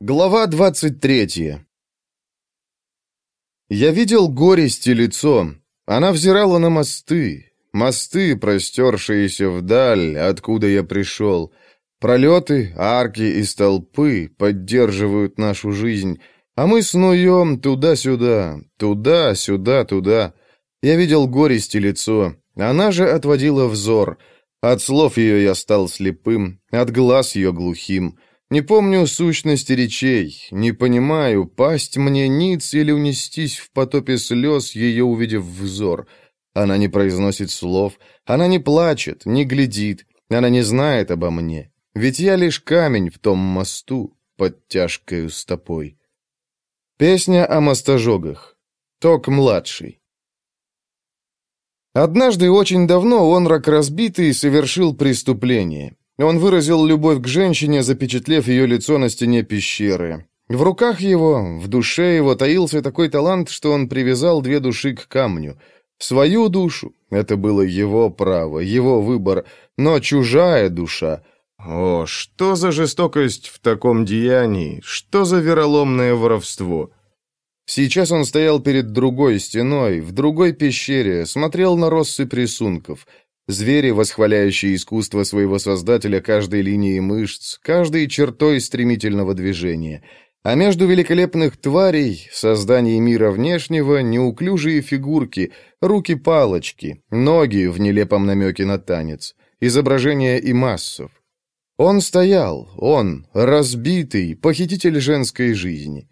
Глава 23 Я видел горести лицо. Она взирала на мосты. Мосты, простершиеся вдаль, откуда я пришел. Пролеты, арки и столпы поддерживают нашу жизнь, а мы снуем туда-сюда, туда-сюда, туда. Я видел горести лицо. Она же отводила взор. От слов ее я стал слепым, от глаз ее глухим. Не помню сущности речей, не понимаю, пасть мне ниц или унестись в потопе слез, ее увидев взор. Она не произносит слов, она не плачет, не глядит, она не знает обо мне. Ведь я лишь камень в том мосту под тяжкою стопой. Песня о мостожогах. Ток-младший. Однажды очень давно он, рак разбитый, совершил преступление. Он выразил любовь к женщине, запечатлев ее лицо на стене пещеры. В руках его, в душе его таился такой талант, что он привязал две души к камню. Свою душу — это было его право, его выбор, но чужая душа — о, что за жестокость в таком деянии, что за вероломное воровство! Сейчас он стоял перед другой стеной, в другой пещере, смотрел на россыпь рисунков — Звери, восхваляющие искусство своего создателя каждой линией мышц, каждой чертой стремительного движения. А между великолепных тварей, созданий мира внешнего, неуклюжие фигурки, руки-палочки, ноги в нелепом намеке на танец, изображения и массов. Он стоял, он, разбитый, похититель женской жизни.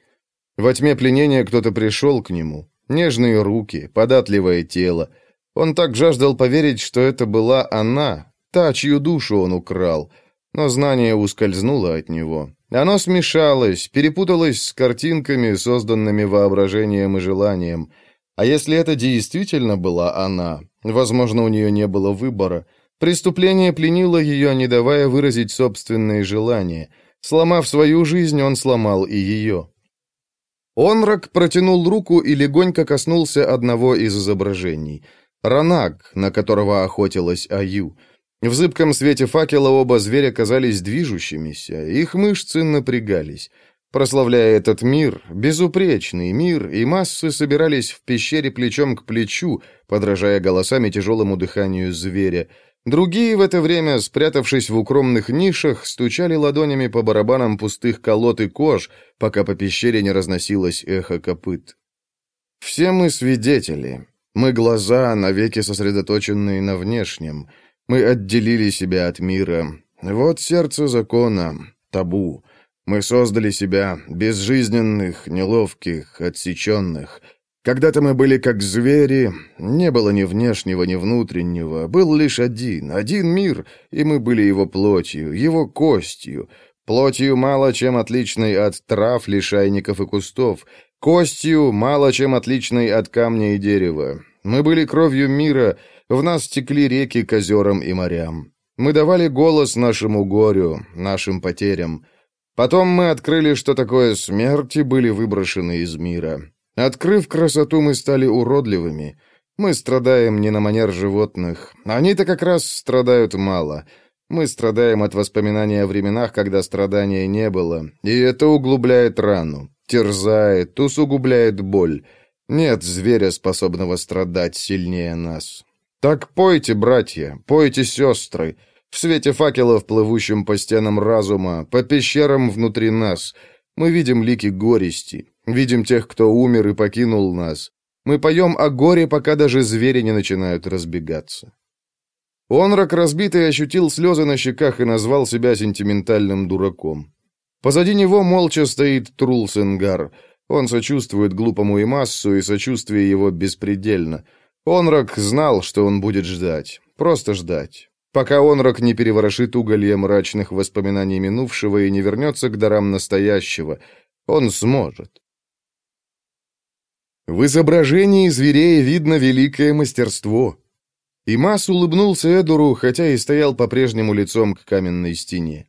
Во тьме пленения кто-то пришел к нему. Нежные руки, податливое тело — он так жаждал поверить, что это была она, та, чью душу он украл. Но знание ускользнуло от него. Оно смешалось, перепуталось с картинками, созданными воображением и желанием. А если это действительно была она, возможно, у нее не было выбора. Преступление пленило ее, не давая выразить собственные желания. Сломав свою жизнь, он сломал и ее. Онрак протянул руку и легонько коснулся одного из изображений — Ранаг, на которого охотилась Аю. В зыбком свете факела оба зверя казались движущимися, их мышцы напрягались. Прославляя этот мир, безупречный мир, и массы собирались в пещере плечом к плечу, подражая голосами тяжелому дыханию зверя. Другие в это время, спрятавшись в укромных нишах, стучали ладонями по барабанам пустых колод и кож, пока по пещере не разносилось эхо копыт. Все мы свидетели. Мы глаза, навеки сосредоточенные на внешнем. Мы отделили себя от мира. Вот сердце закона, табу. Мы создали себя, безжизненных, неловких, отсеченных. Когда-то мы были как звери, не было ни внешнего, ни внутреннего, был лишь один, один мир, и мы были его плотью, его костью, плотью мало чем отличной от трав, лишайников и кустов, Костью, мало чем отличной от камня и дерева. Мы были кровью мира, в нас текли реки к озерам и морям. Мы давали голос нашему горю, нашим потерям. Потом мы открыли, что такое смерть, и были выброшены из мира. Открыв красоту, мы стали уродливыми. Мы страдаем не на манер животных. Они-то как раз страдают мало. Мы страдаем от воспоминания о временах, когда страдания не было, и это углубляет рану терзает, усугубляет боль. Нет зверя, способного страдать сильнее нас. Так пойте, братья, пойте, сестры, в свете факелов, плывущим по стенам разума, по пещерам внутри нас. Мы видим лики горести, видим тех, кто умер и покинул нас. Мы поем о горе, пока даже звери не начинают разбегаться. Онрак разбитый ощутил слезы на щеках и назвал себя сентиментальным дураком. Позади него молча стоит Трулсенгар. Он сочувствует глупому Имассу, и сочувствие его беспредельно. Онрак знал, что он будет ждать. Просто ждать. Пока Онрак не переворошит уголье мрачных воспоминаний минувшего и не вернется к дарам настоящего, он сможет. В изображении зверей видно великое мастерство. Имас улыбнулся Эдуру, хотя и стоял по-прежнему лицом к каменной стене.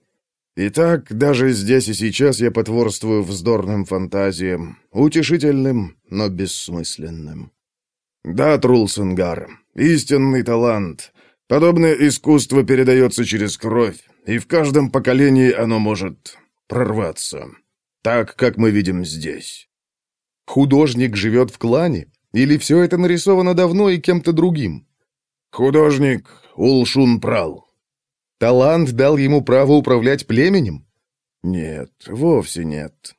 Итак, даже здесь и сейчас я потворствую вздорным фантазиям, утешительным, но бессмысленным. Да, Трулсенгар, истинный талант. Подобное искусство передается через кровь, и в каждом поколении оно может прорваться. так, как мы видим здесь». «Художник живет в клане? Или все это нарисовано давно и кем-то другим?» «Художник Улшун Прал». «Талант дал ему право управлять племенем?» «Нет, вовсе нет.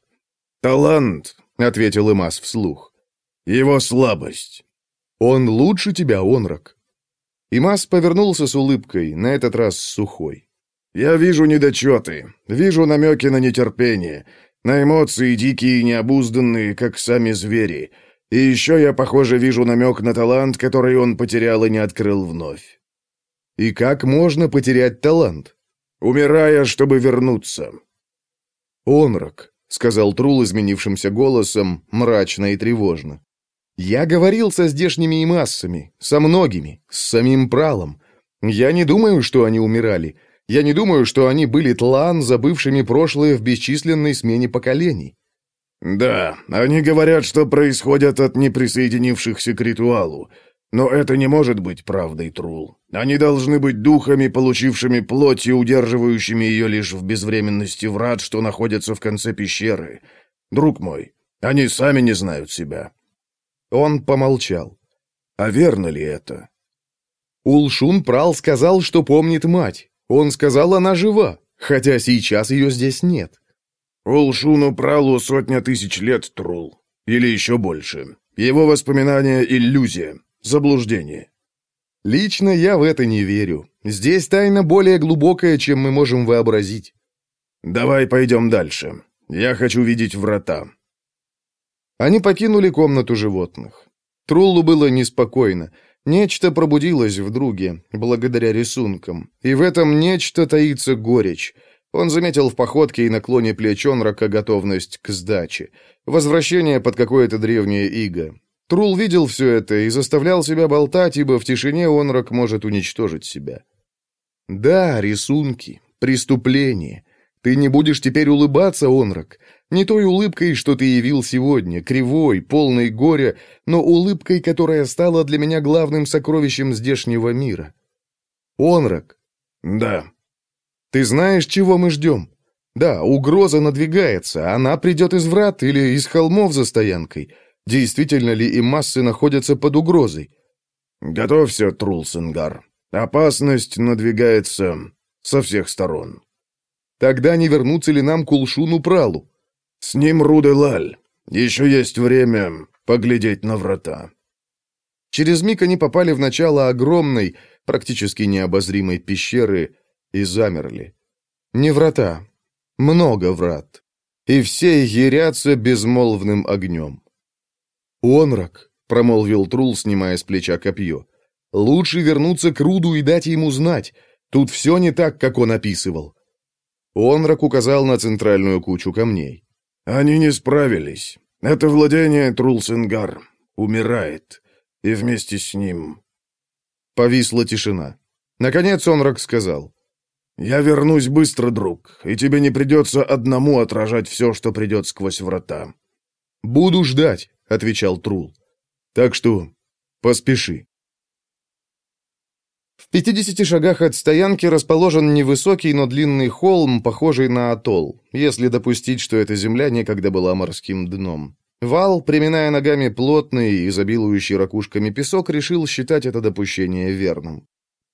Талант», — ответил Имас вслух, — «его слабость». «Он лучше тебя, Онрак». Имас повернулся с улыбкой, на этот раз сухой. «Я вижу недочеты, вижу намеки на нетерпение, на эмоции дикие и необузданные, как сами звери. И еще я, похоже, вижу намек на талант, который он потерял и не открыл вновь». «И как можно потерять талант?» «Умирая, чтобы вернуться». «Онрак», — сказал Трул изменившимся голосом, мрачно и тревожно. «Я говорил со здешними и массами, со многими, с самим Пралом. Я не думаю, что они умирали. Я не думаю, что они были тлан, забывшими прошлое в бесчисленной смене поколений». «Да, они говорят, что происходят от неприсоединившихся к ритуалу. Но это не может быть правдой, Трул. Они должны быть духами, получившими плоть и удерживающими ее лишь в безвременности врат, что находятся в конце пещеры. Друг мой, они сами не знают себя». Он помолчал. «А верно ли это?» Улшун Прал сказал, что помнит мать. Он сказал, она жива, хотя сейчас ее здесь нет. Улшуну Пралу сотня тысяч лет, Трул. Или еще больше. Его воспоминания — иллюзия. Заблуждение. Лично я в это не верю. Здесь тайна более глубокая, чем мы можем вообразить. Давай пойдем дальше. Я хочу видеть врата. Они покинули комнату животных. Труллу было неспокойно. Нечто пробудилось в друге, благодаря рисункам. И в этом нечто таится горечь. Он заметил в походке и наклоне плеч Онрака готовность к сдаче. Возвращение под какое-то древнее иго. Трул видел все это и заставлял себя болтать, ибо в тишине Онрак может уничтожить себя. Да, рисунки, преступление. Ты не будешь теперь улыбаться, Онрак. Не той улыбкой, что ты явил сегодня, кривой, полной горя, но улыбкой, которая стала для меня главным сокровищем здешнего мира. Онрак. Да. Ты знаешь, чего мы ждем? Да, угроза надвигается, она придет из врат или из холмов за стоянкой — Действительно ли и массы находятся под угрозой? Готовься, Трулсенгар. Опасность надвигается со всех сторон. Тогда не вернуться ли нам к Улшуну Пралу? С ним Руделаль. Еще есть время поглядеть на врата. Через миг они попали в начало огромной, практически необозримой пещеры и замерли. Не врата, много врат. И все ярятся безмолвным огнем. «Онрак», — промолвил Трул, снимая с плеча копье, — «лучше вернуться к Руду и дать ему знать. Тут все не так, как он описывал». Онрак указал на центральную кучу камней. «Они не справились. Это владение Трулсенгар умирает, и вместе с ним...» Повисла тишина. Наконец Онрак сказал. «Я вернусь быстро, друг, и тебе не придется одному отражать все, что придет сквозь врата». «Буду ждать», — отвечал Трул. «Так что поспеши». В пятидесяти шагах от стоянки расположен невысокий, но длинный холм, похожий на атолл, если допустить, что эта земля некогда была морским дном. Вал, приминая ногами плотный, изобилующий ракушками песок, решил считать это допущение верным.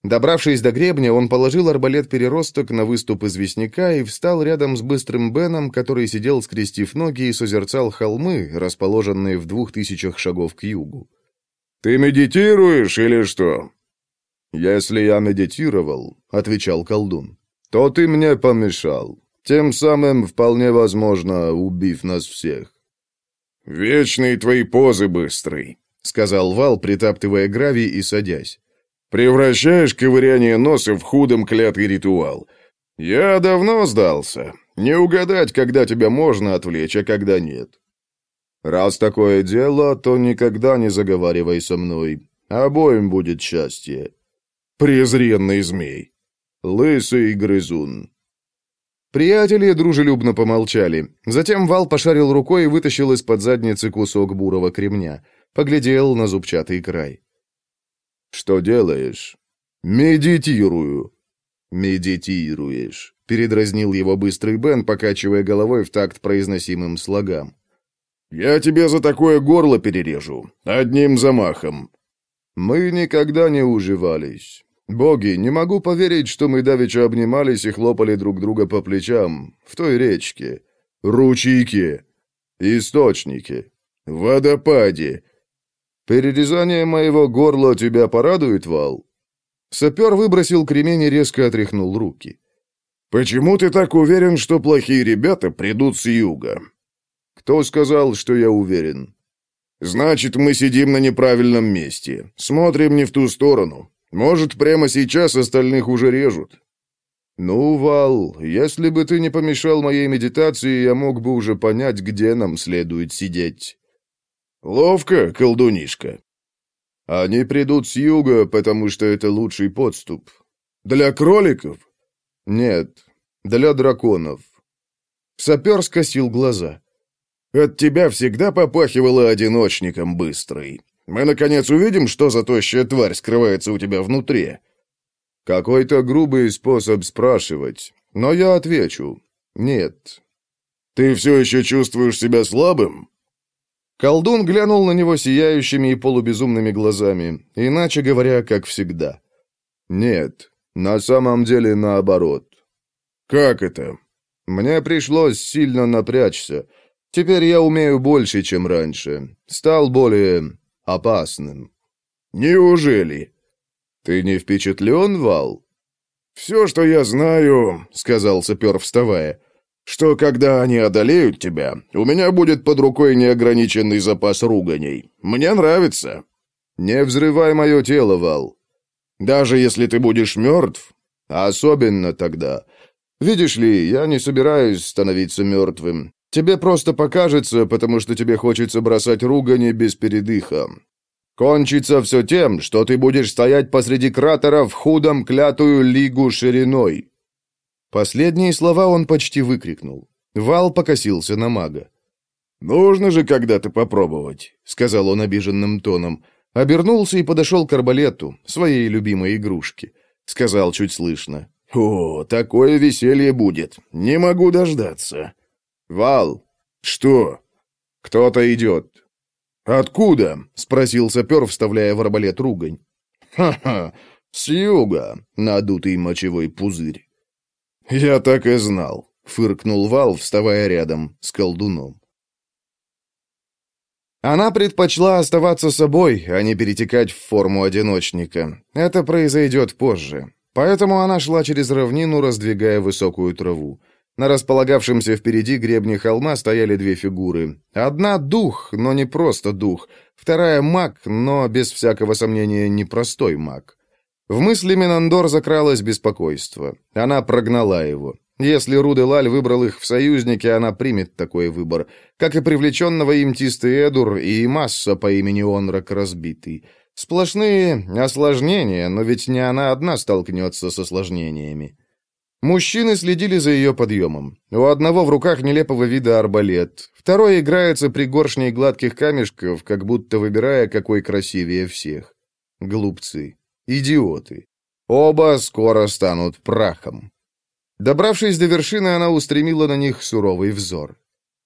Добравшись до гребня, он положил арбалет-переросток на выступ известняка и встал рядом с быстрым Беном, который сидел, скрестив ноги, и созерцал холмы, расположенные в двух тысячах шагов к югу. «Ты медитируешь или что?» «Если я медитировал», — отвечал колдун, — «то ты мне помешал, тем самым, вполне возможно, убив нас всех». «Вечные твои позы, быстрый», — сказал Вал, притаптывая гравий и садясь. Превращаешь ковыряние носа в худом клятый ритуал. Я давно сдался. Не угадать, когда тебя можно отвлечь, а когда нет. Раз такое дело, то никогда не заговаривай со мной. Обоим будет счастье. Презренный змей. Лысый грызун. Приятели дружелюбно помолчали. Затем Вал пошарил рукой и вытащил из-под задницы кусок бурого кремня. Поглядел на зубчатый край. «Что делаешь?» «Медитирую». «Медитируешь». — передразнил его быстрый Бен, покачивая головой в такт произносимым слогам. «Я тебе за такое горло перережу. Одним замахом». «Мы никогда не уживались. Боги, не могу поверить, что мы давеча обнимались и хлопали друг друга по плечам. В той речке. Ручейке. Источнике. Водопаде. Перерезание моего горла тебя порадует, Вал?» Сапер выбросил кремень и резко отряхнул руки. «Почему ты так уверен, что плохие ребята придут с юга?» «Кто сказал, что я уверен?» «Значит, мы сидим на неправильном месте. Смотрим не в ту сторону. Может, прямо сейчас остальных уже режут». «Ну, Вал, если бы ты не помешал моей медитации, я мог бы уже понять, где нам следует сидеть». «Ловко, колдунишка». «Они придут с юга, потому что это лучший подступ». «Для кроликов?» «Нет, для драконов». Сапер скосил глаза. «От тебя всегда попахивало одиночником быстрый. Мы, наконец, увидим, что за тощая тварь скрывается у тебя внутри». «Какой-то грубый способ спрашивать, но я отвечу. Нет». «Ты все еще чувствуешь себя слабым?» Колдун глянул на него сияющими и полубезумными глазами, иначе говоря, как всегда. «Нет, на самом деле наоборот». «Как это?» «Мне пришлось сильно напрячься. Теперь я умею больше, чем раньше. Стал более опасным». «Неужели?» «Ты не впечатлен, Вал?» «Все, что я знаю», — сказал сапер, вставая, что когда они одолеют тебя, у меня будет под рукой неограниченный запас руганей. Мне нравится». «Не взрывай мое тело, Вал. Даже если ты будешь мертв?» «Особенно тогда. Видишь ли, я не собираюсь становиться мертвым. Тебе просто покажется, потому что тебе хочется бросать ругани без передыха. Кончится все тем, что ты будешь стоять посреди кратера в худом клятую лигу шириной». Последние слова он почти выкрикнул. Вал покосился на мага. «Нужно же когда-то попробовать», — сказал он обиженным тоном. Обернулся и подошел к арбалету, своей любимой игрушке. Сказал чуть слышно. «О, такое веселье будет. Не могу дождаться». «Вал!» «Что?» «Кто-то идет». «Откуда?» — спросил сапер, вставляя в арбалет ругань. «Ха-ха! С юга!» — надутый мочевой пузырь. «Я так и знал», — фыркнул Вал, вставая рядом с колдуном. Она предпочла оставаться собой, а не перетекать в форму одиночника. Это произойдет позже. Поэтому она шла через равнину, раздвигая высокую траву. На располагавшемся впереди гребне холма стояли две фигуры. Одна — дух, но не просто дух. Вторая — маг, но, без всякого сомнения, непростой маг. В мысли Минандор закралось беспокойство. Она прогнала его. Если Руделаль выбрал их в союзники, она примет такой выбор, как и привлеченного им Тисты Эдур и Масса по имени Онрак Разбитый. Сплошные осложнения, но ведь не она одна столкнется с осложнениями. Мужчины следили за ее подъемом. У одного в руках нелепого вида арбалет, второй играется при горшне гладких камешков, как будто выбирая, какой красивее всех. Глупцы. Идиоты. Оба скоро станут прахом. Добравшись до вершины, она устремила на них суровый взор.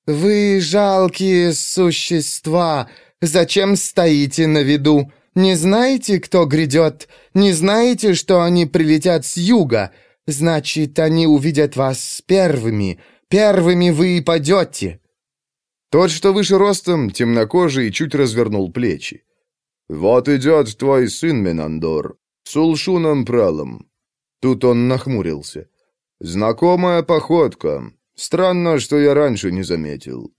«Вы жалкие существа! Зачем стоите на виду? Не знаете, кто грядет? Не знаете, что они прилетят с юга? Значит, они увидят вас первыми. Первыми вы и падете!» Тот, что выше ростом, темнокожий, чуть развернул плечи. «Вот идет твой сын, Менандор, с Улшуном Пралом». Тут он нахмурился. «Знакомая походка. Странно, что я раньше не заметил».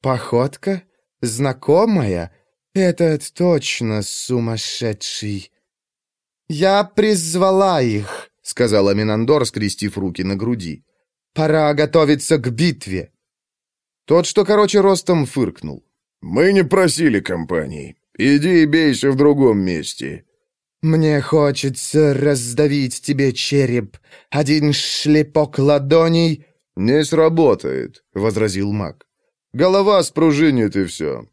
«Походка? Знакомая? Этот точно сумасшедший». «Я призвала их», — сказала Минандор, скрестив руки на груди. «Пора готовиться к битве». Тот, что короче ростом, фыркнул. «Мы не просили компании. Иди и бейся в другом месте». «Мне хочется раздавить тебе череп. Один шлепок ладоней...» «Не сработает», — возразил маг. «Голова спружинит и все».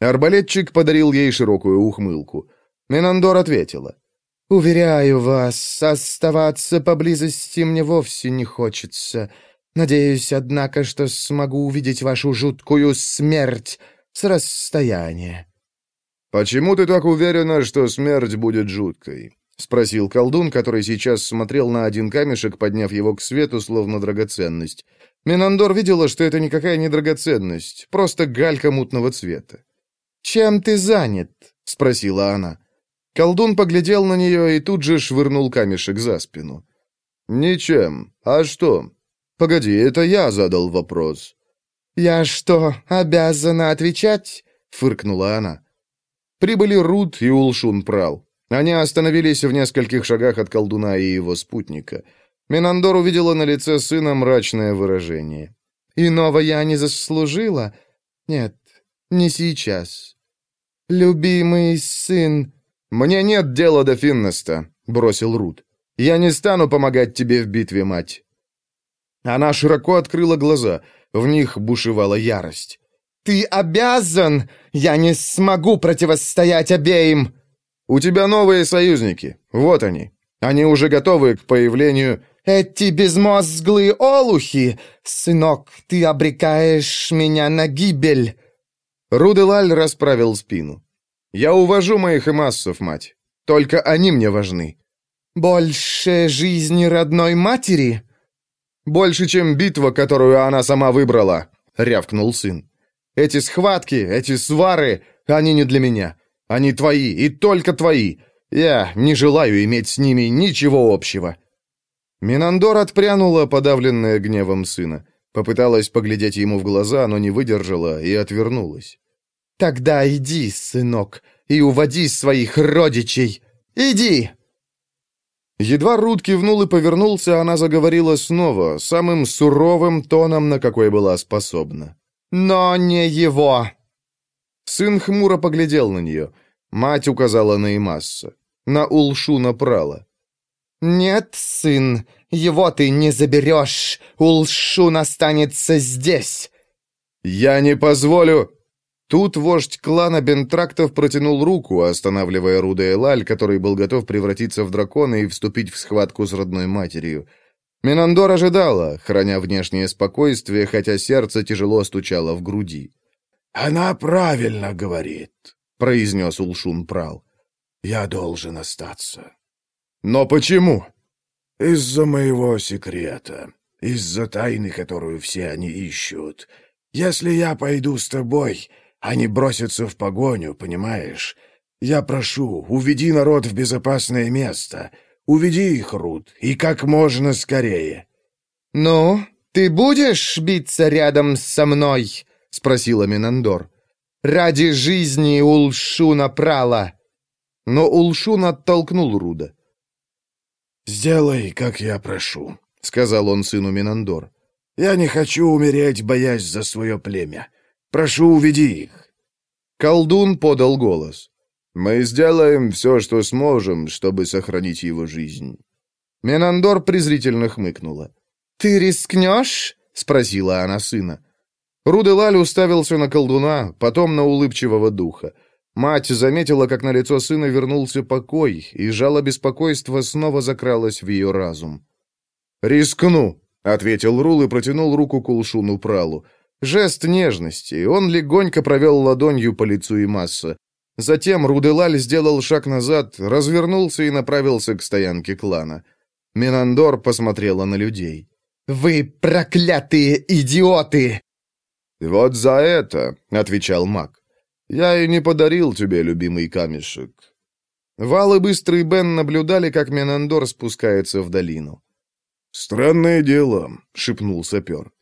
Арбалетчик подарил ей широкую ухмылку. Менандор ответила. Уверяю вас, оставаться поблизости мне вовсе не хочется. Надеюсь, однако, что смогу увидеть вашу жуткую смерть с расстояния». «Почему ты так уверена, что смерть будет жуткой?» — спросил колдун, который сейчас смотрел на один камешек, подняв его к свету, словно драгоценность. Минандор видела, что это никакая не драгоценность, просто галька мутного цвета. «Чем ты занят?» — спросила она. Колдун поглядел на нее и тут же швырнул камешек за спину. «Ничем. А что?» «Погоди, это я задал вопрос». «Я что, обязана отвечать?» — фыркнула она. Прибыли Рут и Улшун Прал. Они остановились в нескольких шагах от колдуна и его спутника. Минандор увидела на лице сына мрачное выражение. «Иного я не заслужила? Нет, не сейчас. Любимый сын...» «Мне нет дела до Финнеста», — бросил Рут. «Я не стану помогать тебе в битве, мать». Она широко открыла глаза, в них бушевала ярость. «Ты обязан! Я не смогу противостоять обеим!» «У тебя новые союзники. Вот они. Они уже готовы к появлению...» «Эти безмозглые олухи! Сынок, ты обрекаешь меня на гибель!» Руделаль расправил спину. «Я увожу моих эмассов, мать. Только они мне важны». «Больше жизни родной матери?» «Больше, чем битва, которую она сама выбрала», — рявкнул сын. «Эти схватки, эти свары, они не для меня. Они твои, и только твои. Я не желаю иметь с ними ничего общего». Минандор отпрянула, подавленная гневом сына. Попыталась поглядеть ему в глаза, но не выдержала и отвернулась. «Тогда иди, сынок, и уводи своих родичей. Иди!» Едва Рут кивнул и повернулся, она заговорила снова, самым суровым тоном, на какой была способна. «Но не его!» Сын хмуро поглядел на нее. Мать указала на Имасса. На Улшуна Прала. «Нет, сын, его ты не заберешь. Улшун останется здесь». «Я не позволю...» Тут вождь клана Бентрактов протянул руку, останавливая Руда Элаль, который был готов превратиться в дракона и вступить в схватку с родной матерью. Минандор ожидала, храня внешнее спокойствие, хотя сердце тяжело стучало в груди. «Она правильно говорит», — произнес Улшун Прал. «Я должен остаться». «Но почему?» «Из-за моего секрета, из-за тайны, которую все они ищут. Если я пойду с тобой, они бросятся в погоню, понимаешь? Я прошу, уведи народ в безопасное место. Уведи их, Рут, и как можно скорее». «Ну, ты будешь биться рядом со мной?» — спросила Минандор. «Ради жизни Улшуна Прала». Но Улшун оттолкнул Руда. «Сделай, как я прошу», — сказал он сыну Минандор. «Я не хочу умереть, боясь за свое племя. Прошу, уведи их». Колдун подал голос. «Мы сделаем все, что сможем, чтобы сохранить его жизнь». Менандор презрительно хмыкнула. «Ты рискнешь?» — спросила она сына. Руделаль уставился на колдуна, потом на улыбчивого духа. Мать заметила, как на лицо сына вернулся покой, и жало беспокойства снова закралось в ее разум. «Рискну», — ответил Рул и протянул руку к Улшуну Пралу. Жест нежности. Он легонько провел ладонью по лицу и масса. Затем Руделаль сделал шаг назад, развернулся и направился к стоянке клана. Минандор посмотрела на людей. «Вы проклятые идиоты!» «Вот за это», — отвечал маг. «Я и не подарил тебе любимый камешек». Вал и Быстрый Бен наблюдали, как Менандор спускается в долину. «Странное дело», — шепнул сапер.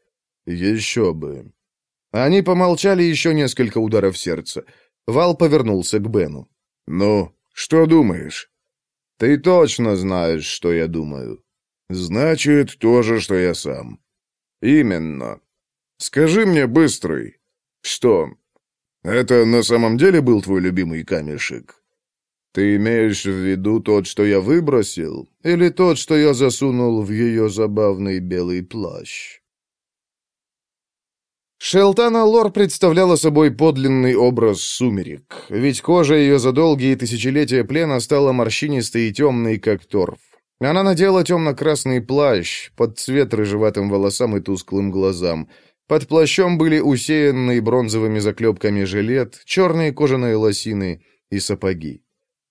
«Еще бы». Они помолчали еще несколько ударов сердца. Вал повернулся к Бену. «Ну, что думаешь?» «Ты точно знаешь, что я думаю». «Значит, то же, что я сам». «Именно. Скажи мне, Быстрый, что, это на самом деле был твой любимый камешек?» «Ты имеешь в виду тот, что я выбросил, или тот, что я засунул в ее забавный белый плащ?» Шелтана Лор представляла собой подлинный образ сумерек, ведь кожа ее за долгие тысячелетия плена стала морщинистой и темной, как торф. Она надела темно-красный плащ, под цвет рыжеватым волосам и тусклым глазам. Под плащом были усеянные бронзовыми заклепками жилет, черные кожаные лосины и сапоги.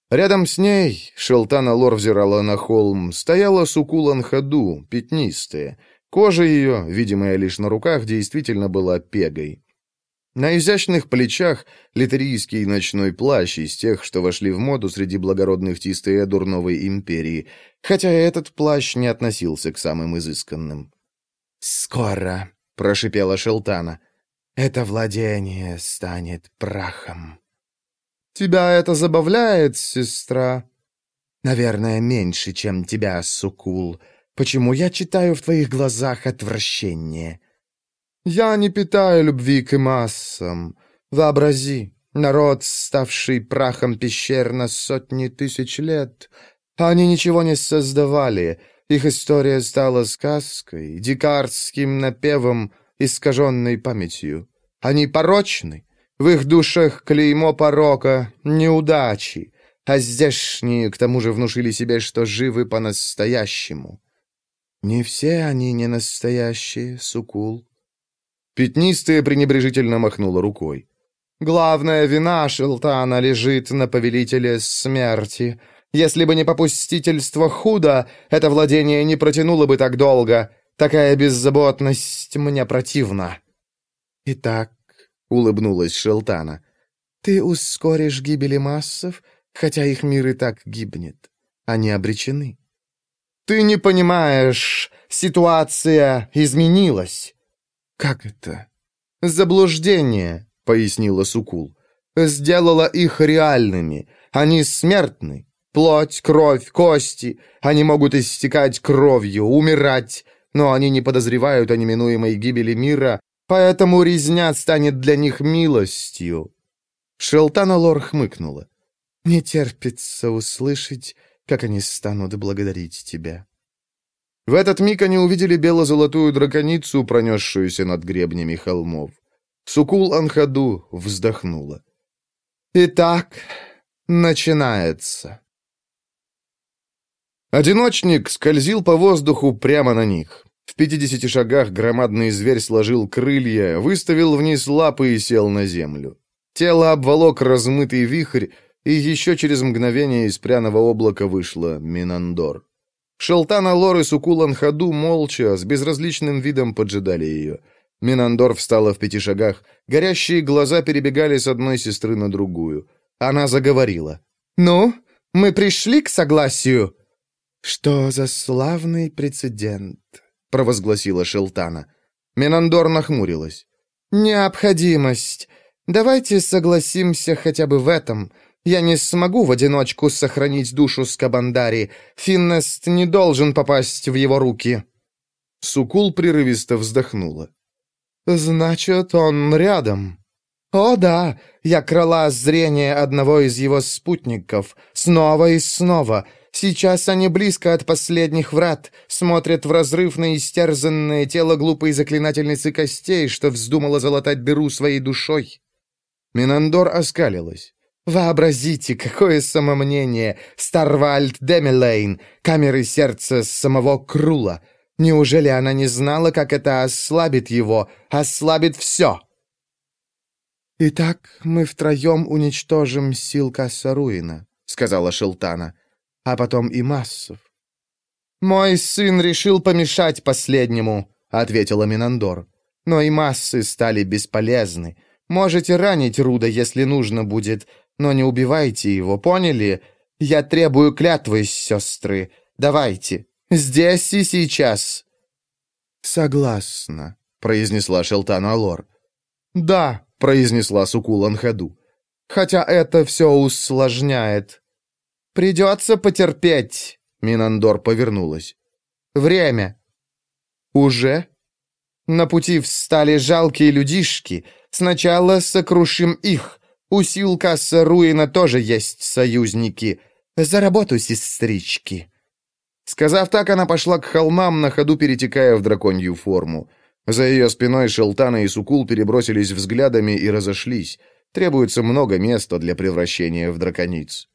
Рядом с ней, Шелтана Лор взирала на холм, стояла Сукулан Хаду, пятнистая — Кожа ее, видимая лишь на руках, действительно была пегой. На изящных плечах литерийский ночной плащ из тех, что вошли в моду среди благородных Тистеэдур Новой Империи, хотя этот плащ не относился к самым изысканным. «Скоро», — прошипела Шелтана, — «это владение станет прахом». «Тебя это забавляет, сестра?» «Наверное, меньше, чем тебя, Сукул», Почему я читаю в твоих глазах отвращение?» «Я не питаю любви к массам. Вообрази, народ, ставший прахом пещер на сотни тысяч лет. Они ничего не создавали. Их история стала сказкой, дикарским напевом, искаженной памятью. Они порочны. В их душах клеймо порока, неудачи. А здешние, к тому же, внушили себе, что живы по-настоящему. «Не все они не настоящие, Сукул». Пятнистая пренебрежительно махнула рукой. «Главная вина Шелтана лежит на повелителе смерти. Если бы не попустительство худо, это владение не протянуло бы так долго. Такая беззаботность мне противна». «Итак», — улыбнулась Шелтана, — «ты ускоришь гибели массов, хотя их мир и так гибнет. Они обречены». «Ты не понимаешь, ситуация изменилась». «Как это?» «Заблуждение», — пояснила Сукул. «Сделала их реальными. Они смертны. Плоть, кровь, кости. Они могут истекать кровью, умирать, но они не подозревают о неминуемой гибели мира, поэтому резня станет для них милостью». Шелтана Лор хмыкнула. «Не терпится услышать, как они станут благодарить тебя». В этот миг они увидели бело-золотую драконицу, пронесшуюся над гребнями холмов. Сукул Анхаду вздохнула. «Итак, начинается». Одиночник скользил по воздуху прямо на них. В пятидесяти шагах громадный зверь сложил крылья, выставил вниз лапы и сел на землю. Тело обволок размытый вихрь, и еще через мгновение из пряного облака вышла Минандор. Шелтана Лор и Сукулан Хаду молча, с безразличным видом поджидали ее. Минандор встала в пяти шагах, горящие глаза перебегали с одной сестры на другую. Она заговорила. «Ну, мы пришли к согласию?» «Что за славный прецедент?» — провозгласила Шелтана. Минандор нахмурилась. «Необходимость. Давайте согласимся хотя бы в этом. Я не смогу в одиночку сохранить душу Скабандари. Финнест не должен попасть в его руки». Сукул прерывисто вздохнула. «Значит, он рядом». «О да, я крала зрение одного из его спутников. Снова и снова. Сейчас они близко от последних врат, смотрят в разрыв на истерзанное тело глупой заклинательницы костей, что вздумала залатать дыру своей душой». Минандор оскалилась. Вообразите, какое самомнение! Старвальд Демилейн, камеры сердца самого Крула. Неужели она не знала, как это ослабит его, ослабит все? «Итак, мы втроем уничтожим сил Кассаруина», — сказала Шелтана, — «а потом и массов». «Мой сын решил помешать последнему», — ответила Минандор. «Но и массы стали бесполезны. Можете ранить Руда, если нужно будет, но не убивайте его, поняли? Я требую клятвы, сестры. Давайте. Здесь и сейчас». «Согласна», — произнесла Шелтану Алор. «Да», — произнесла Сукулан Хаду. «Хотя это все усложняет». «Придется потерпеть», — Минандор повернулась. «Время». «Уже?» «На пути встали жалкие людишки. Сначала сокрушим их, у сил касса Руина тоже есть союзники. За работу, сестрички». Сказав так, она пошла к холмам, на ходу перетекая в драконью форму. За ее спиной Шелтана и Сукул перебросились взглядами и разошлись. Требуется много места для превращения в дракониц.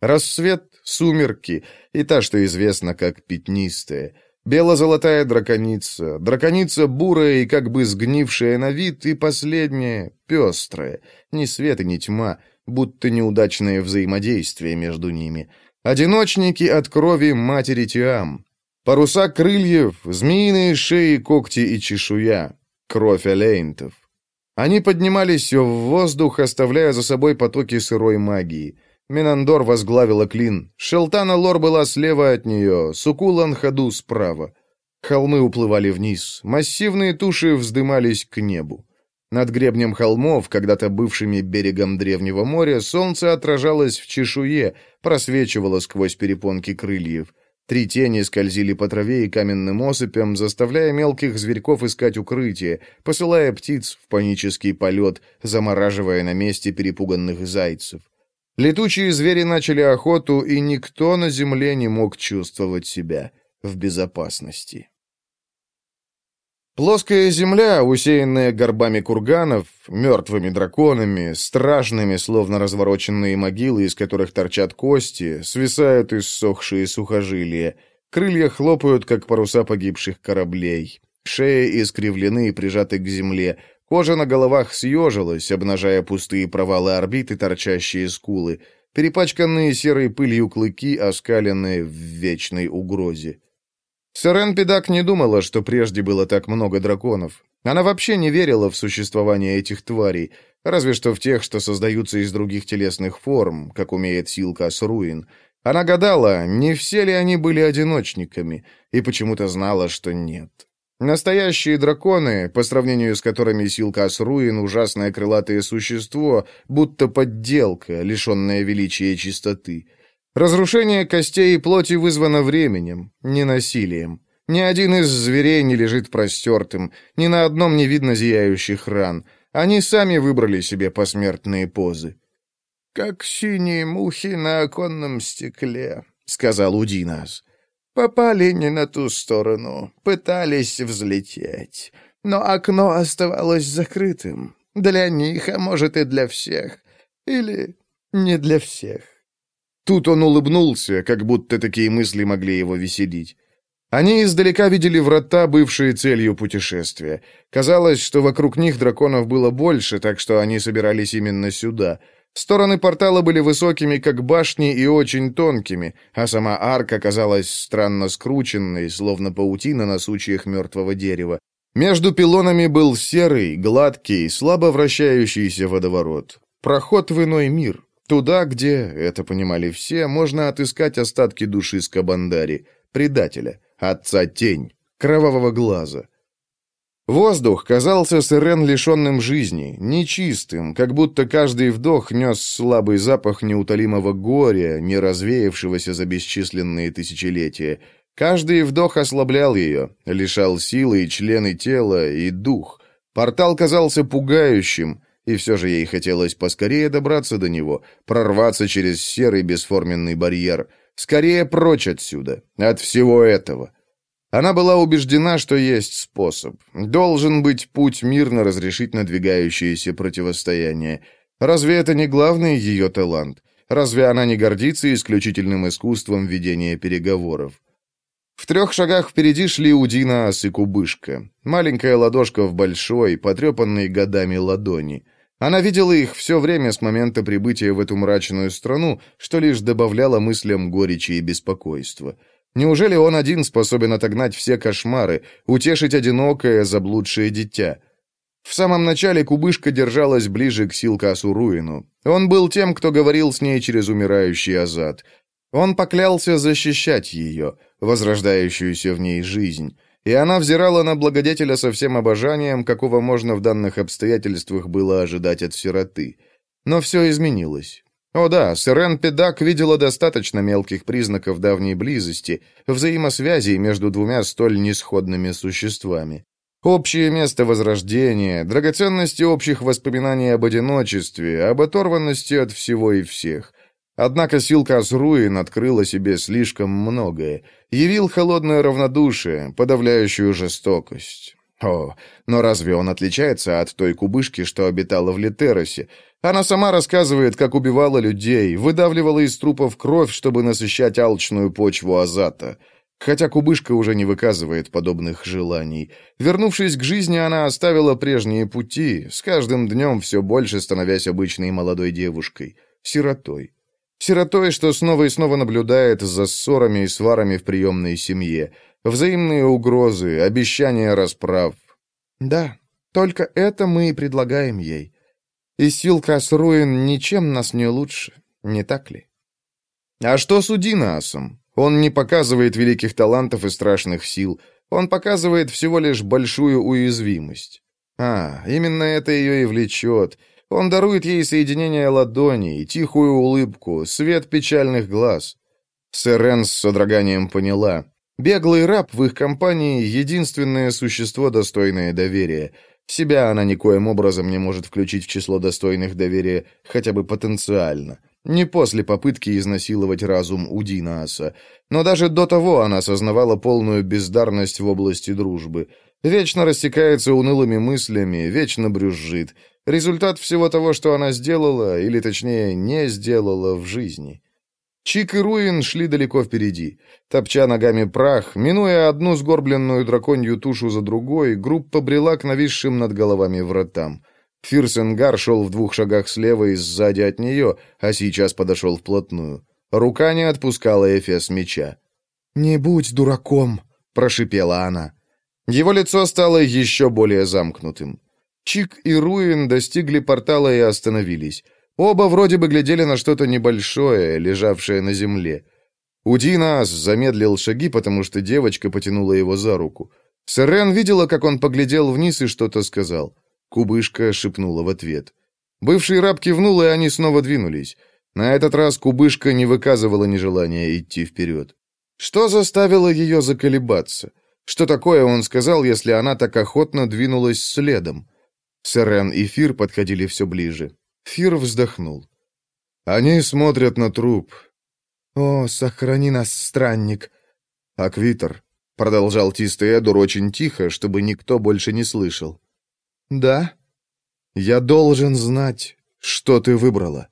Рассвет, сумерки и та, что известна как пятнистая. Бело-золотая драконица, драконица бурая и как бы сгнившая на вид, и последняя, пестрая, ни свет и ни тьма, будто неудачное взаимодействие между ними. Одиночники от крови матери Тиам. Паруса крыльев, змеиные шеи, когти и чешуя. Кровь элейнтов. Они поднимались в воздух, оставляя за собой потоки сырой магии. Минандор возглавила клин. Шелтана Лор была слева от нее, Сукулан ходу справа. Холмы уплывали вниз, массивные туши вздымались к небу. Над гребнем холмов, когда-то бывшими берегом древнего моря, солнце отражалось в чешуе, просвечивало сквозь перепонки крыльев. Три тени скользили по траве и каменным осыпям, заставляя мелких зверьков искать укрытие, посылая птиц в панический полет, замораживая на месте перепуганных зайцев. Летучие звери начали охоту, и никто на земле не мог чувствовать себя в безопасности. Плоская земля, усеянная горбами курганов, мертвыми драконами, страшными, словно развороченные могилы, из которых торчат кости, свисают иссохшие сухожилия, крылья хлопают, как паруса погибших кораблей, шеи искривлены и прижаты к земле, Кожа на головах съежилась, обнажая пустые провалы орбиты, торчащие скулы, перепачканные серой пылью клыки, оскаленные в вечной угрозе. Сэрен Педак не думала, что прежде было так много драконов. Она вообще не верила в существование этих тварей, разве что в тех, что создаются из других телесных форм, как умеет Силка Руин. Она гадала, не все ли они были одиночниками, и почему-то знала, что нет. Настоящие драконы, по сравнению с которыми Силкас Руин — ужасное крылатое существо, будто подделка, лишенная величия и чистоты. Разрушение костей и плоти вызвано временем, не насилием. Ни один из зверей не лежит простертым, ни на одном не видно зияющих ран. Они сами выбрали себе посмертные позы. «Как синие мухи на оконном стекле», — сказал Удинас. Попали не на ту сторону, пытались взлететь. Но окно оставалось закрытым. Для них, а может и для всех. Или не для всех. Тут он улыбнулся, как будто такие мысли могли его веселить. Они издалека видели врата, бывшие целью путешествия. Казалось, что вокруг них драконов было больше, так что они собирались именно сюда — Стороны портала были высокими, как башни, и очень тонкими, а сама арка казалась странно скрученной, словно паутина на сучьях мертвого дерева. Между пилонами был серый, гладкий, слабо вращающийся водоворот. Проход в иной мир. Туда, где, это понимали все, можно отыскать остатки души Скабандари, предателя, отца тень, кровавого глаза. Воздух казался Сырен лишенным жизни, нечистым, как будто каждый вдох нес слабый запах неутолимого горя, не развеявшегося за бесчисленные тысячелетия. Каждый вдох ослаблял ее, лишал силы и члены тела, и дух. Портал казался пугающим, и все же ей хотелось поскорее добраться до него, прорваться через серый бесформенный барьер, скорее прочь отсюда, от всего этого. Она была убеждена, что есть способ. Должен быть путь мирно разрешить надвигающееся противостояние. Разве это не главный ее талант? Разве она не гордится исключительным искусством ведения переговоров? В трех шагах впереди шли Удина и Кубышка. Маленькая ладошка в большой, потрепанной годами ладони. Она видела их все время с момента прибытия в эту мрачную страну, что лишь добавляло мыслям горечи и беспокойства. Неужели он один способен отогнать все кошмары, утешить одинокое, заблудшее дитя? В самом начале кубышка держалась ближе к Силкасу Руину. Он был тем, кто говорил с ней через умирающий Азад. Он поклялся защищать ее, возрождающуюся в ней жизнь. И она взирала на благодетеля со всем обожанием, какого можно в данных обстоятельствах было ожидать от сироты. Но все изменилось. О да, Сирен Педак видела достаточно мелких признаков давней близости, взаимосвязи между двумя столь несходными существами. Общее место возрождения, драгоценности общих воспоминаний об одиночестве, об оторванности от всего и всех. Однако Силка Руин открыла себе слишком многое, явил холодное равнодушие, подавляющую жестокость. О, но разве он отличается от той кубышки, что обитала в Литеросе? Она сама рассказывает, как убивала людей, выдавливала из трупов кровь, чтобы насыщать алчную почву азата. Хотя кубышка уже не выказывает подобных желаний. Вернувшись к жизни, она оставила прежние пути, с каждым днем все больше становясь обычной молодой девушкой, сиротой. Сиротой, что снова и снова наблюдает за ссорами и сварами в приемной семье, взаимные угрозы, обещания расправ. Да, только это мы и предлагаем ей. И сил Касруин ничем нас не лучше, не так ли? А что с Удинаасом? Он не показывает великих талантов и страшных сил. Он показывает всего лишь большую уязвимость. А, именно это ее и влечет. Он дарует ей соединение ладоней, тихую улыбку, свет печальных глаз. Сэрен с содроганием поняла. Беглый раб в их компании — единственное существо, достойное доверия. Себя она никоим образом не может включить в число достойных доверия, хотя бы потенциально. Не после попытки изнасиловать разум Удинааса. Но даже до того она осознавала полную бездарность в области дружбы. Вечно растекается унылыми мыслями, вечно брюзжит. Результат всего того, что она сделала, или точнее, не сделала в жизни. Чик и Руин шли далеко впереди. Топча ногами прах, минуя одну сгорбленную драконью тушу за другой, группа брела к нависшим над головами вратам. Фирсенгар шел в двух шагах слева и сзади от нее, а сейчас подошел вплотную. Рука не отпускала Эфес меча. «Не будь дураком», — прошипела она. Его лицо стало еще более замкнутым. Чик и Руин достигли портала и остановились. Оба вроде бы глядели на что-то небольшое, лежавшее на земле. Удинас замедлил шаги, потому что девочка потянула его за руку. Сэрен видела, как он поглядел вниз и что-то сказал. Кубышка шепнула в ответ. Бывший раб кивнул, и они снова двинулись. На этот раз кубышка не выказывала нежелания идти вперед. Что заставило ее заколебаться? Что такое он сказал, если она так охотно двинулась следом? Сэрен и Фир подходили все ближе. Фир вздохнул. «Они смотрят на труп». «О, сохрани нас, странник!» «Аквитер», — продолжал Тистый Эдур очень тихо, чтобы никто больше не слышал. «Да?» «Я должен знать, что ты выбрала».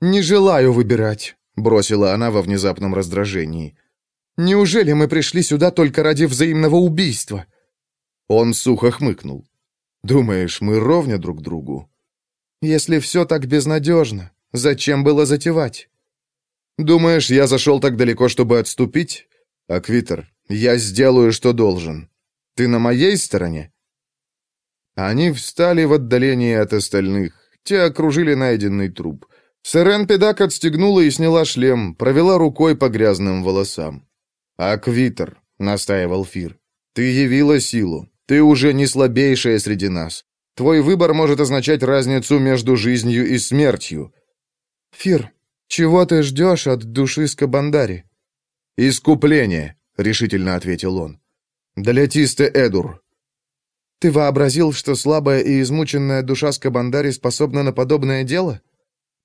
«Не желаю выбирать», — бросила она во внезапном раздражении. «Неужели мы пришли сюда только ради взаимного убийства?» Он сухо хмыкнул. «Думаешь, мы ровня друг другу?» «Если все так безнадежно, зачем было затевать?» «Думаешь, я зашел так далеко, чтобы отступить? Аквитер, я сделаю, что должен. Ты на моей стороне?» Они встали в отдалении от остальных. Те окружили найденный труп. Сэрен Педак отстегнула и сняла шлем, провела рукой по грязным волосам. «Аквитер», — настаивал Фир, — «ты явила силу. Ты уже не слабейшая среди нас. Твой выбор может означать разницу между жизнью и смертью». «Фир, чего ты ждешь от души Скабандари?» «Искупление», — решительно ответил он. «Для Тисте Эдур, ты вообразил, что слабая и измученная душа Скабандари способна на подобное дело?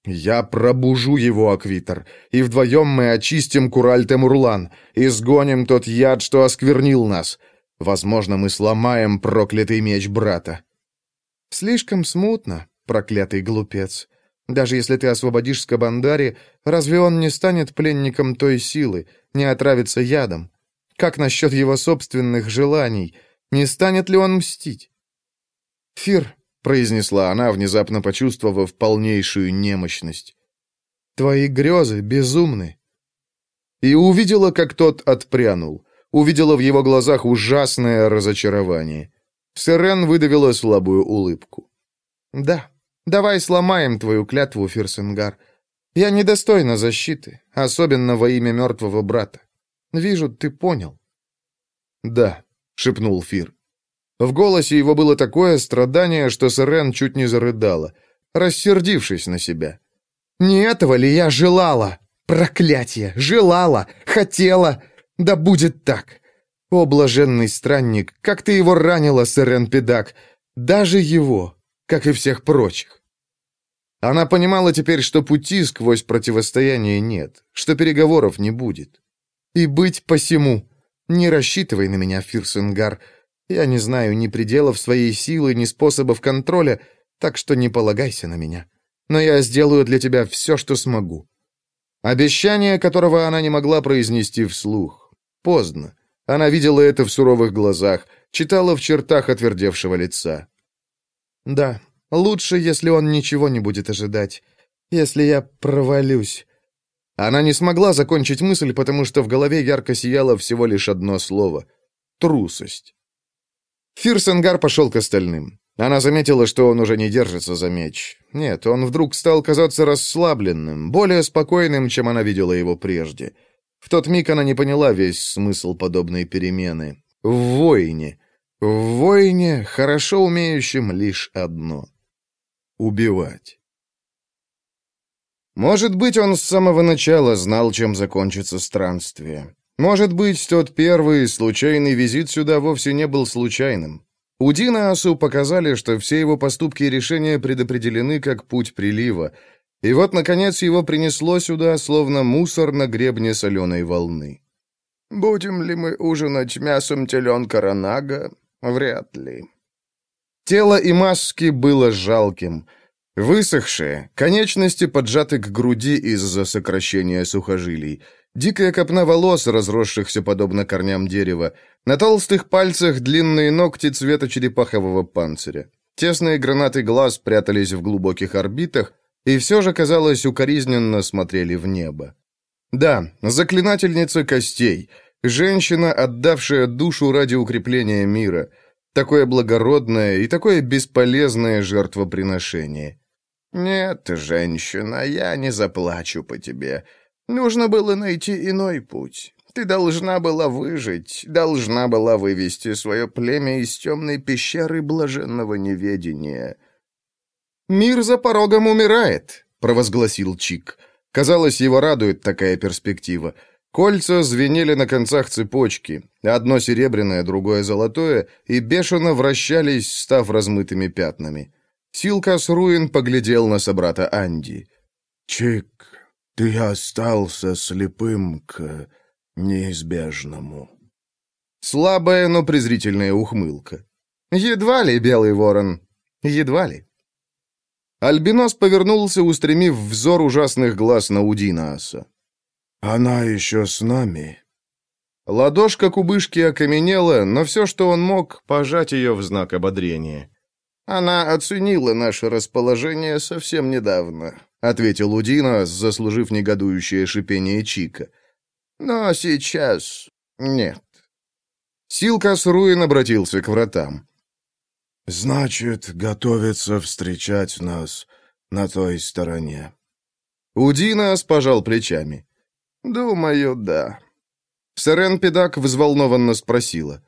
Я пробужу его, Аквитер, и вдвоем мы очистим Кураль-Темурлан, изгоним тот яд, что осквернил нас. Возможно, мы сломаем проклятый меч брата. Слишком смутно, проклятый глупец. Даже если ты освободишь Скабандари, разве он не станет пленником той силы, не отравится ядом? Как насчет его собственных желаний — не станет ли он мстить? «Фир», — произнесла она, внезапно почувствовав полнейшую немощность. «Твои грезы безумны». И увидела, как тот отпрянул. Увидела в его глазах ужасное разочарование. Сирен выдавила слабую улыбку. «Да, давай сломаем твою клятву, Фирсенгар. Я недостойна защиты, особенно во имя мертвого брата. Вижу, ты понял». «Да», — шепнул Фир. В голосе его было такое страдание, что Сырен чуть не зарыдала, рассердившись на себя. «Не этого ли я желала? Проклятие! Желала! Хотела! Да будет так! О, блаженный странник, как ты его ранила, Сырен Педак! Даже его, как и всех прочих!» Она понимала теперь, что пути сквозь противостояние нет, что переговоров не будет. «И быть посему!» Не рассчитывай на меня, Фирсенгар. Я не знаю ни пределов своей силы, ни способов контроля, так что не полагайся на меня. Но я сделаю для тебя все, что смогу». Обещание, которого она не могла произнести вслух. Поздно. Она видела это в суровых глазах, читала в чертах отвердевшего лица. «Да, лучше, если он ничего не будет ожидать. Если я провалюсь». Она не смогла закончить мысль, потому что в голове ярко сияло всего лишь одно слово — трусость. Фирсенгар пошел к остальным. Она заметила, что он уже не держится за меч. Нет, он вдруг стал казаться расслабленным, более спокойным, чем она видела его прежде. В тот миг она не поняла весь смысл подобной перемены. В войне. В войне, хорошо умеющим лишь одно — убивать. Может быть, он с самого начала знал, чем закончится странствие. Может быть, тот первый случайный визит сюда вовсе не был случайным. У Динаасу показали, что все его поступки и решения предопределены как путь прилива, и вот, наконец, его принесло сюда, словно мусор на гребне соленой волны. «Будем ли мы ужинать мясом теленка Ранага? Вряд ли». Тело и маски было жалким. Высохшие, конечности поджаты к груди из-за сокращения сухожилий. Дикая копна волос, разросшихся подобно корням дерева. На толстых пальцах длинные ногти цвета черепахового панциря. Тесные гранаты глаз прятались в глубоких орбитах, и все же, казалось, укоризненно смотрели в небо. Да, заклинательница костей, женщина, отдавшая душу ради укрепления мира. Такое благородное и такое бесполезное жертвоприношение. «Нет, женщина, я не заплачу по тебе. Нужно было найти иной путь. Ты должна была выжить, должна была вывести свое племя из темной пещеры блаженного неведения». «Мир за порогом умирает», — провозгласил Чик. Казалось, его радует такая перспектива. Кольца звенели на концах цепочки, одно серебряное, другое золотое, и бешено вращались, став размытыми пятнами. Силкас Руин поглядел на собрата Анди. «Чик, ты остался слепым к неизбежному». Слабая, но презрительная ухмылка. «Едва ли, Белый Ворон, едва ли». Альбинос повернулся, устремив взор ужасных глаз на Удинааса. «Она еще с нами?» Ладошка кубышки окаменела, но все, что он мог, пожать ее в знак ободрения. «Она оценила наше расположение совсем недавно», — ответил Удина, заслужив негодующее шипение Чика. «Но сейчас нет». Силкас Руин обратился к вратам. «Значит, готовится встречать нас на той стороне». Удинас пожал плечами. «Думаю, да». Сарен Педак взволнованно спросила.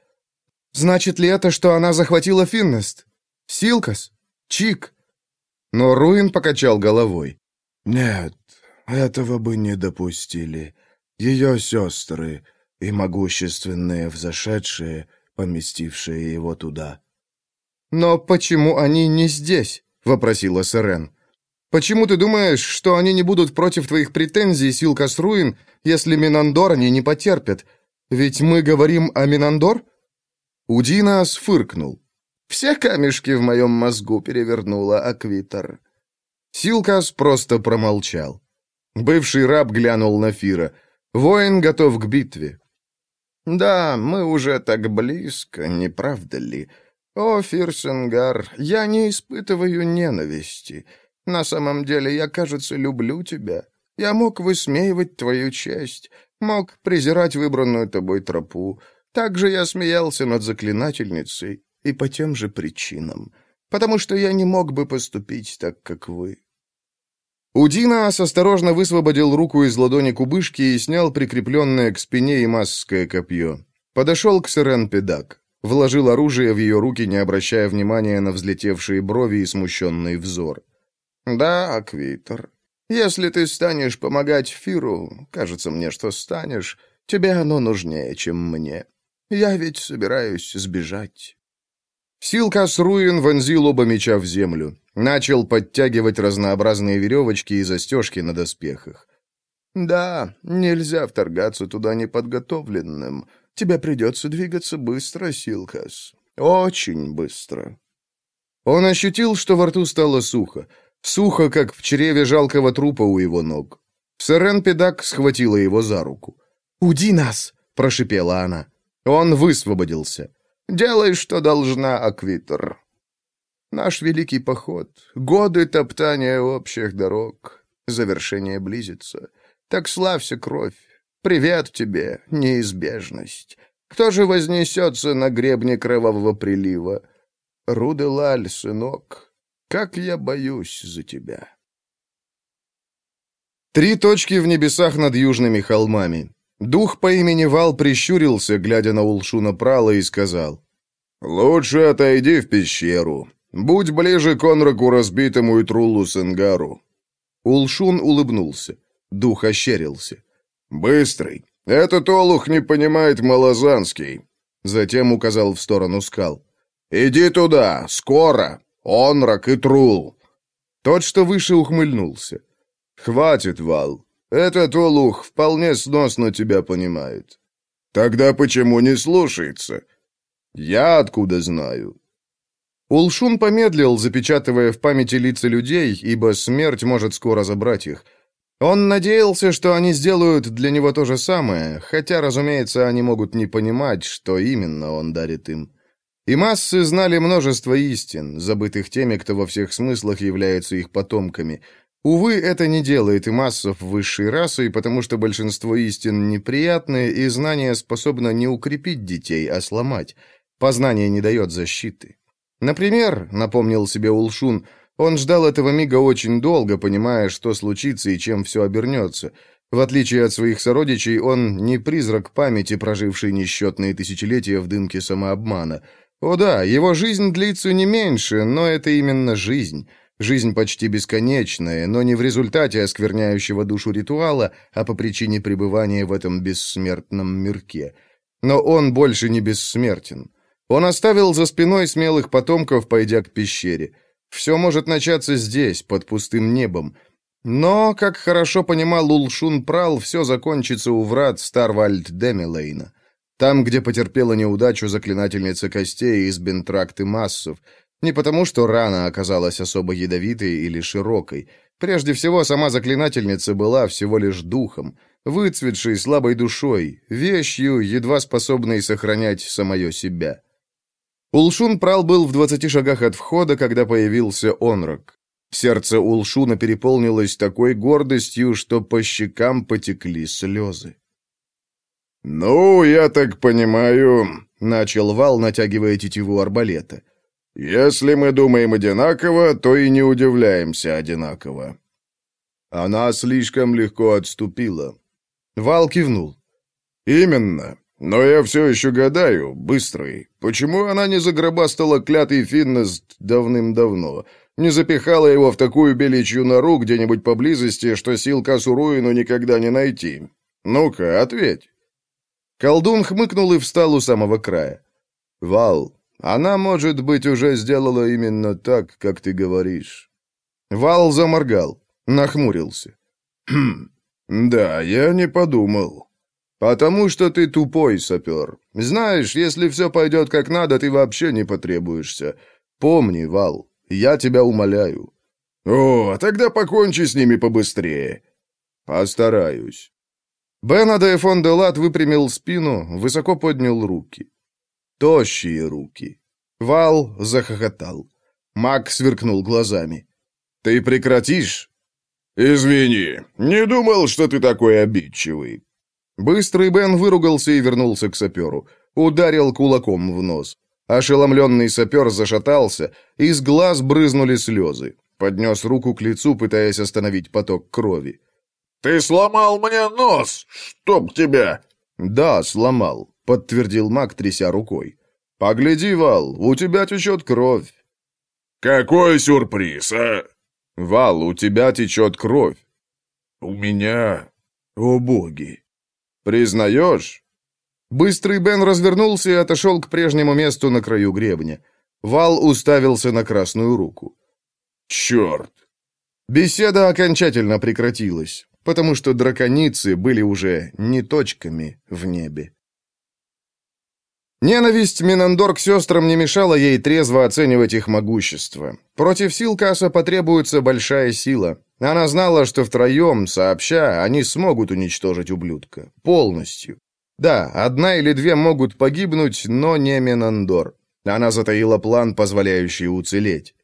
«Значит ли это, что она захватила Финнест?» Силкас? Чик?» Но Руин покачал головой. «Нет, этого бы не допустили. Ее сестры и могущественные взошедшие, поместившие его туда». «Но почему они не здесь?» — вопросила Сарен. «Почему ты думаешь, что они не будут против твоих претензий, Силкас Руин, если Минандор они не потерпят? Ведь мы говорим о Минандор?» Удина сфыркнул. Все камешки в моем мозгу перевернула Аквитер. Силкас просто промолчал. Бывший раб глянул на Фира. Воин готов к битве. «Да, мы уже так близко, не правда ли? О, Фирсенгар, я не испытываю ненависти. На самом деле, я, кажется, люблю тебя. Я мог высмеивать твою честь, мог презирать выбранную тобой тропу. Также я смеялся над заклинательницей, и по тем же причинам. Потому что я не мог бы поступить так, как вы». Удинас осторожно высвободил руку из ладони кубышки и снял прикрепленное к спине и масское копье. Подошел к Сирен Педак. Вложил оружие в ее руки, не обращая внимания на взлетевшие брови и смущенный взор. «Да, Аквитер, если ты станешь помогать Фиру, кажется мне, что станешь, тебе оно нужнее, чем мне. Я ведь собираюсь сбежать». Силкас Руин вонзил оба меча в землю. Начал подтягивать разнообразные веревочки и застежки на доспехах. «Да, нельзя вторгаться туда неподготовленным. Тебе придется двигаться быстро, Силкас. Очень быстро». Он ощутил, что во рту стало сухо. Сухо, как в чреве жалкого трупа у его ног. Сэрен Педак схватила его за руку. «Уди нас!» — прошипела она. Он высвободился. «Делай, что должна, Аквитер. Наш великий поход, годы топтания общих дорог, завершение близится. Так славься, кровь. Привет тебе, неизбежность. Кто же вознесется на гребне кровавого прилива? Руделаль, сынок, как я боюсь за тебя. Три точки в небесах над южными холмами. Дух по имени Вал прищурился, глядя на Улшуна Прала, и сказал, «Лучше отойди в пещеру. Будь ближе к Онраку разбитому и Трулу Сенгару». Улшун улыбнулся. Дух ощерился. «Быстрый. Этот олух не понимает малозанский». Затем указал в сторону скал. «Иди туда, скоро! Онрак и Трул!» Тот, что выше, ухмыльнулся. «Хватит, Вал. Этот олух вполне сносно тебя понимает». «Тогда почему не слушается?» «Я откуда знаю?» Улшун помедлил, запечатывая в памяти лица людей, ибо смерть может скоро забрать их. Он надеялся, что они сделают для него то же самое, хотя, разумеется, они могут не понимать, что именно он дарит им. И массы знали множество истин, забытых теми, кто во всех смыслах является их потомками. Увы, это не делает и массов высшей расой, потому что большинство истин неприятны, и знание способно не укрепить детей, а сломать. Познание не дает защиты. Например, напомнил себе Улшун, он ждал этого мига очень долго, понимая, что случится и чем все обернется. В отличие от своих сородичей, он не призрак памяти, проживший несчетные тысячелетия в дымке самообмана. О да, его жизнь длится не меньше, но это именно жизнь. Жизнь почти бесконечная, но не в результате оскверняющего душу ритуала, а по причине пребывания в этом бессмертном мирке. Но он больше не бессмертен. Он оставил за спиной смелых потомков, пойдя к пещере. Все может начаться здесь, под пустым небом. Но, как хорошо понимал Улшун Прал, все закончится у врат Старвальд Демилейна. Там, где потерпела неудачу заклинательница костей из Бентракты Массов. Не потому, что рана оказалась особо ядовитой или широкой. Прежде всего, сама заклинательница была всего лишь духом, выцветшей слабой душой, вещью, едва способной сохранять самое себя. Улшун Прал был в двадцати шагах от входа, когда появился Онрак. Сердце Улшуна переполнилось такой гордостью, что по щекам потекли слезы. «Ну, я так понимаю», — начал Вал, натягивая тетиву арбалета. «Если мы думаем одинаково, то и не удивляемся одинаково». Она слишком легко отступила. Вал кивнул. «Именно. Но я все еще гадаю, быстрый, почему она не загробастала клятый Финнест давным-давно, не запихала его в такую беличью нору где-нибудь поблизости, что сил Касуруину никогда не найти? Ну-ка, ответь. Колдун хмыкнул и встал у самого края. «Вал, она, может быть, уже сделала именно так, как ты говоришь». Вал заморгал, нахмурился. «Хм, да, я не подумал». «Потому что ты тупой, сапер. Знаешь, если все пойдет как надо, ты вообще не потребуешься. Помни, Вал, я тебя умоляю». «О, тогда покончи с ними побыстрее». «Постараюсь». Бенаде фон де Лат выпрямил спину, высоко поднял руки. Тощие руки. Вал захохотал. Маг сверкнул глазами. «Ты прекратишь?» «Извини, не думал, что ты такой обидчивый. Быстрый Бен выругался и вернулся к саперу. Ударил кулаком в нос. Ошеломленный сапер зашатался, из глаз брызнули слезы. Поднес руку к лицу, пытаясь остановить поток крови. «Ты сломал мне нос! Чтоб тебя!» «Да, сломал», — подтвердил маг, тряся рукой. «Погляди, Вал, у тебя течет кровь». «Какой сюрприз, а?» «Вал, у тебя течет кровь». «У меня... О боги!» «Признаешь?» Быстрый Бен развернулся и отошел к прежнему месту на краю гребня. Вал уставился на красную руку. «Черт!» Беседа окончательно прекратилась, потому что драконицы были уже не точками в небе. Ненависть Минандор к сестрам не мешала ей трезво оценивать их могущество. Против сил Касса потребуется большая сила. Она знала, что втроем, сообща, они смогут уничтожить ублюдка. Полностью. Да, одна или две могут погибнуть, но не Минандор. Она затаила план, позволяющий уцелеть.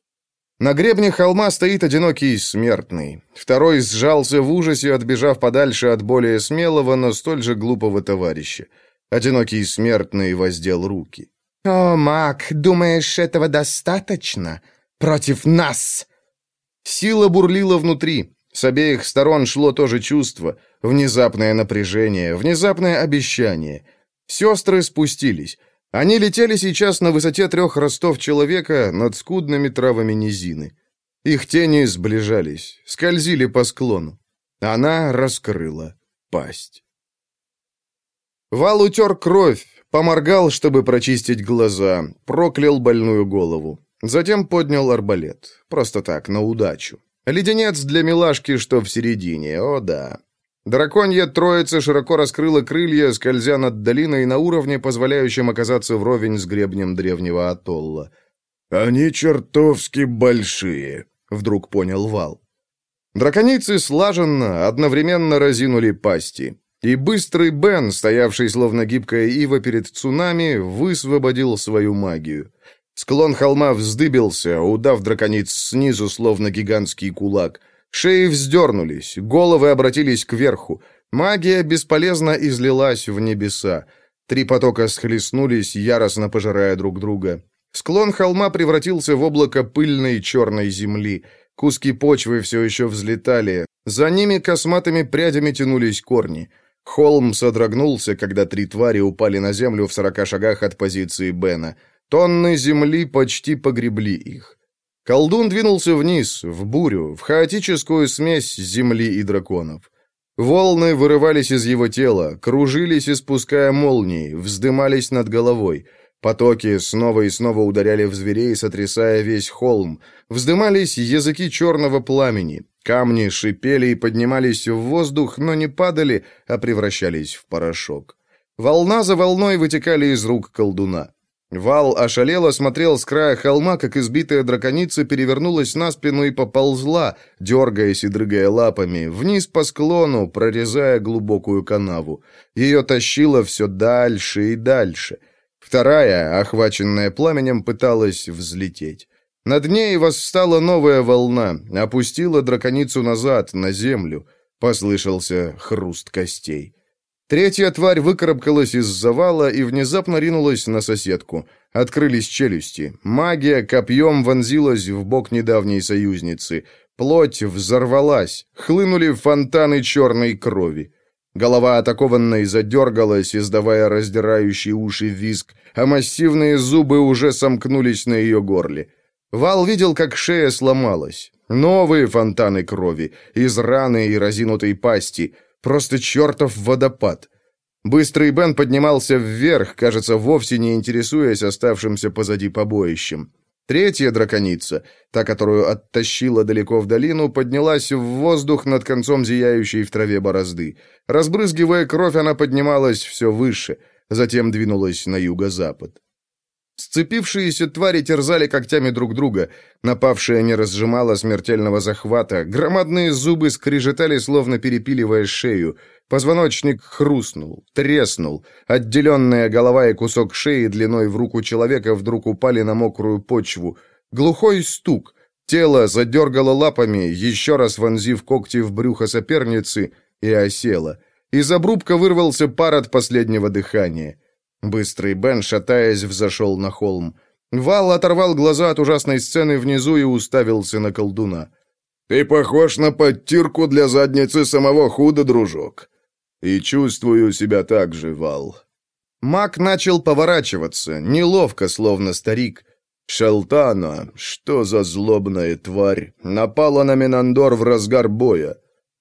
На гребне холма стоит одинокий смертный. Второй сжался в ужасе, отбежав подальше от более смелого, но столь же глупого товарища. Одинокий смертный воздел руки. «О, маг, думаешь, этого достаточно? Против нас!» Сила бурлила внутри. С обеих сторон шло то же чувство. Внезапное напряжение, внезапное обещание. Сестры спустились. Они летели сейчас на высоте трех ростов человека над скудными травами низины. Их тени сближались, скользили по склону. Она раскрыла пасть. Вал утер кровь, поморгал, чтобы прочистить глаза, проклял больную голову. Затем поднял арбалет. Просто так, на удачу. Леденец для милашки, что в середине, о да. Драконья троица широко раскрыла крылья, скользя над долиной на уровне, позволяющем оказаться вровень с гребнем древнего атолла. «Они чертовски большие», — вдруг понял Вал. Драконицы слаженно, одновременно разинули пасти. И быстрый Бен, стоявший словно гибкая ива перед цунами, высвободил свою магию. Склон холма вздыбился, удав дракониц снизу, словно гигантский кулак. Шеи вздернулись, головы обратились кверху. Магия бесполезно излилась в небеса. Три потока схлестнулись, яростно пожирая друг друга. Склон холма превратился в облако пыльной черной земли. Куски почвы все еще взлетали. За ними косматыми прядями тянулись корни. Холм содрогнулся, когда три твари упали на землю в сорока шагах от позиции Бена. Тонны земли почти погребли их. Колдун двинулся вниз, в бурю, в хаотическую смесь земли и драконов. Волны вырывались из его тела, кружились, испуская молнии, вздымались над головой. Потоки снова и снова ударяли в зверей, сотрясая весь холм. Вздымались языки черного пламени. Камни шипели и поднимались в воздух, но не падали, а превращались в порошок. Волна за волной вытекали из рук колдуна. Вал ошалело смотрел с края холма, как избитая драконица перевернулась на спину и поползла, дергаясь и дрыгая лапами, вниз по склону, прорезая глубокую канаву. Ее тащило все дальше и дальше. Вторая, охваченная пламенем, пыталась взлететь. Над ней восстала новая волна, опустила драконицу назад, на землю. Послышался хруст костей. Третья тварь выкарабкалась из завала и внезапно ринулась на соседку. Открылись челюсти. Магия копьем вонзилась в бок недавней союзницы. Плоть взорвалась. Хлынули фонтаны черной крови. Голова атакованной задергалась, издавая раздирающий уши визг, а массивные зубы уже сомкнулись на ее горле. Вал видел, как шея сломалась. Новые фонтаны крови, из раны и разинутой пасти. Просто чертов водопад. Быстрый Бен поднимался вверх, кажется, вовсе не интересуясь оставшимся позади побоищем. Третья драконица, та, которую оттащила далеко в долину, поднялась в воздух над концом зияющей в траве борозды. Разбрызгивая кровь, она поднималась все выше, затем двинулась на юго-запад. Сцепившиеся твари терзали когтями друг друга. Напавшая не разжимала смертельного захвата. Громадные зубы скрежетали, словно перепиливая шею. Позвоночник хрустнул, треснул. Отделенная голова и кусок шеи длиной в руку человека вдруг упали на мокрую почву. Глухой стук. Тело задергало лапами, еще раз вонзив когти в брюхо соперницы, и осело. Из обрубка вырвался пар от последнего дыхания. Быстрый Бен, шатаясь, взошел на холм. Вал оторвал глаза от ужасной сцены внизу и уставился на колдуна. «Ты похож на подтирку для задницы самого худа, дружок. И чувствую себя так же, Вал». Маг начал поворачиваться, неловко, словно старик. «Шелтана, что за злобная тварь, напала на Минандор в разгар боя.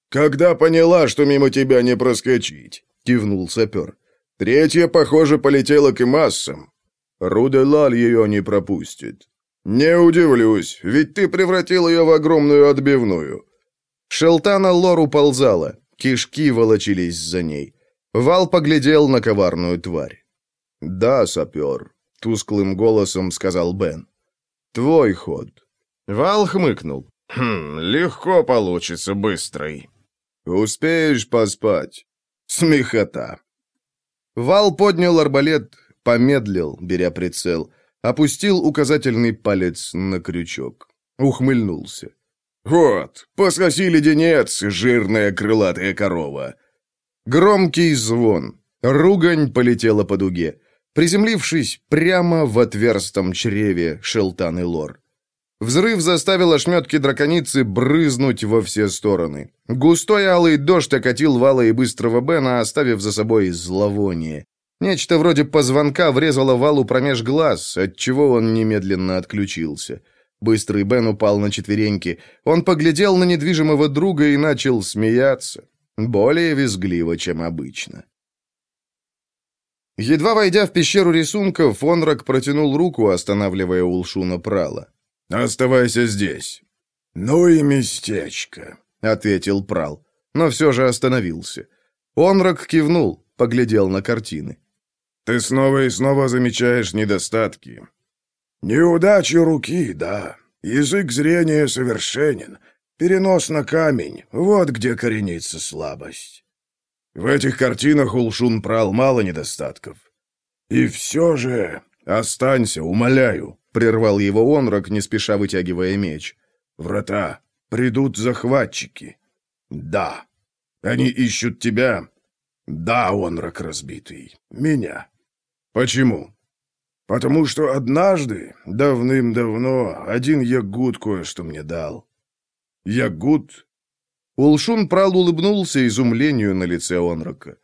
Когда поняла, что мимо тебя не проскочить?» — кивнул сапер. Третья, похоже, полетела к массам. Руделаль ее не пропустит. Не удивлюсь, ведь ты превратил ее в огромную отбивную. Шелтана лор уползала, кишки волочились за ней. Вал поглядел на коварную тварь. «Да, сапер», — тусклым голосом сказал Бен. «Твой ход». Вал хмыкнул. «Хм, легко получится, быстрый». «Успеешь поспать?» «Смехота». Вал поднял арбалет, помедлил, беря прицел, опустил указательный палец на крючок. Ухмыльнулся. «Вот, пососи леденец, жирная крылатая корова!» Громкий звон. Ругань полетела по дуге, приземлившись прямо в отверстом чреве Шелтан Лор. Взрыв заставил ошметки драконицы брызнуть во все стороны. Густой алый дождь окатил вала и быстрого Бена, оставив за собой зловоние. Нечто вроде позвонка врезало валу промеж глаз, отчего он немедленно отключился. Быстрый Бен упал на четвереньки. Он поглядел на недвижимого друга и начал смеяться. Более визгливо, чем обычно. Едва войдя в пещеру рисунков, Фонрак протянул руку, останавливая Улшуна Прала. «Оставайся здесь». «Ну и местечко», — ответил Прал, но все же остановился. Онрак кивнул, поглядел на картины. «Ты снова и снова замечаешь недостатки». «Неудачи руки, да. Язык зрения совершенен. Перенос на камень — вот где коренится слабость». В этих картинах Улшун Прал мало недостатков. «И все же...» «Останься, умоляю», — прервал его Онрак, не спеша вытягивая меч. «Врата. Придут захватчики». «Да». «Они ищут тебя». «Да, Онрак разбитый. Меня». «Почему?» «Потому что однажды, давным-давно, один ягуд кое-что мне дал». «Ягуд?» Улшун Прал улыбнулся изумлению на лице Онрака.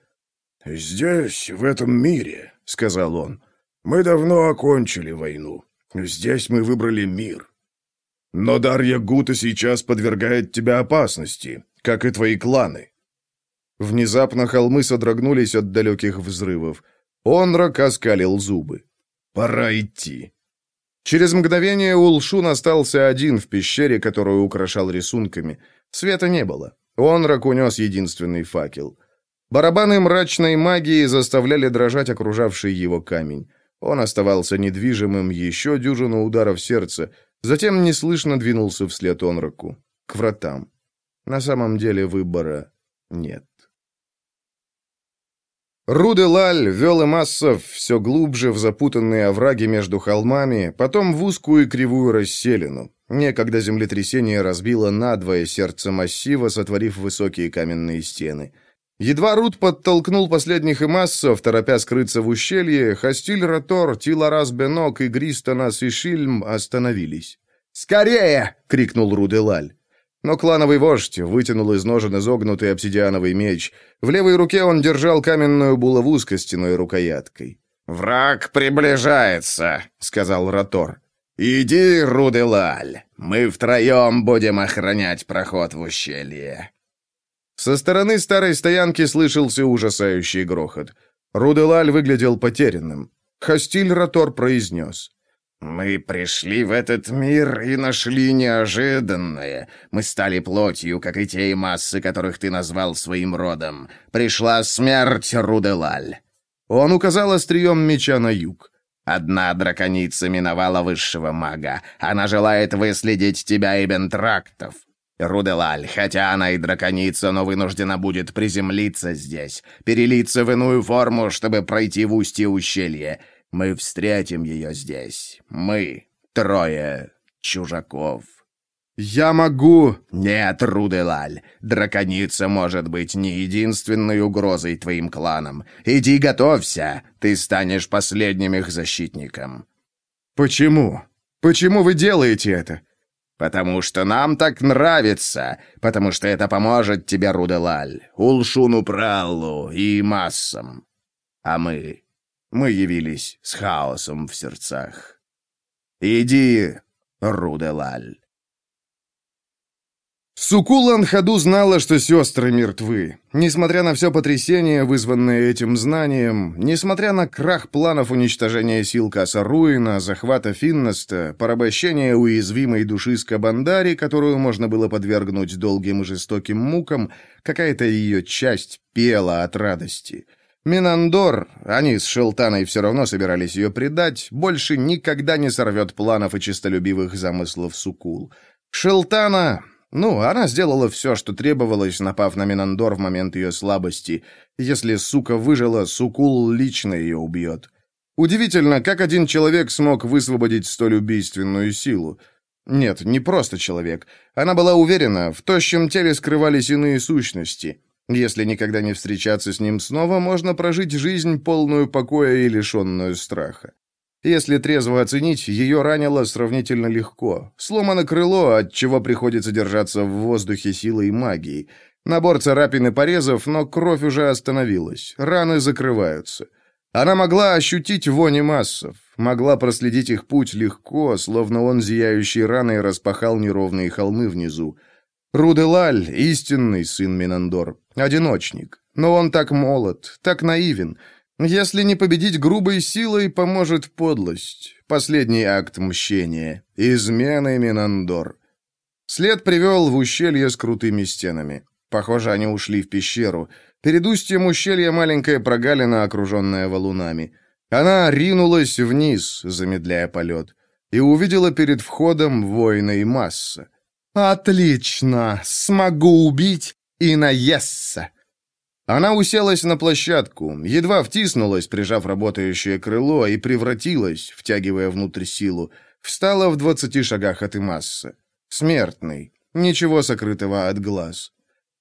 «Здесь, в этом мире», — сказал он, — «мы давно окончили войну. Здесь мы выбрали мир. Но дар Ягута сейчас подвергает тебя опасности, как и твои кланы». Внезапно холмы содрогнулись от далеких взрывов. Онрак оскалил зубы. «Пора идти». Через мгновение Улшун остался один в пещере, которую украшал рисунками — Света не было. Онрак унес единственный факел. Барабаны мрачной магии заставляли дрожать окружавший его камень. Он оставался недвижимым еще дюжину ударов сердца, затем неслышно двинулся вслед Онраку, к вратам. На самом деле выбора нет. Руделаль вел Имассов все глубже в запутанные овраги между холмами, потом в узкую и кривую расселину. Некогда землетрясение разбило надвое сердце массива, сотворив высокие каменные стены. Едва Рут подтолкнул последних Имассов, торопя скрыться в ущелье, Хастиль Ротор, Тиларас Бенок и Гристонас и Шильм остановились. «Скорее!» — крикнул Руделаль. Но клановый вождь вытянул из ножен изогнутый обсидиановый меч. В левой руке он держал каменную булаву с костяной рукояткой. «Враг приближается», — сказал Ротор. «Иди, Руделаль, мы втроем будем охранять проход в ущелье». Со стороны старой стоянки слышался ужасающий грохот. Руделаль выглядел потерянным. Хастиль Ротор произнес. «Мы пришли в этот мир и нашли неожиданное. Мы стали плотью, как и те массы, которых ты назвал своим родом. Пришла смерть, Руделаль». Он указал острием меча на юг. «Одна драконица миновала высшего мага. Она желает выследить тебя и бентрактов. Руделаль, хотя она и драконица, но вынуждена будет приземлиться здесь, перелиться в иную форму, чтобы пройти в устье ущелья. Мы встретим ее здесь. Мы, трое чужаков. «Я могу...» «Нет, Руделаль, драконица может быть не единственной угрозой твоим кланам. Иди готовься, ты станешь последним их защитником». «Почему? Почему вы делаете это?» «Потому что нам так нравится, потому что это поможет тебе, Руделаль, Улшуну Праллу и массам. А мы мы явились с хаосом в сердцах. Иди, Руделаль. Сукула на ходу знала, что сестры мертвы. Несмотря на все потрясение, вызванное этим знанием, несмотря на крах планов уничтожения сил Касаруина, захвата Финнеста, порабощения уязвимой души Скабандари, которую можно было подвергнуть долгим и жестоким мукам, какая-то ее часть пела от радости — Минандор, они с Шелтаной все равно собирались ее предать, больше никогда не сорвет планов и честолюбивых замыслов Сукул. Шелтана... Ну, она сделала все, что требовалось, напав на Минандор в момент ее слабости. Если сука выжила, Сукул лично ее убьет. Удивительно, как один человек смог высвободить столь убийственную силу. Нет, не просто человек. Она была уверена, в тощем теле скрывались иные сущности. Если никогда не встречаться с ним снова, можно прожить жизнь полную покоя и лишенную страха. Если трезво оценить, ее ранило сравнительно легко. Сломано крыло, от чего приходится держаться в воздухе силой магии. Набор царапин и порезов, но кровь уже остановилась. Раны закрываются. Она могла ощутить вони массов, могла проследить их путь легко, словно он зияющей раной распахал неровные холмы внизу. Руделаль — истинный сын Минандор, одиночник. Но он так молод, так наивен. Если не победить грубой силой, поможет подлость. Последний акт мщения. Измены Минандор. След привел в ущелье с крутыми стенами. Похоже, они ушли в пещеру. Перед устьем ущелья маленькая прогалина, окруженная валунами. Она ринулась вниз, замедляя полет, и увидела перед входом воина и масса. «Отлично! Смогу убить и наесться!» Она уселась на площадку, едва втиснулась, прижав работающее крыло, и превратилась, втягивая внутрь силу. Встала в двадцати шагах от Имасса. Смертный. Ничего сокрытого от глаз.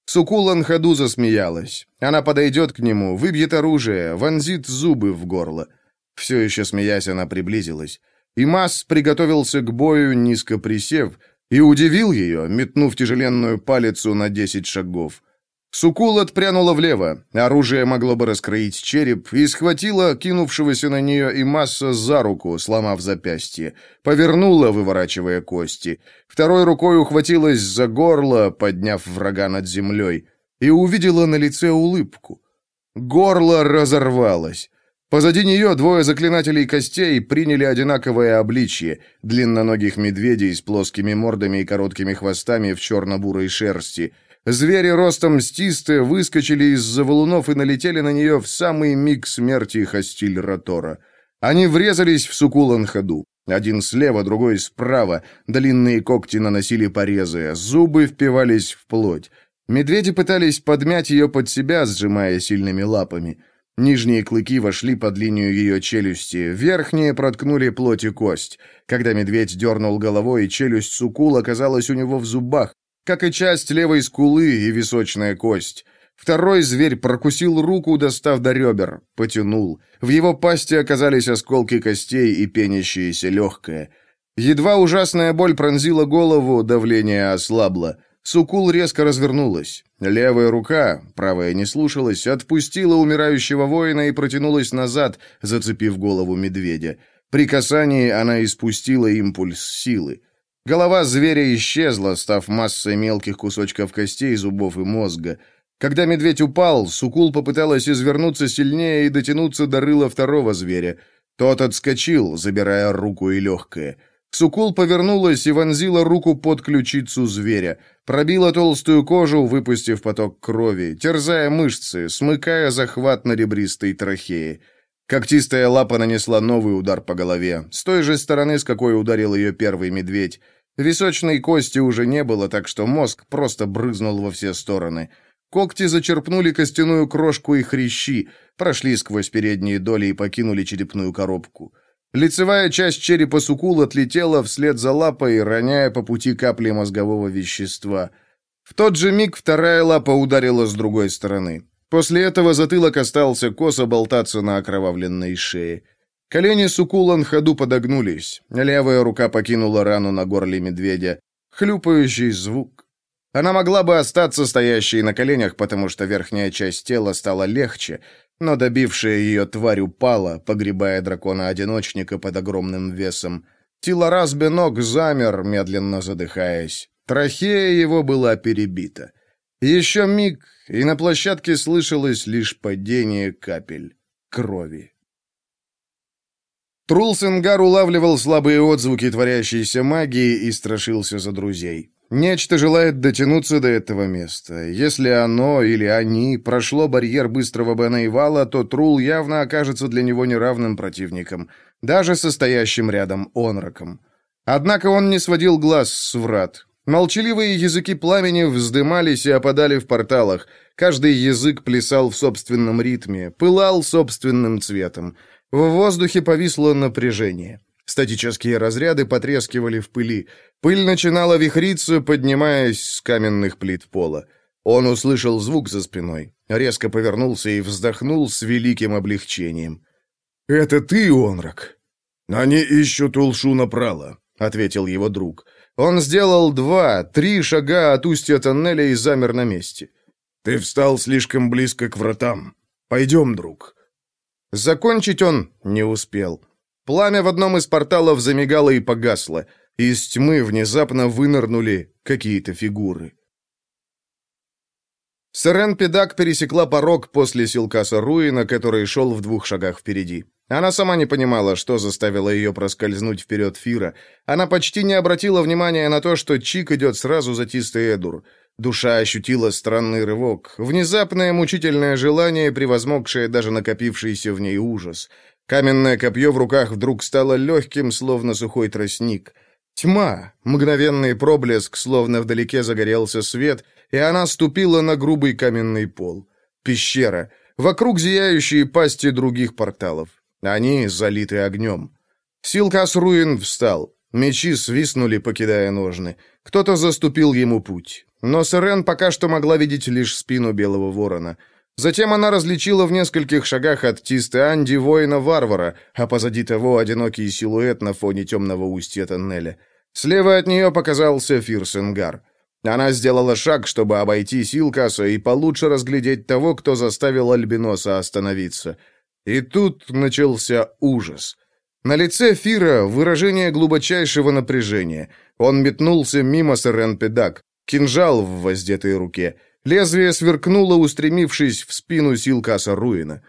Сукула на ходу засмеялась. Она подойдет к нему, выбьет оружие, вонзит зубы в горло. Все еще смеясь, она приблизилась. Имас приготовился к бою, низко присев, и удивил ее, метнув тяжеленную палицу на десять шагов. Сукул отпрянула влево, оружие могло бы раскроить череп, и схватила кинувшегося на нее и масса за руку, сломав запястье. Повернула, выворачивая кости. Второй рукой ухватилась за горло, подняв врага над землей, и увидела на лице улыбку. Горло разорвалось. Позади нее двое заклинателей костей приняли одинаковое обличье, длинноногих медведей с плоскими мордами и короткими хвостами в черно-бурой шерсти. Звери ростом стисты выскочили из-за валунов и налетели на нее в самый миг смерти Хастиль Ротора. Они врезались в Сукула на ходу. Один слева, другой справа. Длинные когти наносили порезы, зубы впивались в плоть. Медведи пытались подмять ее под себя, сжимая сильными лапами. Нижние клыки вошли под линию ее челюсти, верхние проткнули плоть и кость. Когда медведь дернул головой, челюсть сукул оказалась у него в зубах, как и часть левой скулы и височная кость. Второй зверь прокусил руку, достав до ребер, потянул. В его пасти оказались осколки костей и пенящееся легкое. Едва ужасная боль пронзила голову, давление ослабло. Сукул резко развернулась. Левая рука, правая не слушалась, отпустила умирающего воина и протянулась назад, зацепив голову медведя. При касании она испустила импульс силы. Голова зверя исчезла, став массой мелких кусочков костей, зубов и мозга. Когда медведь упал, Сукул попыталась извернуться сильнее и дотянуться до рыла второго зверя. Тот отскочил, забирая руку и легкое. Сукул повернулась и вонзила руку под ключицу зверя, пробила толстую кожу, выпустив поток крови, терзая мышцы, смыкая захват на ребристой трахее. Когтистая лапа нанесла новый удар по голове, с той же стороны, с какой ударил ее первый медведь. Височной кости уже не было, так что мозг просто брызнул во все стороны. Когти зачерпнули костяную крошку и хрящи, прошли сквозь передние доли и покинули черепную коробку. Лицевая часть черепа Сукул отлетела вслед за лапой, роняя по пути капли мозгового вещества. В тот же миг вторая лапа ударила с другой стороны. После этого затылок остался косо болтаться на окровавленной шее. Колени Сукула на ходу подогнулись. Левая рука покинула рану на горле медведя. Хлюпающий звук. Она могла бы остаться стоящей на коленях, потому что верхняя часть тела стала легче, но добившая ее тварь упала, погребая дракона-одиночника под огромным весом. Тилораз Бенок замер, медленно задыхаясь. Трахея его была перебита. Еще миг, и на площадке слышалось лишь падение капель крови. Трулсенгар улавливал слабые отзвуки творящейся магии и страшился за друзей. Нечто желает дотянуться до этого места. Если оно или они прошло барьер быстрого Бена и Вала, то Трул явно окажется для него неравным противником, даже состоящим рядом Онраком. Однако он не сводил глаз с врат. Молчаливые языки пламени вздымались и опадали в порталах. Каждый язык плясал в собственном ритме, пылал собственным цветом. В воздухе повисло напряжение. Статические разряды потрескивали в пыли. Пыль начинала вихриться, поднимаясь с каменных плит пола. Он услышал звук за спиной, резко повернулся и вздохнул с великим облегчением. «Это ты, Онрак?» «Они ищут Улшуна Прала», — ответил его друг. Он сделал два, три шага от устья тоннеля и замер на месте. «Ты встал слишком близко к вратам. Пойдем, друг». Закончить он не успел. Пламя в одном из порталов замигало и погасло. Из тьмы внезапно вынырнули какие-то фигуры. Сарен Педак пересекла порог после Силкаса Руина, который шел в двух шагах впереди. Она сама не понимала, что заставило ее проскользнуть вперед Фира. Она почти не обратила внимания на то, что Чик идет сразу за Тистой Эдур. Душа ощутила странный рывок, внезапное мучительное желание, превозмогшее даже накопившийся в ней ужас — Каменное копье в руках вдруг стало легким, словно сухой тростник. Тьма, мгновенный проблеск, словно вдалеке загорелся свет, и она ступила на грубый каменный пол. Пещера. Вокруг зияющие пасти других порталов. Они залиты огнем. Силкас Руин встал. Мечи свистнули, покидая ножны. Кто-то заступил ему путь. Но Сырен пока что могла видеть лишь спину Белого Ворона — Затем она различила в нескольких шагах от Тисты Анди воина-варвара, а позади того одинокий силуэт на фоне темного устья тоннеля. Слева от нее показался Фирсенгар. Она сделала шаг, чтобы обойти Силкаса и получше разглядеть того, кто заставил Альбиноса остановиться. И тут начался ужас. На лице Фира выражение глубочайшего напряжения. Он метнулся мимо Сарен Педак, кинжал в воздетой руке — Лезвие сверкнуло, устремившись в спину Силкаса Руина.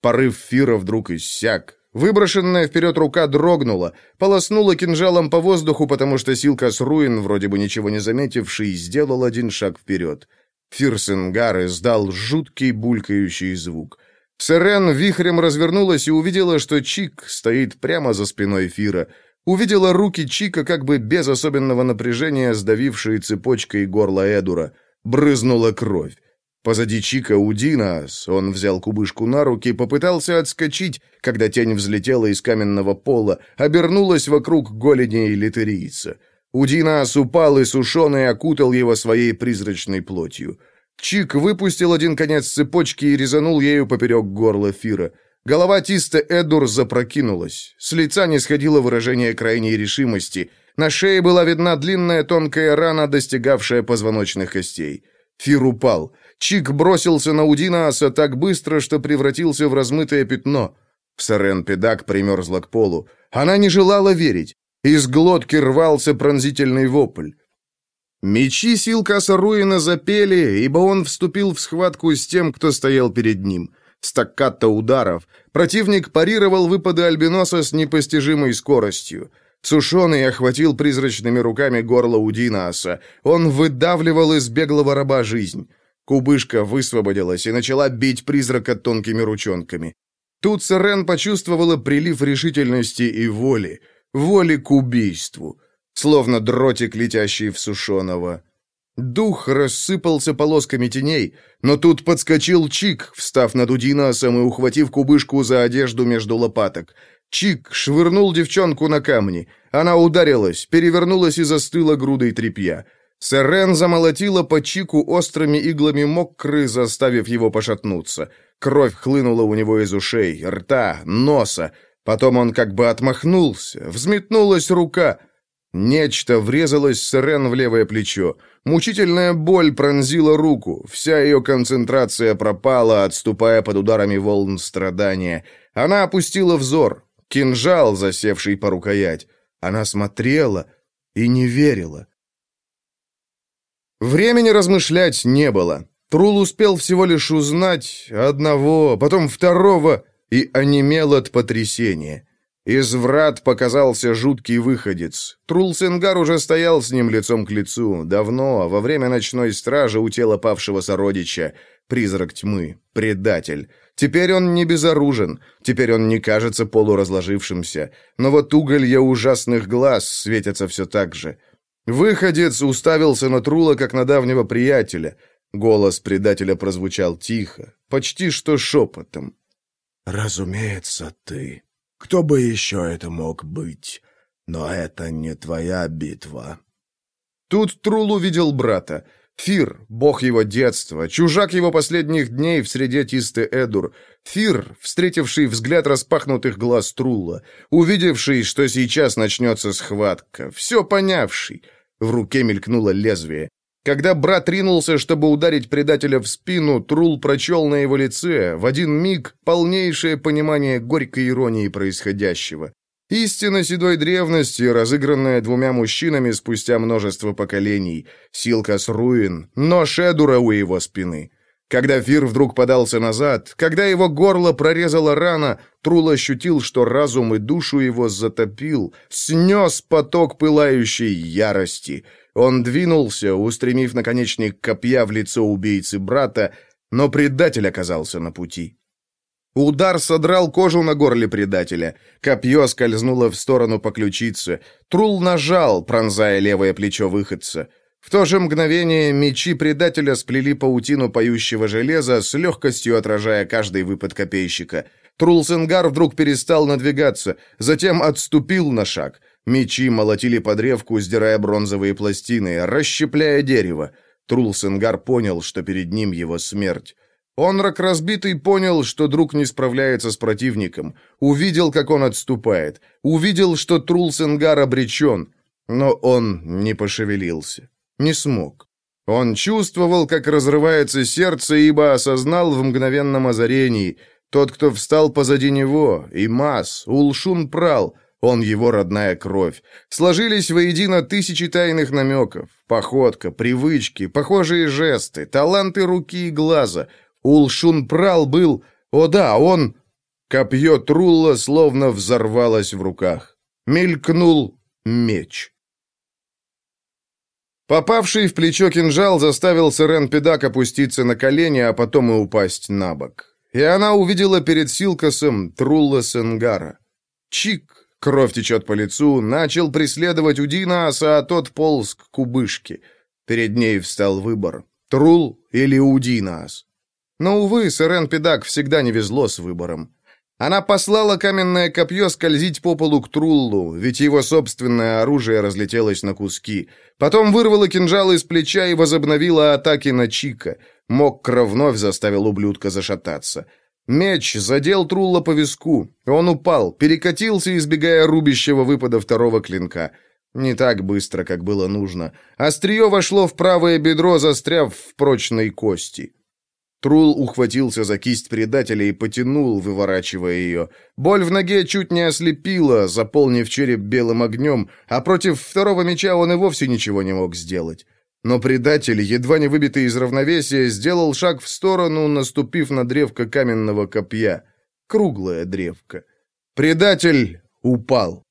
Порыв Фира вдруг иссяк. Выброшенная вперед рука дрогнула, полоснула кинжалом по воздуху, потому что Силкас Руин, вроде бы ничего не заметивший, сделал один шаг вперед. Фирсенгар издал жуткий булькающий звук. Сэрен вихрем развернулась и увидела, что Чик стоит прямо за спиной Фира. Увидела руки Чика, как бы без особенного напряжения, сдавившие цепочкой горло Эдура — брызнула кровь. Позади Чика Удинас, он взял кубышку на руки, попытался отскочить, когда тень взлетела из каменного пола, обернулась вокруг голени литерийца. Удинас упал, и сушеный окутал его своей призрачной плотью. Чик выпустил один конец цепочки и резанул ею поперек горла Фира. Голова Тиста Эдур запрокинулась. С лица не сходило выражение крайней решимости — на шее была видна длинная тонкая рана, достигавшая позвоночных костей. Фир упал. Чик бросился на Удинаса так быстро, что превратился в размытое пятно. Сарен Педак примерзла к полу. Она не желала верить. Из глотки рвался пронзительный вопль. Мечи Силкаса Руина запели, ибо он вступил в схватку с тем, кто стоял перед ним. Стаккато ударов. Противник парировал выпады Альбиноса с непостижимой скоростью. Сушеный охватил призрачными руками горло Удинаса. Он выдавливал из беглого раба жизнь. Кубышка высвободилась и начала бить призрака тонкими ручонками. Тут Сарен почувствовала прилив решительности и воли. Воли к убийству. Словно дротик, летящий в сушеного. Дух рассыпался полосками теней, но тут подскочил Чик, встав над Удинасом и ухватив кубышку за одежду между лопаток. Чик швырнул девчонку на камни. Она ударилась, перевернулась и застыла грудой тряпья. Сэрен замолотила по Чику острыми иглами мокры, заставив его пошатнуться. Кровь хлынула у него из ушей, рта, носа. Потом он как бы отмахнулся. Взметнулась рука. Нечто врезалось Сэрен в левое плечо. Мучительная боль пронзила руку. Вся ее концентрация пропала, отступая под ударами волн страдания. Она опустила взор кинжал, засевший по рукоять. Она смотрела и не верила. Времени размышлять не было. Трул успел всего лишь узнать одного, потом второго, и онемел от потрясения. Из врат показался жуткий выходец. Трулсенгар уже стоял с ним лицом к лицу, давно, во время ночной стражи у тела павшего сородича. Призрак тьмы, предатель. Теперь он не безоружен, теперь он не кажется полуразложившимся. Но вот уголья ужасных глаз светятся все так же. Выходец уставился на Трула, как на давнего приятеля. Голос предателя прозвучал тихо, почти что шепотом. «Разумеется, ты. Кто бы еще это мог быть? Но это не твоя битва». Тут Трул увидел брата. Фир, бог его детства, чужак его последних дней в среде Тисты Эдур. Фир, встретивший взгляд распахнутых глаз Трула, увидевший, что сейчас начнется схватка, все понявший. В руке мелькнуло лезвие. Когда брат ринулся, чтобы ударить предателя в спину, Трул прочел на его лице в один миг полнейшее понимание горькой иронии происходящего. Истина седой древности, разыгранная двумя мужчинами спустя множество поколений. Силка с руин, но Шедура у его спины. Когда Фир вдруг подался назад, когда его горло прорезала рана, Трул ощутил, что разум и душу его затопил, снес поток пылающей ярости — он двинулся, устремив наконечник копья в лицо убийцы брата, но предатель оказался на пути. Удар содрал кожу на горле предателя. Копье скользнуло в сторону по ключице. Трул нажал, пронзая левое плечо выходца. В то же мгновение мечи предателя сплели паутину поющего железа, с легкостью отражая каждый выпад копейщика. Трулсенгар вдруг перестал надвигаться, затем отступил на шаг. Мечи молотили по древку, сдирая бронзовые пластины, расщепляя дерево. Трулсенгар понял, что перед ним его смерть. Онрак разбитый понял, что друг не справляется с противником. Увидел, как он отступает. Увидел, что Трулсенгар обречен. Но он не пошевелился. Не смог. Он чувствовал, как разрывается сердце, ибо осознал в мгновенном озарении. Тот, кто встал позади него, и Мас, Улшун Прал — он его родная кровь. Сложились воедино тысячи тайных намеков. Походка, привычки, похожие жесты, таланты руки и глаза. Улшун Прал был... О да, он... Копье Трулла словно взорвалось в руках. Мелькнул меч. Попавший в плечо кинжал заставил Сырен Педак опуститься на колени, а потом и упасть на бок. И она увидела перед Силкасом Трулла Сенгара. Чик, Кровь течет по лицу, начал преследовать Удинаса, а тот полз к кубышке. Перед ней встал выбор — Трул или Удинас. Но, увы, Сырен Педак всегда не везло с выбором. Она послала каменное копье скользить по полу к Труллу, ведь его собственное оружие разлетелось на куски. Потом вырвала кинжал из плеча и возобновила атаки на Чика. Моккро вновь заставил ублюдка зашататься. Меч задел Трулла по виску. Он упал, перекатился, избегая рубящего выпада второго клинка. Не так быстро, как было нужно. Острие вошло в правое бедро, застряв в прочной кости. Трул ухватился за кисть предателя и потянул, выворачивая ее. Боль в ноге чуть не ослепила, заполнив череп белым огнем, а против второго меча он и вовсе ничего не мог сделать. Но предатель, едва не выбитый из равновесия, сделал шаг в сторону, наступив на древко каменного копья. Круглая древко. Предатель упал.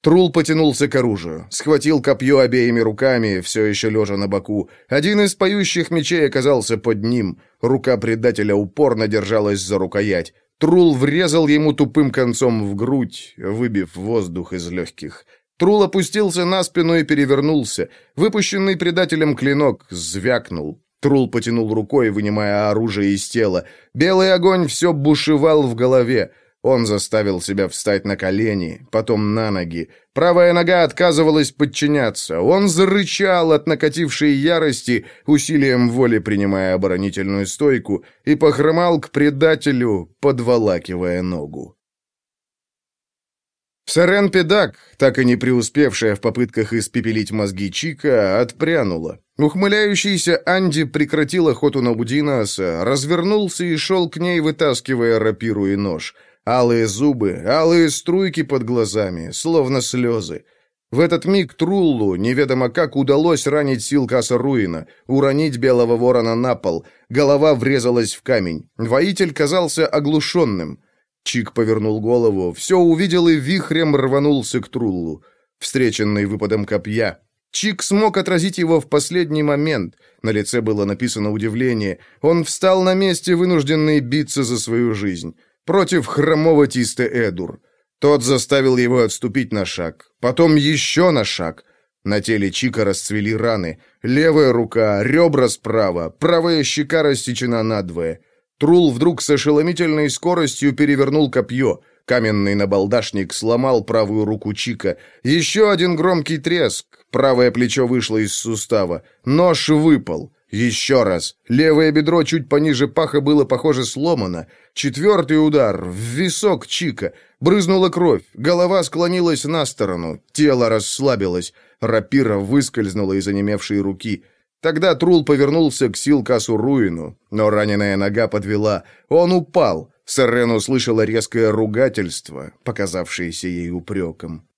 Трул потянулся к оружию, схватил копье обеими руками, все еще лежа на боку. Один из поющих мечей оказался под ним. Рука предателя упорно держалась за рукоять. Трул врезал ему тупым концом в грудь, выбив воздух из легких. Трул опустился на спину и перевернулся. Выпущенный предателем клинок звякнул. Трул потянул рукой, вынимая оружие из тела. Белый огонь все бушевал в голове. Он заставил себя встать на колени, потом на ноги. Правая нога отказывалась подчиняться. Он зарычал от накатившей ярости, усилием воли принимая оборонительную стойку, и похромал к предателю, подволакивая ногу. Сарен Педак, так и не преуспевшая в попытках испепелить мозги Чика, отпрянула. Ухмыляющийся Анди прекратил охоту на Будинаса, развернулся и шел к ней, вытаскивая рапиру и нож. Алые зубы, алые струйки под глазами, словно слезы. В этот миг Труллу неведомо как удалось ранить Силкаса Руина, уронить Белого Ворона на пол. Голова врезалась в камень. Воитель казался оглушенным. Чик повернул голову, все увидел и вихрем рванулся к Труллу. Встреченный выпадом копья, Чик смог отразить его в последний момент. На лице было написано удивление. Он встал на месте, вынужденный биться за свою жизнь. Против хромого Тисте Эдур. Тот заставил его отступить на шаг. Потом еще на шаг. На теле Чика расцвели раны. Левая рука, ребра справа, правая щека рассечена надвое. Трул вдруг с ошеломительной скоростью перевернул копье. Каменный набалдашник сломал правую руку Чика. Еще один громкий треск. Правое плечо вышло из сустава. Нож выпал. Еще раз. Левое бедро чуть пониже паха было, похоже, сломано. Четвертый удар. В висок Чика. Брызнула кровь. Голова склонилась на сторону. Тело расслабилось. Рапира выскользнула из онемевшей руки. Тогда Трул повернулся к Силкасу Руину, но раненая нога подвела. Он упал. Сарен услышала резкое ругательство, показавшееся ей упреком.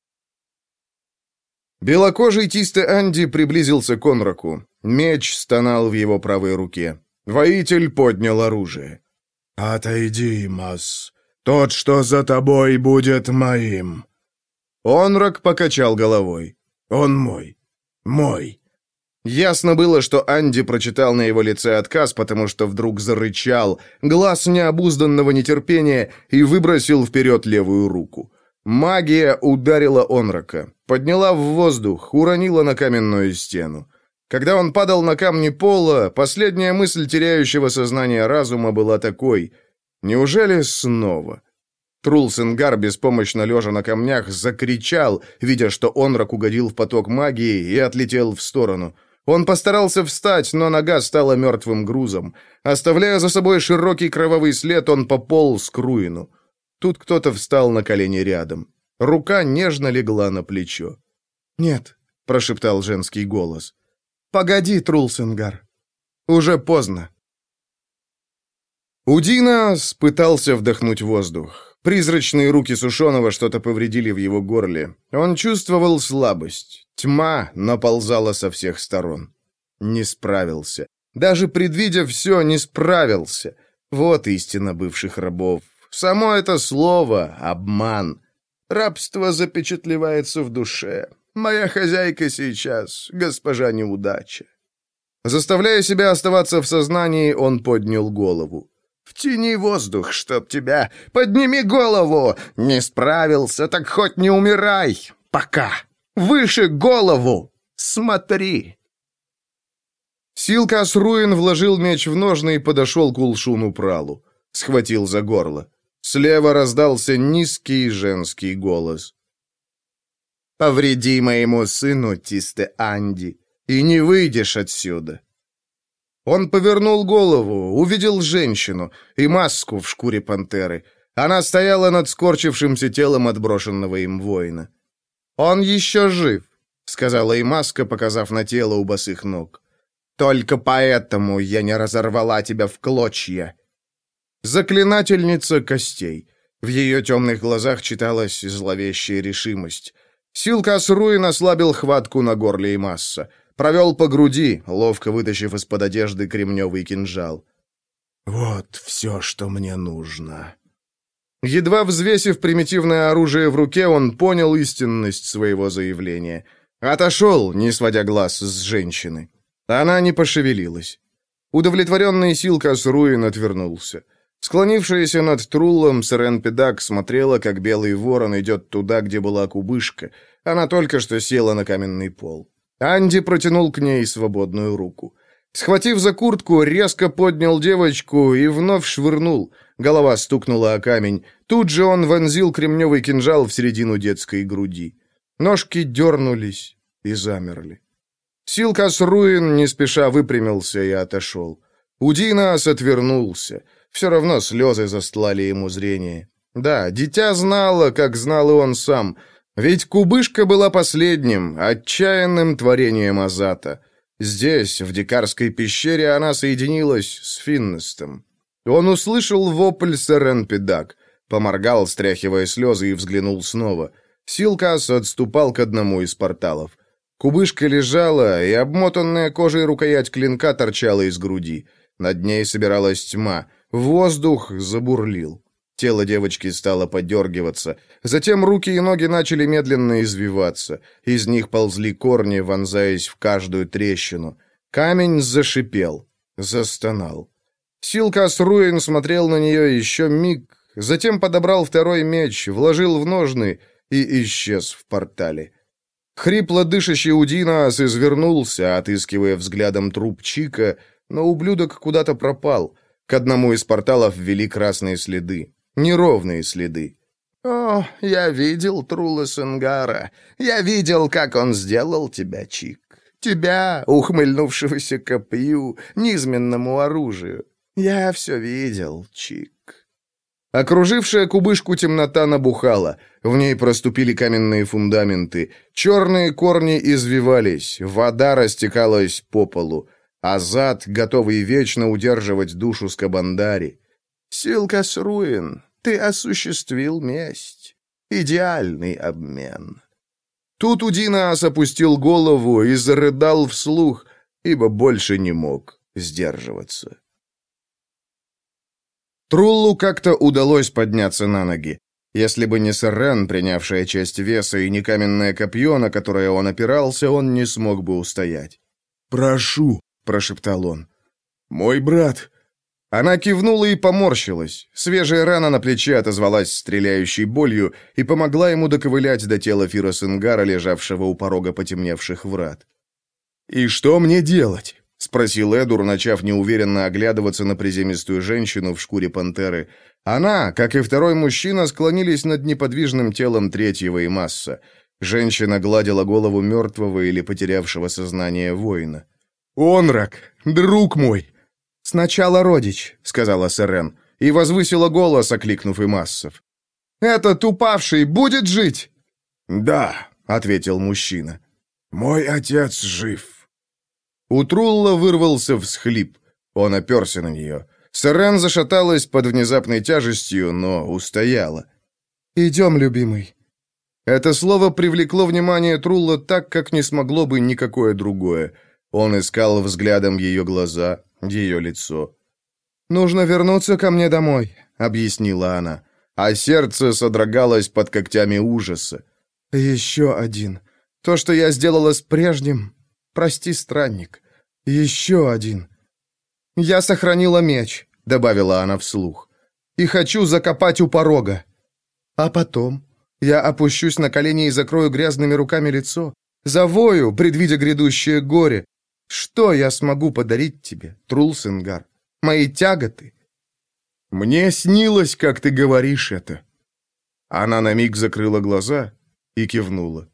Белокожий Тисте Анди приблизился к Онраку. Меч стонал в его правой руке. Воитель поднял оружие. «Отойди, Мас. Тот, что за тобой, будет моим». Онрак покачал головой. «Он мой. Мой». Ясно было, что Анди прочитал на его лице отказ, потому что вдруг зарычал, глаз необузданного нетерпения, и выбросил вперед левую руку. Магия ударила Онрака, подняла в воздух, уронила на каменную стену. Когда он падал на камни пола, последняя мысль теряющего сознание разума была такой «Неужели снова?» Трулсенгар, беспомощно лежа на камнях, закричал, видя, что Онрак угодил в поток магии и отлетел в сторону. Он постарался встать, но нога стала мертвым грузом. Оставляя за собой широкий кровавый след, он пополз к руину. Тут кто-то встал на колени рядом. Рука нежно легла на плечо. «Нет», — прошептал женский голос. «Погоди, Трулсенгар. Уже поздно». Удина пытался вдохнуть воздух. Призрачные руки Сушеного что-то повредили в его горле. Он чувствовал слабость. Тьма наползала со всех сторон. Не справился. Даже предвидя все, не справился. Вот истина бывших рабов. Само это слово — обман. Рабство запечатлевается в душе. Моя хозяйка сейчас, госпожа неудача. Заставляя себя оставаться в сознании, он поднял голову. «Втяни воздух, чтоб тебя! Подними голову! Не справился, так хоть не умирай! Пока! Выше голову! Смотри!» Силкас Руин вложил меч в ножны и подошел к Улшуну Пралу. Схватил за горло. Слева раздался низкий женский голос. «Повреди моему сыну, Тисте Анди, и не выйдешь отсюда». Он повернул голову, увидел женщину и маску в шкуре пантеры. Она стояла над скорчившимся телом отброшенного им воина. «Он еще жив», — сказала и маска, показав на тело у босых ног. «Только поэтому я не разорвала тебя в клочья». Заклинательница костей. В ее темных глазах читалась зловещая решимость. Силкас Руин ослабил хватку на горле и масса. Провел по груди, ловко вытащив из-под одежды кремневый кинжал. «Вот все, что мне нужно». Едва взвесив примитивное оружие в руке, он понял истинность своего заявления. Отошел, не сводя глаз с женщины. Она не пошевелилась. Удовлетворенный Силкас Руин отвернулся. Склонившаяся над Труллом, Сырен Педак смотрела, как белый ворон идет туда, где была кубышка. Она только что села на каменный пол. Анди протянул к ней свободную руку. Схватив за куртку, резко поднял девочку и вновь швырнул. Голова стукнула о камень. Тут же он вонзил кремневый кинжал в середину детской груди. Ножки дернулись и замерли. Силкас Руин не спеша выпрямился и отошел. Удинас отвернулся. Все равно слезы застлали ему зрение. Да, дитя знало, как знал и он сам. Ведь кубышка была последним, отчаянным творением Азата. Здесь, в дикарской пещере, она соединилась с Финнестом. Он услышал вопль Сарен Педак, поморгал, стряхивая слезы, и взглянул снова. Силкас отступал к одному из порталов. Кубышка лежала, и обмотанная кожей рукоять клинка торчала из груди. Над ней собиралась тьма. Воздух забурлил. Тело девочки стало подергиваться. Затем руки и ноги начали медленно извиваться. Из них ползли корни, вонзаясь в каждую трещину. Камень зашипел, застонал. Силкас Руин смотрел на нее еще миг, затем подобрал второй меч, вложил в ножны и исчез в портале. Хрипло дышащий Удинас извернулся, отыскивая взглядом труп Чика, но ублюдок куда-то пропал. К одному из порталов ввели красные следы. Неровные следы. «О, я видел Трула Сенгара. Я видел, как он сделал тебя, Чик. Тебя, ухмыльнувшегося копью, низменному оружию. Я все видел, Чик». Окружившая кубышку темнота набухала. В ней проступили каменные фундаменты. Черные корни извивались, вода растекалась по полу. А зад, готовый вечно удерживать душу Скабандари. «Силкас Руин, ты осуществил месть. Идеальный обмен». Тут Удинас опустил голову и зарыдал вслух, ибо больше не мог сдерживаться. Труллу как-то удалось подняться на ноги. Если бы не Сарен, принявшая часть веса, и не каменное копье, на которое он опирался, он не смог бы устоять. «Прошу», — прошептал он. «Мой брат». Она кивнула и поморщилась. Свежая рана на плече отозвалась стреляющей болью и помогла ему доковылять до тела Фира Сенгара, лежавшего у порога потемневших врат. «И что мне делать?» — спросил Эдур, начав неуверенно оглядываться на приземистую женщину в шкуре пантеры. Она, как и второй мужчина, склонились над неподвижным телом третьего и масса. Женщина гладила голову мертвого или потерявшего сознание воина. «Онрак, друг мой!» «Сначала родич», — сказала Сэрен, и возвысила голос, окликнув и массов. «Этот упавший будет жить?» «Да», — ответил мужчина. «Мой отец жив». У Трулла вырвался всхлип. Он оперся на нее. Сарен зашаталась под внезапной тяжестью, но устояла. «Идем, любимый». Это слово привлекло внимание Трулла так, как не смогло бы никакое другое. Он искал взглядом ее глаза, ее лицо. «Нужно вернуться ко мне домой», — объяснила она, а сердце содрогалось под когтями ужаса. «Еще один. То, что я сделала с прежним. Прости, странник. «Еще один». «Я сохранила меч», — добавила она вслух. «И хочу закопать у порога». «А потом?» Я опущусь на колени и закрою грязными руками лицо. Завою, предвидя грядущее горе. Что я смогу подарить тебе, Трулсенгар? Мои тяготы?» «Мне снилось, как ты говоришь это». Она на миг закрыла глаза и кивнула.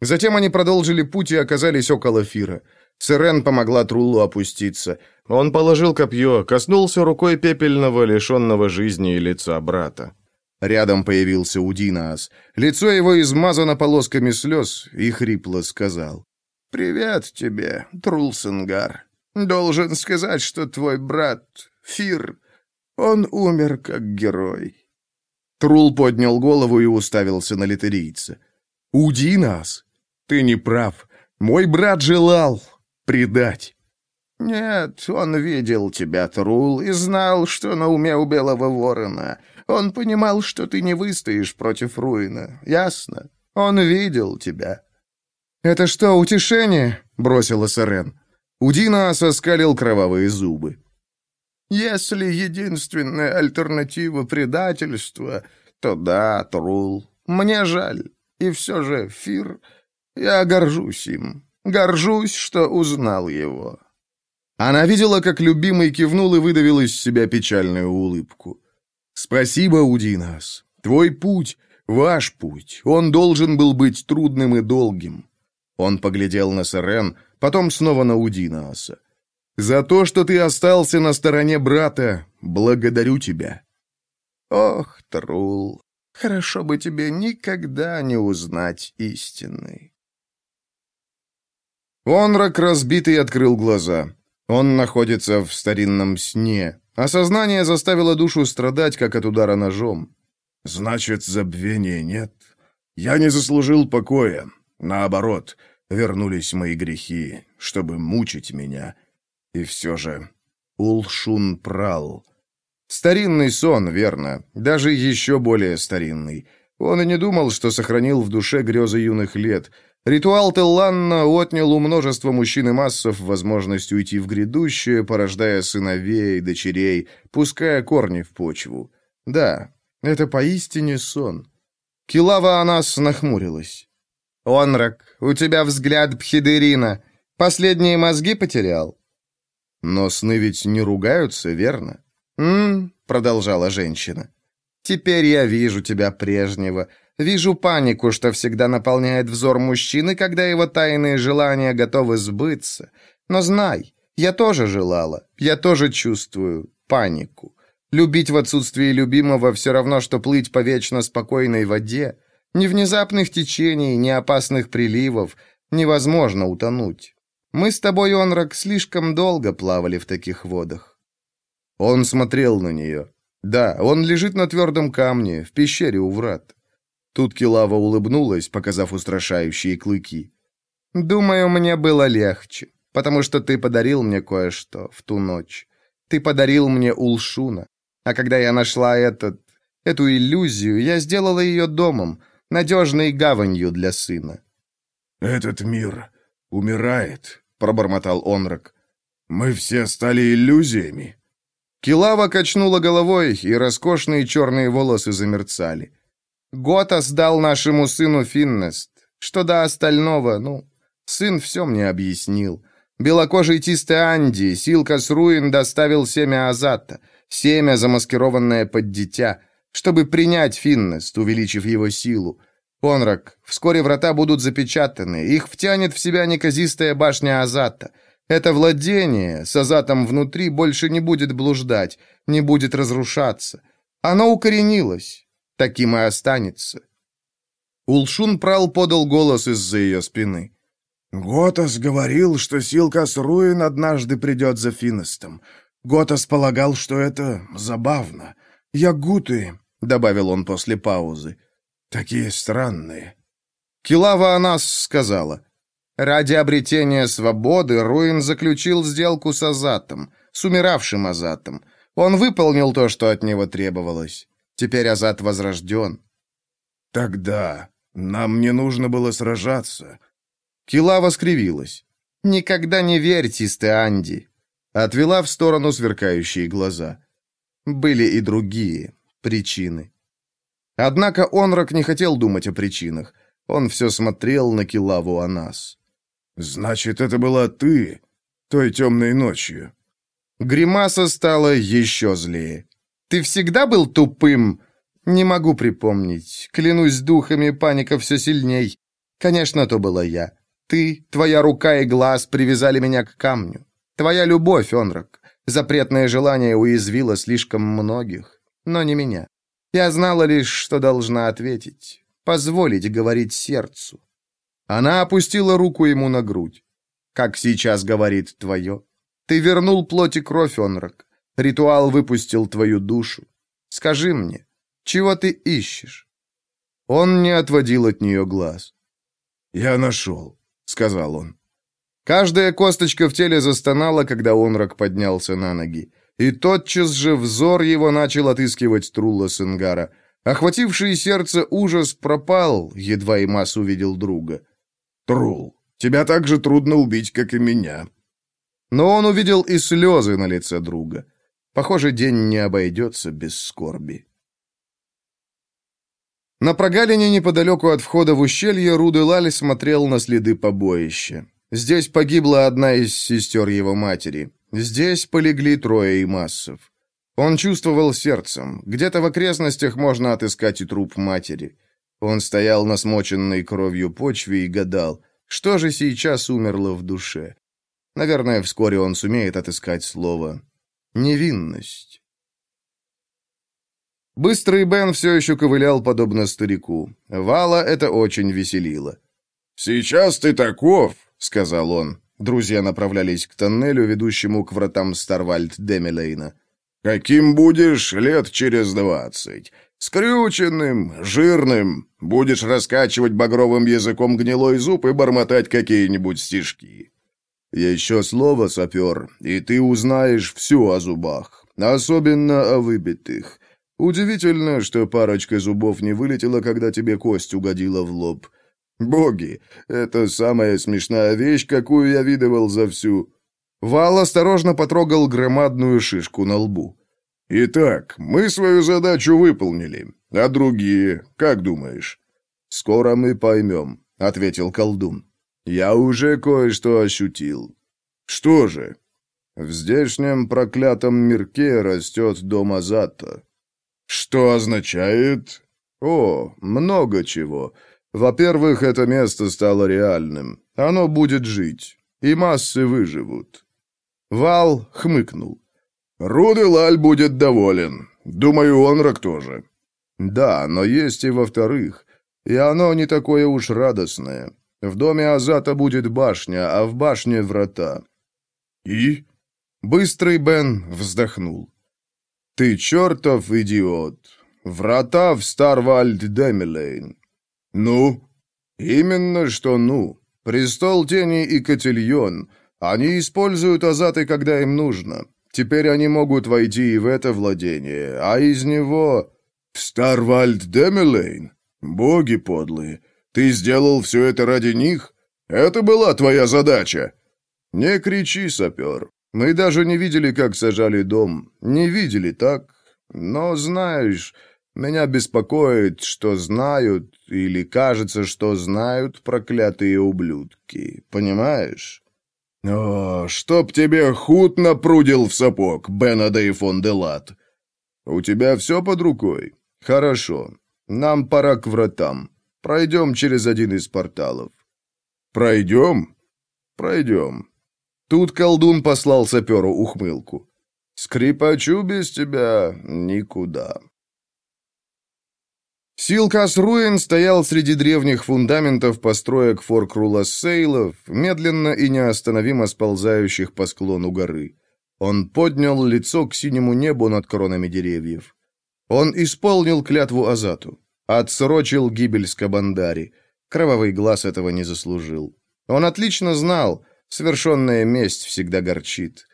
Затем они продолжили путь и оказались около Фира. Сирен помогла Труллу опуститься. Он положил копье, коснулся рукой пепельного, лишенного жизни и лица брата. Рядом появился Удинаас. Лицо его измазано полосками слез, и хрипло сказал. «Привет тебе, Трулсенгар. Должен сказать, что твой брат, Фир, он умер как герой». Трул поднял голову и уставился на литерийца. «Удинаас, ты не прав. Мой брат желал, предать. «Нет, он видел тебя, Трул, и знал, что на уме у Белого Ворона. Он понимал, что ты не выстоишь против Руина. Ясно? Он видел тебя». «Это что, утешение?» — бросила Сарен. Удина соскалил кровавые зубы. «Если единственная альтернатива предательства, то да, Трул. Мне жаль. И все же, Фир, я горжусь им. Горжусь, что узнал его». Она видела, как любимый кивнул и выдавил из себя печальную улыбку. «Спасибо, Удинас. Твой путь, ваш путь, он должен был быть трудным и долгим». Он поглядел на Сарен, потом снова на Удинаса. «За то, что ты остался на стороне брата, благодарю тебя». «Ох, Трул, хорошо бы тебе никогда не узнать истины». Онрак разбитый открыл глаза. Он находится в старинном сне. Осознание заставило душу страдать, как от удара ножом. «Значит, забвения нет. Я не заслужил покоя. Наоборот, вернулись мои грехи, чтобы мучить меня. И все же Улшун прал. Старинный сон, верно, даже еще более старинный. Он и не думал, что сохранил в душе грезы юных лет. Ритуал Телланна отнял у множества мужчин и массов возможность уйти в грядущее, порождая сыновей, дочерей, пуская корни в почву. Да, это поистине сон. Килава Анас нахмурилась. «Онрак, у тебя взгляд Пхидерина. Последние мозги потерял?» «Но сны ведь не ругаются, верно?» «М-м», продолжала женщина. «Теперь я вижу тебя прежнего. Вижу панику, что всегда наполняет взор мужчины, когда его тайные желания готовы сбыться. Но знай, я тоже желала, я тоже чувствую панику. Любить в отсутствии любимого все равно, что плыть по вечно спокойной воде. Ни внезапных течений, ни опасных приливов. Невозможно утонуть. Мы с тобой, Онрак, слишком долго плавали в таких водах. Он смотрел на нее. Да, он лежит на твердом камне, в пещере у врат. Тут Килава улыбнулась, показав устрашающие клыки. «Думаю, мне было легче, потому что ты подарил мне кое-что в ту ночь. Ты подарил мне Улшуна. А когда я нашла этот, эту иллюзию, я сделала ее домом, надежной гаванью для сына. «Этот мир умирает», — пробормотал Онрак. «Мы все стали иллюзиями». Килава качнула головой, и роскошные черные волосы замерцали. Готас дал нашему сыну Финнест. Что до остального, ну, сын все мне объяснил. Белокожий Тисте Анди, Силкас Руин доставил семя Азата — семя, замаскированное под дитя, чтобы принять Финнест, увеличив его силу. Онрак, вскоре врата будут запечатаны, их втянет в себя неказистая башня Азата. Это владение с Азатом внутри больше не будет блуждать, не будет разрушаться. Оно укоренилось, таким и останется. Улшун Прал подал голос из-за ее спины. «Готас говорил, что Силкас Руин однажды придет за Финнестом. Готас полагал, что это забавно. Ягуты, — добавил он после паузы, — такие странные. Килава о нас сказала. Ради обретения свободы Руин заключил сделку с Азатом, с умиравшим Азатом. Он выполнил то, что от него требовалось. Теперь Азат возрожден. Тогда нам не нужно было сражаться. Килава скривилась. «Никогда не верьте, Стеанди. Отвела в сторону сверкающие глаза. Были и другие причины. Однако Онрак не хотел думать о причинах. Он все смотрел на Килаву о нас. «Значит, это была ты той темной ночью?» Гримаса стала еще злее. «Ты всегда был тупым?» «Не могу припомнить. Клянусь духами, паника все сильней. Конечно, то была я. Ты, твоя рука и глаз привязали меня к камню. Твоя любовь, Онрак. Запретное желание уязвило слишком многих, но не меня. Я знала лишь, что должна ответить. Позволить говорить сердцу. Она опустила руку ему на грудь. Как сейчас говорит твое. Ты вернул плоть и кровь, Онрак. Ритуал выпустил твою душу. Скажи мне, чего ты ищешь?» Он не отводил от нее глаз. «Я нашел», — сказал он. Каждая косточка в теле застонала, когда Онрак поднялся на ноги. И тотчас же взор его начал отыскивать Трулла Сенгара. Охвативший сердце ужас пропал, едва и Мас увидел друга. «Трул, тебя так же трудно убить, как и меня». Но он увидел и слезы на лице друга. Похоже, день не обойдется без скорби. На прогалине неподалеку от входа в ущелье Руделаль смотрел на следы побоища. Здесь погибла одна из сестер его матери. Здесь полегли трое имассов. Он чувствовал сердцем. Где-то в окрестностях можно отыскать и труп матери. Он стоял на смоченной кровью почве и гадал, что же сейчас умерло в душе. Наверное, вскоре он сумеет отыскать слово «невинность». Быстрый Бен все еще ковылял, подобно старику. Вала это очень веселило. «Сейчас ты таков, — сказал он. Друзья направлялись к тоннелю, ведущему к вратам Старвальд-Демилейна. «Каким будешь лет через двадцать? Скрюченным, жирным. Будешь раскачивать багровым языком гнилой зуб и бормотать какие-нибудь стишки. Еще слово, сапер, и ты узнаешь все о зубах. Особенно о выбитых. Удивительно, что парочка зубов не вылетела, когда тебе кость угодила в лоб. Боги, это самая смешная вещь, какую я видывал за всю... Вал осторожно потрогал громадную шишку на лбу. «Итак, мы свою задачу выполнили. А другие, как думаешь?» «Скоро мы поймем», — ответил колдун. «Я уже кое-что ощутил». «Что же?» «В здешнем проклятом мирке растет дом Азата». «Что означает?» «О, много чего. Во-первых, это место стало реальным. Оно будет жить, и массы выживут». Вал хмыкнул. «Руделаль будет доволен. Думаю, Онрак тоже». «Да, но есть и во-вторых. И оно не такое уж радостное. В доме Азата будет башня, а в башне врата». «И?» Быстрый Бен вздохнул. «Ты чертов идиот. Врата в Старвальд-Демилейн». «Ну?» «Именно что ну. Престол Тени и Котельон. Они используют азаты, когда им нужно. Теперь они могут войти и в это владение, а из него... В Старвальд Демелейн? Боги подлые, ты сделал все это ради них? Это была твоя задача? Не кричи, сапер. Мы даже не видели, как сажали дом. Не видели, так? Но знаешь, меня беспокоит, что знают, или кажется, что знают проклятые ублюдки. Понимаешь? «О, чтоб тебе худ напрудил в сапог, Бенадей фон де Лат!» «У тебя все под рукой? Хорошо. Нам пора к вратам. Пройдем через один из порталов». «Пройдем?» «Пройдем». Тут колдун послал саперу ухмылку. «Скрипачу без тебя никуда». Силкас Руин стоял среди древних фундаментов построек форкрула-сейлов, медленно и неостановимо сползающих по склону горы. Он поднял лицо к синему небу над коронами деревьев. Он исполнил клятву Азату, отсрочил гибель Скабандари. Кровавый глаз этого не заслужил. Он отлично знал, совершенная месть всегда горчит.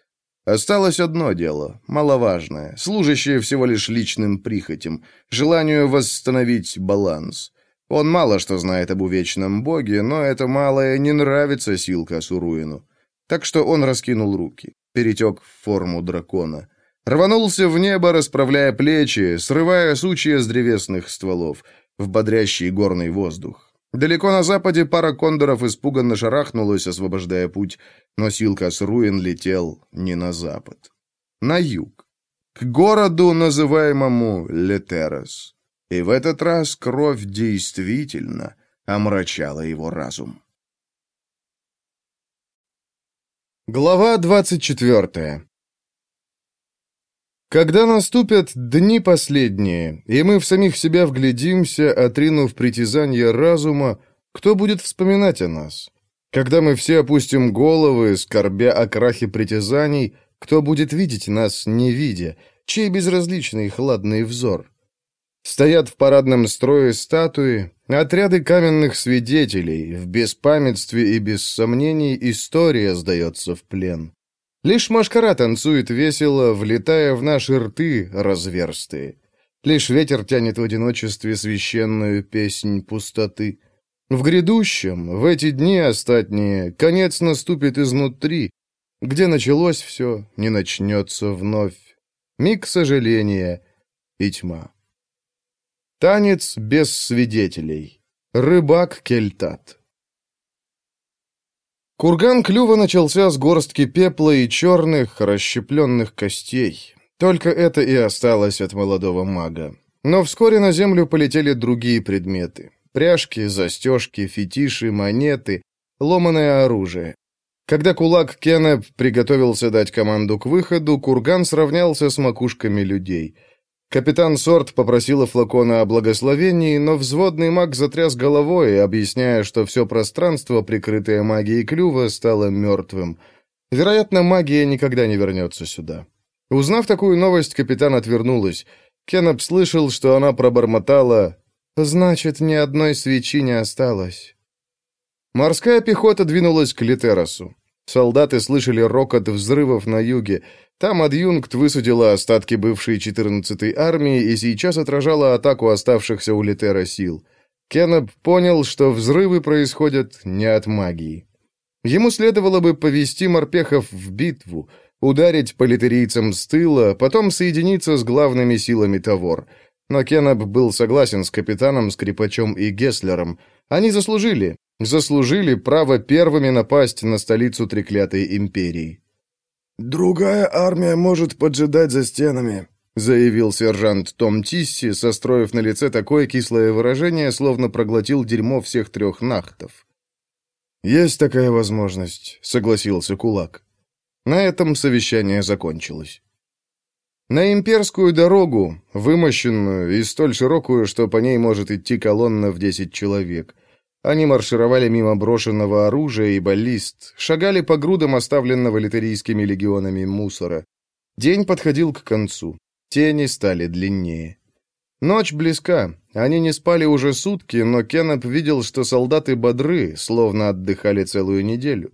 Осталось одно дело, маловажное, служащее всего лишь личным прихотям, желанию восстановить баланс. Он мало что знает об увечном боге, но это малое не нравится Силка Суруину. Так что он раскинул руки, перетек в форму дракона. Рванулся в небо, расправляя плечи, срывая сучья с древесных стволов, в бодрящий горный воздух. Далеко на западе пара кондоров испуганно шарахнулась, освобождая путь, но Силкас Руин летел не на запад, на юг, к городу, называемому Летерос. И в этот раз кровь действительно омрачала его разум. Глава двадцать четвертая когда наступят дни последние, и мы в самих себя вглядимся, отринув притязания разума, кто будет вспоминать о нас? Когда мы все опустим головы, скорбя о крахе притязаний, кто будет видеть нас, не видя, чей безразличный хладный взор? Стоят в парадном строе статуи, отряды каменных свидетелей, в беспамятстве и без сомнений история сдается в плен. Лишь машкара танцует весело, влетая в наши рты разверстые. Лишь ветер тянет в одиночестве священную песнь пустоты. В грядущем, в эти дни остатние, конец наступит изнутри. Где началось все, не начнется вновь. Миг сожаления и тьма. Танец без свидетелей. Рыбак Кельтат. Курган клюва начался с горстки пепла и черных, расщепленных костей. Только это и осталось от молодого мага. Но вскоре на землю полетели другие предметы. Пряжки, застежки, фетиши, монеты, ломаное оружие. Когда кулак Кеннеп приготовился дать команду к выходу, курган сравнялся с макушками людей — Капитан Сорт попросила флакона о благословении, но взводный маг затряс головой, объясняя, что все пространство, прикрытое магией клюва, стало мертвым. Вероятно, магия никогда не вернется сюда. Узнав такую новость, капитан отвернулась. Кеннеп слышал, что она пробормотала «Значит, ни одной свечи не осталось». Морская пехота двинулась к Литерасу. Солдаты слышали рокот взрывов на юге. Там адъюнкт высадила остатки бывшей 14-й армии и сейчас отражала атаку оставшихся у Литера сил. Кеннеп понял, что взрывы происходят не от магии. Ему следовало бы повести морпехов в битву, ударить по литерийцам с тыла, потом соединиться с главными силами Тавор. Но Кеннеп был согласен с капитаном, скрипачом и Гесслером. Они заслужили, заслужили право первыми напасть на столицу треклятой империи. «Другая армия может поджидать за стенами», — заявил сержант Том Тисси, состроив на лице такое кислое выражение, словно проглотил дерьмо всех трех нахтов. «Есть такая возможность», — согласился Кулак. На этом совещание закончилось. На имперскую дорогу, вымощенную и столь широкую, что по ней может идти колонна в десять человек, они маршировали мимо брошенного оружия и баллист, шагали по грудам оставленного литерийскими легионами мусора. День подходил к концу. Тени стали длиннее. Ночь близка. Они не спали уже сутки, но Кеннеп видел, что солдаты бодры, словно отдыхали целую неделю.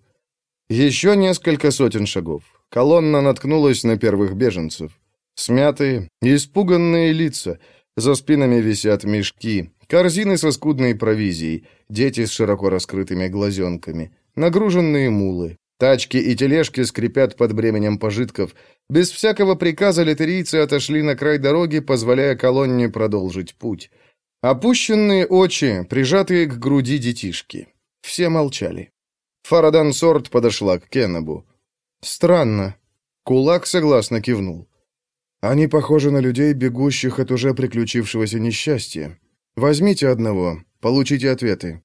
Еще несколько сотен шагов. Колонна наткнулась на первых беженцев. Смятые, испуганные лица. За спинами висят мешки, корзины со скудной провизией, дети с широко раскрытыми глазенками, нагруженные мулы. Тачки и тележки скрипят под бременем пожитков. Без всякого приказа литерийцы отошли на край дороги, позволяя колонне продолжить путь. Опущенные очи, прижатые к груди детишки. Все молчали. Фарадан Сорт подошла к Кеннебу. «Странно». Кулак согласно кивнул. «Они похожи на людей, бегущих от уже приключившегося несчастья. Возьмите одного, получите ответы».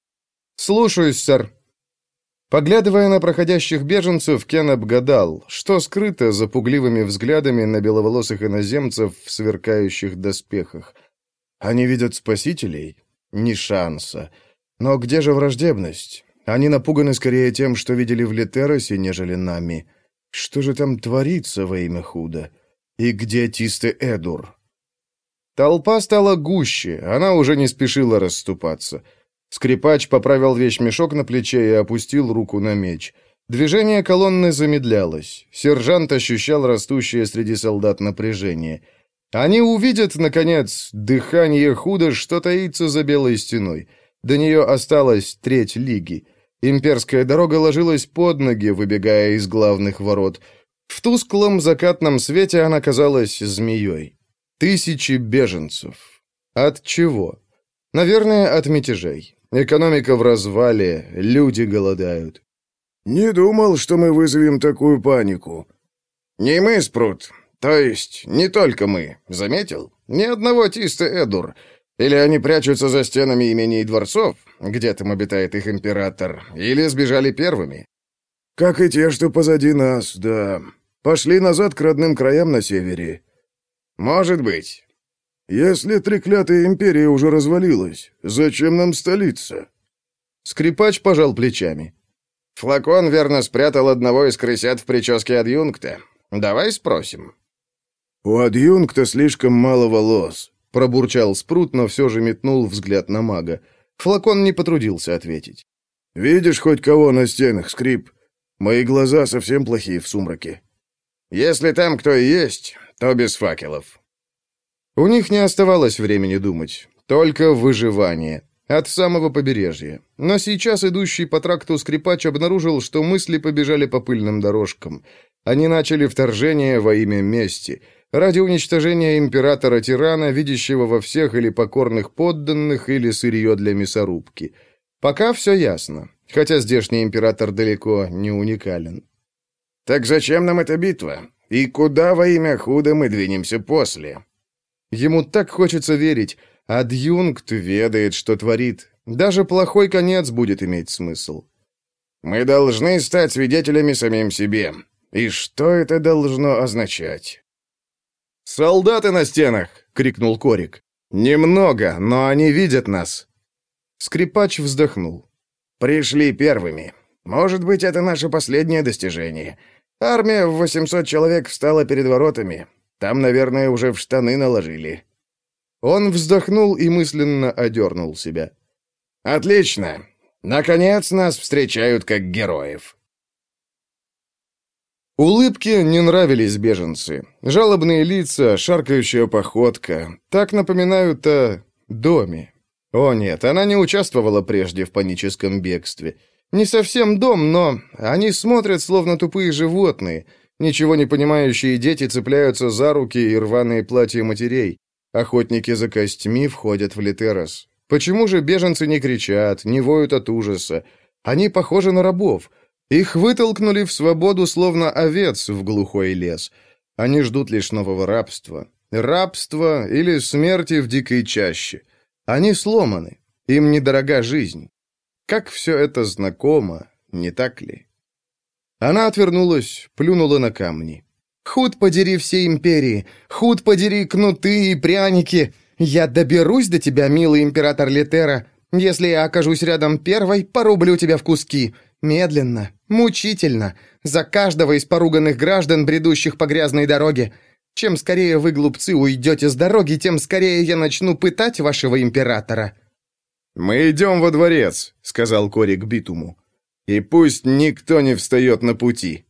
«Слушаюсь, сэр», Поглядывая на проходящих беженцев, Кен обгадал, что скрыто за пугливыми взглядами на беловолосых иноземцев в сверкающих доспехах. Они видят спасителей? Ни шанса. Но где же враждебность? Они напуганы скорее тем, что видели в Литеросе, нежели нами. Что же там творится во имя худо? И где Тисты Эдур? Толпа стала гуще, она уже не спешила расступаться. Скрипач поправил вещмешок на плече и опустил руку на меч. Движение колонны замедлялось. Сержант ощущал растущее среди солдат напряжение. Они увидят, наконец, дыхание худо, что таится за белой стеной. До нее осталась треть лиги. Имперская дорога ложилась под ноги, выбегая из главных ворот. В тусклом закатном свете она казалась змеей. Тысячи беженцев. От чего? Наверное, от мятежей. Экономика в развале, люди голодают. Не думал, что мы вызовем такую панику. Не мы, Спрут. То есть, не только мы. Заметил? Ни одного Тиста Эдур. Или они прячутся за стенами имений дворцов, где там обитает их император, или сбежали первыми. Как и те, что позади нас, да. Пошли назад к родным краям на севере. Может быть. «Если треклятая империя уже развалилась, зачем нам столица?» Скрипач пожал плечами. «Флакон верно спрятал одного из крысят в прическе адъюнкта. Давай спросим». «У адъюнкта слишком мало волос», — пробурчал Спрут, но все же метнул взгляд на мага. Флакон не потрудился ответить. «Видишь хоть кого на стенах, Скрип? Мои глаза совсем плохие в сумраке». «Если там кто и есть, то без факелов», у них не оставалось времени думать, только выживание. От самого побережья. Но сейчас идущий по тракту скрипач обнаружил, что мысли побежали по пыльным дорожкам. Они начали вторжение во имя мести. Ради уничтожения императора-тирана, видящего во всех или покорных подданных, или сырье для мясорубки. Пока все ясно, хотя здешний император далеко не уникален. «Так зачем нам эта битва? И куда во имя худа мы двинемся после?» Ему так хочется верить. Адъюнкт ведает, что творит. Даже плохой конец будет иметь смысл. Мы должны стать свидетелями самим себе. И что это должно означать? «Солдаты на стенах!» — крикнул Корик. «Немного, но они видят нас!» Скрипач вздохнул. «Пришли первыми. Может быть, это наше последнее достижение. Армия в 800 человек встала перед воротами. Там, наверное, уже в штаны наложили». Он вздохнул и мысленно одернул себя. «Отлично! Наконец нас встречают как героев!» Улыбки не нравились беженцы. Жалобные лица, шаркающая походка. Так напоминают о доме. О нет, она не участвовала прежде в паническом бегстве. Не совсем дом, но они смотрят, словно тупые животные. Ничего не понимающие дети цепляются за руки и рваные платья матерей. Охотники за костьми входят в Литерос. Почему же беженцы не кричат, не воют от ужаса? Они похожи на рабов. Их вытолкнули в свободу, словно овец в глухой лес. Они ждут лишь нового рабства. Рабства или смерти в дикой чаще. Они сломаны. Им недорога жизнь. Как все это знакомо, не так ли? Она отвернулась, плюнула на камни. «Худ подери все империи! Худ подери кнуты и пряники! Я доберусь до тебя, милый император Литера! Если я окажусь рядом первой, порублю тебя в куски! Медленно, мучительно, за каждого из поруганных граждан, бредущих по грязной дороге! Чем скорее вы, глупцы, уйдете с дороги, тем скорее я начну пытать вашего императора!» «Мы идем во дворец», — сказал Корик Битуму. «И пусть никто не встает на пути».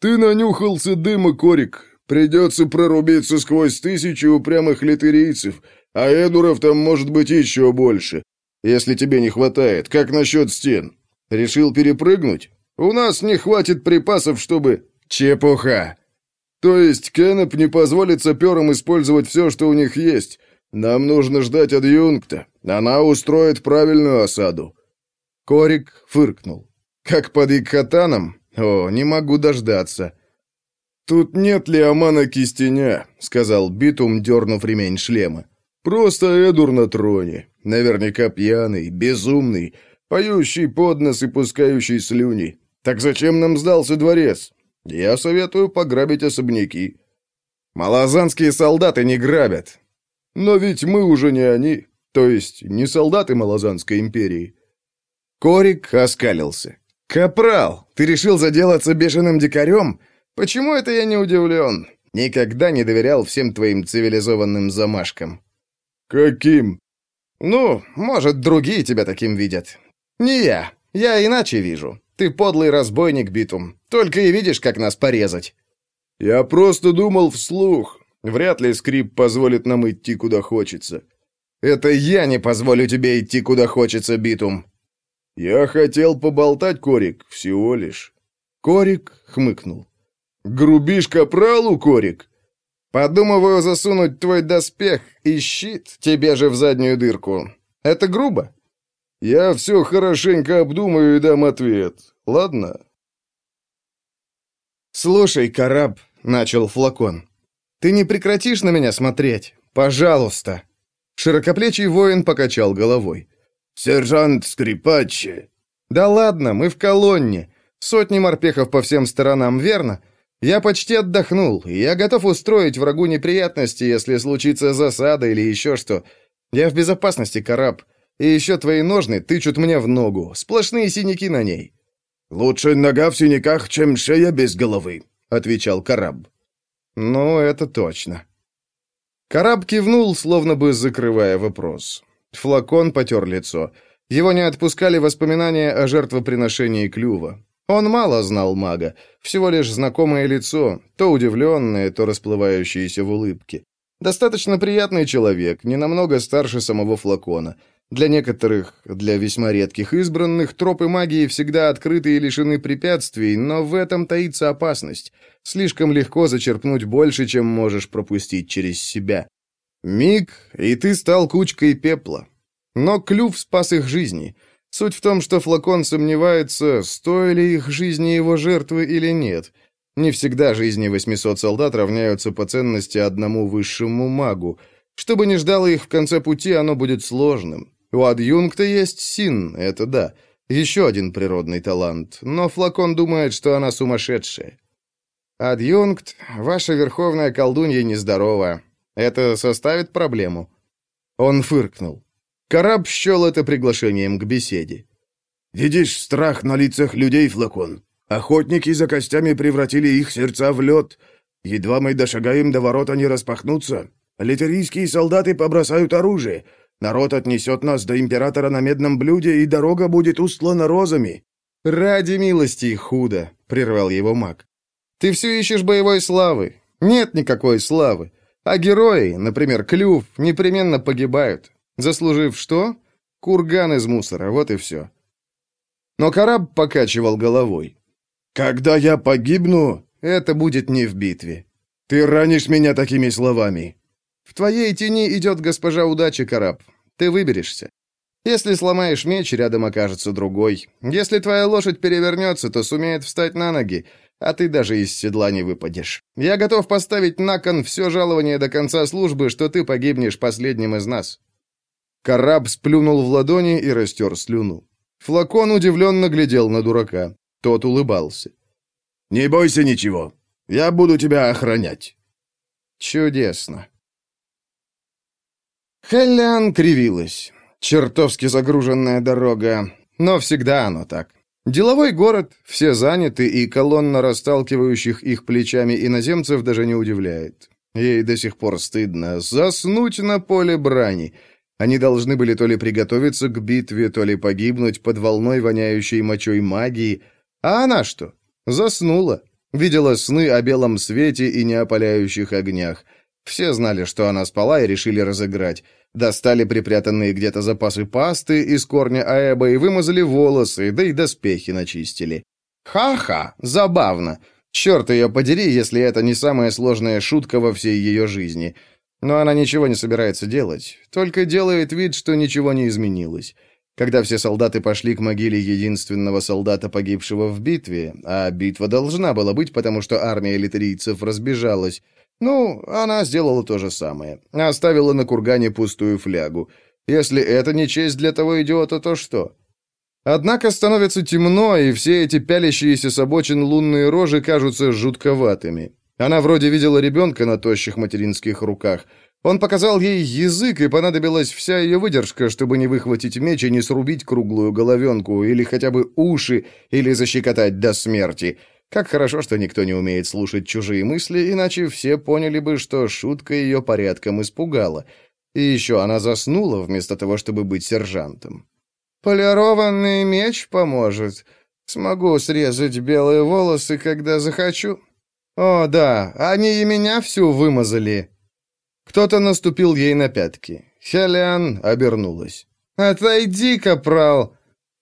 «Ты нанюхался дыма, Корик. Придется прорубиться сквозь тысячи упрямых литерийцев, а эдуров там может быть еще больше. Если тебе не хватает, как насчет стен? Решил перепрыгнуть? У нас не хватит припасов, чтобы...» «Чепуха!» «То есть Кеннеп не позволит саперам использовать все, что у них есть?» Нам нужно ждать адъюнкта. Она устроит правильную осаду». Корик фыркнул. «Как под Икхатаном? О, не могу дождаться». «Тут нет ли Амана Кистеня?» — сказал Битум, дернув ремень шлема. «Просто Эдур на троне. Наверняка пьяный, безумный, поющий под нос и пускающий слюни. Так зачем нам сдался дворец? Я советую пограбить особняки». «Малозанские солдаты не грабят. Но ведь мы уже не они, то есть не солдаты Малазанской империи. Корик оскалился. «Капрал, ты решил заделаться бешеным дикарем? Почему это я не удивлен? Никогда не доверял всем твоим цивилизованным замашкам». «Каким?» «Ну, может, другие тебя таким видят. Не я. Я иначе вижу. Ты подлый разбойник, Битум. Только и видишь, как нас порезать». «Я просто думал вслух. Вряд ли скрип позволит нам идти куда хочется. Это я не позволю тебе идти куда хочется, Битум. Я хотел поболтать, Корик, всего лишь. Корик хмыкнул. Грубишь капралу, Корик? Подумываю засунуть твой доспех и щит тебе же в заднюю дырку. Это грубо? Я все хорошенько обдумаю и дам ответ. Ладно? Слушай, Караб, начал флакон. Ты не прекратишь на меня смотреть? Пожалуйста!» Широкоплечий воин покачал головой. «Сержант Скрипачи!» «Да ладно, мы в колонне. Сотни морпехов по всем сторонам, верно? Я почти отдохнул, и я готов устроить врагу неприятности, если случится засада или еще что. Я в безопасности, Караб. И еще твои ножны тычут мне в ногу. Сплошные синяки на ней». «Лучше нога в синяках, чем шея без головы», — отвечал Караб. «Ну, это точно». Караб кивнул, словно бы закрывая вопрос. Флакон потер лицо. Его не отпускали воспоминания о жертвоприношении клюва. Он мало знал мага, всего лишь знакомое лицо, то удивленное, то расплывающееся в улыбке. Достаточно приятный человек, не намного старше самого флакона. Для некоторых, для весьма редких избранных, тропы магии всегда открыты и лишены препятствий, но в этом таится опасность. Слишком легко зачерпнуть больше, чем можешь пропустить через себя. Миг, и ты стал кучкой пепла. Но клюв спас их жизни. Суть в том, что флакон сомневается, стоили их жизни его жертвы или нет. Не всегда жизни 800 солдат равняются по ценности одному высшему магу. Что бы ни ждало их в конце пути, оно будет сложным. У адъюнкта есть син, это да. Еще один природный талант, но флакон думает, что она сумасшедшая. Адъюнкт, ваша верховная колдунья нездорова. Это составит проблему. Он фыркнул. Караб счел это приглашением к беседе. «Видишь страх на лицах людей, флакон? Охотники за костями превратили их сердца в лед. Едва мы дошагаем до ворот, они распахнутся. Литерийские солдаты побросают оружие. Народ отнесет нас до императора на медном блюде, и дорога будет устлана розами». «Ради милости и худо», — прервал его маг. Ты все ищешь боевой славы. Нет никакой славы. А герои, например, Клюв, непременно погибают. Заслужив что? Курган из мусора, вот и все. Но Караб покачивал головой. «Когда я погибну, это будет не в битве. Ты ранишь меня такими словами». В твоей тени идет госпожа удачи, Караб. Ты выберешься. Если сломаешь меч, рядом окажется другой. Если твоя лошадь перевернется, то сумеет встать на ноги, а ты даже из седла не выпадешь. Я готов поставить на кон все жалование до конца службы, что ты погибнешь последним из нас». Караб сплюнул в ладони и растер слюну. Флакон удивленно глядел на дурака. Тот улыбался. «Не бойся ничего. Я буду тебя охранять». «Чудесно». Хеллиан кривилась. Чертовски загруженная дорога. Но всегда оно так. Деловой город, все заняты, и колонна расталкивающих их плечами иноземцев даже не удивляет. Ей до сих пор стыдно заснуть на поле брани. Они должны были то ли приготовиться к битве, то ли погибнуть под волной воняющей мочой магии. А она что? Заснула. Видела сны о белом свете и неопаляющих огнях. Все знали, что она спала и решили разыграть. Достали припрятанные где-то запасы пасты из корня аэба и вымазали волосы, да и доспехи начистили. Ха-ха, забавно. Черт ее подери, если это не самая сложная шутка во всей ее жизни. Но она ничего не собирается делать, только делает вид, что ничего не изменилось. Когда все солдаты пошли к могиле единственного солдата, погибшего в битве, а битва должна была быть, потому что армия литерийцев разбежалась, ну, она сделала то же самое. Оставила на кургане пустую флягу. Если это не честь для того идиота, то что? Однако становится темно, и все эти пялящиеся с обочин лунные рожи кажутся жутковатыми. Она вроде видела ребенка на тощих материнских руках. Он показал ей язык, и понадобилась вся ее выдержка, чтобы не выхватить меч и не срубить круглую головенку, или хотя бы уши, или защекотать до смерти — как хорошо, что никто не умеет слушать чужие мысли, иначе все поняли бы, что шутка ее порядком испугала. И еще она заснула, вместо того, чтобы быть сержантом. «Полированный меч поможет. Смогу срезать белые волосы, когда захочу». «О, да, они и меня всю вымазали». Кто-то наступил ей на пятки. Хелиан обернулась. «Отойди, капрал!»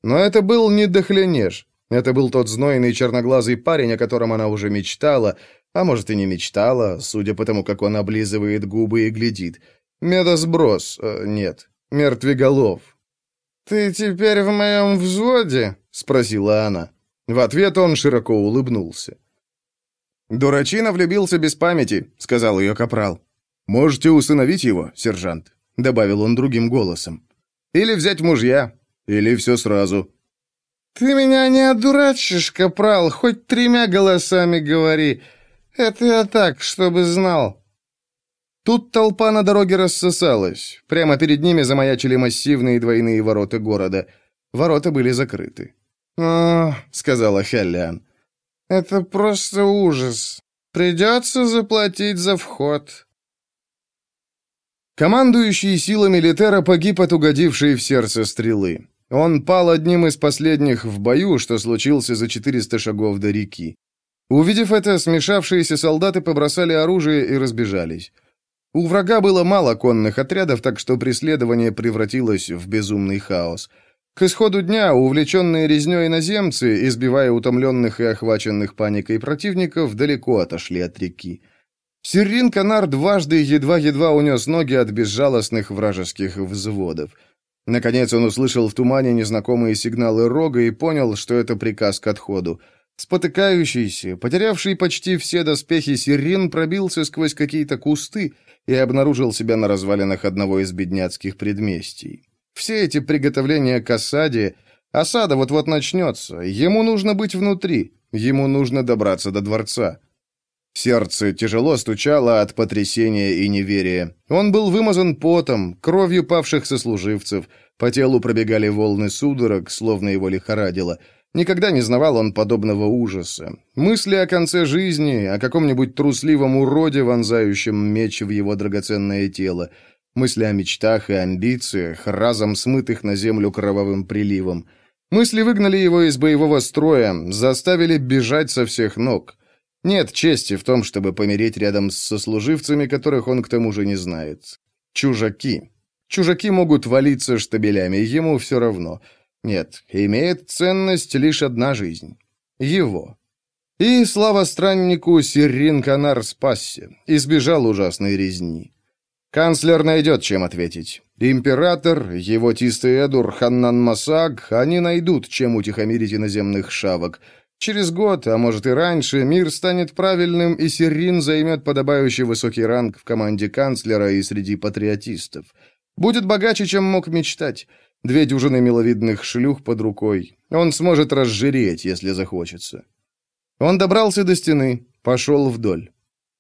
Но это был не дохленеж. Это был тот знойный черноглазый парень, о котором она уже мечтала, а может и не мечтала, судя по тому, как он облизывает губы и глядит. Медосброс, э, нет, мертвеголов. «Ты теперь в моем взводе?» — спросила она. В ответ он широко улыбнулся. «Дурачина влюбился без памяти», — сказал ее капрал. «Можете усыновить его, сержант», — добавил он другим голосом. «Или взять мужья, или все сразу». «Ты меня не одурачишь, капрал, хоть тремя голосами говори. Это я так, чтобы знал». Тут толпа на дороге рассосалась. Прямо перед ними замаячили массивные двойные ворота города. Ворота были закрыты. «О», — сказала Хеллиан, — «это просто ужас. Придется заплатить за вход». Командующий силами Литера погиб от угодившей в сердце стрелы. Он пал одним из последних в бою, что случился за 400 шагов до реки. Увидев это, смешавшиеся солдаты побросали оружие и разбежались. У врага было мало конных отрядов, так что преследование превратилось в безумный хаос. К исходу дня увлеченные резней иноземцы, избивая утомленных и охваченных паникой противников, далеко отошли от реки. Сирин Канар дважды едва-едва унес ноги от безжалостных вражеских взводов. Наконец он услышал в тумане незнакомые сигналы рога и понял, что это приказ к отходу. Спотыкающийся, потерявший почти все доспехи Сирин пробился сквозь какие-то кусты и обнаружил себя на развалинах одного из бедняцких предместий. Все эти приготовления к осаде... Осада вот-вот начнется. Ему нужно быть внутри. Ему нужно добраться до дворца. Сердце тяжело стучало от потрясения и неверия. Он был вымазан потом, кровью павших сослуживцев. По телу пробегали волны судорог, словно его лихорадило. Никогда не знавал он подобного ужаса. Мысли о конце жизни, о каком-нибудь трусливом уроде, вонзающем меч в его драгоценное тело. Мысли о мечтах и амбициях, разом смытых на землю кровавым приливом. Мысли выгнали его из боевого строя, заставили бежать со всех ног. Нет чести в том, чтобы помереть рядом с сослуживцами, которых он к тому же не знает. Чужаки. Чужаки могут валиться штабелями, ему все равно. Нет, имеет ценность лишь одна жизнь. Его. И, слава страннику, Сиррин Канар спасся, избежал ужасной резни. Канцлер найдет, чем ответить. Император, его Тистый Эдур, Ханнан Масаг, они найдут, чем утихомирить иноземных шавок. Через год, а может и раньше, мир станет правильным, и Сиррин займет подобающий высокий ранг в команде канцлера и среди патриотистов. Будет богаче, чем мог мечтать. Две дюжины миловидных шлюх под рукой. Он сможет разжиреть, если захочется. Он добрался до стены, пошел вдоль.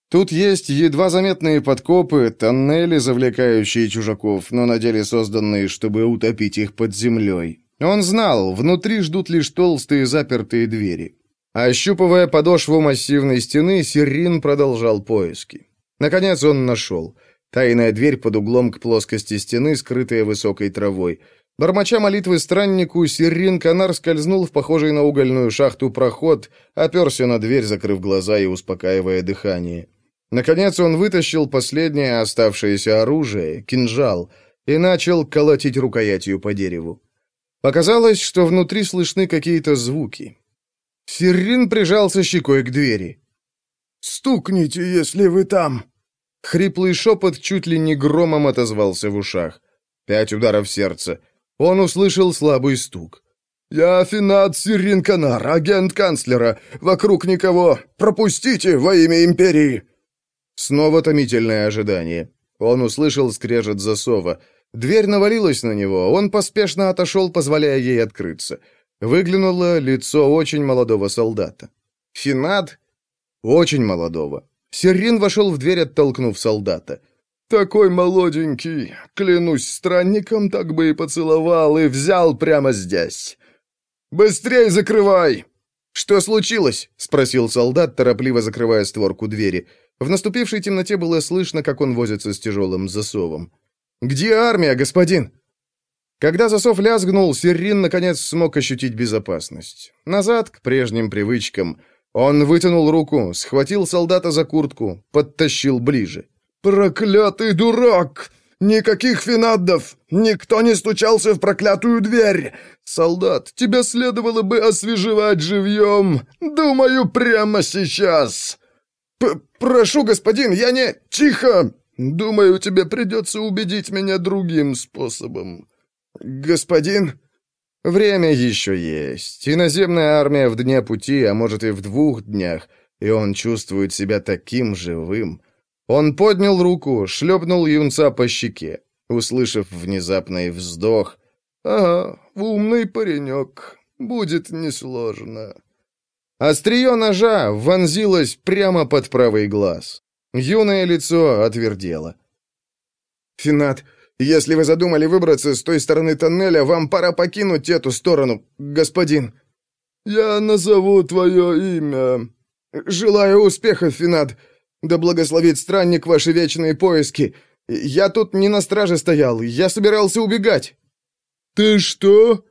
Тут есть едва заметные подкопы, тоннели, завлекающие чужаков, но на деле созданные, чтобы утопить их под землей. Он знал, внутри ждут лишь толстые запертые двери. Ощупывая подошву массивной стены, Сирин продолжал поиски. Наконец он нашел. Тайная дверь под углом к плоскости стены, скрытая высокой травой. Бормоча молитвы страннику, Сиррин Канар скользнул в похожий на угольную шахту проход, оперся на дверь, закрыв глаза и успокаивая дыхание. Наконец он вытащил последнее оставшееся оружие, кинжал, и начал колотить рукоятью по дереву. Показалось, что внутри слышны какие-то звуки. Сиррин прижался щекой к двери. «Стукните, если вы там!» Хриплый шепот чуть ли не громом отозвался в ушах. Пять ударов сердца. Он услышал слабый стук. «Я Финат Сирин-Канар, агент канцлера. Вокруг никого. Пропустите во имя империи!» Снова томительное ожидание. Он услышал скрежет засова. Дверь навалилась на него. Он поспешно отошел, позволяя ей открыться. Выглянуло лицо очень молодого солдата. Финат? Очень молодого. Серрин вошел в дверь, оттолкнув солдата. Такой молоденький, клянусь странником, так бы и поцеловал, и взял прямо здесь. Быстрей закрывай!» «Что случилось?» — спросил солдат, торопливо закрывая створку двери. В наступившей темноте было слышно, как он возится с тяжелым засовом. «Где армия, господин?» Когда засов лязгнул, Серрин наконец смог ощутить безопасность. Назад, к прежним привычкам. Он вытянул руку, схватил солдата за куртку, подтащил ближе. «Проклятый дурак! Никаких финаддов! Никто не стучался в проклятую дверь! Солдат, тебя следовало бы освежевать живьем! Думаю, прямо сейчас!» П «Прошу, господин, я не...» «Тихо! Думаю, тебе придется убедить меня другим способом». «Господин...» «Время еще есть. Иноземная армия в дне пути, а может и в двух днях, и он чувствует себя таким живым». Он поднял руку, шлепнул юнца по щеке, услышав внезапный вздох. «Ага, умный паренек. Будет несложно». Острие ножа вонзилось прямо под правый глаз. Юное лицо отвердело. «Финат, если вы задумали выбраться с той стороны тоннеля, вам пора покинуть эту сторону, господин». «Я назову твое имя». «Желаю успехов, Финат. Да благословит странник ваши вечные поиски. Я тут не на страже стоял, я собирался убегать». «Ты что?»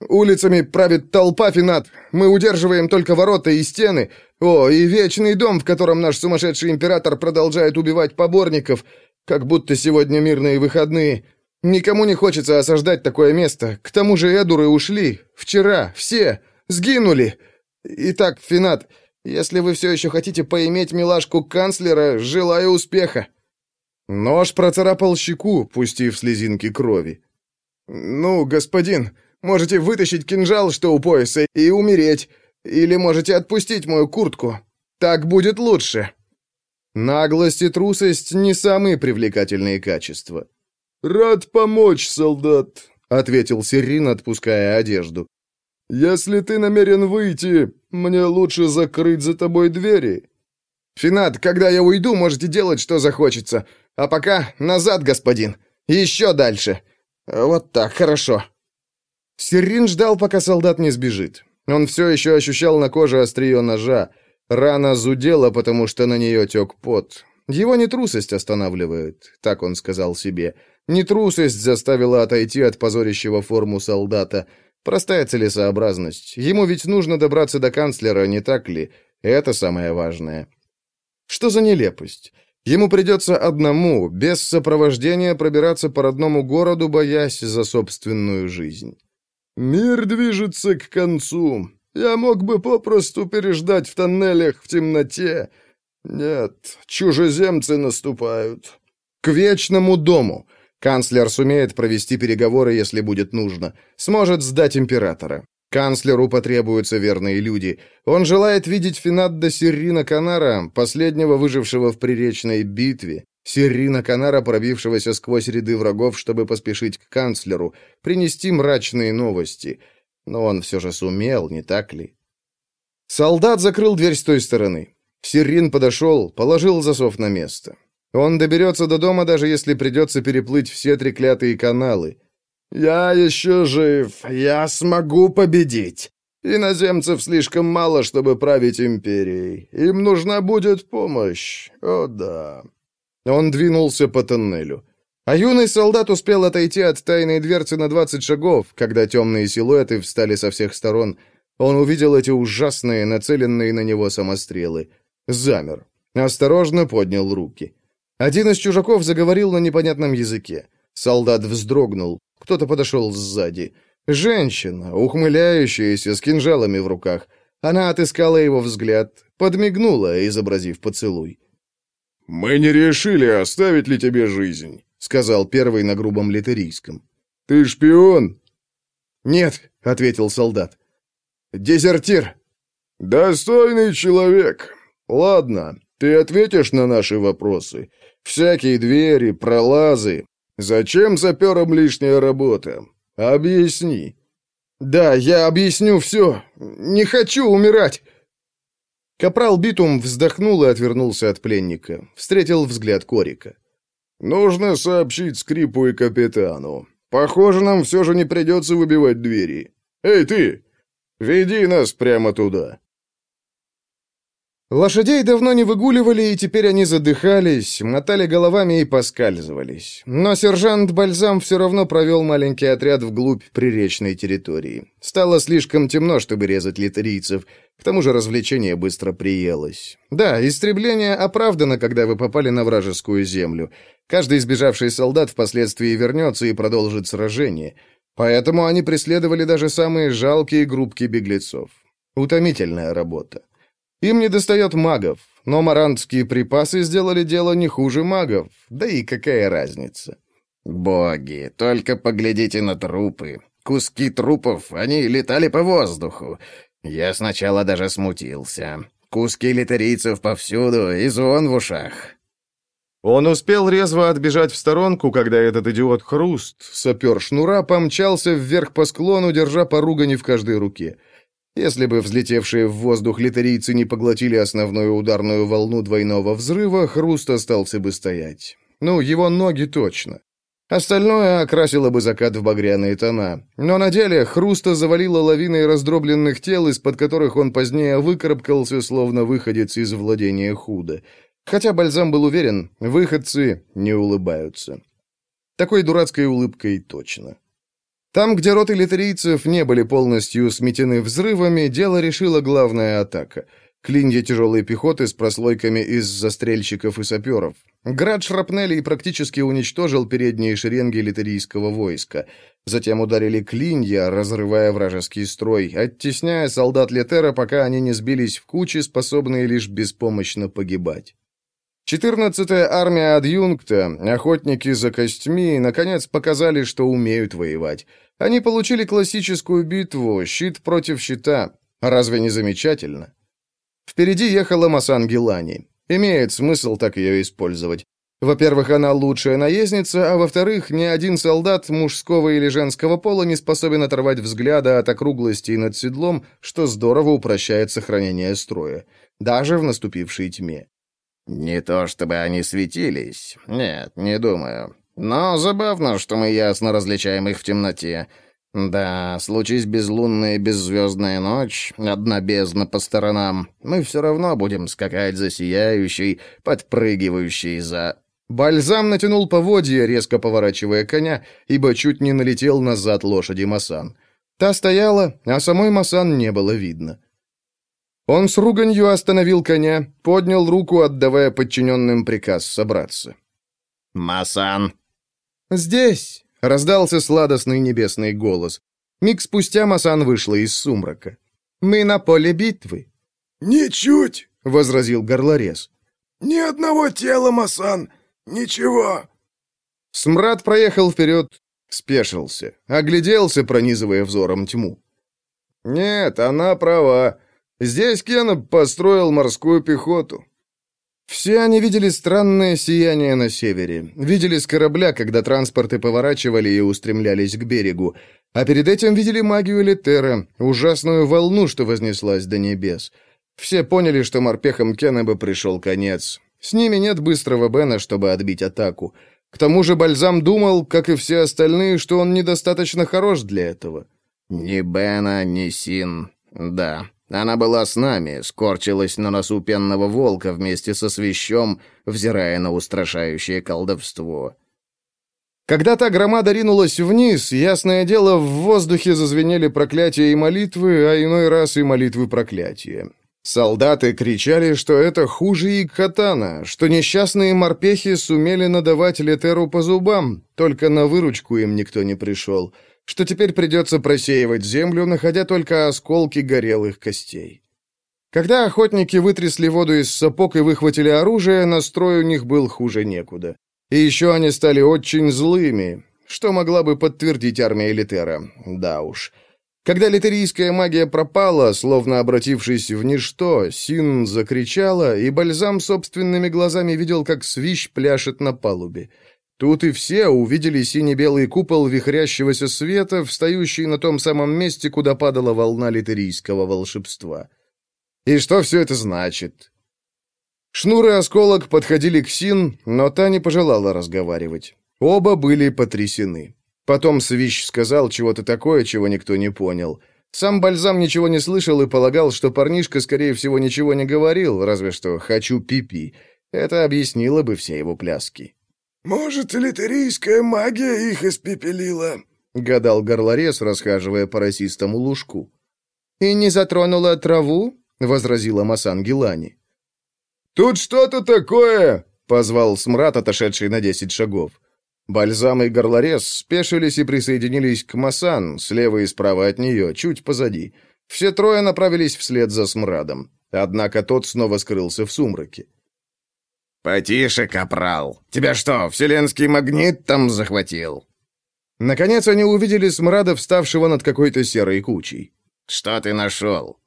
«Улицами правит толпа, Финат. Мы удерживаем только ворота и стены. О, и вечный дом, в котором наш сумасшедший император продолжает убивать поборников, как будто сегодня мирные выходные. Никому не хочется осаждать такое место. К тому же Эдуры ушли. Вчера. Все. Сгинули. Итак, Финат, если вы все еще хотите поиметь милашку канцлера, желаю успеха». Нож процарапал щеку, пустив слезинки крови. «Ну, господин, можете вытащить кинжал, что у пояса, и умереть. Или можете отпустить мою куртку. Так будет лучше». Наглость и трусость — не самые привлекательные качества. «Рад помочь, солдат», — ответил Серин, отпуская одежду. «Если ты намерен выйти, мне лучше закрыть за тобой двери». «Финат, когда я уйду, можете делать, что захочется. А пока назад, господин. Еще дальше. Вот так, хорошо». Серрин ждал, пока солдат не сбежит. Он все еще ощущал на коже острие ножа. Рана зудела, потому что на нее тек пот. Его не трусость останавливает, так он сказал себе. Не трусость заставила отойти от позорящего форму солдата. Простая целесообразность. Ему ведь нужно добраться до канцлера, не так ли? Это самое важное. Что за нелепость? Ему придется одному, без сопровождения, пробираться по родному городу, боясь за собственную жизнь. «Мир движется к концу. Я мог бы попросту переждать в тоннелях в темноте. Нет, чужеземцы наступают. К вечному дому. Канцлер сумеет провести переговоры, если будет нужно. Сможет сдать императора. Канцлеру потребуются верные люди. Он желает видеть Финадда Сиррина Канара, последнего выжившего в приречной битве, Сиррина Канара, пробившегося сквозь ряды врагов, чтобы поспешить к канцлеру, принести мрачные новости. Но он все же сумел, не так ли? Солдат закрыл дверь с той стороны. Сиррин подошел, положил засов на место. Он доберется до дома, даже если придется переплыть все треклятые каналы. «Я еще жив, я смогу победить. Иноземцев слишком мало, чтобы править империей. Им нужна будет помощь, о да». Он двинулся по тоннелю. А юный солдат успел отойти от тайной дверцы на двадцать шагов, когда темные силуэты встали со всех сторон. Он увидел эти ужасные, нацеленные на него самострелы. Замер. Осторожно поднял руки. Один из чужаков заговорил на непонятном языке. Солдат вздрогнул. Кто-то подошел сзади. Женщина, ухмыляющаяся, с кинжалами в руках. Она отыскала его взгляд, подмигнула, изобразив поцелуй. «Мы не решили, оставить ли тебе жизнь», — сказал первый на грубом литерийском. «Ты шпион?» «Нет», — ответил солдат. «Дезертир». «Достойный человек. Ладно, ты ответишь на наши вопросы. Всякие двери, пролазы, Зачем саперам лишняя работа? Объясни. Да, я объясню все. Не хочу умирать. Капрал Битум вздохнул и отвернулся от пленника. Встретил взгляд Корика. «Нужно сообщить Скрипу и капитану. Похоже, нам все же не придется выбивать двери. Эй, ты! Веди нас прямо туда». Лошадей давно не выгуливали, и теперь они задыхались, мотали головами и поскальзывались. Но сержант Бальзам все равно провел маленький отряд вглубь приречной территории. Стало слишком темно, чтобы резать литерийцев. К тому же развлечение быстро приелось. Да, истребление оправдано, когда вы попали на вражескую землю. Каждый избежавший солдат впоследствии вернется и продолжит сражение. Поэтому они преследовали даже самые жалкие группки беглецов. Утомительная работа. Им не достает магов, но марантские припасы сделали дело не хуже магов, да и какая разница. Боги, только поглядите на трупы. Куски трупов, они летали по воздуху. Я сначала даже смутился. Куски литерийцев повсюду и звон в ушах. Он успел резво отбежать в сторонку, когда этот идиот Хруст, сапер шнура, помчался вверх по склону, держа поругани в каждой руке. Если бы взлетевшие в воздух литерийцы не поглотили основную ударную волну двойного взрыва, хруст остался бы стоять. Ну, его ноги точно. Остальное окрасило бы закат в багряные тона. Но на деле хруста завалило лавиной раздробленных тел, из-под которых он позднее выкарабкался, словно выходец из владения худа. Хотя Бальзам был уверен, выходцы не улыбаются. Такой дурацкой улыбкой точно. Там, где роты литерийцев не были полностью сметены взрывами, дело решила главная атака. Клинья тяжелой пехоты с прослойками из застрельщиков и саперов. Град шрапнелей практически уничтожил передние шеренги литерийского войска. Затем ударили клинья, разрывая вражеский строй, оттесняя солдат Летера, пока они не сбились в кучи, способные лишь беспомощно погибать. Четырнадцатая армия адъюнкта, охотники за костьми, наконец показали, что умеют воевать. Они получили классическую битву, щит против щита. Разве не замечательно? Впереди ехала Масан Гелани. Имеет смысл так ее использовать. Во-первых, она лучшая наездница, а во-вторых, ни один солдат мужского или женского пола не способен оторвать взгляда от округлостей над седлом, что здорово упрощает сохранение строя, даже в наступившей тьме. «Не то чтобы они светились. Нет, не думаю. Но забавно, что мы ясно различаем их в темноте. Да, случись безлунная беззвездная ночь, одна бездна по сторонам, мы все равно будем скакать за сияющей, подпрыгивающей за...» Бальзам натянул поводья, резко поворачивая коня, ибо чуть не налетел назад лошади Масан. Та стояла, а самой Масан не было видно. Он с руганью остановил коня, поднял руку, отдавая подчиненным приказ собраться. «Масан!» «Здесь!» — раздался сладостный небесный голос. Миг спустя Масан вышла из сумрака. «Мы на поле битвы». «Ничуть!» — возразил горлорез. «Ни одного тела, Масан! Ничего!» Смрад проехал вперед, спешился, огляделся, пронизывая взором тьму. «Нет, она права. Здесь Кеннеп построил морскую пехоту». Все они видели странное сияние на севере, видели с корабля, когда транспорты поворачивали и устремлялись к берегу, а перед этим видели магию Литера, ужасную волну, что вознеслась до небес. Все поняли, что морпехам Кеннеба пришел конец. С ними нет быстрого Бена, чтобы отбить атаку. К тому же Бальзам думал, как и все остальные, что он недостаточно хорош для этого. «Ни Бена, ни Син. Да, она была с нами, скорчилась на носу пенного волка вместе со свящом, взирая на устрашающее колдовство». Когда та громада ринулась вниз, ясное дело, в воздухе зазвенели проклятия и молитвы, а иной раз и молитвы проклятия. Солдаты кричали, что это хуже Икхатана, что несчастные морпехи сумели надавать Летеру по зубам, только на выручку им никто не пришел, что теперь придется просеивать землю, находя только осколки горелых костей. Когда охотники вытрясли воду из сапог и выхватили оружие, настрой у них был хуже некуда. И еще они стали очень злыми, что могла бы подтвердить армия Литера. Да уж. Когда литерийская магия пропала, словно обратившись в ничто, Син закричала, и Бальзам собственными глазами видел, как свищ пляшет на палубе. Тут и все увидели сине-белый купол вихрящегося света, встающий на том самом месте, куда падала волна литерийского волшебства. И что все это значит? Шнур и осколок подходили к Син, но та не пожелала разговаривать. Оба были потрясены. Потом Свищ сказал чего-то такое, чего никто не понял. Сам Бальзам ничего не слышал и полагал, что парнишка, скорее всего, ничего не говорил, разве что «хочу пипи». -пи». Это объяснило бы все его пляски. «Может, литерийская магия их испепелила?» — гадал горлорез, расхаживая по росистому лужку. «И не затронула траву?» — возразила Масан Гелани. «Тут что-то такое!» — позвал смрад, отошедший на десять шагов. Бальзам и горлорез спешились и присоединились к Масан, слева и справа от нее, чуть позади. Все трое направились вслед за смрадом. Однако тот снова скрылся в сумраке. «Потише, капрал! Тебя что, вселенский магнит там захватил?» Наконец они увидели смрада, вставшего над какой-то серой кучей. «Что ты нашел?»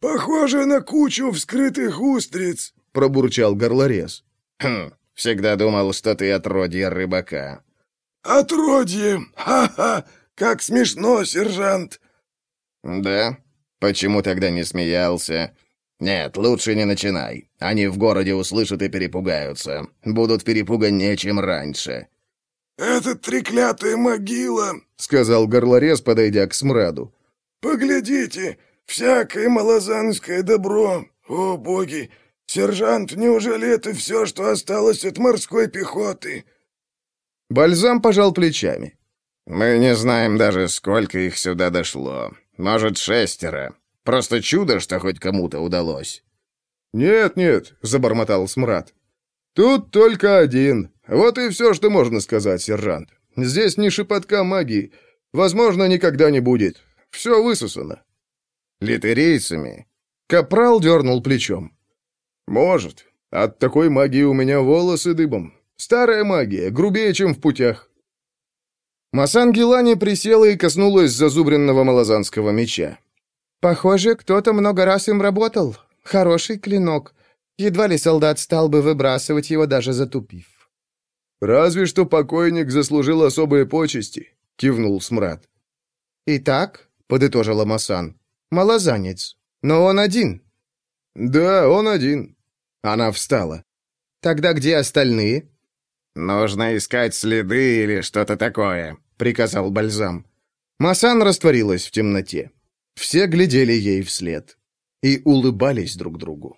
«Похоже на кучу вскрытых устриц», — пробурчал горлорез. «Хм, всегда думал, что ты отродье рыбака». «Отродье! Ха-ха! Как смешно, сержант!» «Да? Почему тогда не смеялся?» «Нет, лучше не начинай. Они в городе услышат и перепугаются. Будут перепуганнее, чем раньше». «Это треклятая могила», — сказал горлорез, подойдя к смраду. «Поглядите, всякое малозанское добро. О, боги! «Сержант, неужели это все, что осталось от морской пехоты?» Бальзам пожал плечами. «Мы не знаем даже, сколько их сюда дошло. Может, шестеро. Просто чудо, что хоть кому-то удалось». «Нет, нет», — забормотал Смрад. «Тут только один. Вот и все, что можно сказать, сержант. Здесь ни шепотка магии. Возможно, никогда не будет. Все высосано». «Литерийцами?» Капрал дернул плечом. «Может. От такой магии у меня волосы дыбом. Старая магия, грубее, чем в путях». Масан Гелани присела и коснулась зазубренного малозанского меча. «Похоже, кто-то много раз им работал. Хороший клинок. Едва ли солдат стал бы выбрасывать его, даже затупив». «Разве что покойник заслужил особые почести», — кивнул Смрад. «Итак», — подытожила Масан, — «малозанец. Но он один». «Да, он один». Она встала. «Тогда где остальные?» «Нужно искать следы или что-то такое», — приказал Бальзам. Масан растворилась в темноте. Все глядели ей вслед и улыбались друг другу.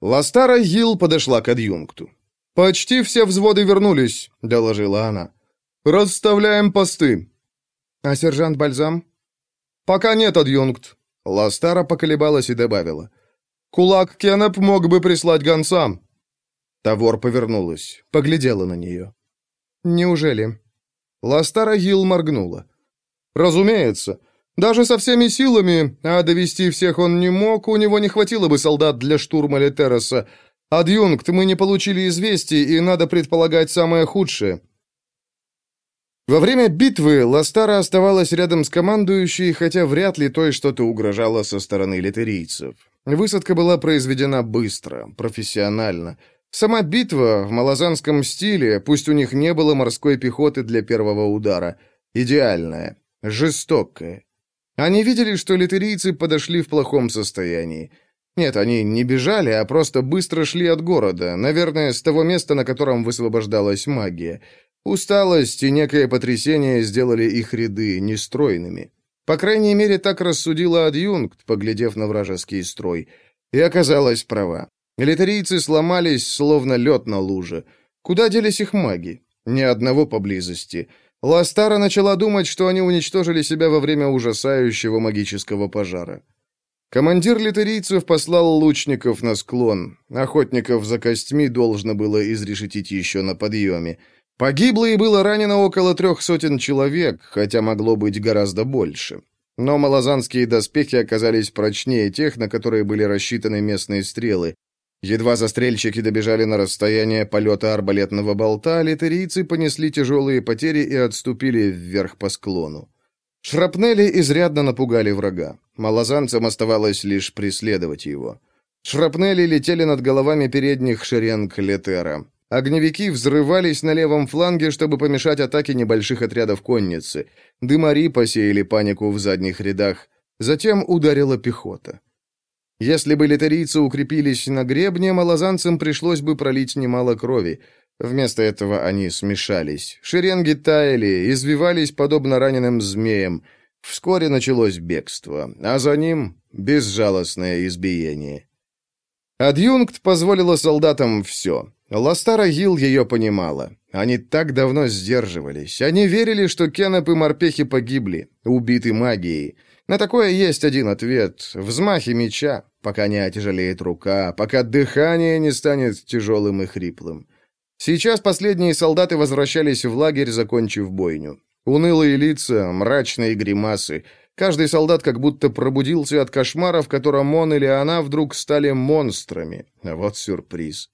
Ластара Йил подошла к адъюнкту. «Почти все взводы вернулись», — доложила она. «Расставляем посты». «А сержант Бальзам?» «Пока нет, адъюнкт. Ластара поколебалась и добавила. «Кулак Кеннеп мог бы прислать гонцам». Тавор повернулась, поглядела на нее. «Неужели?» Ластара Гил моргнула. «Разумеется. Даже со всеми силами, а довести всех он не мог, у него не хватило бы солдат для штурма Летероса. Адъюнкт, мы не получили известий, и надо предполагать самое худшее». Во время битвы Ластара оставалась рядом с командующей, хотя вряд ли той что-то угрожало со стороны литерийцев. Высадка была произведена быстро, профессионально. Сама битва в малозанском стиле, пусть у них не было морской пехоты для первого удара, идеальная, жестокая. Они видели, что литерийцы подошли в плохом состоянии. Нет, они не бежали, а просто быстро шли от города, наверное, с того места, на котором высвобождалась магия. Усталость и некое потрясение сделали их ряды нестройными. По крайней мере, так рассудила адъюнкт, поглядев на вражеский строй. И оказалась права. Литарийцы сломались, словно лед на луже. Куда делись их маги? Ни одного поблизости. Ластара начала думать, что они уничтожили себя во время ужасающего магического пожара. Командир литерийцев послал лучников на склон. Охотников за костьми должно было изрешетить еще на подъеме. Погибло и было ранено около трех сотен человек, хотя могло быть гораздо больше. Но малозанские доспехи оказались прочнее тех, на которые были рассчитаны местные стрелы. Едва застрельщики добежали на расстояние полета арбалетного болта, литерийцы понесли тяжелые потери и отступили вверх по склону. Шрапнели изрядно напугали врага. Малозанцам оставалось лишь преследовать его. Шрапнели летели над головами передних шеренг Летера. Огневики взрывались на левом фланге, чтобы помешать атаке небольших отрядов конницы. Дымари посеяли панику в задних рядах. Затем ударила пехота. Если бы литарийцы укрепились на гребне, малозанцам пришлось бы пролить немало крови. Вместо этого они смешались. Шеренги таяли, извивались подобно раненым змеям. Вскоре началось бегство, а за ним безжалостное избиение. Адъюнкт позволила солдатам все. Ластара Гил ее понимала. Они так давно сдерживались. Они верили, что Кеннеп и морпехи погибли, убиты магией. На такое есть один ответ — взмахи меча, пока не отяжелеет рука, пока дыхание не станет тяжелым и хриплым. Сейчас последние солдаты возвращались в лагерь, закончив бойню. Унылые лица, мрачные гримасы. Каждый солдат как будто пробудился от кошмара, в котором он или она вдруг стали монстрами. Вот сюрприз.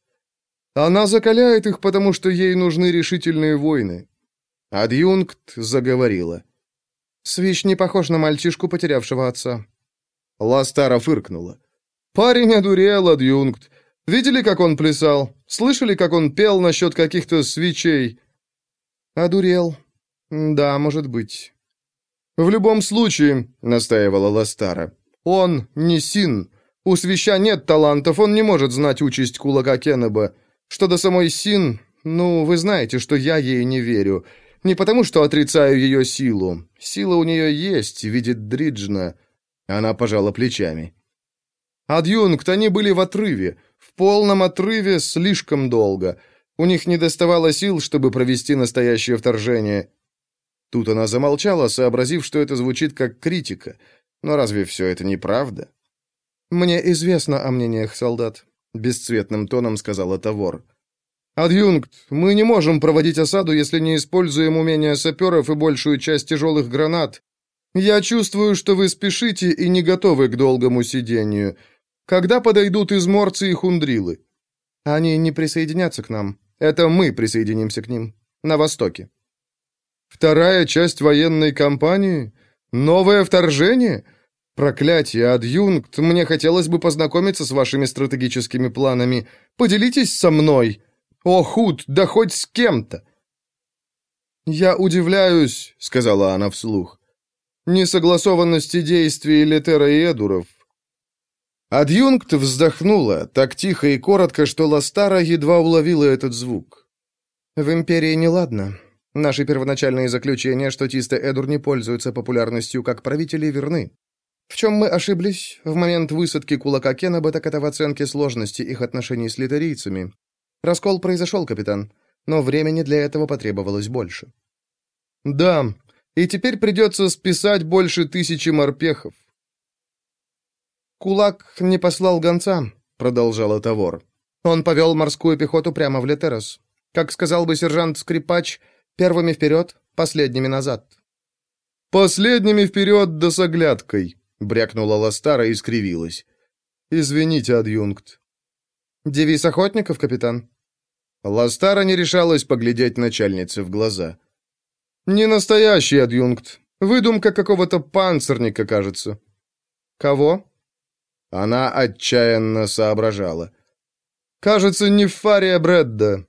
Она закаляет их, потому что ей нужны решительные войны. Адъюнкт заговорила. Свищ не похож на мальчишку, потерявшего отца. Ластара фыркнула. Парень одурел, адъюнкт. Видели, как он плясал? Слышали, как он пел насчет каких-то свечей? Одурел. Да, может быть. В любом случае, настаивала Ластара, он не Син. У свища нет талантов, он не может знать участь кулака Кеннеба. Что до самой Син, ну, вы знаете, что я ей не верю. Не потому, что отрицаю ее силу. Сила у нее есть, видит Дриджна. Она пожала плечами. Адъюнкт, они были в отрыве. В полном отрыве слишком долго. У них не доставало сил, чтобы провести настоящее вторжение. Тут она замолчала, сообразив, что это звучит как критика. Но разве все это не правда? «Мне известно о мнениях солдат», — бесцветным тоном сказала Тавор. «Адъюнкт, мы не можем проводить осаду, если не используем умения саперов и большую часть тяжелых гранат. Я чувствую, что вы спешите и не готовы к долгому сидению. Когда подойдут изморцы и хундрилы?» «Они не присоединятся к нам. Это мы присоединимся к ним. На востоке». «Вторая часть военной кампании? Новое вторжение?» «Проклятие, адъюнкт, мне хотелось бы познакомиться с вашими стратегическими планами. Поделитесь со мной. О, худ, да хоть с кем-то!» «Я удивляюсь», — сказала она вслух, — «несогласованности действий Летера и Эдуров». Адъюнкт вздохнула, так тихо и коротко, что Ластара едва уловила этот звук. «В Империи неладно. Наши первоначальные заключения, что Тиста Эдур не пользуются популярностью как правители, верны. В чем мы ошиблись в момент высадки кулака Кеннеба, так это в оценке сложности их отношений с литерийцами. Раскол произошел, капитан, но времени для этого потребовалось больше. Да, и теперь придется списать больше тысячи морпехов. «Кулак не послал гонца», — продолжала Тавор. «Он повел морскую пехоту прямо в Летерос. Как сказал бы сержант Скрипач, первыми вперед, последними назад». «Последними вперед да с оглядкой», — брякнула Ластара и скривилась. «Извините, адъюнкт». «Девиз охотников, капитан?» Ластара не решалась поглядеть начальнице в глаза. «Не настоящий адъюнкт. Выдумка какого-то панцирника, кажется». «Кого?» Она отчаянно соображала. «Кажется, не Фария Бредда».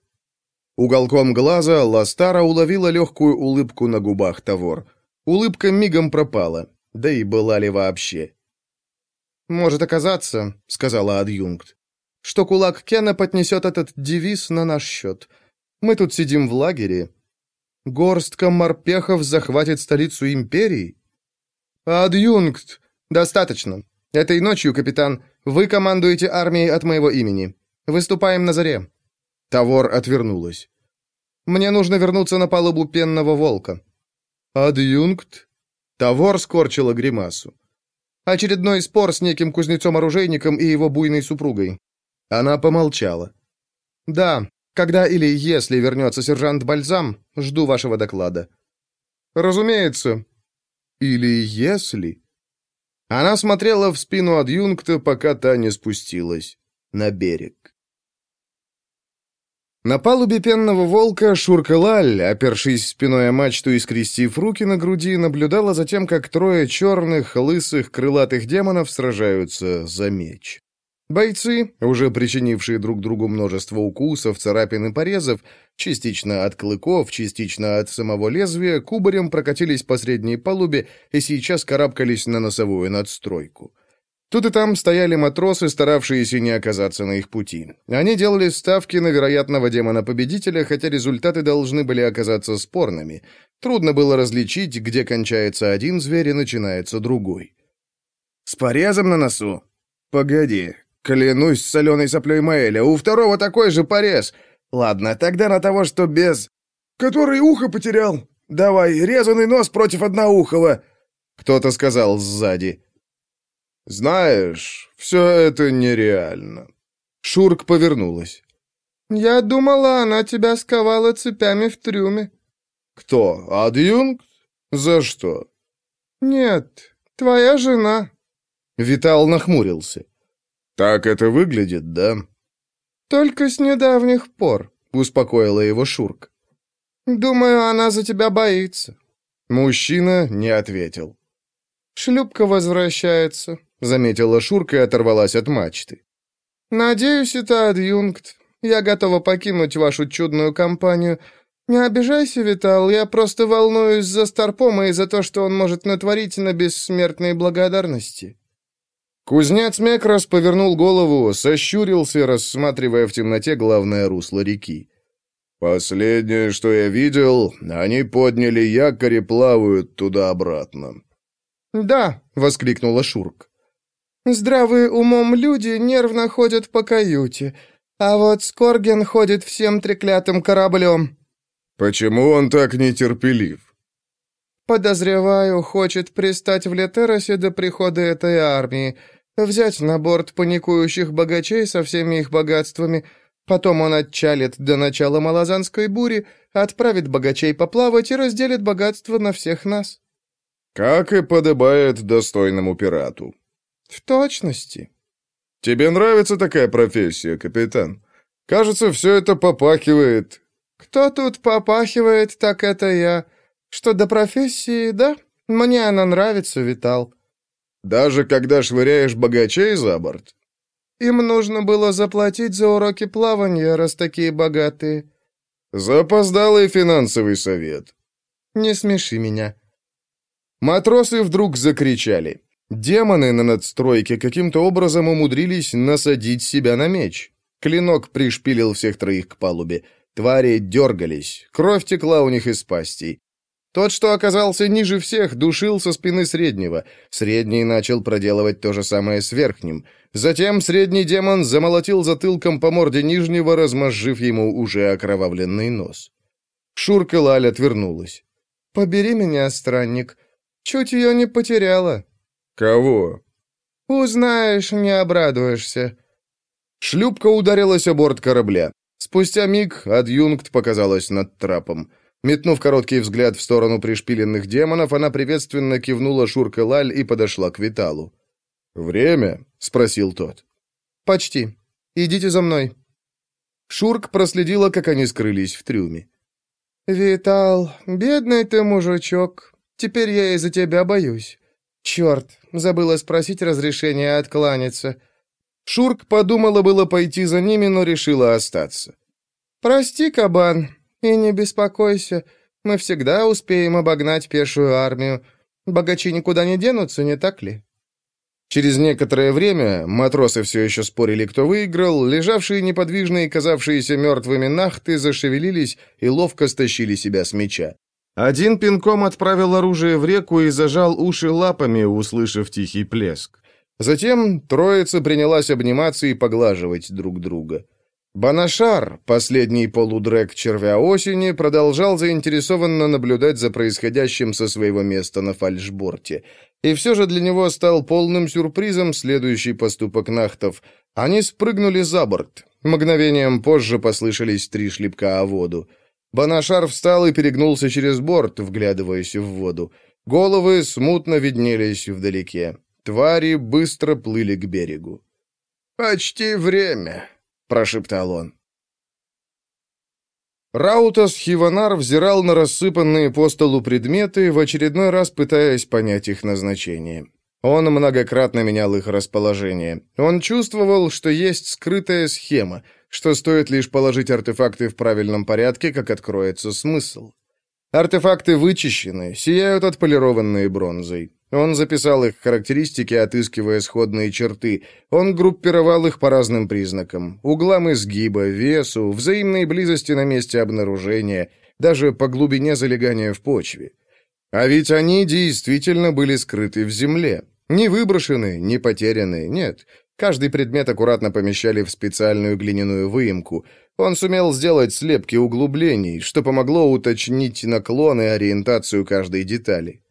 Уголком глаза Ластара уловила легкую улыбку на губах Тавор. Улыбка мигом пропала. Да и была ли вообще? «Может оказаться», — сказала адъюнкт, «что кулак Кена поднесет этот девиз на наш счет. Мы тут сидим в лагере. Горстка морпехов захватит столицу империи?» «Адъюнкт! Достаточно. Этой ночью, капитан, вы командуете армией от моего имени. Выступаем на заре». Тавор отвернулась. «Мне нужно вернуться на палубу пенного волка». «Адъюнкт?» Тавор скорчила гримасу. «Очередной спор с неким кузнецом-оружейником и его буйной супругой». Она помолчала. «Да, когда или если вернется сержант Бальзам, жду вашего доклада». «Разумеется». «Или если...» Она смотрела в спину адъюнкта, пока та не спустилась на берег. На палубе пенного волка Шурка Лаль, опершись спиной о мачту и скрестив руки на груди, наблюдала за тем, как трое черных, лысых, крылатых демонов сражаются за меч. Бойцы, уже причинившие друг другу множество укусов, царапин и порезов, частично от клыков, частично от самого лезвия, кубарем прокатились по средней палубе и сейчас карабкались на носовую надстройку. Тут и там стояли матросы, старавшиеся не оказаться на их пути. Они делали ставки на вероятного демона-победителя, хотя результаты должны были оказаться спорными. Трудно было различить, где кончается один зверь и начинается другой. «С порезом на носу?» «Погоди, Клянусь соленой соплей Маэля, у второго такой же порез. Ладно, тогда на того, что без... Который ухо потерял. Давай, резаный нос против одноухого. Кто-то сказал сзади. Знаешь, все это нереально. Шурк повернулась. «Я думала, она тебя сковала цепями в трюме». «Кто? Адъюнкт? За что?» «Нет, твоя жена». Витал нахмурился. «Так это выглядит, да?» «Только с недавних пор», — успокоила его Шурк. «Думаю, она за тебя боится». Мужчина не ответил. «Шлюпка возвращается», — заметила Шурка и оторвалась от мачты. «Надеюсь, это адъюнкт. Я готова покинуть вашу чудную компанию. Не обижайся, Витал, я просто волнуюсь за Старпома и за то, что он может натворить на бессмертной благодарности». Кузнец Мекрос повернул голову, сощурился, рассматривая в темноте главное русло реки. «Последнее, что я видел, они подняли якорь и плавают туда-обратно». «Да», — воскликнула Шурк. «Здравые умом люди нервно ходят по каюте, а вот Скорген ходит всем треклятым кораблем». «Почему он так нетерпелив?» «Подозреваю, хочет пристать в Летеросе до прихода этой армии, взять на борт паникующих богачей со всеми их богатствами, потом он отчалит до начала Малазанской бури, отправит богачей поплавать и разделит богатство на всех нас». «Как и подобает достойному пирату». «В точности». «Тебе нравится такая профессия, капитан? Кажется, все это попахивает...» «Кто тут попахивает, так это я. Что до профессии, да? Мне она нравится, Витал». Даже когда швыряешь богачей за борт? Им нужно было заплатить за уроки плавания, раз такие богатые. Запоздалый финансовый совет. Не смеши меня. Матросы вдруг закричали. Демоны на надстройке каким-то образом умудрились насадить себя на меч. Клинок пришпилил всех троих к палубе. Твари дергались, кровь текла у них из пастей. Тот, что оказался ниже всех, душил со спины среднего. Средний начал проделывать то же самое с верхним. Затем средний демон замолотил затылком по морде нижнего, размозжив ему уже окровавленный нос. Шурка Лаль отвернулась. «Побери меня, странник. Чуть ее не потеряла». «Кого?» Узнаешь, не обрадуешься». Шлюпка ударилась о борт корабля. Спустя миг адъюнкт показалась над трапом. Метнув короткий взгляд в сторону пришпиленных демонов, она приветственно кивнула Шурка Лаль и подошла к Виталу. «Время?» — спросил тот. «Почти. Идите за мной». Шурк проследила, как они скрылись в трюме. «Витал, бедный ты мужичок. Теперь я из-за тебя боюсь. Черт, забыла спросить разрешения откланяться». Шурк подумала было пойти за ними, но решила остаться. «Прости, кабан, и не беспокойся. Мы всегда успеем обогнать пешую армию. Богачи никуда не денутся, не так ли?» Через некоторое время, матросы все еще спорили, кто выиграл, лежавшие неподвижные, казавшиеся мертвыми нахты, зашевелились и ловко стащили себя с меча. Один пинком отправил оружие в реку и зажал уши лапами, услышав тихий плеск. Затем троица принялась обниматься и поглаживать друг друга. Банашар, последний полудрек червя осени, продолжал заинтересованно наблюдать за происходящим со своего места на фальшборте. И все же для него стал полным сюрпризом следующий поступок нахтов. Они спрыгнули за борт. Мгновением позже послышались три шлепка о воду. Банашар встал и перегнулся через борт, вглядываясь в воду. Головы смутно виднелись вдалеке. Твари быстро плыли к берегу. «Почти время», прошептал он. Раутас Хиванар взирал на рассыпанные по столу предметы, в очередной раз пытаясь понять их назначение. Он многократно менял их расположение. Он чувствовал, что есть скрытая схема, что стоит лишь положить артефакты в правильном порядке, как откроется смысл. Артефакты вычищены, сияют отполированные бронзой. Он записал их характеристики, отыскивая сходные черты. Он группировал их по разным признакам. Углам изгиба, весу, взаимной близости на месте обнаружения, даже по глубине залегания в почве. А ведь они действительно были скрыты в земле. Не выброшены, не потеряны, нет. Каждый предмет аккуратно помещали в специальную глиняную выемку. Он сумел сделать слепки углублений, что помогло уточнить наклон и ориентацию каждой детали.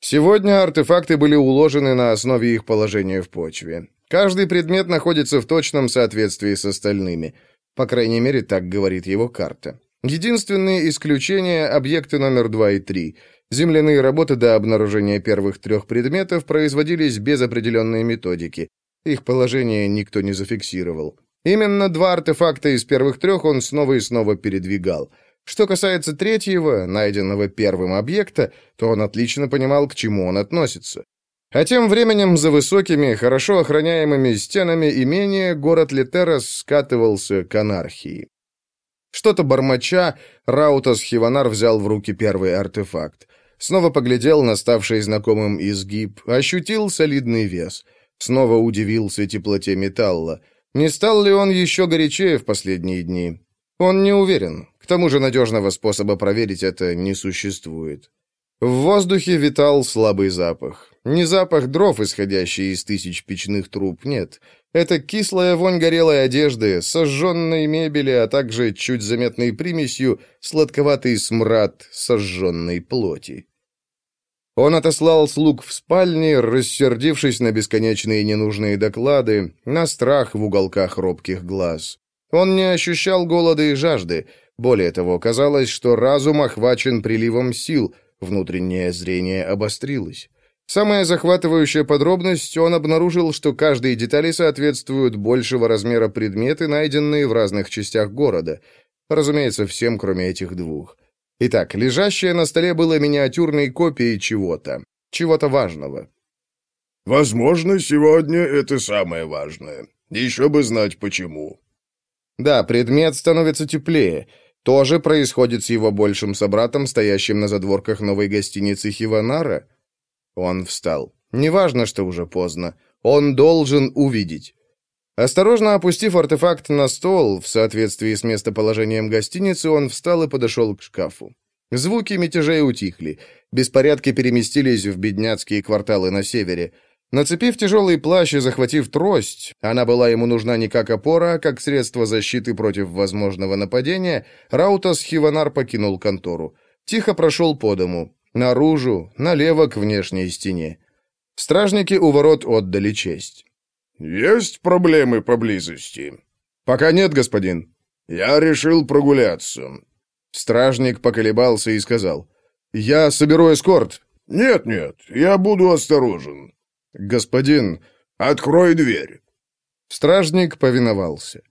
Сегодня артефакты были уложены на основе их положения в почве. Каждый предмет находится в точном соответствии с остальными. По крайней мере, так говорит его карта. Единственные исключения – объекты номер 2 и 3. Земляные работы до обнаружения первых трех предметов производились без определенной методики. Их положение никто не зафиксировал. Именно два артефакта из первых трех он снова и снова передвигал – что касается третьего, найденного первым объекта, то он отлично понимал, к чему он относится. А тем временем за высокими, хорошо охраняемыми стенами имения город Летерас скатывался к анархии. Что-то бормоча, Раутас Хиванар взял в руки первый артефакт. Снова поглядел на ставший знакомым изгиб, ощутил солидный вес. Снова удивился теплоте металла. Не стал ли он еще горячее в последние дни? Он не уверен тому же надежного способа проверить это не существует. В воздухе витал слабый запах. Не запах дров, исходящий из тысяч печных труб, нет. Это кислая вонь горелой одежды, сожженной мебели, а также чуть заметной примесью сладковатый смрад сожженной плоти. Он отослал слуг в спальне, рассердившись на бесконечные ненужные доклады, на страх в уголках робких глаз. Он не ощущал голода и жажды, более того, казалось, что разум охвачен приливом сил, внутреннее зрение обострилось. Самая захватывающая подробность, он обнаружил, что каждой детали соответствуют большего размера предметы, найденные в разных частях города. Разумеется, всем, кроме этих двух. Итак, лежащее на столе было миниатюрной копией чего-то. Чего-то важного. «Возможно, сегодня это самое важное. Еще бы знать, почему». Да, предмет становится теплее. То же происходит с его большим собратом, стоящим на задворках новой гостиницы Хиванара? Он встал. Неважно, что уже поздно. Он должен увидеть. Осторожно опустив артефакт на стол, в соответствии с местоположением гостиницы, он встал и подошел к шкафу. Звуки мятежей утихли. Беспорядки переместились в бедняцкие кварталы на севере. Нацепив тяжелый плащ и захватив трость, она была ему нужна не как опора, а как средство защиты против возможного нападения, Раутас Хиванар покинул контору. Тихо прошел по дому, наружу, налево к внешней стене. Стражники у ворот отдали честь. «Есть проблемы поблизости?» «Пока нет, господин». «Я решил прогуляться». Стражник поколебался и сказал. «Я соберу эскорт». «Нет-нет, я буду осторожен». «Господин...» «Открой дверь». Стражник повиновался.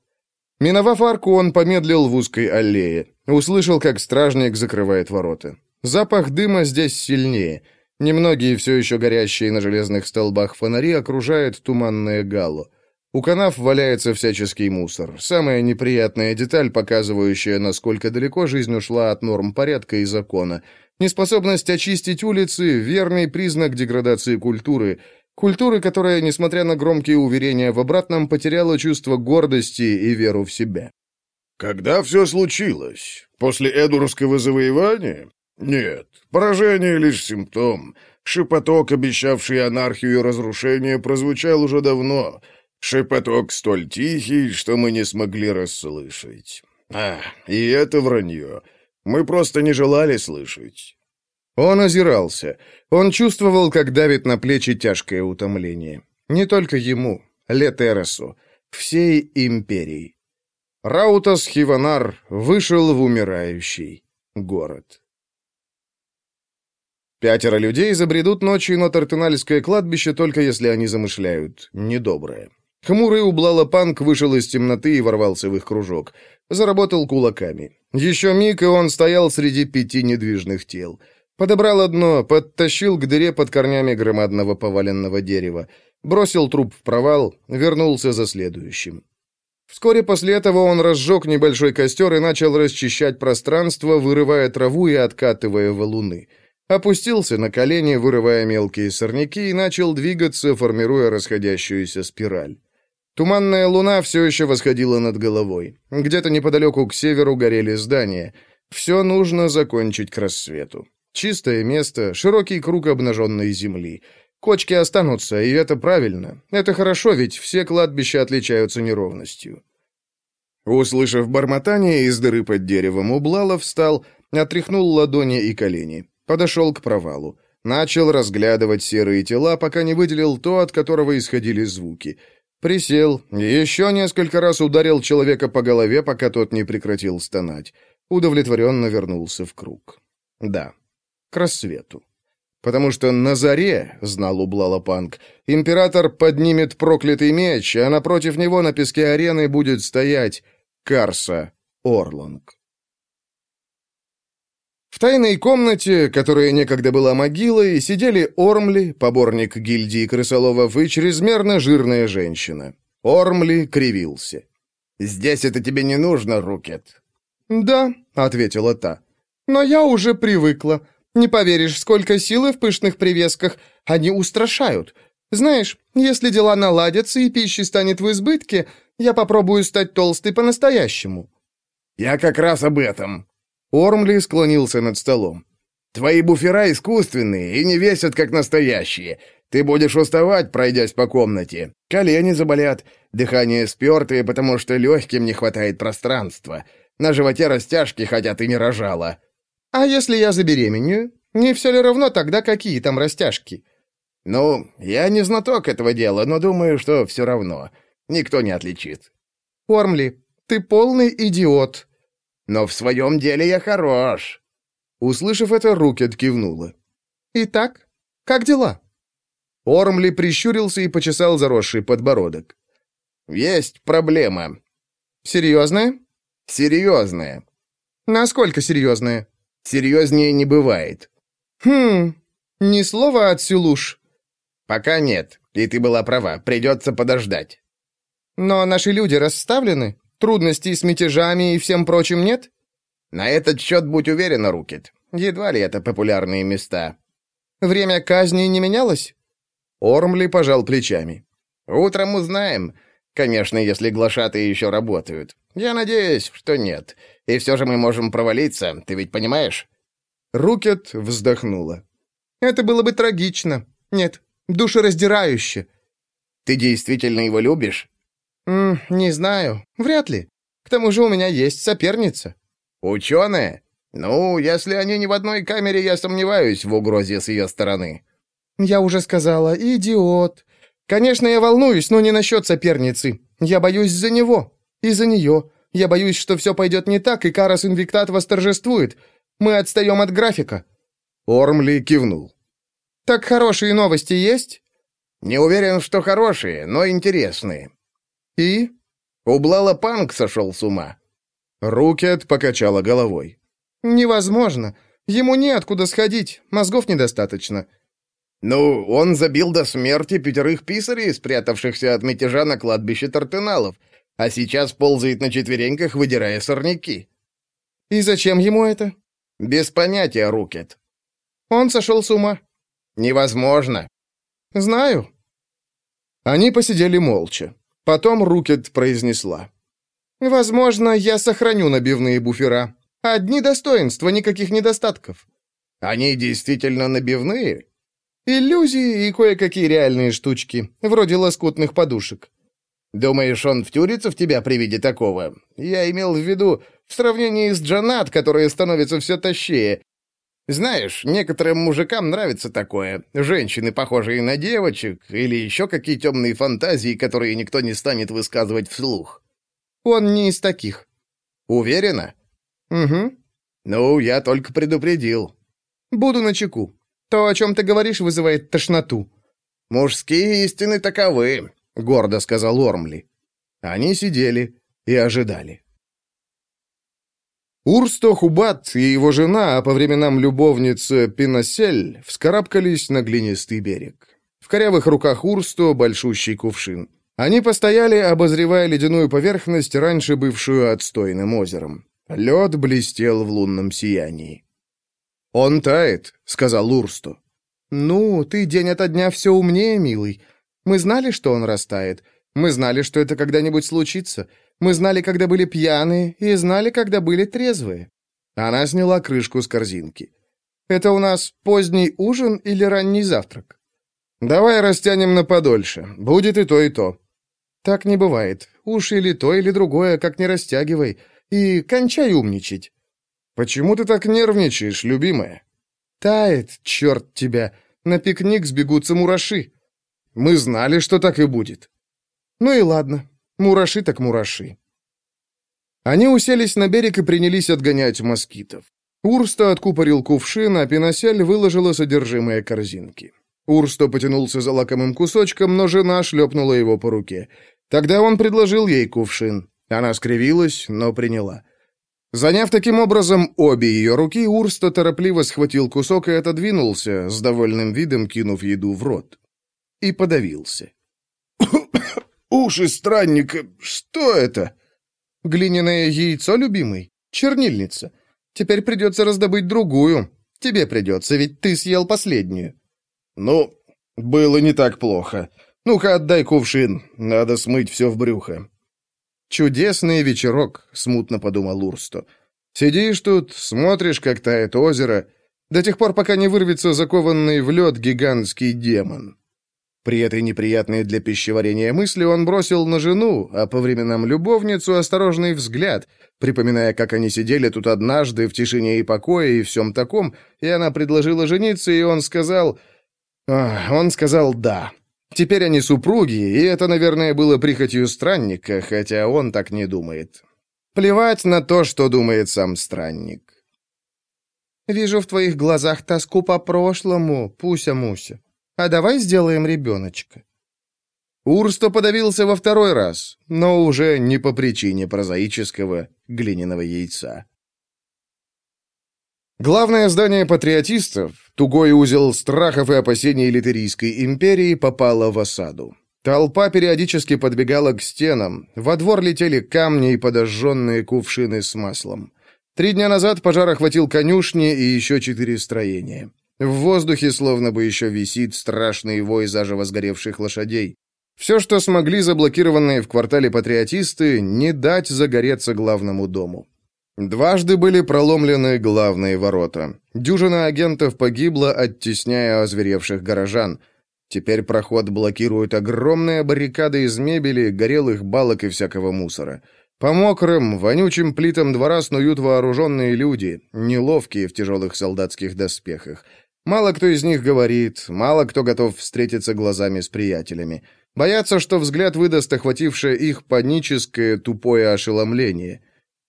Миновав арку, он помедлил в узкой аллее. Услышал, как стражник закрывает ворота. Запах дыма здесь сильнее. Немногие все еще горящие на железных столбах фонари окружают туманное гало. У канав валяется всяческий мусор. Самая неприятная деталь, показывающая, насколько далеко жизнь ушла от норм порядка и закона. Неспособность очистить улицы – верный признак деградации культуры – Культуры, которая, несмотря на громкие уверения в обратном, потеряла чувство гордости и веру в себя. «Когда все случилось? После Эдурского завоевания? Нет, поражение — лишь симптом. Шепоток, обещавший анархию и разрушение, прозвучал уже давно. Шепоток столь тихий, что мы не смогли расслышать. А, и это вранье. Мы просто не желали слышать. Он озирался. Он чувствовал, как давит на плечи тяжкое утомление. Не только ему, Летересу, всей империи. Раутас Хиванар вышел в умирающий город. Пятеро людей забредут ночью на Тартенальское кладбище, только если они замышляют недоброе. Хмурый Ублалапанк вышел из темноты и ворвался в их кружок. Заработал кулаками. Еще миг, и он стоял среди пяти недвижных тел — Подобрал одно, подтащил к дыре под корнями громадного поваленного дерева, бросил труп в провал, вернулся за следующим. Вскоре после этого он разжег небольшой костер и начал расчищать пространство, вырывая траву и откатывая валуны. Опустился на колени, вырывая мелкие сорняки, и начал двигаться, формируя расходящуюся спираль. Туманная луна все еще восходила над головой. Где-то неподалеку к северу горели здания. Все нужно закончить к рассвету. Чистое место, широкий круг обнаженной земли. Кочки останутся, и это правильно. Это хорошо, ведь все кладбища отличаются неровностью. Услышав бормотание, из дыры под деревом Ублалов встал, отряхнул ладони и колени. Подошел к провалу. Начал разглядывать серые тела, пока не выделил то, от которого исходили звуки. Присел, еще несколько раз ударил человека по голове, пока тот не прекратил стонать. Удовлетворенно вернулся в круг. Да, к рассвету. Потому что на заре, знал Ублалапанк, император поднимет проклятый меч, а напротив него на песке арены будет стоять Карса Орланг. В тайной комнате, которая некогда была могилой, сидели Ормли, поборник гильдии крысоловов, и чрезмерно жирная женщина. Ормли кривился. «Здесь это тебе не нужно, Рукет?» «Да», — ответила та. «Но я уже привыкла. Не поверишь, сколько силы в пышных привесках. Они устрашают. Знаешь, если дела наладятся и пищи станет в избытке, я попробую стать толстой по-настоящему». «Я как раз об этом». Ормли склонился над столом. «Твои буфера искусственные и не весят, как настоящие. Ты будешь уставать, пройдясь по комнате. Колени заболят, дыхание спертое, потому что легким не хватает пространства. На животе растяжки, хотя ты не рожала. «А если я забеременею? Не все ли равно тогда, какие там растяжки?» «Ну, я не знаток этого дела, но думаю, что все равно. Никто не отличит». «Ормли, ты полный идиот». «Но в своем деле я хорош». Услышав это, Рукет кивнула. «Итак, как дела?» Ормли прищурился и почесал заросший подбородок. «Есть проблема». «Серьезная?» «Серьезная». «Насколько серьезная?» Серьезнее не бывает». «Хм, ни слова от Сюлуш». «Пока нет, и ты была права, придется подождать». «Но наши люди расставлены? Трудностей с мятежами и всем прочим нет?» «На этот счет будь уверена, Рукет. Едва ли это популярные места». «Время казни не менялось?» Ормли пожал плечами. «Утром узнаем. Конечно, если глашатые еще работают. Я надеюсь, что нет. И все же мы можем провалиться, ты ведь понимаешь?» Рукет вздохнула. «Это было бы трагично. Нет, душераздирающе». «Ты действительно его любишь?» М «Не знаю. Вряд ли. К тому же у меня есть соперница». «Ученая? Ну, если они не в одной камере, я сомневаюсь в угрозе с ее стороны». «Я уже сказала, идиот. Конечно, я волнуюсь, но не насчет соперницы. Я боюсь за него и за нее. Я боюсь, что все пойдет не так, и Карас Инвиктат восторжествует. Мы отстаем от графика». Ормли кивнул. «Так хорошие новости есть?» «Не уверен, что хорошие, но интересные». «И?» «Ублала Панк сошел с ума». Рукет покачала головой. «Невозможно. Ему неоткуда сходить, мозгов недостаточно». «Ну, он забил до смерти пятерых писарей, спрятавшихся от мятежа на кладбище Тартеналов, а сейчас ползает на четвереньках, выдирая сорняки». «И зачем ему это?» «Без понятия, Рукет». «Он сошел с ума». «Невозможно». «Знаю». Они посидели молча. Потом Рукет произнесла. «Возможно, я сохраню набивные буфера. Одни достоинства, никаких недостатков». «Они действительно набивные?» «Иллюзии и кое-какие реальные штучки, вроде лоскутных подушек». «Думаешь, он втюрится в тебя при виде такого? Я имел в виду в сравнении с Джанат, которая становится все тащее. Знаешь, некоторым мужикам нравится такое. Женщины, похожие на девочек, или еще какие темные фантазии, которые никто не станет высказывать вслух». «Он не из таких». «Уверена?» «Угу». «Ну, я только предупредил». «Буду начеку. То, о чем ты говоришь, вызывает тошноту». «Мужские истины таковы», — гордо сказал Ормли. Они сидели и ожидали. Урсто Хубат и его жена, а по временам любовница Пиносель, вскарабкались на глинистый берег. В корявых руках Урсто большущий кувшин. Они постояли, обозревая ледяную поверхность, раньше бывшую отстойным озером. Лед блестел в лунном сиянии. «Он тает», — сказал Урсту. «Ну, ты день ото дня все умнее, милый. Мы знали, что он растает. Мы знали, что это когда-нибудь случится. Мы знали, когда были пьяные, и знали, когда были трезвые». Она сняла крышку с корзинки. «Это у нас поздний ужин или ранний завтрак?» «Давай растянем на подольше. Будет и то, и то». «Так не бывает. Уж или то, или другое, как не растягивай. И кончай умничать». «Почему ты так нервничаешь, любимая?» «Тает, черт тебя. На пикник сбегутся мураши». «Мы знали, что так и будет». «Ну и ладно. Мураши так мураши». Они уселись на берег и принялись отгонять москитов. Урста откупорил кувшин, а Пиносель выложила содержимое корзинки. Урсто потянулся за лакомым кусочком, но жена шлепнула его по руке. Тогда он предложил ей кувшин. Она скривилась, но приняла. Заняв таким образом обе ее руки, Урсто торопливо схватил кусок и отодвинулся, с довольным видом кинув еду в рот. И подавился. «Уши странника! Что это?» «Глиняное яйцо, любимый. Чернильница. Теперь придется раздобыть другую. Тебе придется, ведь ты съел последнюю». «Ну, было не так плохо. Ну-ка, отдай кувшин. Надо смыть все в брюхо». «Чудесный вечерок», — смутно подумал Урсто. «Сидишь тут, смотришь, как тает озеро, до тех пор, пока не вырвется закованный в лед гигантский демон». При этой неприятной для пищеварения мысли он бросил на жену, а по временам любовницу, осторожный взгляд, припоминая, как они сидели тут однажды в тишине и покое и всем таком, и она предложила жениться, и он сказал... Он сказал «да». Теперь они супруги, и это, наверное, было прихотью странника, хотя он так не думает. Плевать на то, что думает сам странник. «Вижу в твоих глазах тоску по прошлому, Пуся-Муся. А давай сделаем ребеночка». Урсто подавился во второй раз, но уже не по причине прозаического глиняного яйца. Главное здание патриотистов, тугой узел страхов и опасений Литерийской империи, попало в осаду. Толпа периодически подбегала к стенам, во двор летели камни и подожженные кувшины с маслом. Три дня назад пожар охватил конюшни и еще четыре строения. В воздухе словно бы еще висит страшный вой заживо сгоревших лошадей. Все, что смогли заблокированные в квартале патриотисты, не дать загореться главному дому. Дважды были проломлены главные ворота. Дюжина агентов погибла, оттесняя озверевших горожан. Теперь проход блокируют огромная баррикада из мебели, горелых балок и всякого мусора. По мокрым, вонючим плитам двора снуют вооруженные люди, неловкие в тяжелых солдатских доспехах. Мало кто из них говорит, мало кто готов встретиться глазами с приятелями. Боятся, что взгляд выдаст охватившее их паническое, тупое ошеломление.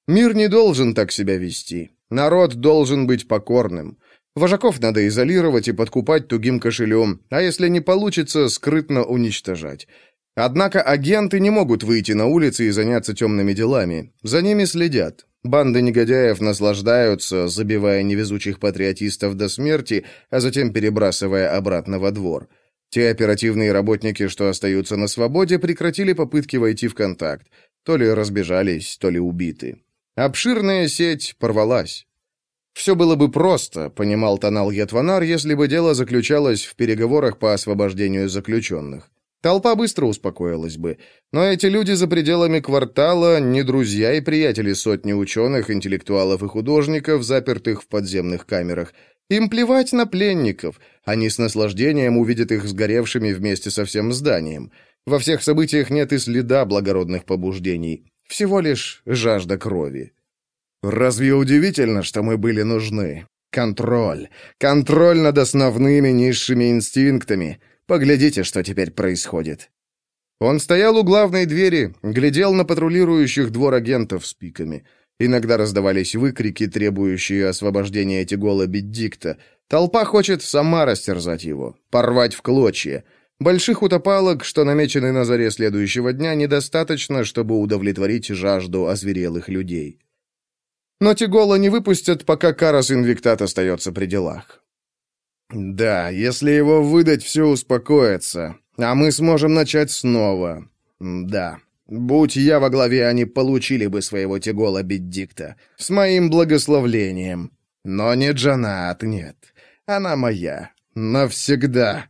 Мир не должен так себя вести. Народ должен быть покорным. Вожаков надо изолировать и подкупать тугим кошелем, а если не получится, скрытно уничтожать. Однако агенты не могут выйти на улицы и заняться темными делами. За ними следят. Банды негодяев наслаждаются, забивая невезучих патриотистов до смерти, а затем перебрасывая обратно во двор. Те оперативные работники, что остаются на свободе, прекратили попытки войти в контакт. То ли разбежались, то ли убиты. Обширная сеть порвалась. Все было бы просто, понимал Тонал Ятванар, если бы дело заключалось в переговорах по освобождению заключенных. Толпа быстро успокоилась бы. Но эти люди за пределами квартала не друзья и приятели сотни ученых, интеллектуалов и художников, запертых в подземных камерах. Им плевать на пленников. Они с наслаждением увидят их сгоревшими вместе со всем зданием. Во всех событиях нет и следа благородных побуждений. Всего лишь жажда крови. Разве удивительно, что мы были нужны? Контроль. Контроль над основными низшими инстинктами. Поглядите, что теперь происходит. Он стоял у главной двери, глядел на патрулирующих двор агентов с пиками. Иногда раздавались выкрики, требующие освобождения Тигола Беддикта. Толпа хочет сама растерзать его, порвать в клочья. Больших утопалок, что намечены на заре следующего дня, недостаточно, чтобы удовлетворить жажду озверелых людей. Но Тигола не выпустят, пока Карас Инвиктат остается при делах. Да, если его выдать, все успокоится, а мы сможем начать снова. Да. Будь я во главе, они получили бы своего Тигола Беддикта. С моим благословлением. Но не Джанат, нет. Она моя. Навсегда.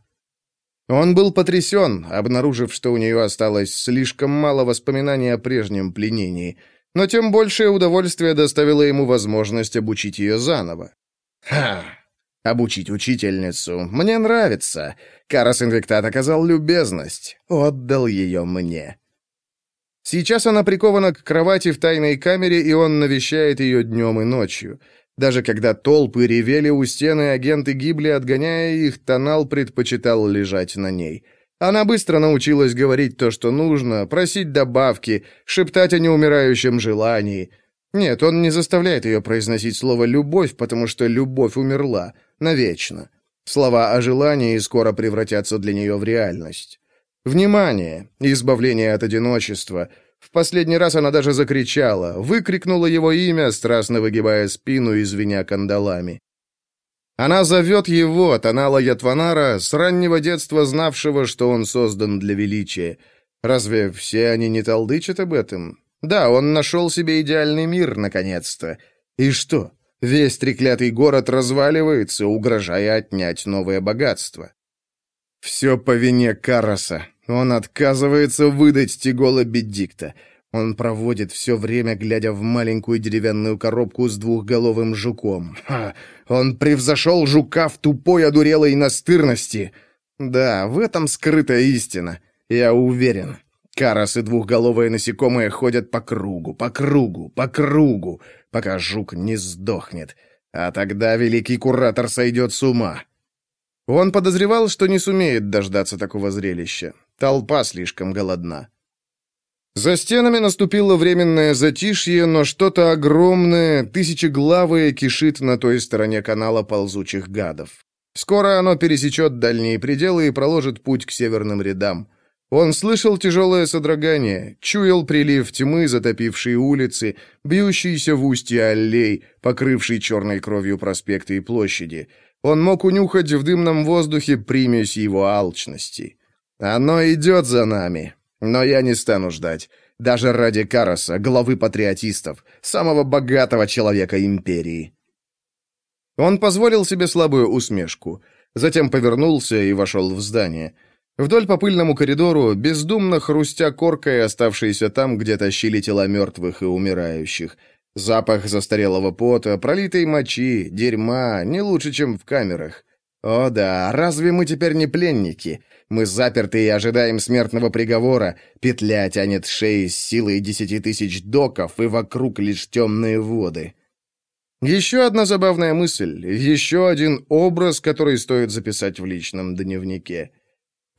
Он был потрясен, обнаружив, что у нее осталось слишком мало воспоминаний о прежнем пленении, но тем большее удовольствие доставило ему возможность обучить ее заново. Ха! Обучить учительницу. Мне нравится. Карас Инвиктат оказал любезность. Отдал ее мне. Сейчас она прикована к кровати в тайной камере, и он навещает ее днем и ночью. Даже когда толпы ревели у стены, агенты гибли, отгоняя их, Тонал предпочитал лежать на ней. Она быстро научилась говорить то, что нужно, просить добавки, шептать о неумирающем желании. Нет, он не заставляет ее произносить слово «любовь», потому что любовь умерла, навечно. Слова о желании скоро превратятся для нее в реальность. Внимание! Избавление от одиночества — в последний раз она даже закричала, выкрикнула его имя, страстно выгибая спину и звеня кандалами. Она зовет его, Танала Ятванара, с раннего детства знавшего, что он создан для величия. Разве все они не толдычат об этом? Да, он нашел себе идеальный мир, наконец-то. И что? Весь треклятый город разваливается, угрожая отнять новое богатство. Все по вине Караса. Он отказывается выдать Тигола Бедикта. Он проводит все время, глядя в маленькую деревянную коробку с двухголовым жуком. Ха! Он превзошел жука в тупой одурелой настырности. Да, в этом скрытая истина. Я уверен. Карас и двухголовые насекомые ходят по кругу, по кругу, по кругу, пока жук не сдохнет. А тогда великий куратор сойдет с ума. Он подозревал, что не сумеет дождаться такого зрелища. Толпа слишком голодна. За стенами наступило временное затишье, но что-то огромное, тысячеглавое кишит на той стороне канала ползучих гадов. Скоро оно пересечет дальние пределы и проложит путь к северным рядам. Он слышал тяжелое содрогание, чуял прилив тьмы, затопивший улицы, бьющийся в устье аллей, покрывший черной кровью проспекты и площади — он мог унюхать в дымном воздухе примесь его алчности. «Оно идет за нами, но я не стану ждать. Даже ради Караса, главы патриотистов, самого богатого человека империи». Он позволил себе слабую усмешку, затем повернулся и вошел в здание. Вдоль по пыльному коридору, бездумно хрустя коркой, оставшейся там, где тащили тела мертвых и умирающих – Запах застарелого пота, пролитой мочи, дерьма, не лучше, чем в камерах. О да, разве мы теперь не пленники? Мы заперты и ожидаем смертного приговора. Петля тянет шеи с силой десяти тысяч доков, и вокруг лишь темные воды. Еще одна забавная мысль, еще один образ, который стоит записать в личном дневнике.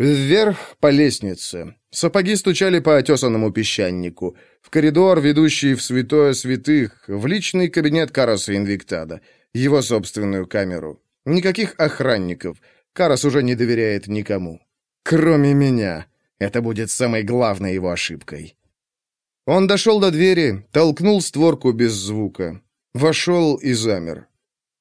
Вверх по лестнице. Сапоги стучали по отесанному песчанику. В коридор, ведущий в святое святых, в личный кабинет Караса Инвиктада, его собственную камеру. Никаких охранников. Карас уже не доверяет никому. Кроме меня. Это будет самой главной его ошибкой. Он дошел до двери, толкнул створку без звука. Вошел и замер.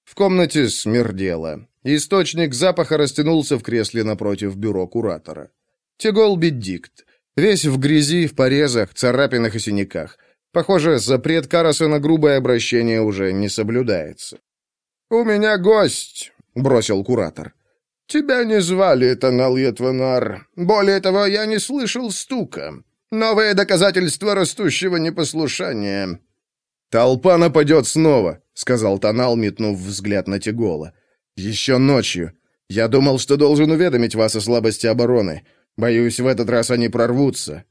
В комнате смердело. Источник запаха растянулся в кресле напротив бюро куратора. Тегол Беддикт. Весь в грязи, в порезах, царапинах и синяках. Похоже, запрет Караса на грубое обращение уже не соблюдается. «У меня гость», — бросил куратор. «Тебя не звали, Танал Етванар. Более того, я не слышал стука. Новое доказательство растущего непослушания». «Толпа нападет снова», — сказал Танал, метнув взгляд на Тегола. «Еще ночью. Я думал, что должен уведомить вас о слабости обороны. Боюсь, в этот раз они прорвутся».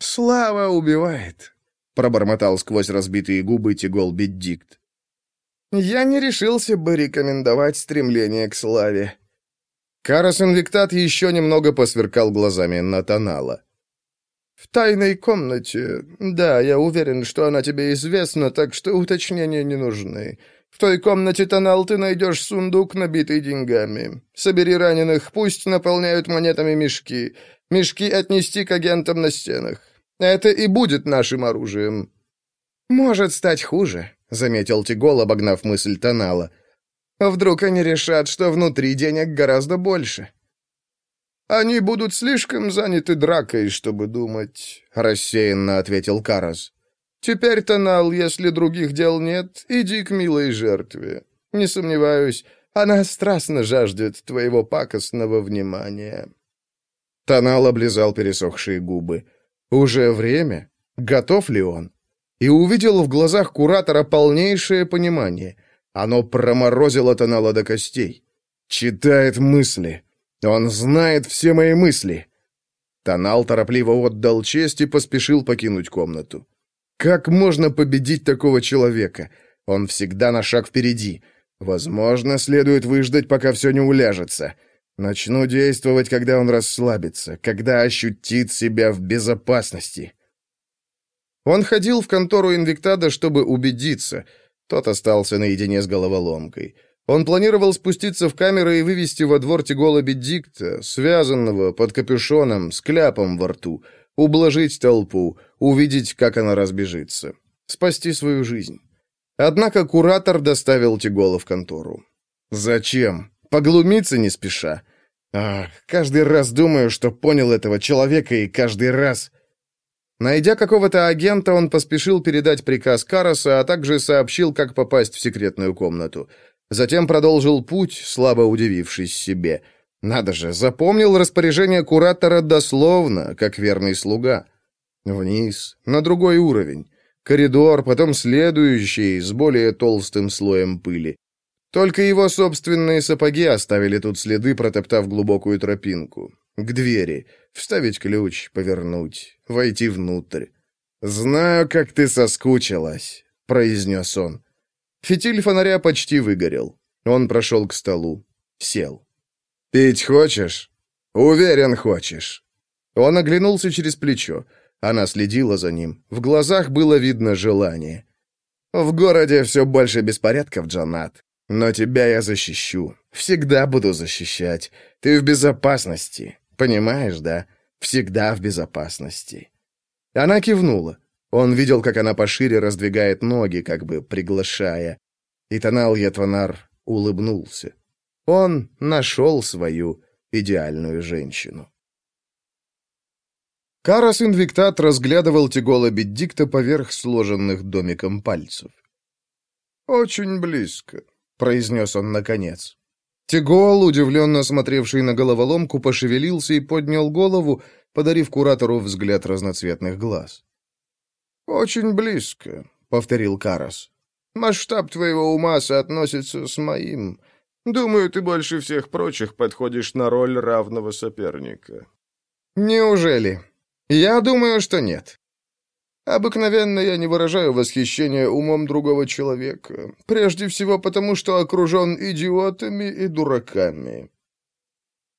«Слава убивает», — пробормотал сквозь разбитые губы Тегол Беддикт. «Я не решился бы рекомендовать стремление к славе». Карас Инвиктат еще немного посверкал глазами на Тонала. «В тайной комнате. Да, я уверен, что она тебе известна, так что уточнения не нужны. В той комнате, Тонал, ты найдешь сундук, набитый деньгами. Собери раненых, пусть наполняют монетами мешки. Мешки отнести к агентам на стенах. Это и будет нашим оружием». «Может стать хуже», — заметил Тигол, обогнав мысль Тонала. Вдруг они решат, что внутри денег гораздо больше. Они будут слишком заняты дракой, чтобы думать, рассеянно ответил Карас. Теперь, Тонал, если других дел нет, иди к милой жертве. Не сомневаюсь, она страстно жаждет твоего пакостного внимания. Тонал облизал пересохшие губы. Уже время? Готов ли он? И увидел в глазах куратора полнейшее понимание — оно проморозило Тонала до костей. Читает мысли. Он знает все мои мысли. Тонал торопливо отдал честь и поспешил покинуть комнату. Как можно победить такого человека? Он всегда на шаг впереди. Возможно, следует выждать, пока все не уляжется. Начну действовать, когда он расслабится, когда ощутит себя в безопасности. Он ходил в контору Инвиктада, чтобы убедиться — тот остался наедине с головоломкой. Он планировал спуститься в камеру и вывести во двор Тигола Бедикта, связанного, под капюшоном, с кляпом во рту, ублажить толпу, увидеть, как она разбежится, спасти свою жизнь. Однако куратор доставил Тигола в контору. Зачем? Поглумиться не спеша. Ах, каждый раз думаю, что понял этого человека, и каждый раз... Найдя какого-то агента, он поспешил передать приказ Караса, а также сообщил, как попасть в секретную комнату. Затем продолжил путь, слабо удивившись себе. Надо же, запомнил распоряжение куратора дословно, как верный слуга. Вниз, на другой уровень. Коридор, потом следующий, с более толстым слоем пыли. Только его собственные сапоги оставили тут следы, протоптав глубокую тропинку. К двери. Вставить ключ, повернуть, войти внутрь. «Знаю, как ты соскучилась», — произнес он. Фитиль фонаря почти выгорел. Он прошел к столу. Сел. «Пить хочешь?» «Уверен, хочешь». Он оглянулся через плечо. Она следила за ним. В глазах было видно желание. «В городе все больше беспорядков, Джанат. Но тебя я защищу. Всегда буду защищать. Ты в безопасности. Понимаешь, да? Всегда в безопасности». Она кивнула. Он видел, как она пошире раздвигает ноги, как бы приглашая. И Танал Етванар улыбнулся. Он нашел свою идеальную женщину. Карас Инвиктат разглядывал Тигола Беддикта поверх сложенных домиком пальцев. «Очень близко», — произнес он наконец. Тигол, удивленно смотревший на головоломку, пошевелился и поднял голову, подарив куратору взгляд разноцветных глаз. «Очень близко», — повторил Карас. «Масштаб твоего ума соотносится с моим. Думаю, ты больше всех прочих подходишь на роль равного соперника». «Неужели? Я думаю, что нет». Обыкновенно я не выражаю восхищения умом другого человека, прежде всего потому, что окружен идиотами и дураками.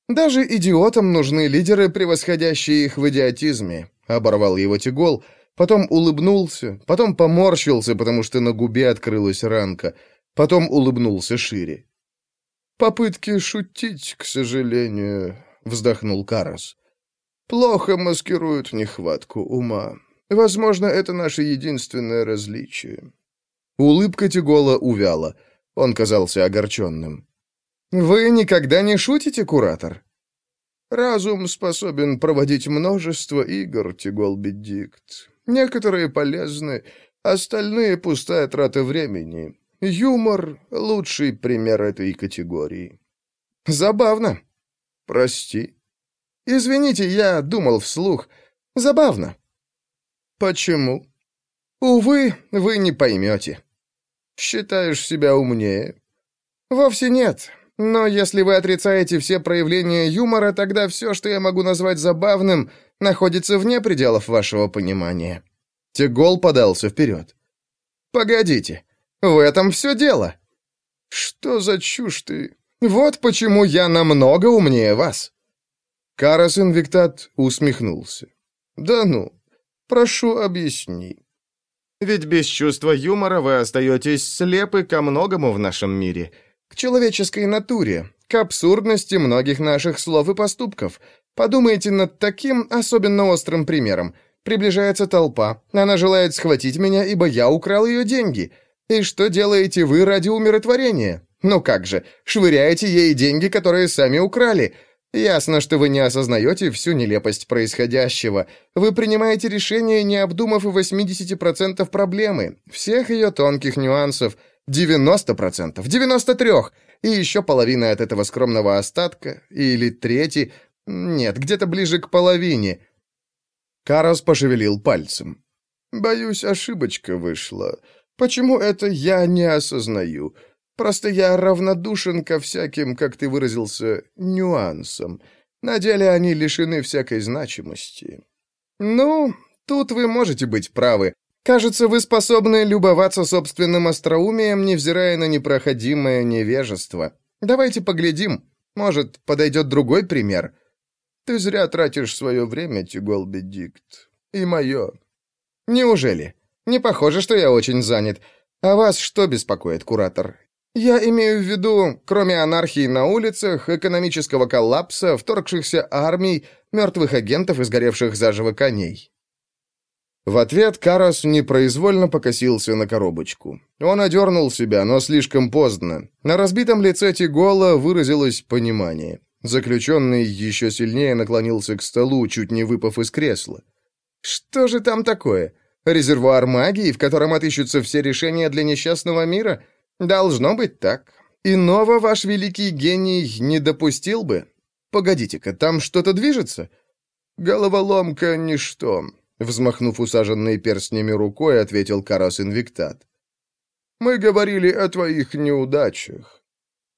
Даже идиотам нужны лидеры, превосходящие их в идиотизме, оборвал его Тигол, потом улыбнулся, потом поморщился, потому что на губе открылась ранка, потом улыбнулся шире. Попытки шутить, к сожалению, вздохнул Карас. Плохо маскируют нехватку ума. Возможно, это наше единственное различие». Улыбка Тигола увяла. Он казался огорченным. «Вы никогда не шутите, куратор?» «Разум способен проводить множество игр, Тигол Бедикт. Некоторые полезны, остальные — пустая трата времени. Юмор — лучший пример этой категории». «Забавно». «Прости». «Извините, я думал вслух. Забавно». «Почему?» «Увы, вы не поймете». «Считаешь себя умнее?» «Вовсе нет. Но если вы отрицаете все проявления юмора, тогда все, что я могу назвать забавным, находится вне пределов вашего понимания». Тегол подался вперед. «Погодите, в этом все дело». «Что за чушь ты?» «Вот почему я намного умнее вас». Карас Инвиктат усмехнулся. «Да ну, Прошу, объясни». «Ведь без чувства юмора вы остаетесь слепы ко многому в нашем мире. К человеческой натуре, к абсурдности многих наших слов и поступков. Подумайте над таким особенно острым примером. Приближается толпа. Она желает схватить меня, ибо я украл ее деньги. И что делаете вы ради умиротворения? Ну как же, швыряете ей деньги, которые сами украли. Ясно, что вы не осознаете всю нелепость происходящего. Вы принимаете решение, не обдумав и 80% проблемы, всех ее тонких нюансов, 90%, 93%, и еще половина от этого скромного остатка, или трети, нет, где-то ближе к половине. Карос пошевелил пальцем. «Боюсь, ошибочка вышла. Почему это я не осознаю?» Просто я равнодушен ко всяким, как ты выразился, нюансам. На деле они лишены всякой значимости. Ну, тут вы можете быть правы. Кажется, вы способны любоваться собственным остроумием, невзирая на непроходимое невежество. Давайте поглядим. Может, подойдет другой пример. Ты зря тратишь свое время, Тюгол Бедикт. И мое. Неужели? Не похоже, что я очень занят. А вас что беспокоит, куратор? Я имею в виду, кроме анархии на улицах, экономического коллапса, вторгшихся армий, мертвых агентов и сгоревших заживо коней. В ответ Карос непроизвольно покосился на коробочку. Он одернул себя, но слишком поздно. На разбитом лице Тигола выразилось понимание. Заключенный еще сильнее наклонился к столу, чуть не выпав из кресла. «Что же там такое? Резервуар магии, в котором отыщутся все решения для несчастного мира?» Должно быть так. Иного ваш великий гений не допустил бы. Погодите-ка, там что-то движется? Головоломка — ничто, взмахнув усаженной перстнями рукой, ответил Карас Инвиктат. Мы говорили о твоих неудачах.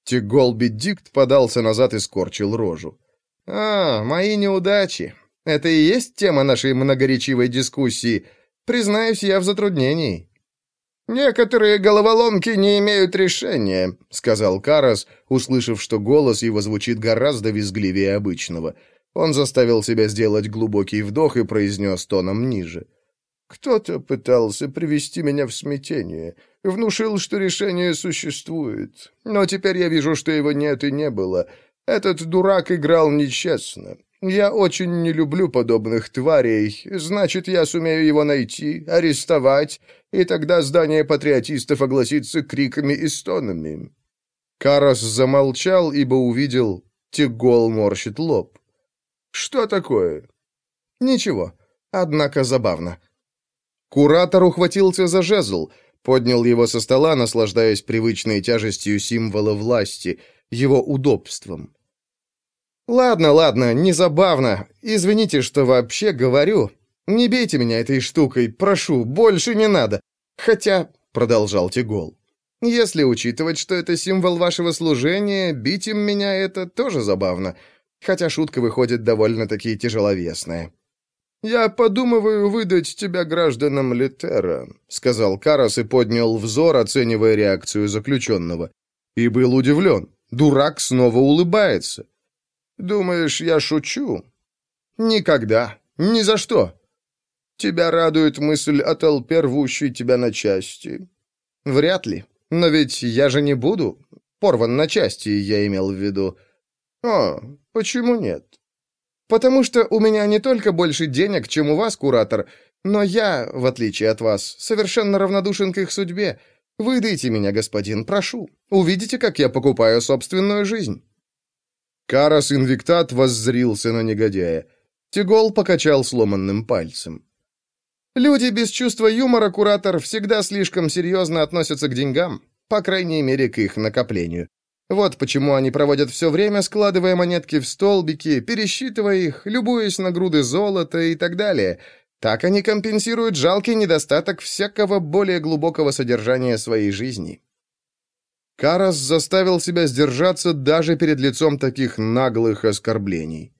Тиголби Дикт подался назад и скорчил рожу. «А, мои неудачи. Это и есть тема нашей многоречивой дискуссии. Признаюсь, я в затруднении. «Некоторые головоломки не имеют решения», — сказал Карас, услышав, что голос его звучит гораздо визгливее обычного. Он заставил себя сделать глубокий вдох и произнес тоном ниже. «Кто-то пытался привести меня в смятение, внушил, что решение существует. Но теперь я вижу, что его нет и не было. Этот дурак играл нечестно. Я очень не люблю подобных тварей, значит, я сумею его найти, арестовать, и тогда здание патриотистов огласится криками и стонами». Карас замолчал, ибо увидел, Тигол морщит лоб. «Что такое?» «Ничего, однако забавно». Куратор ухватился за жезл, поднял его со стола, наслаждаясь привычной тяжестью символа власти, его удобством. «Ладно, ладно, не забавно. Извините, что вообще говорю. Не бейте меня этой штукой, прошу, больше не надо. Хотя, — продолжал Тигол, — если учитывать, что это символ вашего служения, бить им меня — это тоже забавно. Хотя шутка выходит довольно-таки тяжеловесная». «Я подумываю выдать тебя гражданам Литера», — сказал Карас и поднял взор, оценивая реакцию заключенного. И был удивлен. Дурак снова улыбается. «Думаешь, я шучу?» «Никогда. Ни за что. Тебя радует мысль о толпе, рвущей тебя на части?» «Вряд ли. Но ведь я же не буду. Порван на части, я имел в виду». «О, почему нет?» Потому что у меня не только больше денег, чем у вас, куратор, но я, в отличие от вас, совершенно равнодушен к их судьбе. Выдайте меня, господин, прошу. Увидите, как я покупаю собственную жизнь». Карас Инвиктат воззрился на негодяя. Тигол покачал сломанным пальцем. «Люди без чувства юмора, куратор, всегда слишком серьезно относятся к деньгам, по крайней мере, к их накоплению. Вот почему они проводят все время, складывая монетки в столбики, пересчитывая их, любуясь на груды золота и так далее. Так они компенсируют жалкий недостаток всякого более глубокого содержания своей жизни. Карас заставил себя сдержаться даже перед лицом таких наглых оскорблений.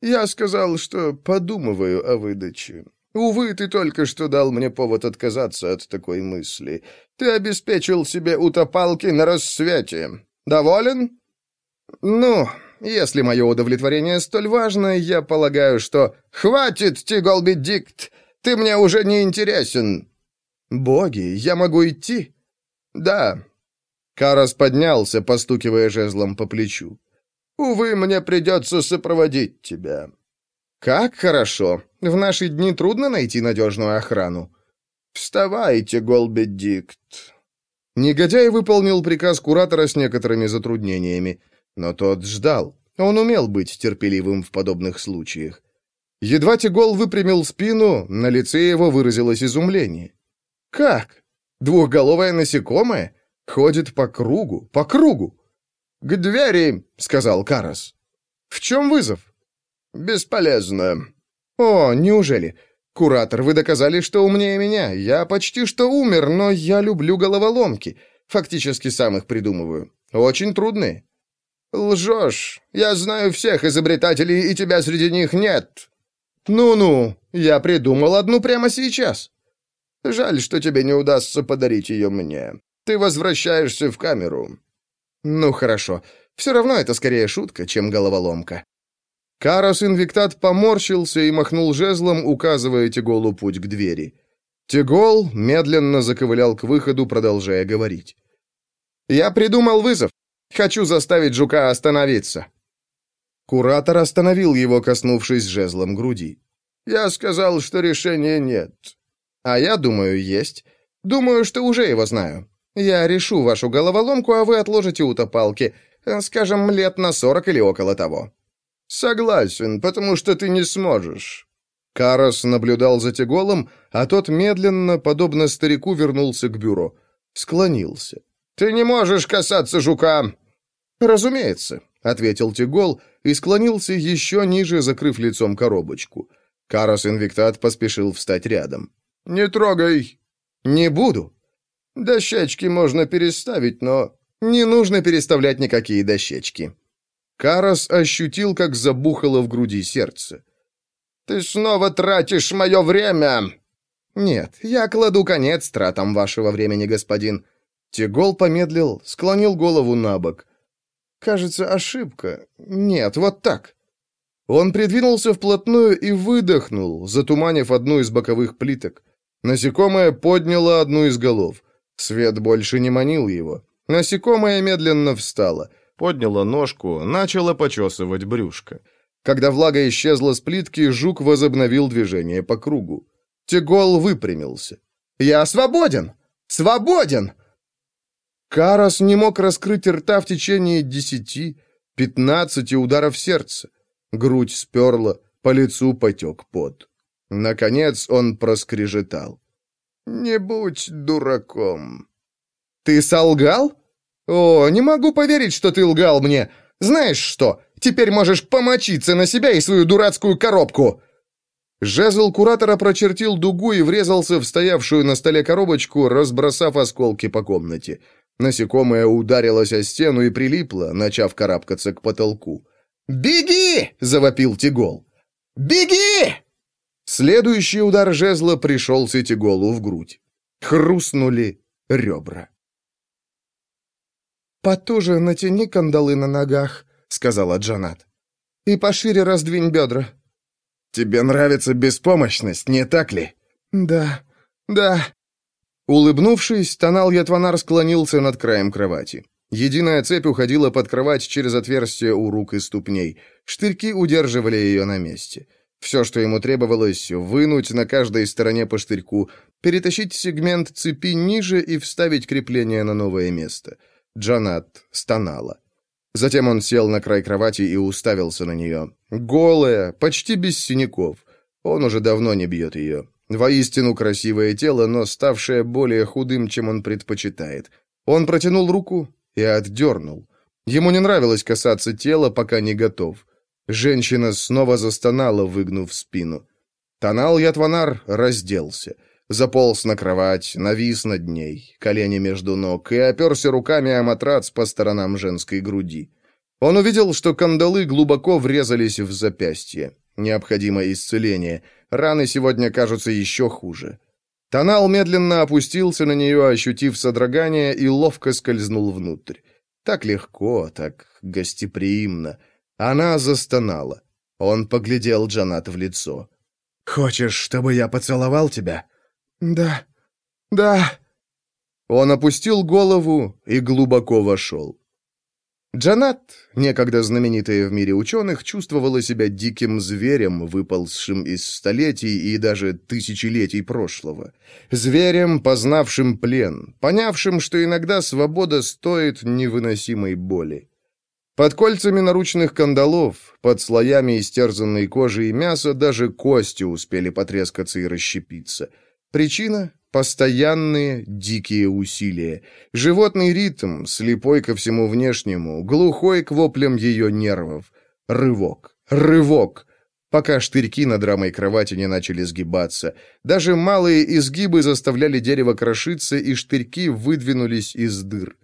«Я сказал, что подумываю о выдаче. Увы, ты только что дал мне повод отказаться от такой мысли. Ты обеспечил себе утопалки на рассвете. Доволен? Ну, если мое удовлетворение столь важно, я полагаю, что... Хватит, Тиголби Дикт! Ты мне уже не интересен. Боги, я могу идти? Да. Карас поднялся, постукивая жезлом по плечу. Увы, мне придется сопроводить тебя. Как хорошо. В наши дни трудно найти надежную охрану. Вставайте, Голби Дикт. Негодяй выполнил приказ куратора с некоторыми затруднениями, но тот ждал. Он умел быть терпеливым в подобных случаях. Едва Тигол выпрямил спину, на лице его выразилось изумление. «Как? Двухголовое насекомое? Ходит по кругу, по кругу!» «К двери!» — сказал Карас. «В чем вызов?» «Бесполезно». «О, неужели? «Куратор, вы доказали, что умнее меня. Я почти что умер, но я люблю головоломки. Фактически сам их придумываю. Очень трудные». «Лжешь. Я знаю всех изобретателей, и тебя среди них нет». «Ну-ну, я придумал одну прямо сейчас». «Жаль, что тебе не удастся подарить ее мне. Ты возвращаешься в камеру». «Ну, хорошо. Все равно это скорее шутка, чем головоломка». Карос Инвиктат поморщился и махнул жезлом, указывая Теголу путь к двери. Тегол медленно заковылял к выходу, продолжая говорить. «Я придумал вызов. Хочу заставить жука остановиться». Куратор остановил его, коснувшись жезлом груди. «Я сказал, что решения нет». «А я думаю, есть. Думаю, что уже его знаю. Я решу вашу головоломку, а вы отложите утопалки, скажем, лет на сорок или около того. «Согласен, потому что ты не сможешь». Карос наблюдал за Теголом, а тот медленно, подобно старику, вернулся к бюро. Склонился. «Ты не можешь касаться жука!» «Разумеется», — ответил Тегол и склонился еще ниже, закрыв лицом коробочку. Карос Инвиктат поспешил встать рядом. «Не трогай!» «Не буду!» «Дощечки можно переставить, но...» «Не нужно переставлять никакие дощечки», Карас ощутил, как забухало в груди сердце. «Ты снова тратишь мое время!» «Нет, я кладу конец тратам вашего времени, господин». Тигол помедлил, склонил голову на бок. «Кажется, ошибка. Нет, вот так». Он придвинулся вплотную и выдохнул, затуманив одну из боковых плиток. Насекомое подняло одну из голов. Свет больше не манил его. Насекомое медленно встало — подняла ножку, начала почесывать брюшко. Когда влага исчезла с плитки, жук возобновил движение по кругу. Тегол выпрямился. «Я свободен! Свободен!» Карас не мог раскрыть рта в течение десяти, пятнадцати ударов сердца. Грудь сперла, по лицу потек пот. Наконец он проскрежетал. «Не будь дураком». «Ты солгал?» «О, не могу поверить, что ты лгал мне! Знаешь что, теперь можешь помочиться на себя и свою дурацкую коробку!» Жезл куратора прочертил дугу и врезался в стоявшую на столе коробочку, разбросав осколки по комнате. Насекомое ударилось о стену и прилипло, начав карабкаться к потолку. «Беги!» — завопил Тигол. «Беги!» Следующий удар жезла пришелся Тиголу в грудь. Хрустнули ребра. «Потуже натяни кандалы на ногах», — сказала Джанат. «И пошире раздвинь бедра». «Тебе нравится беспомощность, не так ли?» «Да, да». Улыбнувшись, Тонал Ятванар склонился над краем кровати. Единая цепь уходила под кровать через отверстие у рук и ступней. Штырьки удерживали ее на месте. Все, что ему требовалось, вынуть на каждой стороне по штырьку, перетащить сегмент цепи ниже и вставить крепление на новое место. Джанат стонала. Затем он сел на край кровати и уставился на нее. Голая, почти без синяков. Он уже давно не бьет ее. Воистину красивое тело, но ставшее более худым, чем он предпочитает. Он протянул руку и отдернул. Ему не нравилось касаться тела, пока не готов. Женщина снова застонала, выгнув спину. Тонал Ятванар разделся. Заполз на кровать, навис над ней, колени между ног, и оперся руками о матрац по сторонам женской груди. Он увидел, что кандалы глубоко врезались в запястье. Необходимо исцеление. Раны сегодня кажутся еще хуже. Тонал медленно опустился на нее, ощутив содрогание, и ловко скользнул внутрь. Так легко, так гостеприимно. Она застонала. Он поглядел Джанат в лицо. «Хочешь, чтобы я поцеловал тебя?» «Да, да». Он опустил голову и глубоко вошел. Джанат, некогда знаменитая в мире ученых, чувствовала себя диким зверем, выползшим из столетий и даже тысячелетий прошлого. Зверем, познавшим плен, понявшим, что иногда свобода стоит невыносимой боли. Под кольцами наручных кандалов, под слоями истерзанной кожи и мяса даже кости успели потрескаться и расщепиться. Причина — постоянные дикие усилия. Животный ритм, слепой ко всему внешнему, глухой к воплям ее нервов. Рывок, рывок, пока штырьки над рамой кровати не начали сгибаться. Даже малые изгибы заставляли дерево крошиться, и штырьки выдвинулись из дыр.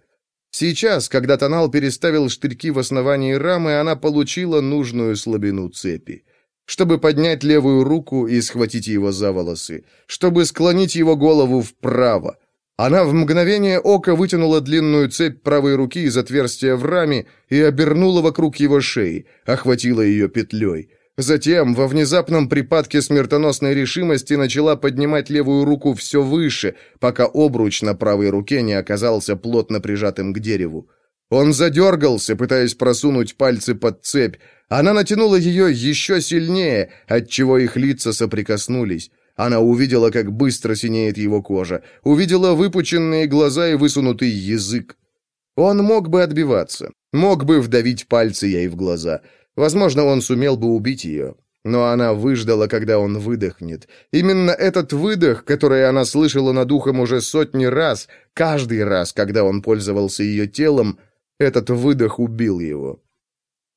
Сейчас, когда Тонал переставил штырьки в основании рамы, она получила нужную слабину цепи. Чтобы поднять левую руку и схватить его за волосы. Чтобы склонить его голову вправо. Она в мгновение ока вытянула длинную цепь правой руки из отверстия в раме и обернула вокруг его шеи, охватила ее петлей. Затем, во внезапном припадке смертоносной решимости, начала поднимать левую руку все выше, пока обруч на правой руке не оказался плотно прижатым к дереву. Он задергался, пытаясь просунуть пальцы под цепь. Она натянула ее еще сильнее, отчего их лица соприкоснулись. Она увидела, как быстро синеет его кожа, увидела выпученные глаза и высунутый язык. Он мог бы отбиваться, мог бы вдавить пальцы ей в глаза — Возможно, он сумел бы убить ее. Но она выждала, когда он выдохнет. Именно этот выдох, который она слышала над ухом уже сотни раз, каждый раз, когда он пользовался ее телом, этот выдох убил его.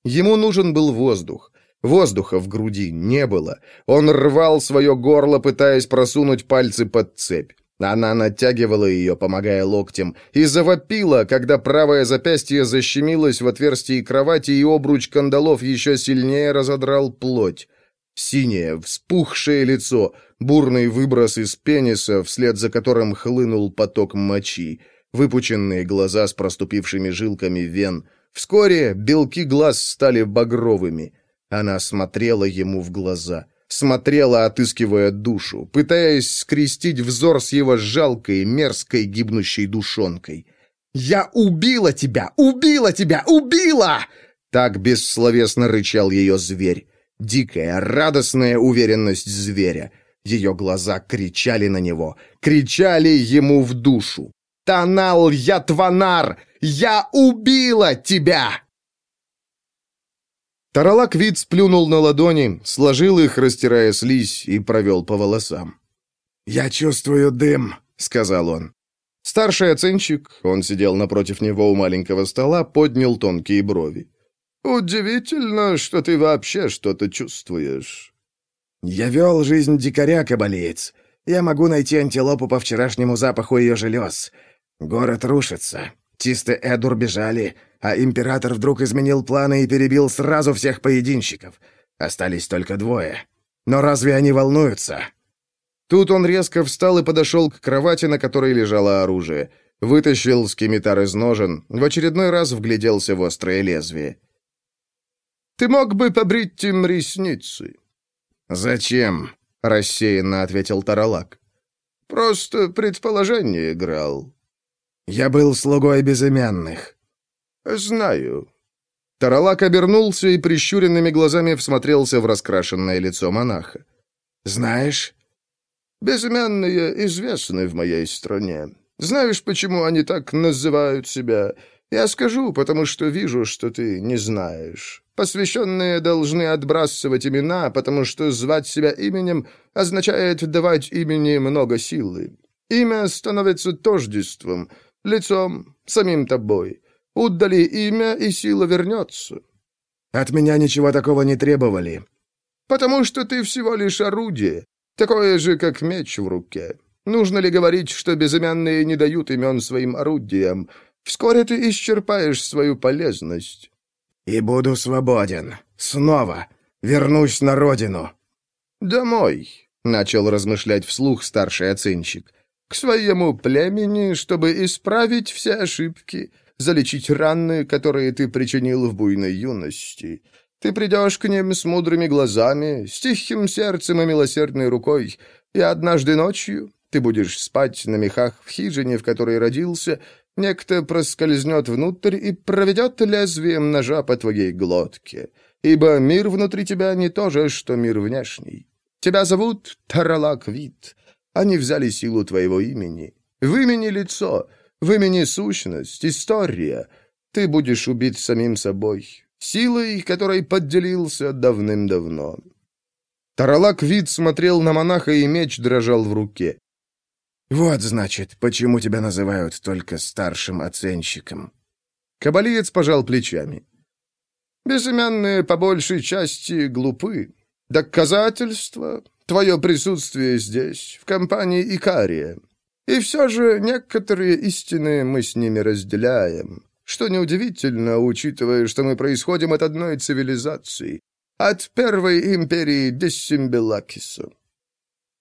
Ему нужен был воздух. Воздуха в груди не было. Он рвал свое горло, пытаясь просунуть пальцы под цепь. Она натягивала ее, помогая локтем, и завопила, когда правое запястье защемилось в отверстии кровати, и обруч кандалов еще сильнее разодрал плоть. Синее, вспухшее лицо, бурный выброс из пениса, вслед за которым хлынул поток мочи, выпученные глаза с проступившими жилками вен. Вскоре белки глаз стали багровыми. Она смотрела ему в глаза — смотрела, отыскивая душу, пытаясь скрестить взор с его жалкой, мерзкой, гибнущей душонкой. «Я убила тебя! Убила тебя! Убила!» Так бессловесно рычал ее зверь. Дикая, радостная уверенность зверя. Ее глаза кричали на него, кричали ему в душу. «Танал Ятванар! Я убила тебя!» Таралак вид сплюнул на ладони, сложил их, растирая слизь, и провел по волосам. «Я чувствую дым», — сказал он. Старший оценщик, он сидел напротив него у маленького стола, поднял тонкие брови. «Удивительно, что ты вообще что-то чувствуешь». «Я вел жизнь дикаря, кабалеец. Я могу найти антилопу по вчерашнему запаху ее желез. Город рушится. Тисты Эдур бежали, а император вдруг изменил планы и перебил сразу всех поединщиков. Остались только двое. Но разве они волнуются?» Тут он резко встал и подошел к кровати, на которой лежало оружие. Вытащил скимитар из ножен, в очередной раз вгляделся в острое лезвие. «Ты мог бы побрить им ресницы». «Зачем?» — рассеянно ответил Таралак. «Просто предположение играл». «Я был слугой безымянных». «Знаю». Таралак обернулся и прищуренными глазами всмотрелся в раскрашенное лицо монаха. «Знаешь?» «Безымянные известны в моей стране. Знаешь, почему они так называют себя? Я скажу, потому что вижу, что ты не знаешь. Посвященные должны отбрасывать имена, потому что звать себя именем означает давать имени много силы. Имя становится тождеством, лицом, самим тобой. Удали имя, и сила вернется. От меня ничего такого не требовали. Потому что ты всего лишь орудие, такое же, как меч в руке. Нужно ли говорить, что безымянные не дают имен своим орудиям? Вскоре ты исчерпаешь свою полезность. И буду свободен. Снова. Вернусь на родину. Домой, — начал размышлять вслух старший оценщик. К своему племени, чтобы исправить все ошибки, залечить раны, которые ты причинил в буйной юности. Ты придешь к ним с мудрыми глазами, с тихим сердцем и милосердной рукой, и однажды ночью ты будешь спать на мехах в хижине, в которой родился, некто проскользнет внутрь и проведет лезвием ножа по твоей глотке, ибо мир внутри тебя не то же, что мир внешний. Тебя зовут Таралак Вит. Они взяли силу твоего имени. В имени лицо, в имени сущность, история. Ты будешь убит самим собой, силой, которой подделился давным-давно. Таралак Вит смотрел на монаха, и меч дрожал в руке. «Вот, значит, почему тебя называют только старшим оценщиком». Кабалиец пожал плечами. «Безымянные по большей части глупы. Доказательство — твое присутствие здесь, в компании Икария. И все же некоторые истины мы с ними разделяем, что неудивительно, учитывая, что мы происходим от одной цивилизации, от первой империи Дессимбелакиса».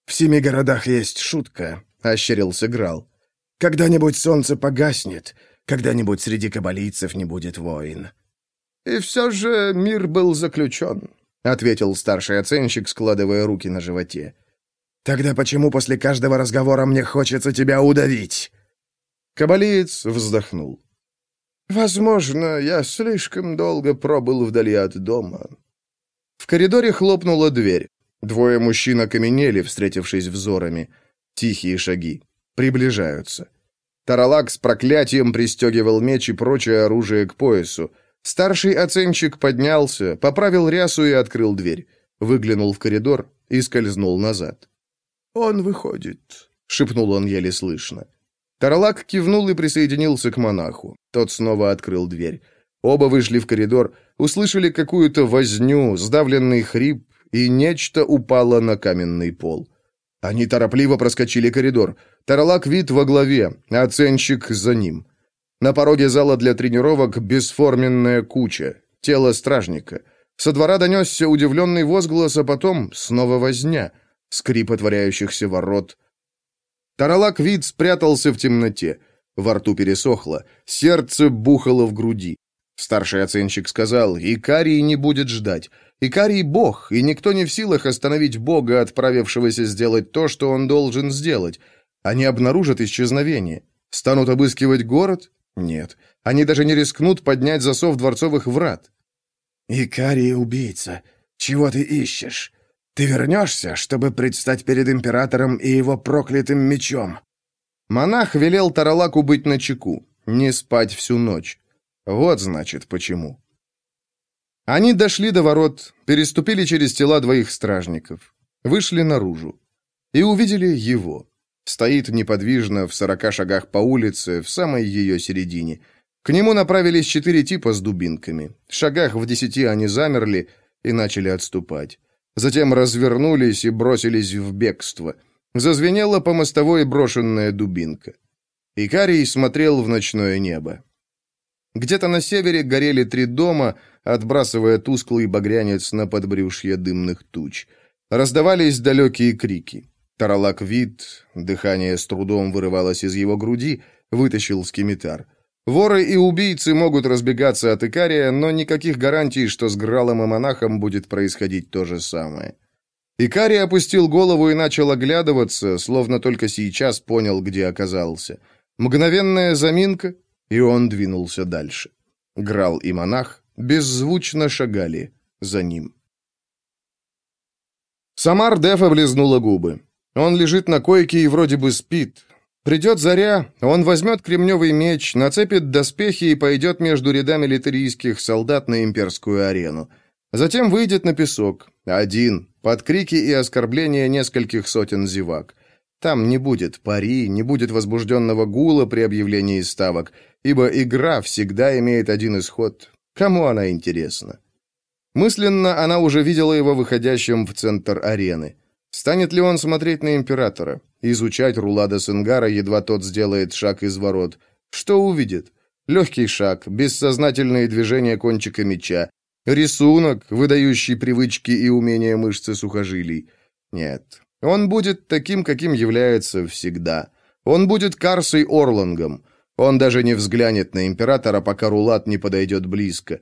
«В семи городах есть шутка», — ощерился Грал. «Когда-нибудь солнце погаснет, когда-нибудь среди кабалийцев не будет войн». «И все же мир был заключен», — ответил старший оценщик, складывая руки на животе. «Тогда почему после каждого разговора мне хочется тебя удавить?» Кабалиец вздохнул. «Возможно, я слишком долго пробыл вдали от дома». В коридоре хлопнула дверь. Двое мужчин окаменели, встретившись взорами. Тихие шаги. Приближаются. Таралак с проклятием пристегивал меч и прочее оружие к поясу. Старший оценщик поднялся, поправил рясу и открыл дверь. Выглянул в коридор и скользнул назад. «Он выходит», — шепнул он еле слышно. Таралак кивнул и присоединился к монаху. Тот снова открыл дверь. Оба вышли в коридор, услышали какую-то возню, сдавленный хрип, и нечто упало на каменный пол. Они торопливо проскочили коридор. Таралак вид во главе, оценщик за ним. На пороге зала для тренировок бесформенная куча, тело стражника. Со двора донесся удивленный возглас, а потом снова возня, скрип отворяющихся ворот. Таралак вид спрятался в темноте. Во рту пересохло, сердце бухало в груди. Старший оценщик сказал, «Икарий не будет ждать. Икарий — бог, и никто не в силах остановить бога, отправившегося сделать то, что он должен сделать. Они обнаружат исчезновение. Станут обыскивать город? Нет. Они даже не рискнут поднять засов дворцовых врат. «Икарий — убийца. Чего ты ищешь? Ты вернешься, чтобы предстать перед императором и его проклятым мечом?» Монах велел Таралаку быть начеку, не спать всю ночь. Вот, значит, почему. Они дошли до ворот, переступили через тела двоих стражников, вышли наружу и увидели его. Стоит неподвижно в сорока шагах по улице, в самой ее середине. К нему направились четыре типа с дубинками. В шагах в десяти они замерли и начали отступать. Затем развернулись и бросились в бегство. Зазвенела по мостовой брошенная дубинка. Икарий смотрел в ночное небо. Где-то на севере горели три дома, отбрасывая тусклый багрянец на подбрюшье дымных туч. Раздавались далекие крики. Таралак вид, дыхание с трудом вырывалось из его груди, вытащил скимитар. Воры и убийцы могут разбегаться от Икария, но никаких гарантий, что с Гралом и монахом будет происходить то же самое. Икарий опустил голову и начал оглядываться, словно только сейчас понял, где оказался. Мгновенная заминка, и он двинулся дальше. Грал и монах беззвучно шагали за ним. Самар Деф облизнула губы. Он лежит на койке и вроде бы спит, Придет заря, он возьмет кремневый меч, нацепит доспехи и пойдет между рядами литерийских солдат на имперскую арену. Затем выйдет на песок, один, под крики и оскорбления нескольких сотен зевак. Там не будет пари, не будет возбужденного гула при объявлении ставок, ибо игра всегда имеет один исход. Кому она интересна? Мысленно она уже видела его выходящим в центр арены. Станет ли он смотреть на императора? Изучать Рулада Сенгара, едва тот сделает шаг из ворот. Что увидит? Легкий шаг, бессознательные движения кончика меча, рисунок, выдающий привычки и умения мышцы сухожилий. Нет, он будет таким, каким является всегда. Он будет Карсой Орлангом. Он даже не взглянет на императора, пока Рулат не подойдет близко.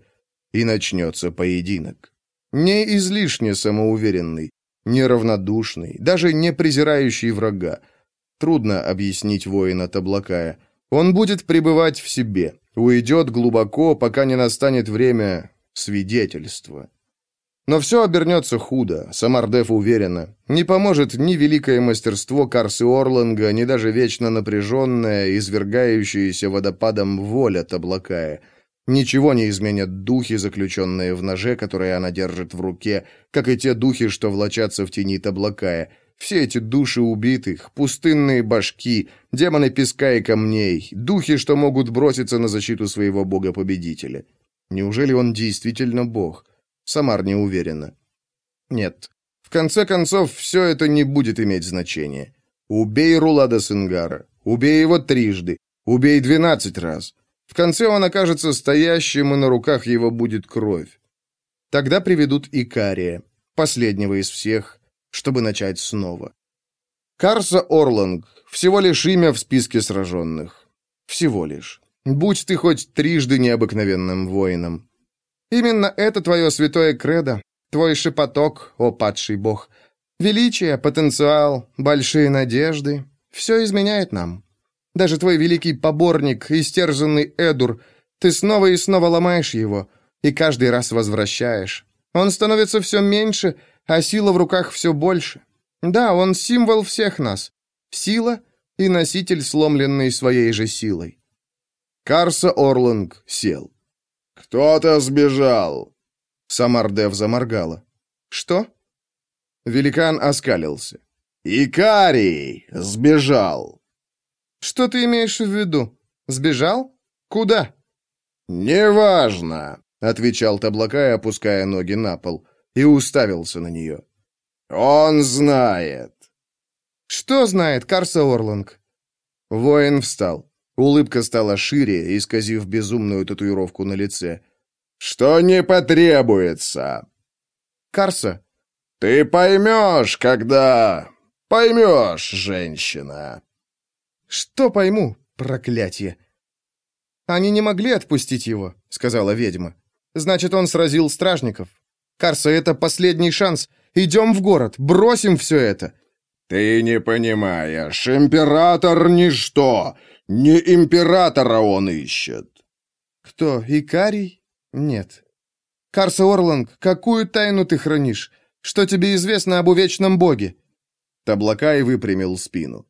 И начнется поединок. Не излишне самоуверенный неравнодушный, даже не презирающий врага. Трудно объяснить воина Таблакая. Он будет пребывать в себе, уйдет глубоко, пока не настанет время свидетельства. Но все обернется худо, Самардев уверена. Не поможет ни великое мастерство Карсы Орланга, ни даже вечно напряженная, извергающаяся водопадом воля Таблакая — Ничего не изменят духи, заключенные в ноже, которые она держит в руке, как и те духи, что влачатся в тени Таблакая. Все эти души убитых, пустынные башки, демоны песка и камней, духи, что могут броситься на защиту своего бога-победителя. Неужели он действительно бог? Самар не уверена. Нет. В конце концов, все это не будет иметь значения. Убей Рулада Сингара. Убей его трижды. Убей двенадцать раз. В конце он окажется стоящим, и на руках его будет кровь. Тогда приведут Икария, последнего из всех, чтобы начать снова. Карса Орланг, всего лишь имя в списке сраженных. Всего лишь. Будь ты хоть трижды необыкновенным воином. Именно это твое святое кредо, твой шепоток, о падший бог. Величие, потенциал, большие надежды — все изменяет нам. Даже твой великий поборник, истерзанный Эдур, ты снова и снова ломаешь его, и каждый раз возвращаешь. Он становится все меньше, а сила в руках все больше. Да, он символ всех нас. Сила и носитель, сломленный своей же силой. Карса Орланг сел. «Кто-то сбежал!» Самардев заморгала. «Что?» Великан оскалился. «Икарий сбежал!» «Что ты имеешь в виду? Сбежал? Куда?» «Неважно», — отвечал Таблакай, опуская ноги на пол, и уставился на нее. «Он знает». «Что знает Карса Орланг?» Воин встал. Улыбка стала шире, исказив безумную татуировку на лице. «Что не потребуется?» «Карса». «Ты поймешь, когда... поймешь, женщина». «Что пойму, проклятие?» «Они не могли отпустить его», — сказала ведьма. «Значит, он сразил стражников. Карса, это последний шанс. Идем в город, бросим все это». «Ты не понимаешь, император — ничто. Не императора он ищет». «Кто, Икарий? Нет». «Карса Орланг, какую тайну ты хранишь? Что тебе известно об увечном боге?» Таблакай выпрямил спину.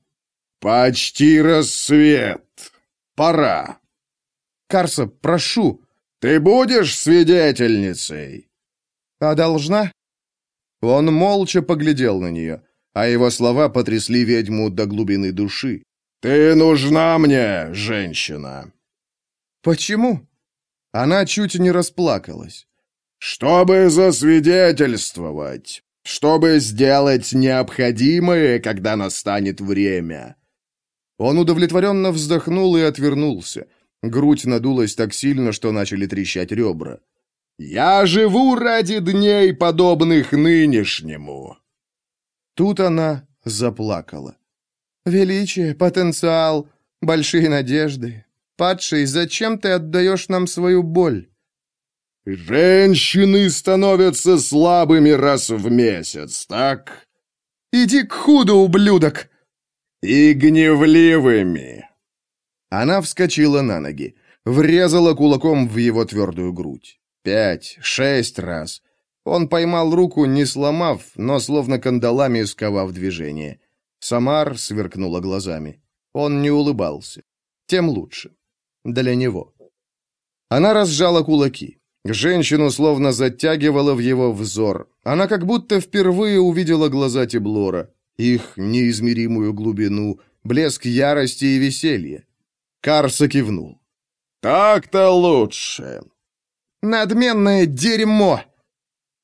«Почти рассвет. Пора». «Карса, прошу». «Ты будешь свидетельницей?» «А должна?» Он молча поглядел на нее, а его слова потрясли ведьму до глубины души. «Ты нужна мне, женщина!» «Почему?» Она чуть не расплакалась. «Чтобы засвидетельствовать, чтобы сделать необходимое, когда настанет время. Он удовлетворенно вздохнул и отвернулся. Грудь надулась так сильно, что начали трещать ребра. «Я живу ради дней, подобных нынешнему!» Тут она заплакала. «Величие, потенциал, большие надежды. Падший, зачем ты отдаешь нам свою боль?» «Женщины становятся слабыми раз в месяц, так?» «Иди к худу, ублюдок!» «И гневливыми!» Она вскочила на ноги, врезала кулаком в его твердую грудь. Пять, шесть раз. Он поймал руку, не сломав, но словно кандалами сковав движение. Самар сверкнула глазами. Он не улыбался. Тем лучше. Для него. Она разжала кулаки. Женщину словно затягивала в его взор. Она как будто впервые увидела глаза Теблора, их неизмеримую глубину, блеск ярости и веселья. Карса кивнул. «Так-то лучше». «Надменное дерьмо!»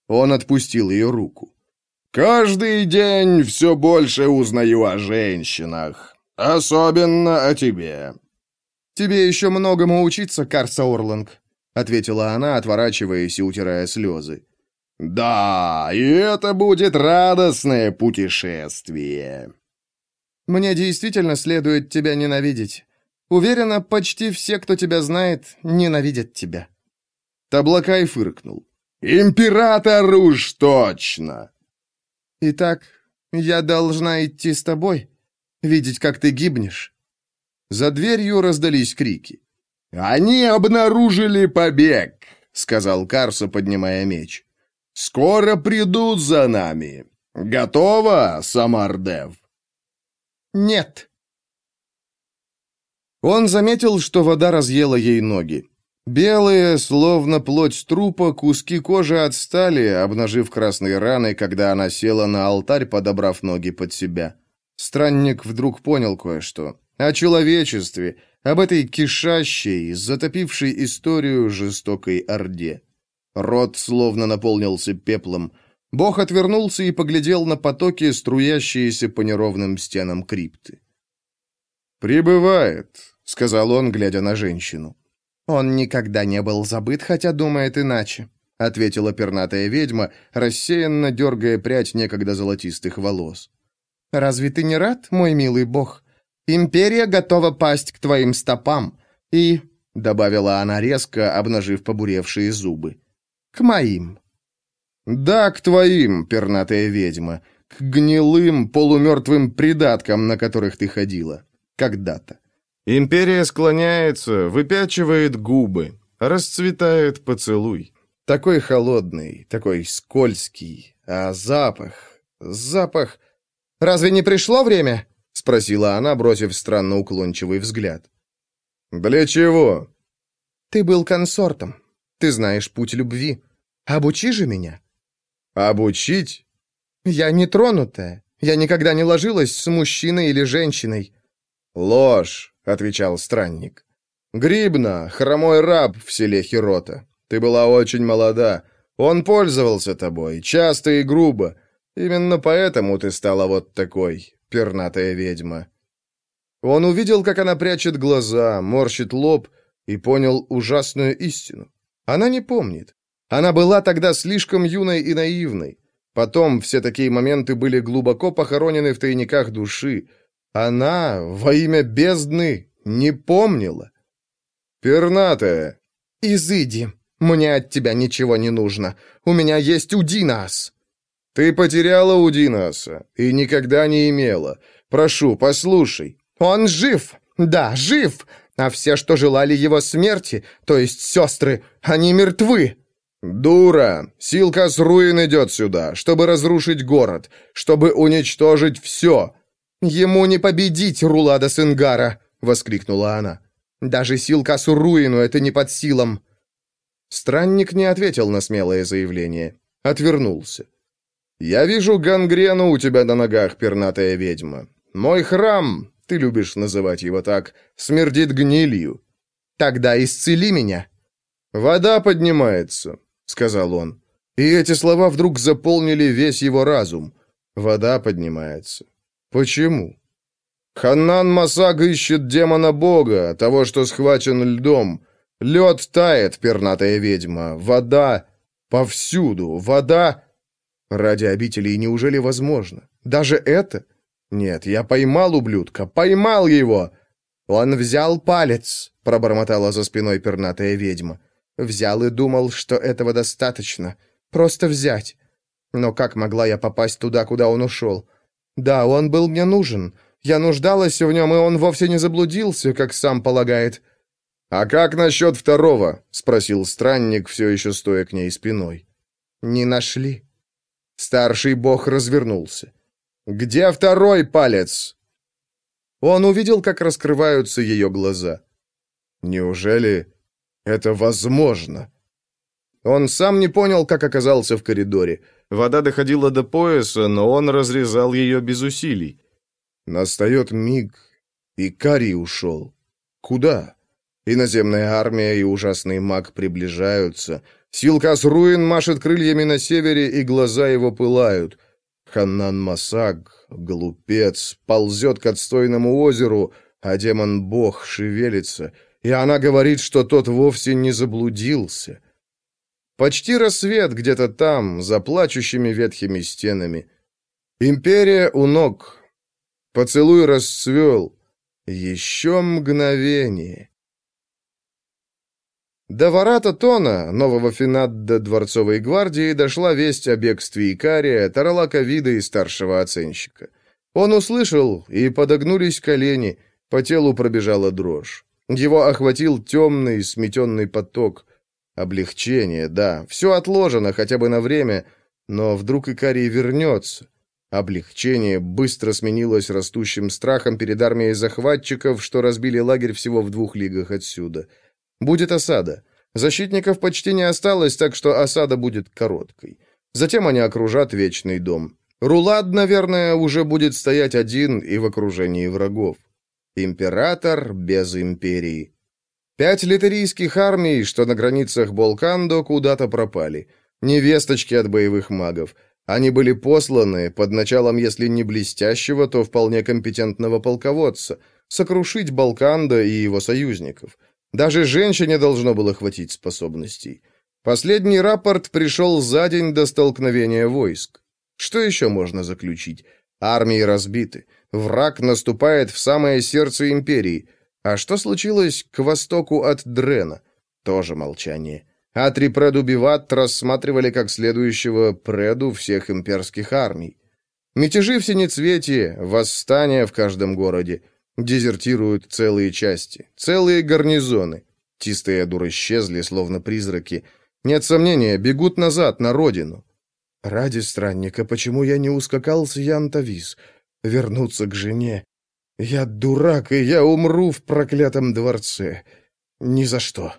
Он отпустил ее руку. «Каждый день все больше узнаю о женщинах, особенно о тебе». «Тебе еще многому учиться, Карса Орланг», — ответила она, отворачиваясь и утирая слезы. «Да, и это будет радостное путешествие». «Мне действительно следует тебя ненавидеть. Уверена, почти все, кто тебя знает, ненавидят тебя». Таблакай фыркнул. «Император уж точно!» «Итак, я должна идти с тобой, видеть, как ты гибнешь». За дверью раздались крики. «Они обнаружили побег», — сказал Карсо, поднимая меч. «Скоро придут за нами. Готово, Самардев?» «Нет». Он заметил, что вода разъела ей ноги. Белые, словно плоть трупа, куски кожи отстали, обнажив красные раны, когда она села на алтарь, подобрав ноги под себя. Странник вдруг понял кое-что. О человечестве, об этой кишащей, затопившей историю жестокой орде. Рот словно наполнился пеплом. Бог отвернулся и поглядел на потоки, струящиеся по неровным стенам крипты. «Прибывает», — сказал он, глядя на женщину. «Он никогда не был забыт, хотя думает иначе», — ответила пернатая ведьма, рассеянно дергая прядь некогда золотистых волос. «Разве ты не рад, мой милый бог? Империя готова пасть к твоим стопам. И...» — добавила она резко, обнажив побуревшие зубы. «К моим». «Да, к твоим, пернатая ведьма, к гнилым, полумертвым придаткам, на которых ты ходила. Когда-то. Империя склоняется, выпячивает губы, расцветает поцелуй. Такой холодный, такой скользкий, а запах... Запах... «Разве не пришло время?» — спросила она, бросив странно уклончивый взгляд. «Для чего?» «Ты был консортом. Ты знаешь путь любви. Обучи же меня». «Обучить?» «Я не тронутая. Я никогда не ложилась с мужчиной или женщиной». «Ложь», — отвечал странник. «Грибна, хромой раб в селе Хирота. Ты была очень молода. Он пользовался тобой, часто и грубо. Именно поэтому ты стала вот такой, пернатая ведьма». Он увидел, как она прячет глаза, морщит лоб, и понял ужасную истину. Она не помнит. Она была тогда слишком юной и наивной. Потом все такие моменты были глубоко похоронены в тайниках души. Она, во имя бездны, не помнила. «Пернатая!» «Изыди! Мне от тебя ничего не нужно. У меня есть Удинас!» «Ты потеряла Удинаса и никогда не имела. Прошу, послушай». «Он жив! Да, жив! А все, что желали его смерти, то есть сестры, они мертвы!» «Дура! Силкас Руин идет сюда, чтобы разрушить город, чтобы уничтожить все!» «Ему не победить Рулада Сингара!» — воскликнула она. «Даже Силкасу Руину это не под силам!» Странник не ответил на смелое заявление. Отвернулся. «Я вижу гангрену у тебя на ногах, пернатая ведьма. Мой храм, ты любишь называть его так, смердит гнилью. Тогда исцели меня!» «Вода поднимается», — сказал он. И эти слова вдруг заполнили весь его разум. «Вода поднимается». Почему? Ханнан Масаг ищет демона бога, того, что схвачен льдом. Лед тает, пернатая ведьма. Вода повсюду. Вода... Ради обителей неужели возможно? Даже это? Нет, я поймал ублюдка, поймал его!» «Он взял палец», — пробормотала за спиной пернатая ведьма. «Взял и думал, что этого достаточно. Просто взять. Но как могла я попасть туда, куда он ушел? Да, он был мне нужен. Я нуждалась в нем, и он вовсе не заблудился, как сам полагает». «А как насчет второго?» — спросил странник, все еще стоя к ней спиной. «Не нашли». Старший бог развернулся. «Где второй палец?» Он увидел, как раскрываются ее глаза. Неужели это возможно? Он сам не понял, как оказался в коридоре. Вода доходила до пояса, но он разрезал ее без усилий. Настает миг, и Кари ушел. Куда? Иноземная армия и ужасный маг приближаются. Силкас Руин машет крыльями на севере, и глаза его пылают. Ханнан Масаг, глупец, ползет к отстойному озеру, а демон-бог шевелится, и она говорит, что тот вовсе не заблудился. Почти рассвет где-то там, за плачущими ветхими стенами. Империя у ног. Поцелуй расцвел. Еще мгновение. До вората Тона, нового финадда Дворцовой гвардии, дошла весть о бегстве Икария, Таралака Вида и старшего оценщика. Он услышал, и подогнулись колени, по телу пробежала дрожь. Его охватил темный, сметенный поток. Облегчение, да, все отложено хотя бы на время, но вдруг Икарий вернется. Облегчение быстро сменилось растущим страхом перед армией захватчиков, что разбили лагерь всего в двух лигах отсюда — Будет осада. Защитников почти не осталось, так что осада будет короткой. Затем они окружат Вечный дом. Рулад, наверное, уже будет стоять один и в окружении врагов. Император без империи. Пять литерийских армий, что на границах Болкандо, куда-то пропали. Невесточки от боевых магов. Они были посланы под началом, если не блестящего, то вполне компетентного полководца, сокрушить Балкандо и его союзников – даже женщине должно было хватить способностей. Последний рапорт пришел за день до столкновения войск. Что еще можно заключить? Армии разбиты. Враг наступает в самое сердце империи. А что случилось к востоку от Дрена? Тоже молчание. Атри Преду Биват рассматривали как следующего Преду всех имперских армий. Мятежи в Синецвете, восстания в каждом городе. Дезертируют целые части, целые гарнизоны. Чистые дур исчезли, словно призраки. Нет сомнения, бегут назад, на родину. Ради странника, почему я не ускакал с Янтавис? Вернуться к жене? Я дурак, и я умру в проклятом дворце. Ни за что.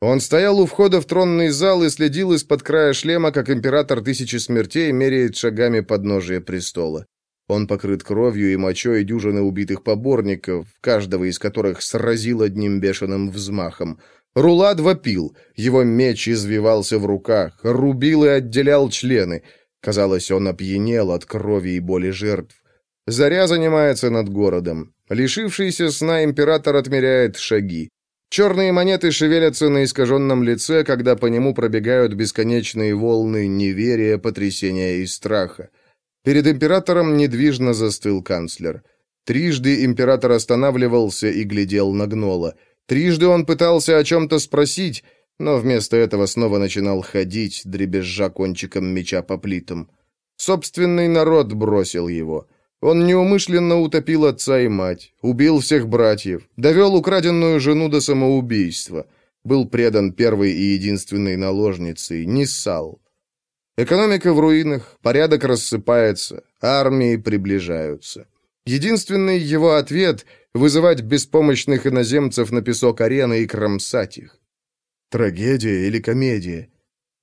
Он стоял у входа в тронный зал и следил из-под края шлема, как император Тысячи Смертей меряет шагами подножия престола. Он покрыт кровью и мочой дюжины убитых поборников, каждого из которых сразил одним бешеным взмахом. Рулад вопил, его меч извивался в руках, рубил и отделял члены. Казалось, он опьянел от крови и боли жертв. Заря занимается над городом. Лишившийся сна император отмеряет шаги. Черные монеты шевелятся на искаженном лице, когда по нему пробегают бесконечные волны неверия, потрясения и страха. Перед императором недвижно застыл канцлер. Трижды император останавливался и глядел на гнола. Трижды он пытался о чем-то спросить, но вместо этого снова начинал ходить, дребезжа кончиком меча по плитам. Собственный народ бросил его. Он неумышленно утопил отца и мать, убил всех братьев, довел украденную жену до самоубийства, был предан первой и единственной наложницей, Ниссал. Экономика в руинах, порядок рассыпается, армии приближаются. Единственный его ответ — вызывать беспомощных иноземцев на песок арены и кромсать их. Трагедия или комедия?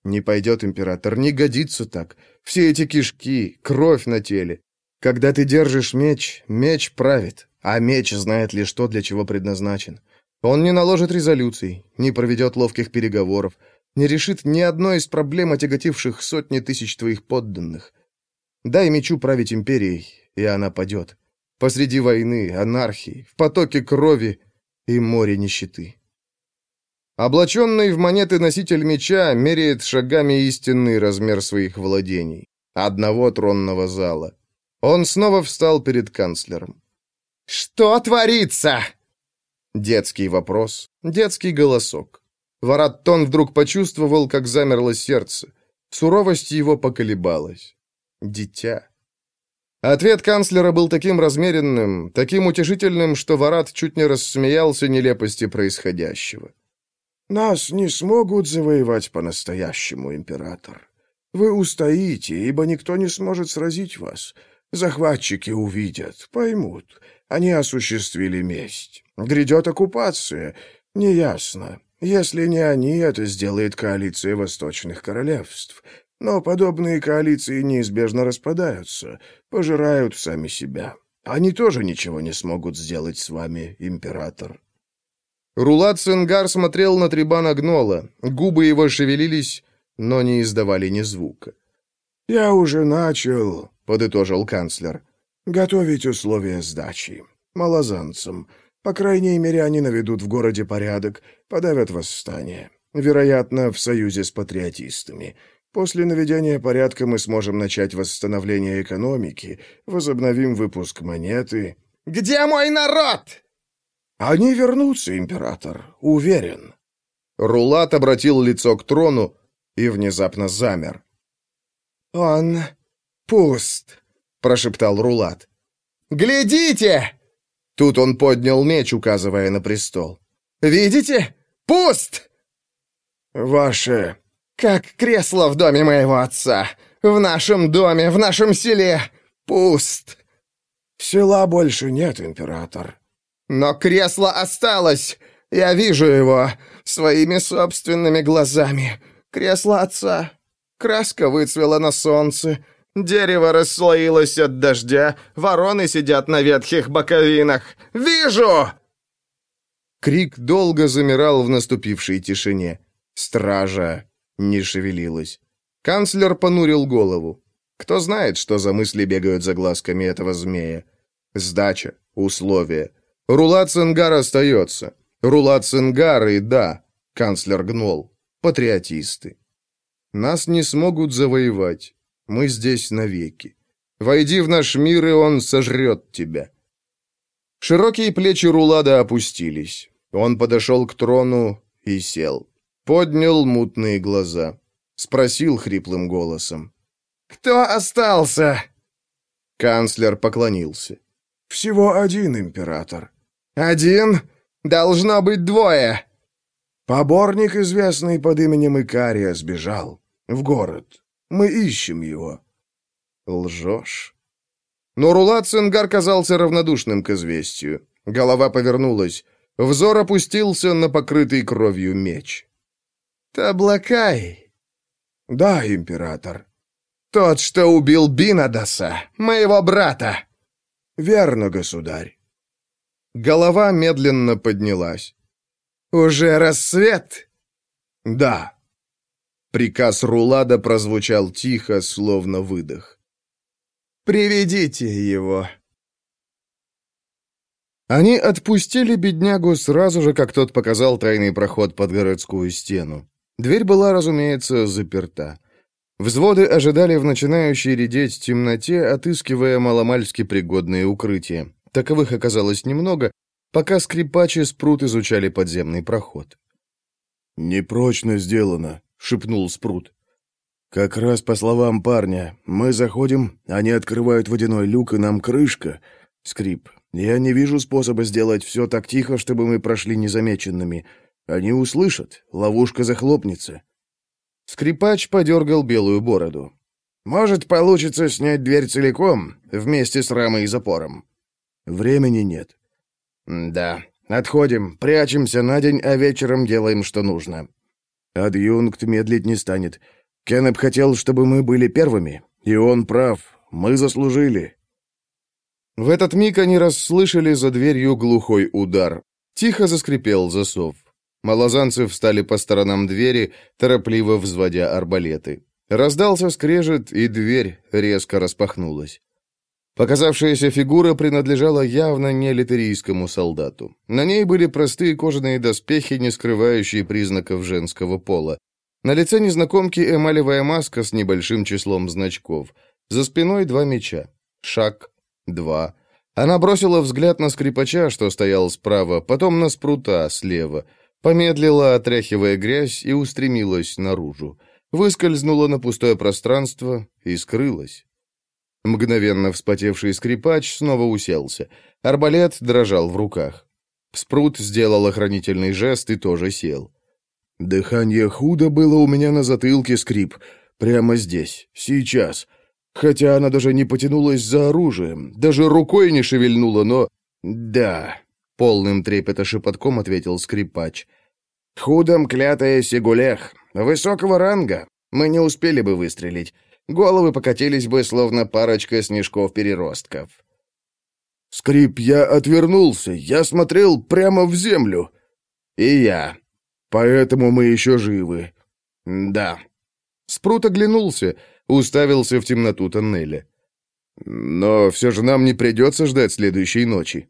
Не пойдет, император, не годится так. Все эти кишки, кровь на теле. Когда ты держишь меч, меч правит, а меч знает лишь то, для чего предназначен. Он не наложит резолюций, не проведет ловких переговоров, не решит ни одной из проблем, отяготивших сотни тысяч твоих подданных. Дай мечу править империей, и она падет. Посреди войны, анархии, в потоке крови и море нищеты. Облаченный в монеты носитель меча меряет шагами истинный размер своих владений. Одного тронного зала. Он снова встал перед канцлером. «Что творится?» Детский вопрос, детский голосок. Вараттон вдруг почувствовал, как замерло сердце. Суровость его поколебалась. Дитя. Ответ канцлера был таким размеренным, таким утешительным, что Варат чуть не рассмеялся нелепости происходящего. «Нас не смогут завоевать по-настоящему, император. Вы устоите, ибо никто не сможет сразить вас. Захватчики увидят, поймут. Они осуществили месть. Грядет оккупация. Неясно. Если не они, это сделает коалиция восточных королевств. Но подобные коалиции неизбежно распадаются, пожирают сами себя. Они тоже ничего не смогут сделать с вами, император». Рулат Сенгар смотрел на Трибана Гнола. Губы его шевелились, но не издавали ни звука. «Я уже начал», — подытожил канцлер, — «готовить условия сдачи. Малозанцам. По крайней мере, они наведут в городе порядок, подавят восстание. Вероятно, в союзе с патриотистами. После наведения порядка мы сможем начать восстановление экономики, возобновим выпуск монеты. «Где мой народ?» «Они вернутся, император, уверен». Рулат обратил лицо к трону и внезапно замер. «Он пуст», — прошептал Рулат. «Глядите!» Тут он поднял меч, указывая на престол. «Видите? Пуст!» «Ваше как кресло в доме моего отца. В нашем доме, в нашем селе. Пуст. Села больше нет, император. Но кресло осталось. Я вижу его своими собственными глазами. Кресло отца. Краска выцвела на солнце. Дерево расслоилось от дождя. Вороны сидят на ветхих боковинах. Вижу! Крик долго замирал в наступившей тишине. Стража не шевелилась. Канцлер понурил голову. Кто знает, что за мысли бегают за глазками этого змея. Сдача, условия. Рулат Сенгар остается. Рулат Сенгар и да, канцлер гнол. Патриотисты. Нас не смогут завоевать. Мы здесь навеки. Войди в наш мир, и он сожрет тебя. Широкие плечи Рулада опустились. Он подошел к трону и сел. Поднял мутные глаза. Спросил хриплым голосом. «Кто остался?» Канцлер поклонился. «Всего один император». «Один? Должно быть двое». Поборник, известный под именем Икария, сбежал. В город. Мы ищем его. Лжешь. Но Рулат Сенгар казался равнодушным к известию. Голова повернулась. Взор опустился на покрытый кровью меч. «Таблакай!» «Да, император». «Тот, что убил Бинадаса, моего брата!» «Верно, государь». Голова медленно поднялась. «Уже рассвет?» «Да». Приказ Рулада прозвучал тихо, словно выдох. «Приведите его». Они отпустили беднягу сразу же, как тот показал тайный проход под городскую стену. Дверь была, разумеется, заперта. Взводы ожидали в начинающей редеть темноте, отыскивая маломальски пригодные укрытия. Таковых оказалось немного, пока скрипачи Спрут изучали подземный проход. «Непрочно сделано», — шепнул Спрут. «Как раз по словам парня, мы заходим, они открывают водяной люк, и нам крышка. Скрип. Я не вижу способа сделать все так тихо, чтобы мы прошли незамеченными. Они услышат, ловушка захлопнется. Скрипач подергал белую бороду. Может, получится снять дверь целиком, вместе с рамой и запором. Времени нет. Да, отходим, прячемся на день, а вечером делаем, что нужно. Адъюнкт медлить не станет. Кеннеп хотел, чтобы мы были первыми, и он прав. Мы заслужили. В этот миг они расслышали за дверью глухой удар. Тихо заскрипел засов. Малозанцы встали по сторонам двери, торопливо взводя арбалеты. Раздался скрежет, и дверь резко распахнулась. Показавшаяся фигура принадлежала явно не литерийскому солдату. На ней были простые кожаные доспехи, не скрывающие признаков женского пола. На лице незнакомки эмалевая маска с небольшим числом значков. За спиной два меча. Шаг. Два. Она бросила взгляд на скрипача, что стоял справа, потом на спрута слева. Помедлила, отряхивая грязь, и устремилась наружу. Выскользнула на пустое пространство и скрылась. Мгновенно вспотевший скрипач снова уселся. Арбалет дрожал в руках. Спрут сделал охранительный жест и тоже сел. «Дыхание худо было у меня на затылке, скрип. Прямо здесь, сейчас. Хотя она даже не потянулась за оружием, даже рукой не шевельнула, но... Да, полным трепета шепотком ответил скрипач. Худом клятая Сигулех. Высокого ранга. Мы не успели бы выстрелить. Головы покатились бы, словно парочка снежков-переростков. Скрип, я отвернулся. Я смотрел прямо в землю. И я. Поэтому мы еще живы. Да. Спрут оглянулся, уставился в темноту тоннеля. «Но все же нам не придется ждать следующей ночи».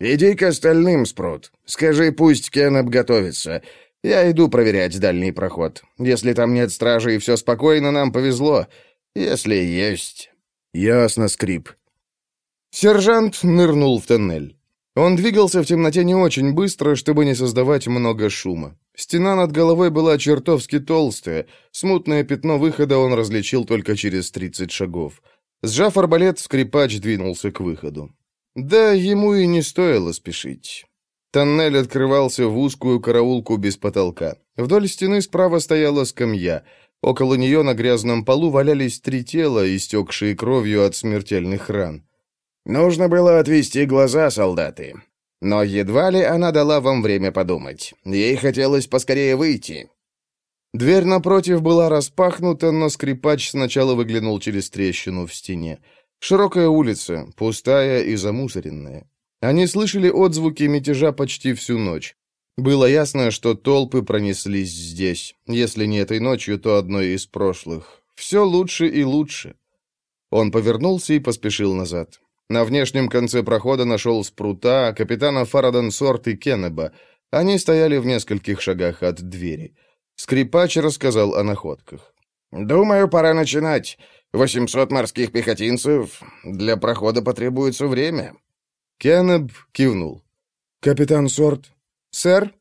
«Иди к остальным, Спрут. Скажи, пусть Кен обготовится. Я иду проверять дальний проход. Если там нет стражи и все спокойно, нам повезло. Если есть...» «Ясно, Скрип». Сержант нырнул в тоннель. Он двигался в темноте не очень быстро, чтобы не создавать много шума. Стена над головой была чертовски толстая. Смутное пятно выхода он различил только через 30 шагов. Сжав арбалет, скрипач двинулся к выходу. Да, ему и не стоило спешить. Тоннель открывался в узкую караулку без потолка. Вдоль стены справа стояла скамья. Около нее на грязном полу валялись три тела, истекшие кровью от смертельных ран. «Нужно было отвести глаза, солдаты. Но едва ли она дала вам время подумать. Ей хотелось поскорее выйти». Дверь напротив была распахнута, но скрипач сначала выглянул через трещину в стене. Широкая улица, пустая и замусоренная. Они слышали отзвуки мятежа почти всю ночь. Было ясно, что толпы пронеслись здесь. Если не этой ночью, то одной из прошлых. Все лучше и лучше. Он повернулся и поспешил назад. На внешнем конце прохода нашел спрута, капитана Фараден Сорт и Кеннеба. Они стояли в нескольких шагах от двери. Скрипач рассказал о находках. «Думаю, пора начинать. Восемьсот морских пехотинцев. Для прохода потребуется время». Кеннеб кивнул. «Капитан Сорт?» «Сэр?»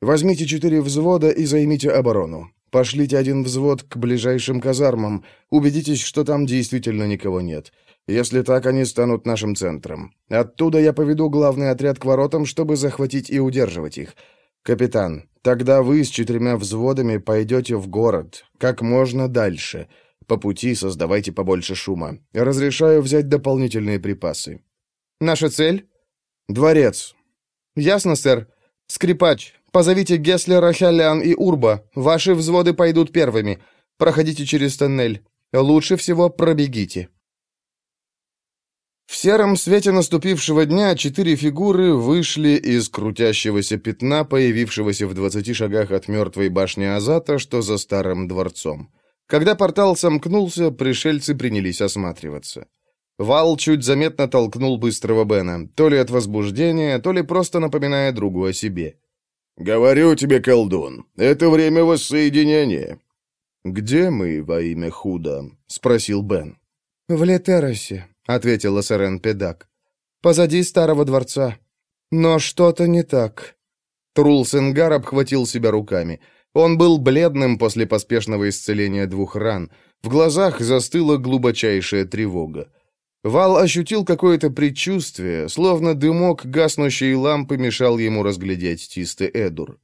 «Возьмите четыре взвода и займите оборону. Пошлите один взвод к ближайшим казармам. Убедитесь, что там действительно никого нет. Если так, они станут нашим центром. Оттуда я поведу главный отряд к воротам, чтобы захватить и удерживать их. Капитан, тогда вы с четырьмя взводами пойдете в город, как можно дальше. По пути создавайте побольше шума. Разрешаю взять дополнительные припасы. Наша цель? Дворец. Ясно, сэр. Скрипач, позовите Геслера, Хялян и Урба. Ваши взводы пойдут первыми. Проходите через тоннель. Лучше всего пробегите. В сером свете наступившего дня четыре фигуры вышли из крутящегося пятна, появившегося в двадцати шагах от мертвой башни Азата, что за старым дворцом. Когда портал сомкнулся, пришельцы принялись осматриваться. Вал чуть заметно толкнул быстрого Бена, то ли от возбуждения, то ли просто напоминая другу о себе. «Говорю тебе, колдун, это время воссоединения». «Где мы во имя Худа?» — спросил Бен. «В Летеросе», — ответила Сарен Педак. «Позади старого дворца. Но что-то не так». Трулсенгар обхватил себя руками. Он был бледным после поспешного исцеления двух ран. В глазах застыла глубочайшая тревога. Вал ощутил какое-то предчувствие, словно дымок гаснущей лампы мешал ему разглядеть Тисты Эдур.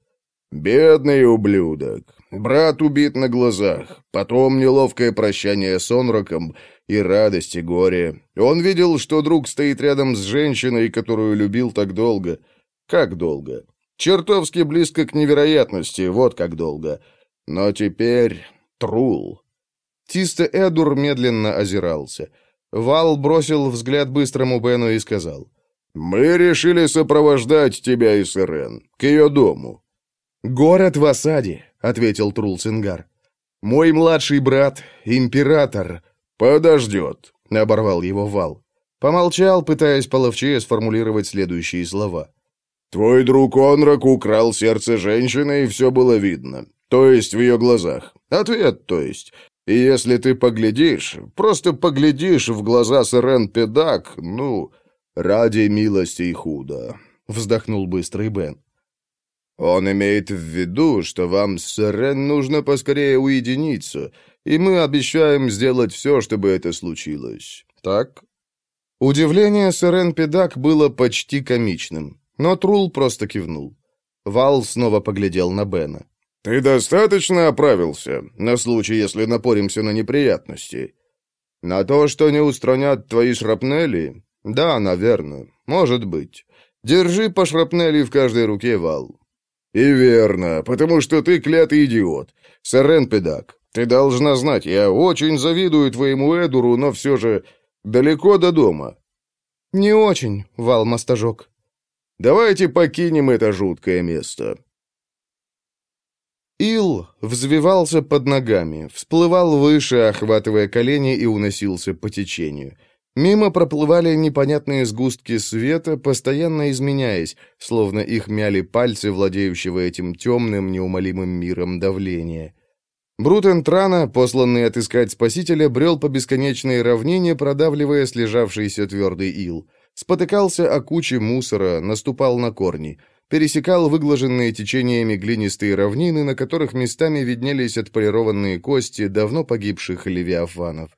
«Бедный ублюдок. Брат убит на глазах. Потом неловкое прощание с Онроком и радость, и горе. Он видел, что друг стоит рядом с женщиной, которую любил так долго. Как долго? Чертовски близко к невероятности, вот как долго. Но теперь Трул. Тисте Эдур медленно озирался. Вал бросил взгляд быстрому Бену и сказал. «Мы решили сопровождать тебя и Сирен к ее дому». «Город в осаде», — ответил Трулцингар. «Мой младший брат, император, подождет», — оборвал его Вал. Помолчал, пытаясь половчее сформулировать следующие слова. «Твой друг Онрак украл сердце женщины, и все было видно. То есть в ее глазах. Ответ, то есть. И если ты поглядишь, просто поглядишь в глаза Сырен Педак, ну, ради милости и худо», — вздохнул быстрый Бен. «Он имеет в виду, что вам с Сырен нужно поскорее уединиться, и мы обещаем сделать все, чтобы это случилось. Так?» Удивление Сырен Педак было почти комичным, но Трул просто кивнул. Вал снова поглядел на Бена. «Ты достаточно оправился, на случай, если напоримся на неприятности. На то, что не устранят твои шрапнели? Да, наверное, может быть. Держи по шрапнели в каждой руке, Вал». «И верно, потому что ты клятый идиот. Сарен Педак, ты должна знать, я очень завидую твоему Эдуру, но все же далеко до дома». «Не очень, Вал Мастажок». «Давайте покинем это жуткое место. Ил взвивался под ногами, всплывал выше, охватывая колени и уносился по течению. Мимо проплывали непонятные сгустки света, постоянно изменяясь, словно их мяли пальцы владеющего этим темным, неумолимым миром давления. Брутен Трана, посланный отыскать спасителя, брел по бесконечной равнине, продавливая слежавшийся твердый ил. Спотыкался о куче мусора, наступал на корни — пересекал выглаженные течениями глинистые равнины, на которых местами виднелись отполированные кости давно погибших левиафанов.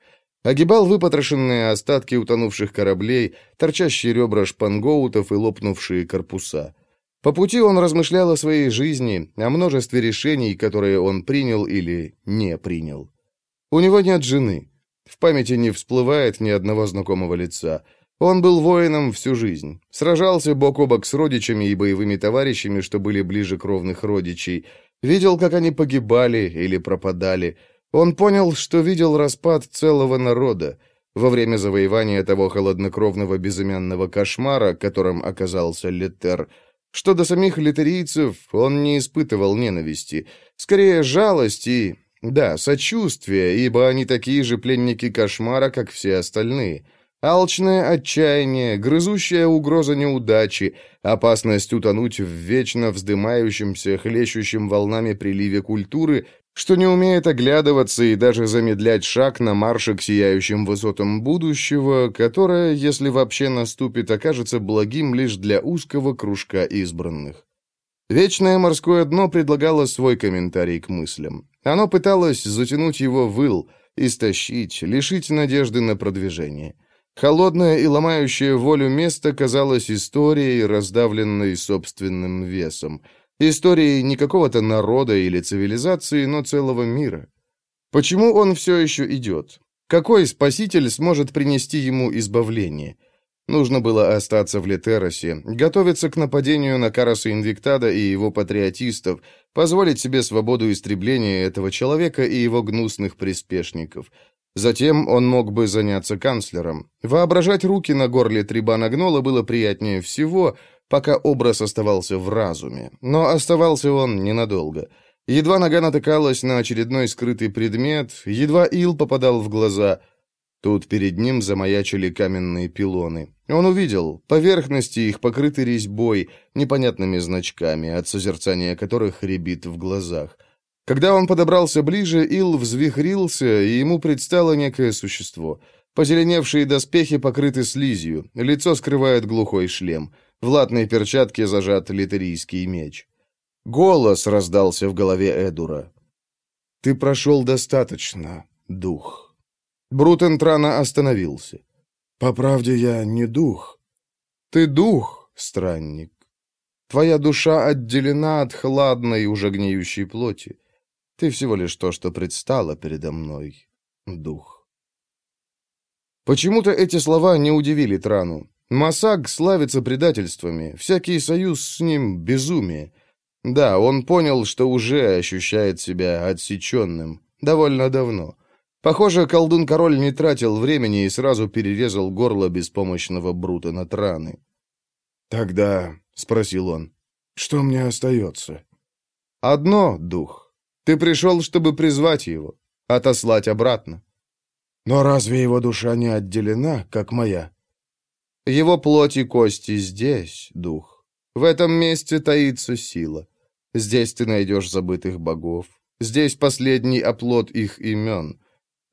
Огибал выпотрошенные остатки утонувших кораблей, торчащие ребра шпангоутов и лопнувшие корпуса. По пути он размышлял о своей жизни, о множестве решений, которые он принял или не принял. У него нет жены. В памяти не всплывает ни одного знакомого лица — он был воином всю жизнь. Сражался бок о бок с родичами и боевыми товарищами, что были ближе кровных родичей. Видел, как они погибали или пропадали. Он понял, что видел распад целого народа. Во время завоевания того холоднокровного безымянного кошмара, которым оказался Летер, что до самих литерийцев он не испытывал ненависти, скорее жалости, да, сочувствия, ибо они такие же пленники кошмара, как все остальные — Алчное отчаяние, грызущая угроза неудачи, опасность утонуть в вечно вздымающемся, хлещущем волнами приливе культуры, что не умеет оглядываться и даже замедлять шаг на марше к сияющим высотам будущего, которое, если вообще наступит, окажется благим лишь для узкого кружка избранных. Вечное морское дно предлагало свой комментарий к мыслям. Оно пыталось затянуть его в ил, истощить, лишить надежды на продвижение. Холодное и ломающее волю место казалось историей, раздавленной собственным весом. Историей не какого-то народа или цивилизации, но целого мира. Почему он все еще идет? Какой спаситель сможет принести ему избавление? Нужно было остаться в Летеросе, готовиться к нападению на Караса Инвиктада и его патриотистов, позволить себе свободу истребления этого человека и его гнусных приспешников — Затем он мог бы заняться канцлером. Воображать руки на горле Трибана Гнола было приятнее всего, пока образ оставался в разуме. Но оставался он ненадолго. Едва нога натыкалась на очередной скрытый предмет, едва ил попадал в глаза. Тут перед ним замаячили каменные пилоны. Он увидел, поверхности их покрыты резьбой, непонятными значками, от созерцания которых рябит в глазах. Когда он подобрался ближе, Ил взвихрился, и ему предстало некое существо. Позеленевшие доспехи покрыты слизью, лицо скрывает глухой шлем. В латной перчатке зажат литерийский меч. Голос раздался в голове Эдура. «Ты прошел достаточно, дух». Брутентрана остановился. «По правде, я не дух. Ты дух, странник. Твоя душа отделена от хладной, уже гниющей плоти. Ты всего лишь то, что предстало передо мной, дух. Почему-то эти слова не удивили Трану. Масаг славится предательствами, всякий союз с ним — безумие. Да, он понял, что уже ощущает себя отсеченным. Довольно давно. Похоже, колдун-король не тратил времени и сразу перерезал горло беспомощного Брута на Траны. «Тогда», — спросил он, — «что мне остается?» «Одно, дух. Ты пришел, чтобы призвать его, отослать обратно. Но разве его душа не отделена, как моя? Его плоть и кости здесь, дух. В этом месте таится сила. Здесь ты найдешь забытых богов. Здесь последний оплот их имен.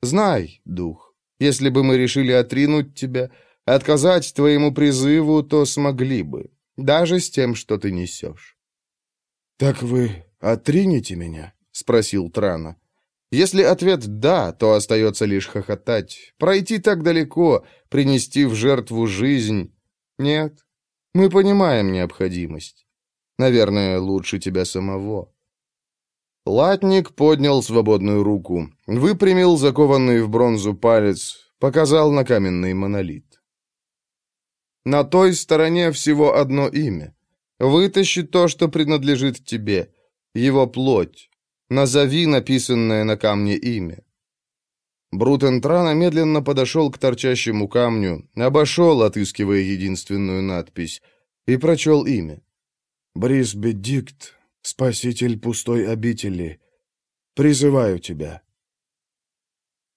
Знай, дух, если бы мы решили отринуть тебя, отказать твоему призыву, то смогли бы, даже с тем, что ты несешь». «Так вы отринете меня?» — спросил Трана. Если ответ «да», то остается лишь хохотать. Пройти так далеко, принести в жертву жизнь. Нет, мы понимаем необходимость. Наверное, лучше тебя самого. Латник поднял свободную руку, выпрямил закованный в бронзу палец, показал на каменный монолит. На той стороне всего одно имя. Вытащи то, что принадлежит тебе, его плоть. Назови написанное на камне имя». Брутентрана медленно подошел к торчащему камню, обошел, отыскивая единственную надпись, и прочел имя. «Брис Бедикт, спаситель пустой обители, призываю тебя».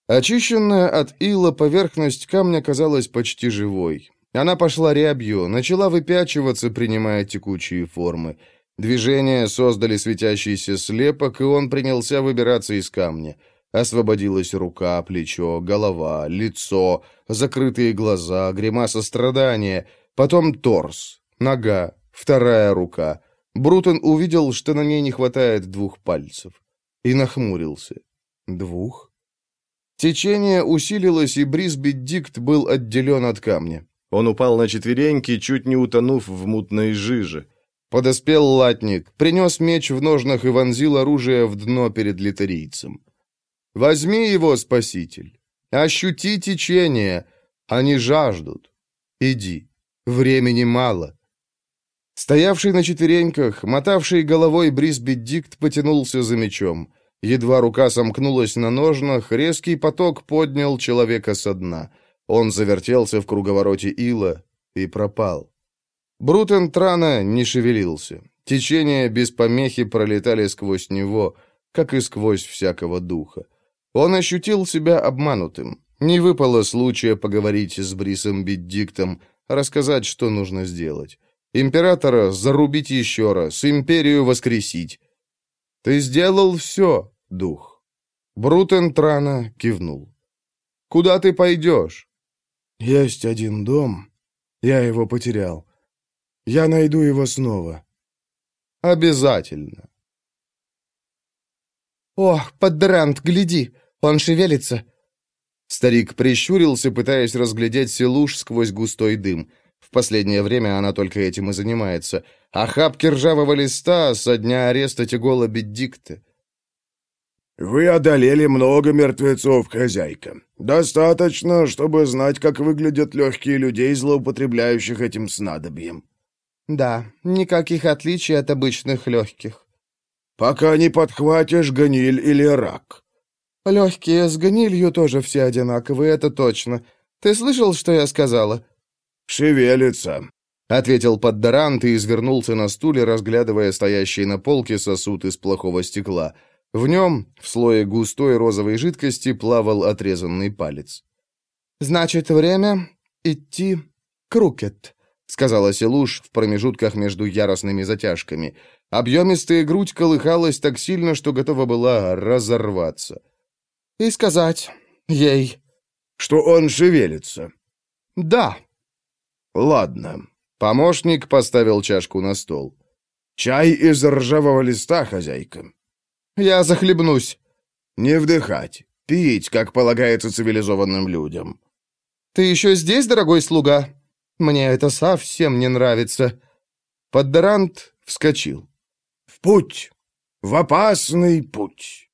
Очищенная от ила поверхность камня казалась почти живой. Она пошла рябью, начала выпячиваться, принимая текучие формы. Движения создали светящийся слепок, и он принялся выбираться из камня. Освободилась рука, плечо, голова, лицо, закрытые глаза, гримаса страдания, потом торс, нога, вторая рука. Брутон увидел, что на ней не хватает двух пальцев, и нахмурился. Двух? Течение усилилось, и Брисби Дикт был отделен от камня. Он упал на четвереньки, чуть не утонув в мутной жиже. Подоспел латник, принес меч в ножнах и вонзил оружие в дно перед литарийцем. «Возьми его, спаситель! Ощути течение! Они жаждут! Иди! Времени мало!» Стоявший на четвереньках, мотавший головой Брисби Дикт потянулся за мечом. Едва рука сомкнулась на ножнах, резкий поток поднял человека со дна. Он завертелся в круговороте ила и пропал. Брутен Трана не шевелился. Течения без помехи пролетали сквозь него, как и сквозь всякого духа. Он ощутил себя обманутым. Не выпало случая поговорить с Брисом Биддиктом, рассказать, что нужно сделать. Императора зарубить еще раз, империю воскресить. «Ты сделал все, дух». Брутен Трана кивнул. «Куда ты пойдешь?» «Есть один дом. Я его потерял. Я найду его снова. Обязательно. О, поддрант, гляди, он шевелится. Старик прищурился, пытаясь разглядеть селуш сквозь густой дым. В последнее время она только этим и занимается. Охапки ржавого листа со дня ареста Тигола Беддикта. «Вы одолели много мертвецов, хозяйка. Достаточно, чтобы знать, как выглядят легкие людей, злоупотребляющих этим снадобьем. Да, никаких отличий от обычных легких. Пока не подхватишь гниль или рак. Легкие с гнилью тоже все одинаковые, это точно. Ты слышал, что я сказала? Шевелится, ответил поддарант и извернулся на стуле, разглядывая стоящий на полке сосуд из плохого стекла. В нем, в слое густой розовой жидкости, плавал отрезанный палец. «Значит, время идти к Рукет», сказала Селуш в промежутках между яростными затяжками. Объемистая грудь колыхалась так сильно, что готова была разорваться. «И сказать ей...» «Что он шевелится?» «Да». «Ладно». Помощник поставил чашку на стол. «Чай из ржавого листа, хозяйка». «Я захлебнусь». «Не вдыхать. Пить, как полагается цивилизованным людям». «Ты еще здесь, дорогой слуга?» Мне это совсем не нравится». Поддарант вскочил. «В путь! В опасный путь!»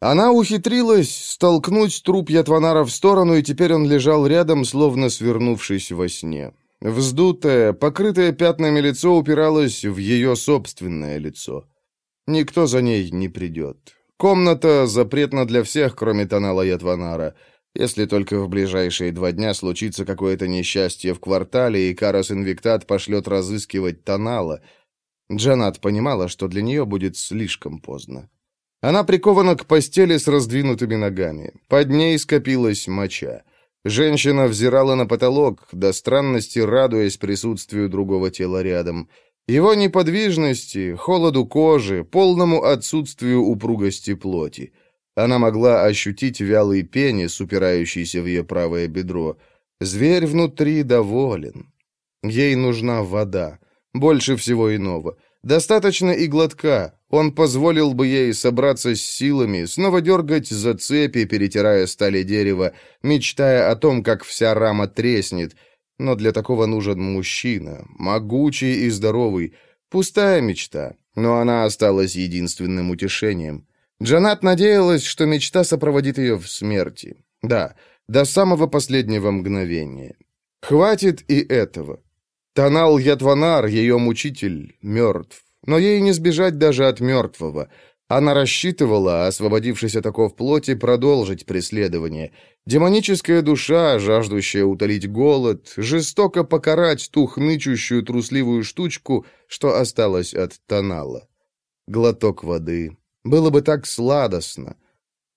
Она ухитрилась столкнуть труп Ятванара в сторону, и теперь он лежал рядом, словно свернувшись во сне. Вздутое, покрытое пятнами лицо упиралось в ее собственное лицо. Никто за ней не придет. Комната запретна для всех, кроме Танала Ятванара — если только в ближайшие два дня случится какое-то несчастье в квартале, и Карас Инвиктат пошлет разыскивать Тонала. Джанат понимала, что для нее будет слишком поздно. Она прикована к постели с раздвинутыми ногами. Под ней скопилась моча. Женщина взирала на потолок, до странности радуясь присутствию другого тела рядом. Его неподвижности, холоду кожи, полному отсутствию упругости плоти. Она могла ощутить вялый пенис, упирающийся в ее правое бедро. Зверь внутри доволен. Ей нужна вода. Больше всего иного. Достаточно и глотка. Он позволил бы ей собраться с силами, снова дергать за цепи, перетирая стали дерева, мечтая о том, как вся рама треснет. Но для такого нужен мужчина, могучий и здоровый. Пустая мечта, но она осталась единственным утешением. Джанат надеялась, что мечта сопроводит ее в смерти. Да, до самого последнего мгновения. Хватит и этого. Танал Ятванар, ее мучитель, мертв. Но ей не сбежать даже от мертвого. Она рассчитывала, освободившись от оков плоти, продолжить преследование. Демоническая душа, жаждущая утолить голод, жестоко покарать ту хнычущую трусливую штучку, что осталось от Танала. Глоток воды. Было бы так сладостно.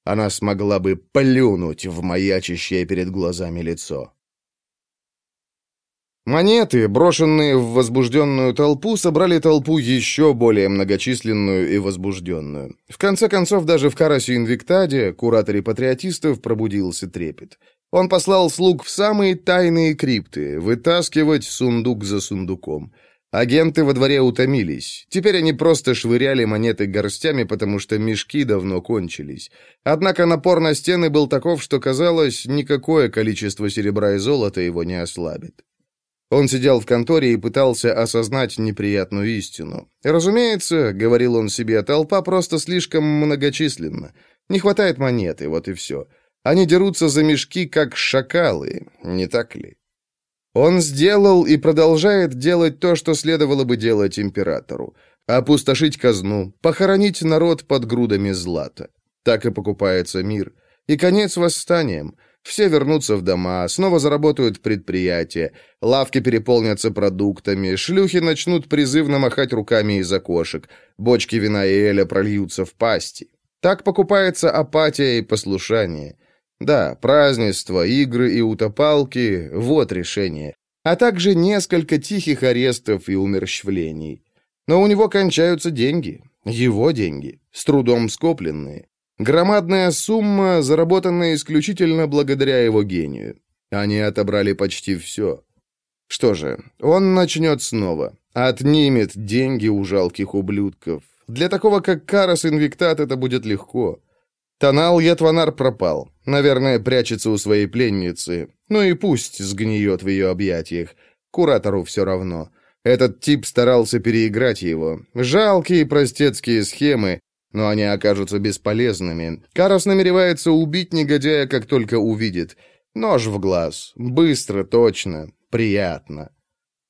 Она смогла бы плюнуть в маячащее перед глазами лицо. Монеты, брошенные в возбужденную толпу, собрали толпу еще более многочисленную и возбужденную. В конце концов, даже в Карасе Инвиктаде, кураторе патриотистов, пробудился трепет. Он послал слуг в самые тайные крипты, вытаскивать сундук за сундуком. Агенты во дворе утомились. Теперь они просто швыряли монеты горстями, потому что мешки давно кончились. Однако напор на стены был таков, что казалось, никакое количество серебра и золота его не ослабит. Он сидел в конторе и пытался осознать неприятную истину. «Разумеется, — говорил он себе, — толпа просто слишком многочисленна. Не хватает монеты, вот и все. Они дерутся за мешки, как шакалы, не так ли?» Он сделал и продолжает делать то, что следовало бы делать императору. Опустошить казну, похоронить народ под грудами злата. Так и покупается мир. И конец восстанием — все вернутся в дома, снова заработают предприятия, лавки переполнятся продуктами, шлюхи начнут призывно махать руками из окошек, бочки вина и эля прольются в пасти. Так покупается апатия и послушание. Да, празднества, игры и утопалки — вот решение. А также несколько тихих арестов и умерщвлений. Но у него кончаются деньги. Его деньги, с трудом скопленные. Громадная сумма, заработанная исключительно благодаря его гению. Они отобрали почти все. Что же, он начнет снова. Отнимет деньги у жалких ублюдков. Для такого, как Карас Инвиктат, это будет легко. Тонал Ятванар пропал. Наверное, прячется у своей пленницы. Ну и пусть сгниет в ее объятиях. Куратору все равно. Этот тип старался переиграть его. Жалкие простецкие схемы, но они окажутся бесполезными. Карос намеревается убить негодяя, как только увидит. Нож в глаз. Быстро, точно, приятно.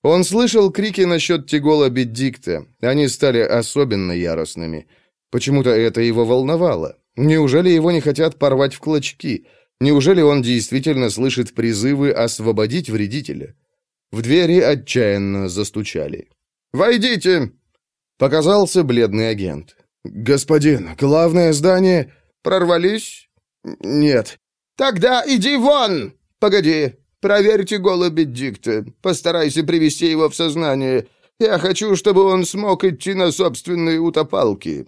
Он слышал крики насчет Тигола Беддикта. Они стали особенно яростными. Почему-то это его волновало. Неужели его не хотят порвать в клочки? Неужели он действительно слышит призывы освободить вредителя? В двери отчаянно застучали. «Войдите!» Показался бледный агент. «Господин, главное здание...» «Прорвались?» «Нет». «Тогда иди вон!» «Погоди, проверьте голуби Дикта. Постарайся привести его в сознание. Я хочу, чтобы он смог идти на собственные утопалки».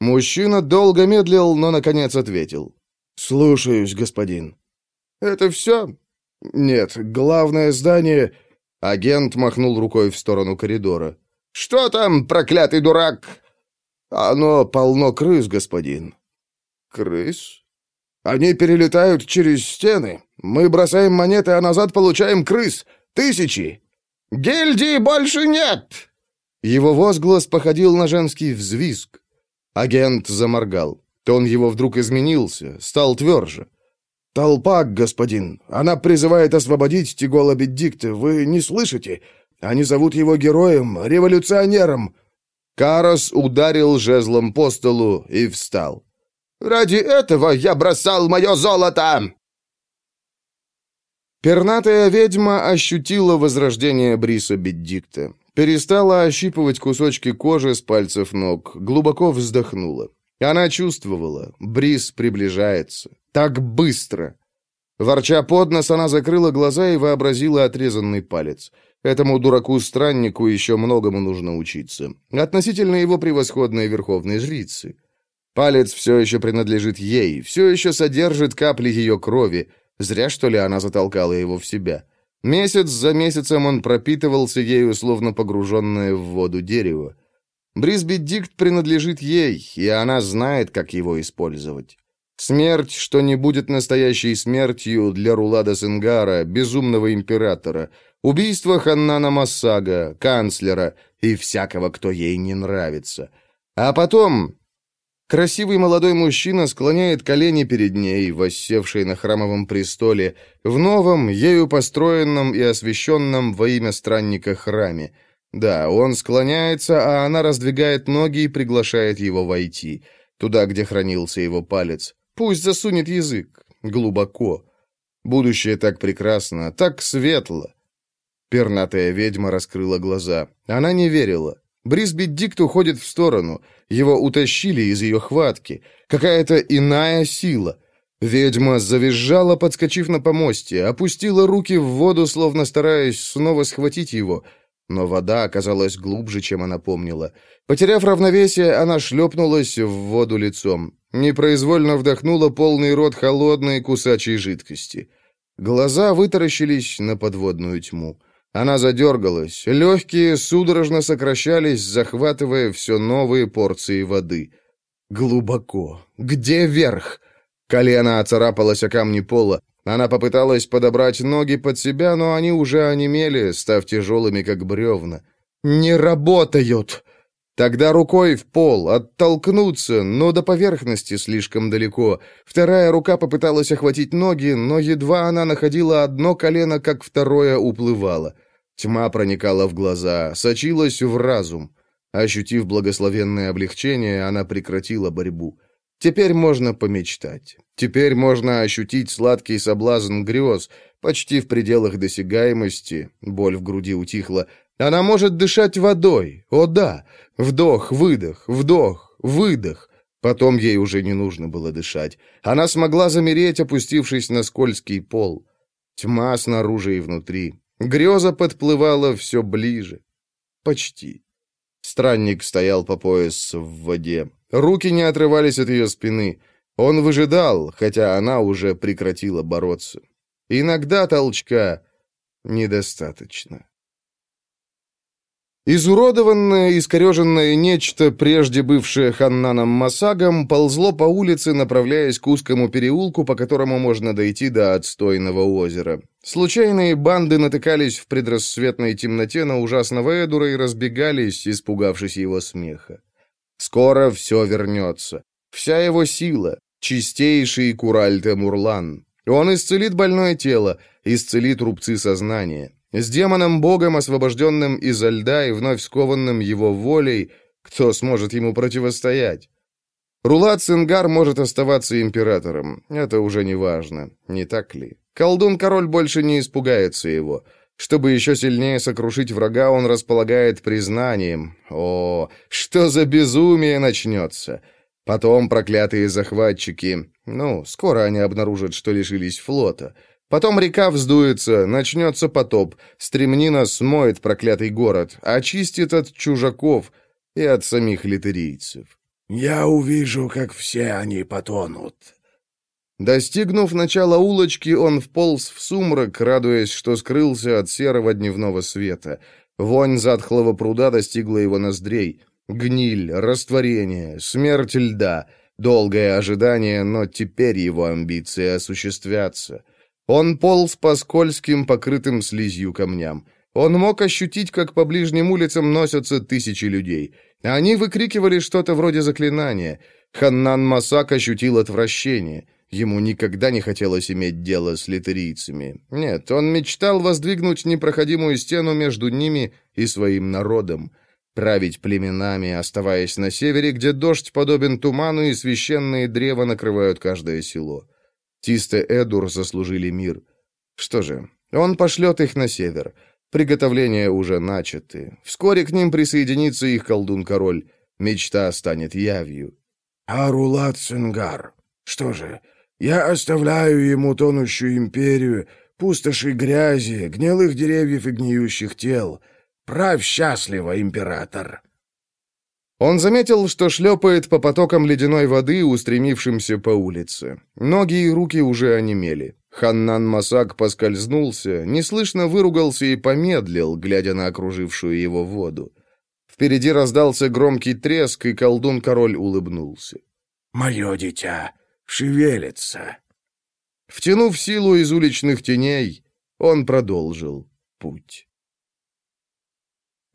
Мужчина долго медлил, но, наконец, ответил. «Слушаюсь, господин». «Это все?» «Нет, главное здание...» Агент махнул рукой в сторону коридора. «Что там, проклятый дурак?» «Оно полно крыс, господин». «Крыс?» «Они перелетают через стены. Мы бросаем монеты, а назад получаем крыс. Тысячи!» «Гильдии больше нет!» Его возглас походил на женский взвизг. Агент заморгал. Тон его вдруг изменился, стал тверже. «Толпа, господин. Она призывает освободить Тигола Беддикта. Вы не слышите? Они зовут его героем, революционером. Карос ударил жезлом по столу и встал. «Ради этого я бросал мое золото!» Пернатая ведьма ощутила возрождение Бриса Беддикта. Перестала ощипывать кусочки кожи с пальцев ног, глубоко вздохнула. Она чувствовала, Брис приближается. Так быстро. Ворча под нос, она закрыла глаза и вообразила отрезанный палец — Этому дураку-страннику еще многому нужно учиться. Относительно его превосходной верховной жрицы. Палец все еще принадлежит ей, все еще содержит капли ее крови. Зря, что ли, она затолкала его в себя. Месяц за месяцем он пропитывался ею, словно погруженное в воду дерево. Брисби Дикт принадлежит ей, и она знает, как его использовать. Смерть, что не будет настоящей смертью для Рулада Сенгара, безумного императора, убийство Ханнана Массага, канцлера и всякого, кто ей не нравится. А потом Красивый молодой мужчина склоняет колени перед ней, воссевшей на храмовом престоле, в новом, ею построенном и освященном во имя странника храме. Да, он склоняется, а она раздвигает ноги и приглашает его войти, туда, где хранился его палец. Пусть засунет язык, глубоко. Будущее так прекрасно, так светло. Пернатая ведьма раскрыла глаза. Она не верила. Брисби Дикт уходит в сторону. Его утащили из ее хватки. Какая-то иная сила. Ведьма завизжала, подскочив на помосте, опустила руки в воду, словно стараясь снова схватить его. Но вода оказалась глубже, чем она помнила. Потеряв равновесие, она шлепнулась в воду лицом. Непроизвольно вдохнула полный рот холодной кусачей жидкости. Глаза вытаращились на подводную тьму. Она задергалась, легкие судорожно сокращались, захватывая все новые порции воды. Глубоко. Где верх? Колено оцарапалось о камни пола. Она попыталась подобрать ноги под себя, но они уже онемели, став тяжелыми, как бревна. «Не работают!» Тогда рукой в пол, оттолкнуться, но до поверхности слишком далеко. Вторая рука попыталась охватить ноги, но едва она находила одно колено, как второе уплывало. Тьма проникала в глаза, сочилась в разум. Ощутив благословенное облегчение, она прекратила борьбу. Теперь можно помечтать. Теперь можно ощутить сладкий соблазн грез, почти в пределах досягаемости. Боль в груди утихла. Она может дышать водой. О да! Вдох, выдох, вдох, выдох. Потом ей уже не нужно было дышать. Она смогла замереть, опустившись на скользкий пол. Тьма снаружи и внутри. Греза подплывала все ближе. Почти. Странник стоял по пояс в воде. Руки не отрывались от ее спины. Он выжидал, хотя она уже прекратила бороться. Иногда толчка недостаточно. Изуродованное, искореженное нечто, прежде бывшее Ханнаном Масагом, ползло по улице, направляясь к узкому переулку, по которому можно дойти до отстойного озера. Случайные банды натыкались в предрассветной темноте на ужасного Эдура и разбегались, испугавшись его смеха. Скоро все вернется. Вся его сила, чистейший Куральте Мурлан. Он исцелит больное тело, исцелит рубцы сознания. С демоном-богом, освобожденным изо льда и вновь скованным его волей, кто сможет ему противостоять? Рулат Сингар может оставаться императором. Это уже не важно, не так ли? Колдун-король больше не испугается его. Чтобы еще сильнее сокрушить врага, он располагает признанием. О, что за безумие начнется! Потом проклятые захватчики. Ну, скоро они обнаружат, что лишились флота. Потом река вздуется, начнется потоп, стремнина смоет проклятый город, очистит от чужаков и от самих литерийцев. «Я увижу, как все они потонут». Достигнув начала улочки, он вполз в сумрак, радуясь, что скрылся от серого дневного света. Вонь затхлого пруда достигла его ноздрей. Гниль, растворение, смерть льда, долгое ожидание, но теперь его амбиции осуществятся. Он полз по скользким, покрытым слизью камням. Он мог ощутить, как по ближним улицам носятся тысячи людей. Они выкрикивали что-то вроде заклинания. Ханнан Масак ощутил отвращение. Ему никогда не хотелось иметь дело с литерийцами. Нет, он мечтал воздвигнуть непроходимую стену между ними и своим народом. Править племенами, оставаясь на севере, где дождь подобен туману и священные древа накрывают каждое село. Тисте Эдур заслужили мир. Что же, он пошлет их на север. Приготовления уже начаты. Вскоре к ним присоединится их колдун-король. Мечта станет явью. Арулат Сенгар. Что же, я оставляю ему тонущую империю, пустоши грязи, гнилых деревьев и гниющих тел. Правь счастливо, император. Он заметил, что шлепает по потокам ледяной воды, устремившимся по улице. Ноги и руки уже онемели. Ханнан Масак поскользнулся, неслышно выругался и помедлил, глядя на окружившую его воду. Впереди раздался громкий треск, и колдун-король улыбнулся. «Мое дитя шевелится». Втянув силу из уличных теней, он продолжил путь.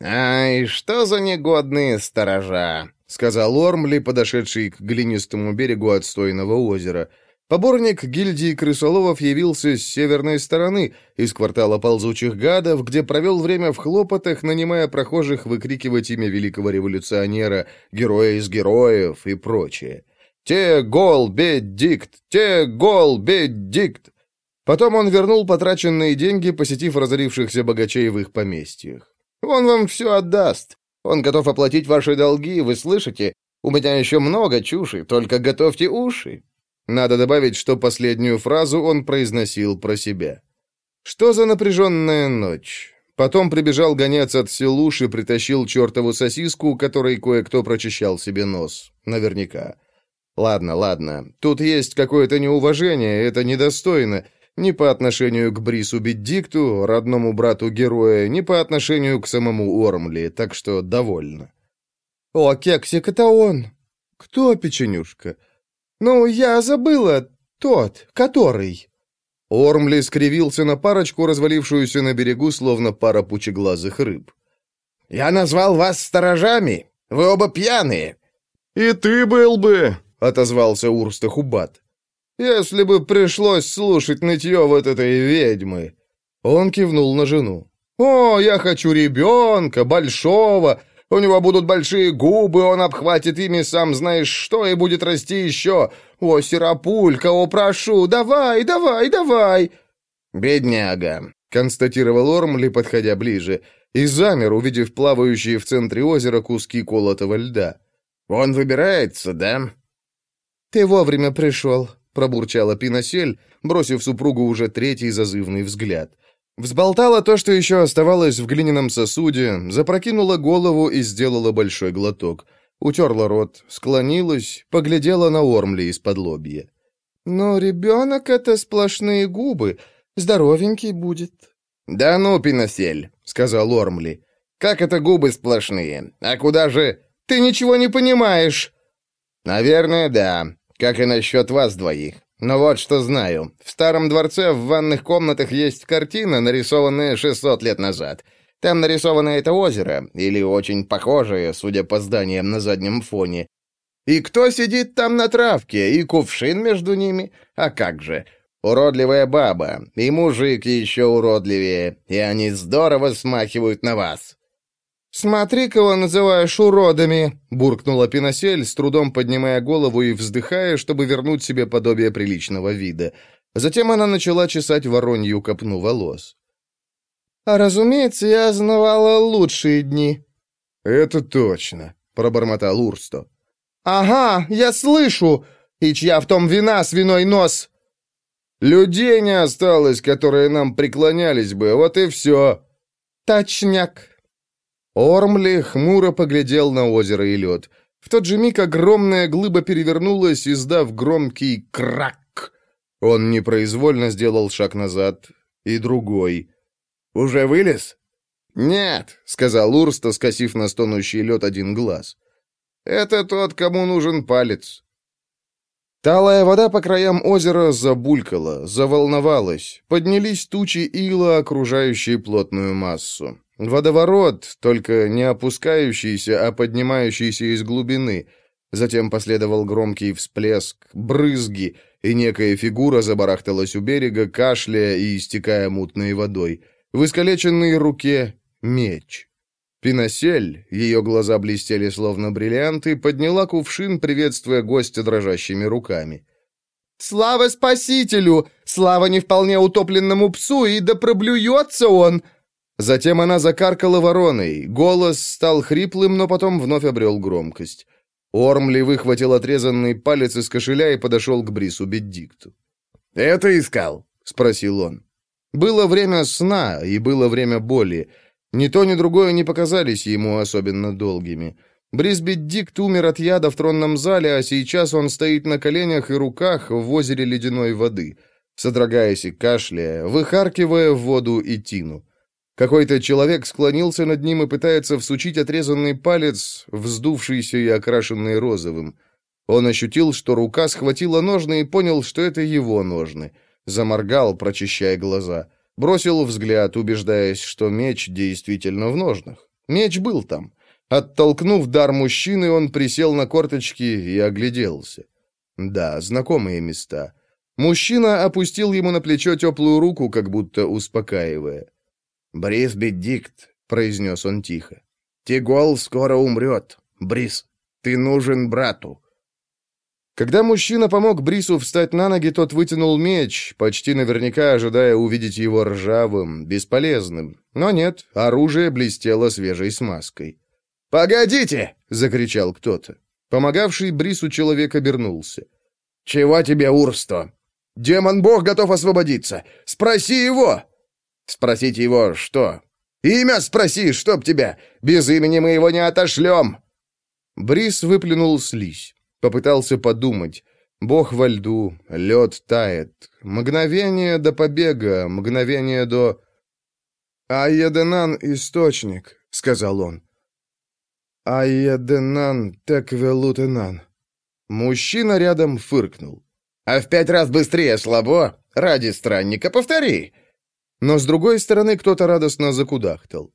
«Ай, что за негодные сторожа!» — сказал Ормли, подошедший к глинистому берегу отстойного озера. Поборник гильдии крысоловов явился с северной стороны, из квартала ползучих гадов, где провел время в хлопотах, нанимая прохожих выкрикивать имя великого революционера, героя из героев и прочее. «Те гол, беддикт! Те гол, беддикт!» Потом он вернул потраченные деньги, посетив разорившихся богачей в их поместьях. Он вам все отдаст. Он готов оплатить ваши долги, вы слышите? У меня еще много чуши, только готовьте уши». Надо добавить, что последнюю фразу он произносил про себя. «Что за напряженная ночь?» Потом прибежал гонец от Силуш и притащил чертову сосиску, которой кое-кто прочищал себе нос. Наверняка. Ладно, ладно. Тут есть какое-то неуважение, это недостойно ни по отношению к Брису Беддикту, родному брату героя, ни по отношению к самому Ормли, так что довольно. «О, Кексик, это он!» «Кто, печенюшка?» «Ну, я забыла. Тот, который...» Ормли скривился на парочку, развалившуюся на берегу, словно пара пучеглазых рыб. «Я назвал вас сторожами. Вы оба пьяные». «И ты был бы», — отозвался Урста Хубат. Если бы пришлось слушать нытье вот этой ведьмы!» Он кивнул на жену. «О, я хочу ребенка, большого! У него будут большие губы, он обхватит ими сам знаешь что и будет расти еще! О, Серапулька, о, прошу, давай, давай, давай!» «Бедняга», — констатировал Ормли, подходя ближе, и замер, увидев плавающие в центре озера куски колотого льда. «Он выбирается, да?» «Ты вовремя пришел», пробурчала Пиносель, бросив супругу уже третий зазывный взгляд. Взболтала то, что еще оставалось в глиняном сосуде, запрокинула голову и сделала большой глоток. Утерла рот, склонилась, поглядела на Ормли из-под лобья. «Но ребенок — это сплошные губы, здоровенький будет». «Да ну, Пиносель», — сказал Ормли. «Как это губы сплошные? А куда же...» «Ты ничего не понимаешь!» «Наверное, да как и насчет вас двоих. Но вот что знаю. В старом дворце в ванных комнатах есть картина, нарисованная 600 лет назад. Там нарисовано это озеро, или очень похожее, судя по зданиям на заднем фоне. И кто сидит там на травке, и кувшин между ними? А как же? Уродливая баба, и мужик еще уродливее, и они здорово смахивают на вас. «Смотри, кого называешь уродами!» — буркнула Пиносель, с трудом поднимая голову и вздыхая, чтобы вернуть себе подобие приличного вида. Затем она начала чесать воронью копну волос. «А разумеется, я знавала лучшие дни». «Это точно», — пробормотал Урсто. «Ага, я слышу! И чья в том вина, свиной нос?» «Людей не осталось, которые нам преклонялись бы, вот и все». «Точняк», Ормли хмуро поглядел на озеро и лед. В тот же миг огромная глыба перевернулась, издав громкий крак. Он непроизвольно сделал шаг назад и другой. «Уже вылез?» «Нет», — сказал Урста, скосив на стонущий лед один глаз. «Это тот, кому нужен палец». Талая вода по краям озера забулькала, заволновалась. Поднялись тучи ила, окружающие плотную массу. Водоворот, только не опускающийся, а поднимающийся из глубины. Затем последовал громкий всплеск, брызги, и некая фигура забарахталась у берега, кашляя и истекая мутной водой. В искалеченной руке меч. Пиносель, ее глаза блестели словно бриллианты, подняла кувшин, приветствуя гостя дрожащими руками. «Слава спасителю! Слава не вполне утопленному псу, и да проблюется он!» Затем она закаркала вороной, голос стал хриплым, но потом вновь обрел громкость. Ормли выхватил отрезанный палец из кошеля и подошел к Брису Беддикту. «Это искал?» — спросил он. Было время сна и было время боли. Ни то, ни другое не показались ему особенно долгими. Брисбит Дикт умер от яда в тронном зале, а сейчас он стоит на коленях и руках в озере ледяной воды, содрогаясь и кашляя, выхаркивая в воду и тину. Какой-то человек склонился над ним и пытается всучить отрезанный палец, вздувшийся и окрашенный розовым. Он ощутил, что рука схватила ножны и понял, что это его ножны. Заморгал, прочищая глаза. Бросил взгляд, убеждаясь, что меч действительно в ножнах. Меч был там. Оттолкнув дар мужчины, он присел на корточки и огляделся. Да, знакомые места. Мужчина опустил ему на плечо теплую руку, как будто успокаивая. «Брисби Дикт», — произнес он тихо. «Тигол скоро умрет. Брис, ты нужен брату». Когда мужчина помог Брису встать на ноги, тот вытянул меч, почти наверняка ожидая увидеть его ржавым, бесполезным. Но нет, оружие блестело свежей смазкой. «Погодите!» — закричал кто-то. Помогавший Брису человек обернулся. «Чего тебе, Урсто? Демон-бог готов освободиться. Спроси его!» Спросите его, что? Имя спроси, чтоб тебя! Без имени мы его не отошлем!» Брис выплюнул слизь. Попытался подумать. Бог во льду, лед тает. Мгновение до побега, мгновение до... «Айеденан — источник», — сказал он. «Айеденан теквелутенан». Мужчина рядом фыркнул. «А в пять раз быстрее слабо? Ради странника повтори!» Но с другой стороны кто-то радостно закудахтал.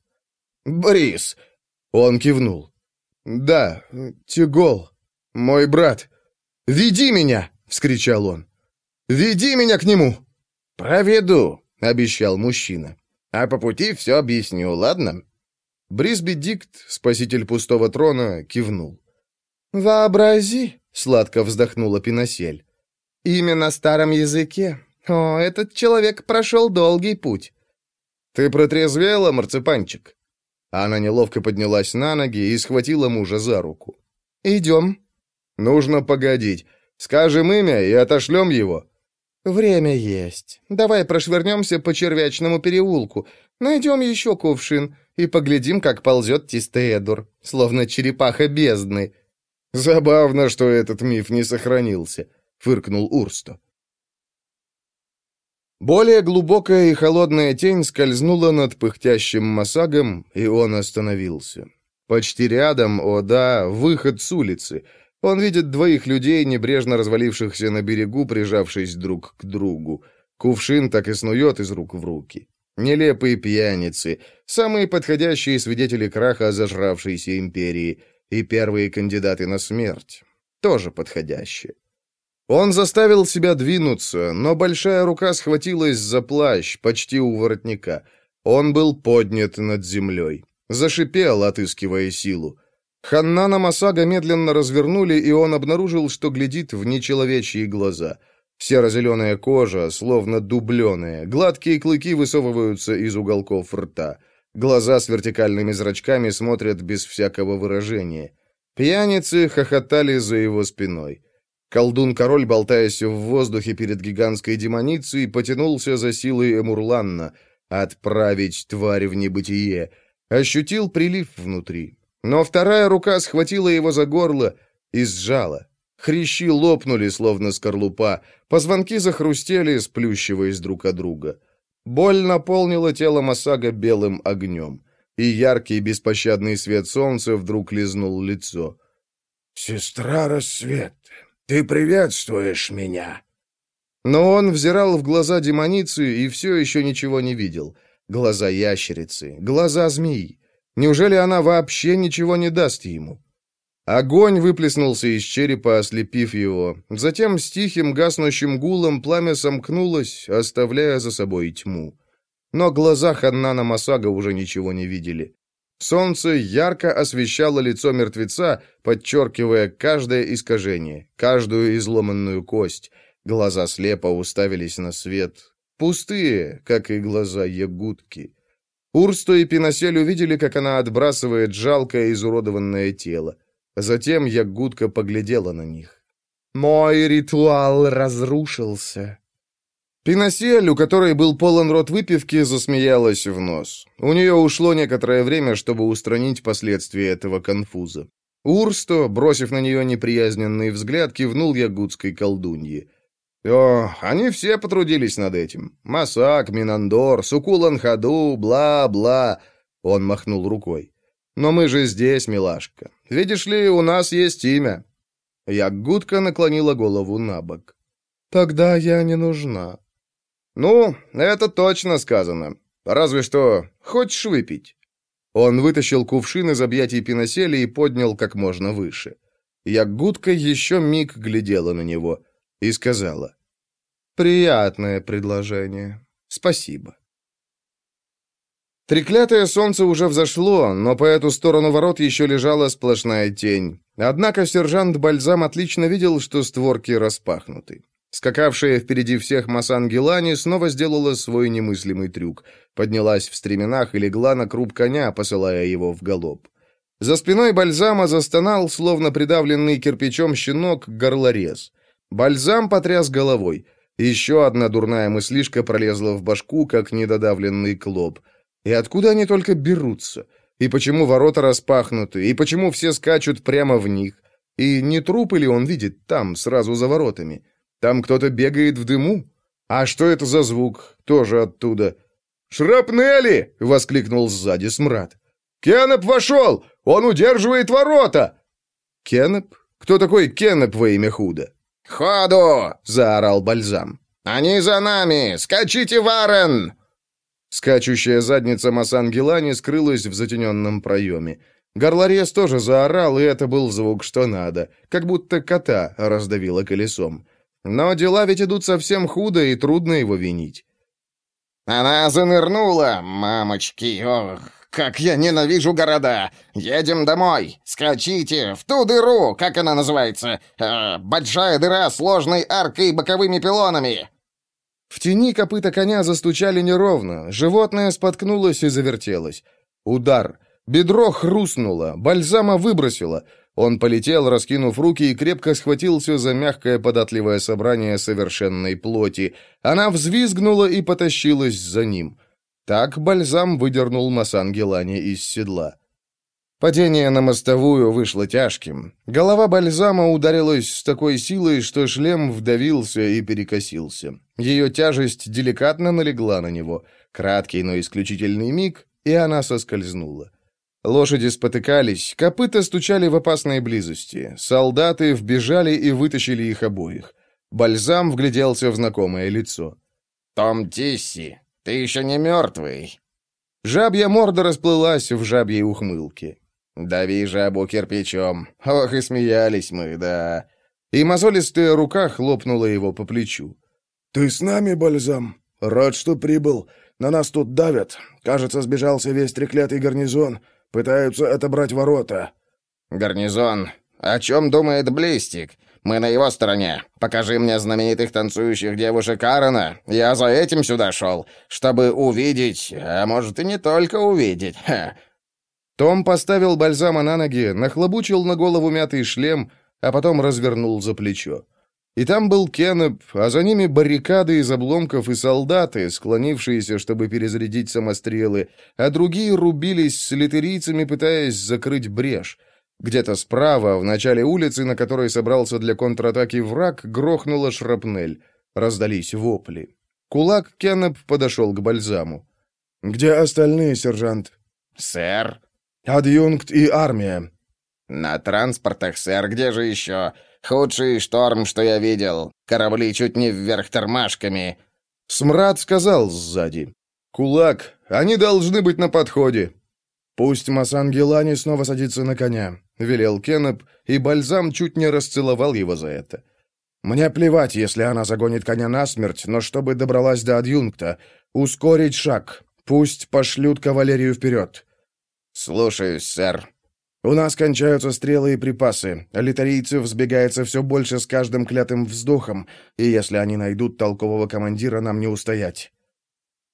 «Борис!» Он кивнул. «Да, Тигол, мой брат. Веди меня!» — вскричал он. «Веди меня к нему!» «Проведу!» — обещал мужчина. «А по пути все объясню, ладно?» Брисби Дикт, спаситель пустого трона, кивнул. «Вообрази!» — сладко вздохнула Пиносель. «Имя на старом языке, о, этот человек прошел долгий путь. Ты протрезвела, марципанчик? Она неловко поднялась на ноги и схватила мужа за руку. Идем. Нужно погодить. Скажем имя и отошлем его. Время есть. Давай прошвырнемся по червячному переулку. Найдем еще кувшин и поглядим, как ползет Тистеэдур, словно черепаха бездны. Забавно, что этот миф не сохранился, фыркнул Урсто. Более глубокая и холодная тень скользнула над пыхтящим масагом, и он остановился. Почти рядом, о да, выход с улицы. Он видит двоих людей, небрежно развалившихся на берегу, прижавшись друг к другу. Кувшин так и снует из рук в руки. Нелепые пьяницы, самые подходящие свидетели краха зажравшейся империи и первые кандидаты на смерть. Тоже подходящие. Он заставил себя двинуться, но большая рука схватилась за плащ, почти у воротника. Он был поднят над землей. Зашипел, отыскивая силу. Ханнана Масага медленно развернули, и он обнаружил, что глядит в нечеловечьи глаза. Серо-зеленая кожа, словно дубленая, гладкие клыки высовываются из уголков рта. Глаза с вертикальными зрачками смотрят без всякого выражения. Пьяницы хохотали за его спиной. Колдун-король, болтаясь в воздухе перед гигантской демоницей, потянулся за силой Эмурланна отправить тварь в небытие. Ощутил прилив внутри. Но вторая рука схватила его за горло и сжала. Хрящи лопнули, словно скорлупа, позвонки захрустели, сплющиваясь друг от друга. Боль наполнила тело Масага белым огнем, и яркий беспощадный свет солнца вдруг лизнул лицо. «Сестра рассвет, ты приветствуешь меня!» Но он взирал в глаза демоницы и все еще ничего не видел. Глаза ящерицы, глаза змеи. Неужели она вообще ничего не даст ему? Огонь выплеснулся из черепа, ослепив его. Затем с тихим гаснущим гулом пламя сомкнулось, оставляя за собой тьму. Но глаза Ханнана Масага уже ничего не видели. Солнце ярко освещало лицо мертвеца, подчеркивая каждое искажение, каждую изломанную кость. Глаза слепо уставились на свет. Пустые, как и глаза ягудки. Урсто и Пиносель увидели, как она отбрасывает жалкое изуродованное тело. Затем ягудка поглядела на них. «Мой ритуал разрушился», Пиносель, у которой был полон рот выпивки, засмеялась в нос. У нее ушло некоторое время, чтобы устранить последствия этого конфуза. Урсто, бросив на нее неприязненный взгляд, кивнул ягудской колдунье. «О, они все потрудились над этим. Масак, Минандор, Сукулан-Хаду, бла-бла». Он махнул рукой. «Но мы же здесь, милашка. Видишь ли, у нас есть имя». Ягудка наклонила голову на бок. «Тогда я не нужна». «Ну, это точно сказано. Разве что хочешь выпить?» Он вытащил кувшин из объятий пиносели и поднял как можно выше. Ягудка еще миг глядела на него и сказала. «Приятное предложение. Спасибо». Треклятое солнце уже взошло, но по эту сторону ворот еще лежала сплошная тень. Однако сержант Бальзам отлично видел, что створки распахнуты. Скакавшая впереди всех Масан Гелани снова сделала свой немыслимый трюк. Поднялась в стременах и легла на круп коня, посылая его в галоп. За спиной Бальзама застонал, словно придавленный кирпичом щенок, горлорез. Бальзам потряс головой. Еще одна дурная мыслишка пролезла в башку, как недодавленный клоп. И откуда они только берутся? И почему ворота распахнуты? И почему все скачут прямо в них? И не трупы ли он видит там, сразу за воротами? Там кто-то бегает в дыму? А что это за звук? Тоже оттуда. «Шрапнели!» — воскликнул сзади смрад. «Кеннеп вошел! Он удерживает ворота!» «Кеннеп? Кто такой Кеннеп во имя худо?» «Ходу!» — заорал Бальзам. «Они за нами! Скачите, Варен!» Скачущая задница Масангелани скрылась в затененном проеме. Горлорез тоже заорал, и это был звук что надо, как будто кота раздавило колесом. Но дела ведь идут совсем худо, и трудно его винить. «Она занырнула, мамочки! Ох, как я ненавижу города! Едем домой! Скачите в ту дыру, как она называется? Э, большая дыра с ложной аркой и боковыми пилонами!» В тени копыта коня застучали неровно, животное споткнулось и завертелось. Удар. Бедро хрустнуло, бальзама выбросило. Он полетел, раскинув руки, и крепко схватился за мягкое податливое собрание совершенной плоти. Она взвизгнула и потащилась за ним. Так бальзам выдернул Масан Гелани из седла. Падение на мостовую вышло тяжким. Голова бальзама ударилась с такой силой, что шлем вдавился и перекосился. Ее тяжесть деликатно налегла на него. Краткий, но исключительный миг, и она соскользнула. Лошади спотыкались, копыта стучали в опасной близости. Солдаты вбежали и вытащили их обоих. Бальзам вгляделся в знакомое лицо. «Том Тисси, ты еще не мертвый!» Жабья морда расплылась в жабьей ухмылке. «Дави жабу кирпичом. Ох, и смеялись мы, да!» И мозолистая рука хлопнула его по плечу. «Ты с нами, Бальзам? Рад, что прибыл. На нас тут давят. Кажется, сбежался весь треклятый гарнизон. Пытаются отобрать ворота». «Гарнизон, о чем думает Блистик? Мы на его стороне. Покажи мне знаменитых танцующих девушек Аарона. Я за этим сюда шел, чтобы увидеть, а может и не только увидеть. Ха. Том поставил бальзама на ноги, нахлобучил на голову мятый шлем, а потом развернул за плечо. И там был Кеннеп, а за ними баррикады из обломков и солдаты, склонившиеся, чтобы перезарядить самострелы, а другие рубились с литерийцами, пытаясь закрыть брешь. Где-то справа, в начале улицы, на которой собрался для контратаки враг, грохнула шрапнель. Раздались вопли. Кулак Кеннеп подошел к бальзаму. «Где остальные, сержант?» «Сэр?» «Адъюнкт и армия». «На транспортах, сэр, где же еще? Худший шторм, что я видел. Корабли чуть не вверх тормашками». Смрад сказал сзади. «Кулак, они должны быть на подходе». «Пусть Масан Гелани снова садится на коня», — велел Кеннеп, и Бальзам чуть не расцеловал его за это. «Мне плевать, если она загонит коня насмерть, но чтобы добралась до адъюнкта, ускорить шаг. Пусть пошлют кавалерию вперед». «Слушаюсь, сэр», у нас кончаются стрелы и припасы. Литарийцев взбегается все больше с каждым клятым вздохом, и если они найдут толкового командира, нам не устоять».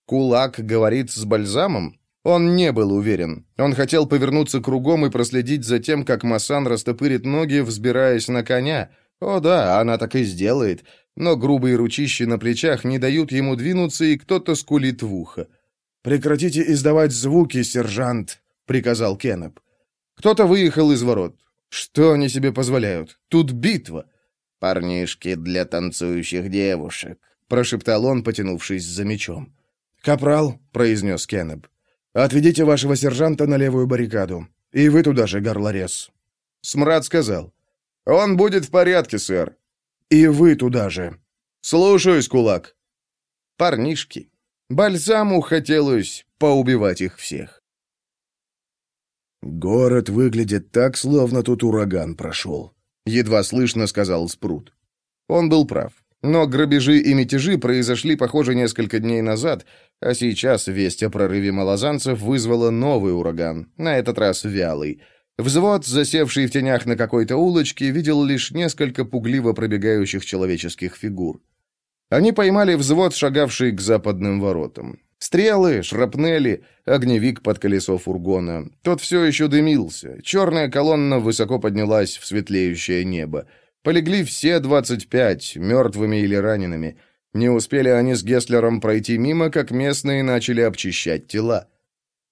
«Кулак говорит с бальзамом?» Он не был уверен. Он хотел повернуться кругом и проследить за тем, как Масан растопырит ноги, взбираясь на коня. О да, она так и сделает. Но грубые ручищи на плечах не дают ему двинуться, и кто-то скулит в ухо. «Прекратите издавать звуки, сержант», — приказал Кеннеп. Кто-то выехал из ворот. Что они себе позволяют? Тут битва. «Парнишки для танцующих девушек», — прошептал он, потянувшись за мечом. «Капрал», — произнес Кеннеб, — «отведите вашего сержанта на левую баррикаду. И вы туда же, горлорез». Смрад сказал. «Он будет в порядке, сэр». «И вы туда же». «Слушаюсь, кулак». Парнишки. Бальзаму хотелось поубивать их всех. «Город выглядит так, словно тут ураган прошел», — едва слышно сказал Спрут. Он был прав. Но грабежи и мятежи произошли, похоже, несколько дней назад, а сейчас весть о прорыве малозанцев вызвала новый ураган, на этот раз вялый. Взвод, засевший в тенях на какой-то улочке, видел лишь несколько пугливо пробегающих человеческих фигур. Они поймали взвод, шагавший к западным воротам. Стрелы, шрапнели, огневик под колесо фургона. Тот все еще дымился. Черная колонна высоко поднялась в светлеющее небо. Полегли все 25, мертвыми или ранеными. Не успели они с Гесслером пройти мимо, как местные начали обчищать тела.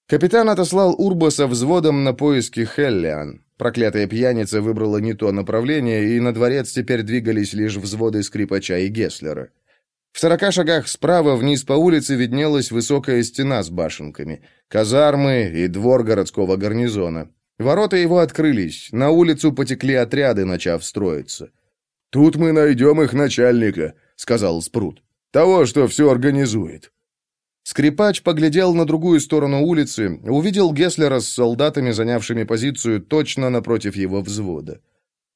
Капитан отослал Урба со взводом на поиски Хеллиан. Проклятая пьяница выбрала не то направление, и на дворец теперь двигались лишь взводы скрипача и Гесслера. В сорока шагах справа вниз по улице виднелась высокая стена с башенками, казармы и двор городского гарнизона. Ворота его открылись, на улицу потекли отряды, начав строиться. «Тут мы найдем их начальника», — сказал Спрут. «Того, что все организует». Скрипач поглядел на другую сторону улицы, увидел Гесслера с солдатами, занявшими позицию точно напротив его взвода.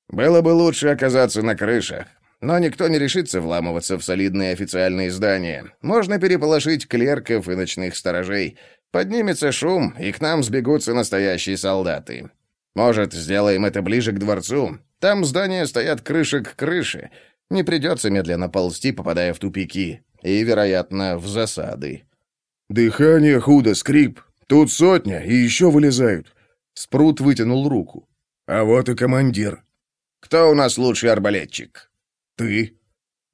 «Было бы лучше оказаться на крышах. Но никто не решится вламываться в солидные официальные здания. Можно переполошить клерков и ночных сторожей. Поднимется шум, и к нам сбегутся настоящие солдаты. Может, сделаем это ближе к дворцу? Там здания стоят крыша к крыше. Не придется медленно ползти, попадая в тупики. И, вероятно, в засады. «Дыхание худо, скрип. Тут сотня, и еще вылезают». Спрут вытянул руку. «А вот и командир». «Кто у нас лучший арбалетчик?» «Ты?»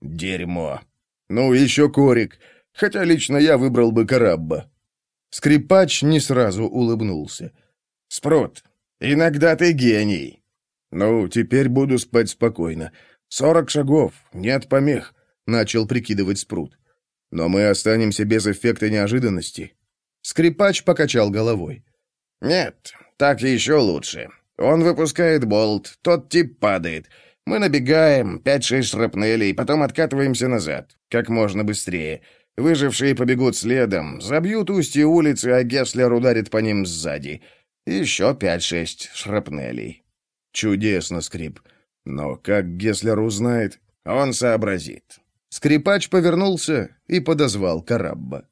«Дерьмо». «Ну, еще Корик. Хотя лично я выбрал бы Карабба». Скрипач не сразу улыбнулся. «Спрут, иногда ты гений». «Ну, теперь буду спать спокойно. Сорок шагов, нет помех», — начал прикидывать Спрут. «Но мы останемся без эффекта неожиданности». Скрипач покачал головой. «Нет, так еще лучше. Он выпускает болт, тот тип падает. Мы набегаем, пять-шесть шрапнелей, потом откатываемся назад, как можно быстрее. Выжившие побегут следом, забьют устье улицы, а Гесслер ударит по ним сзади. Еще пять-шесть шрапнелей. Чудесно, Скрип. Но как Гесслер узнает? Он сообразит. Скрипач повернулся и подозвал Карабба.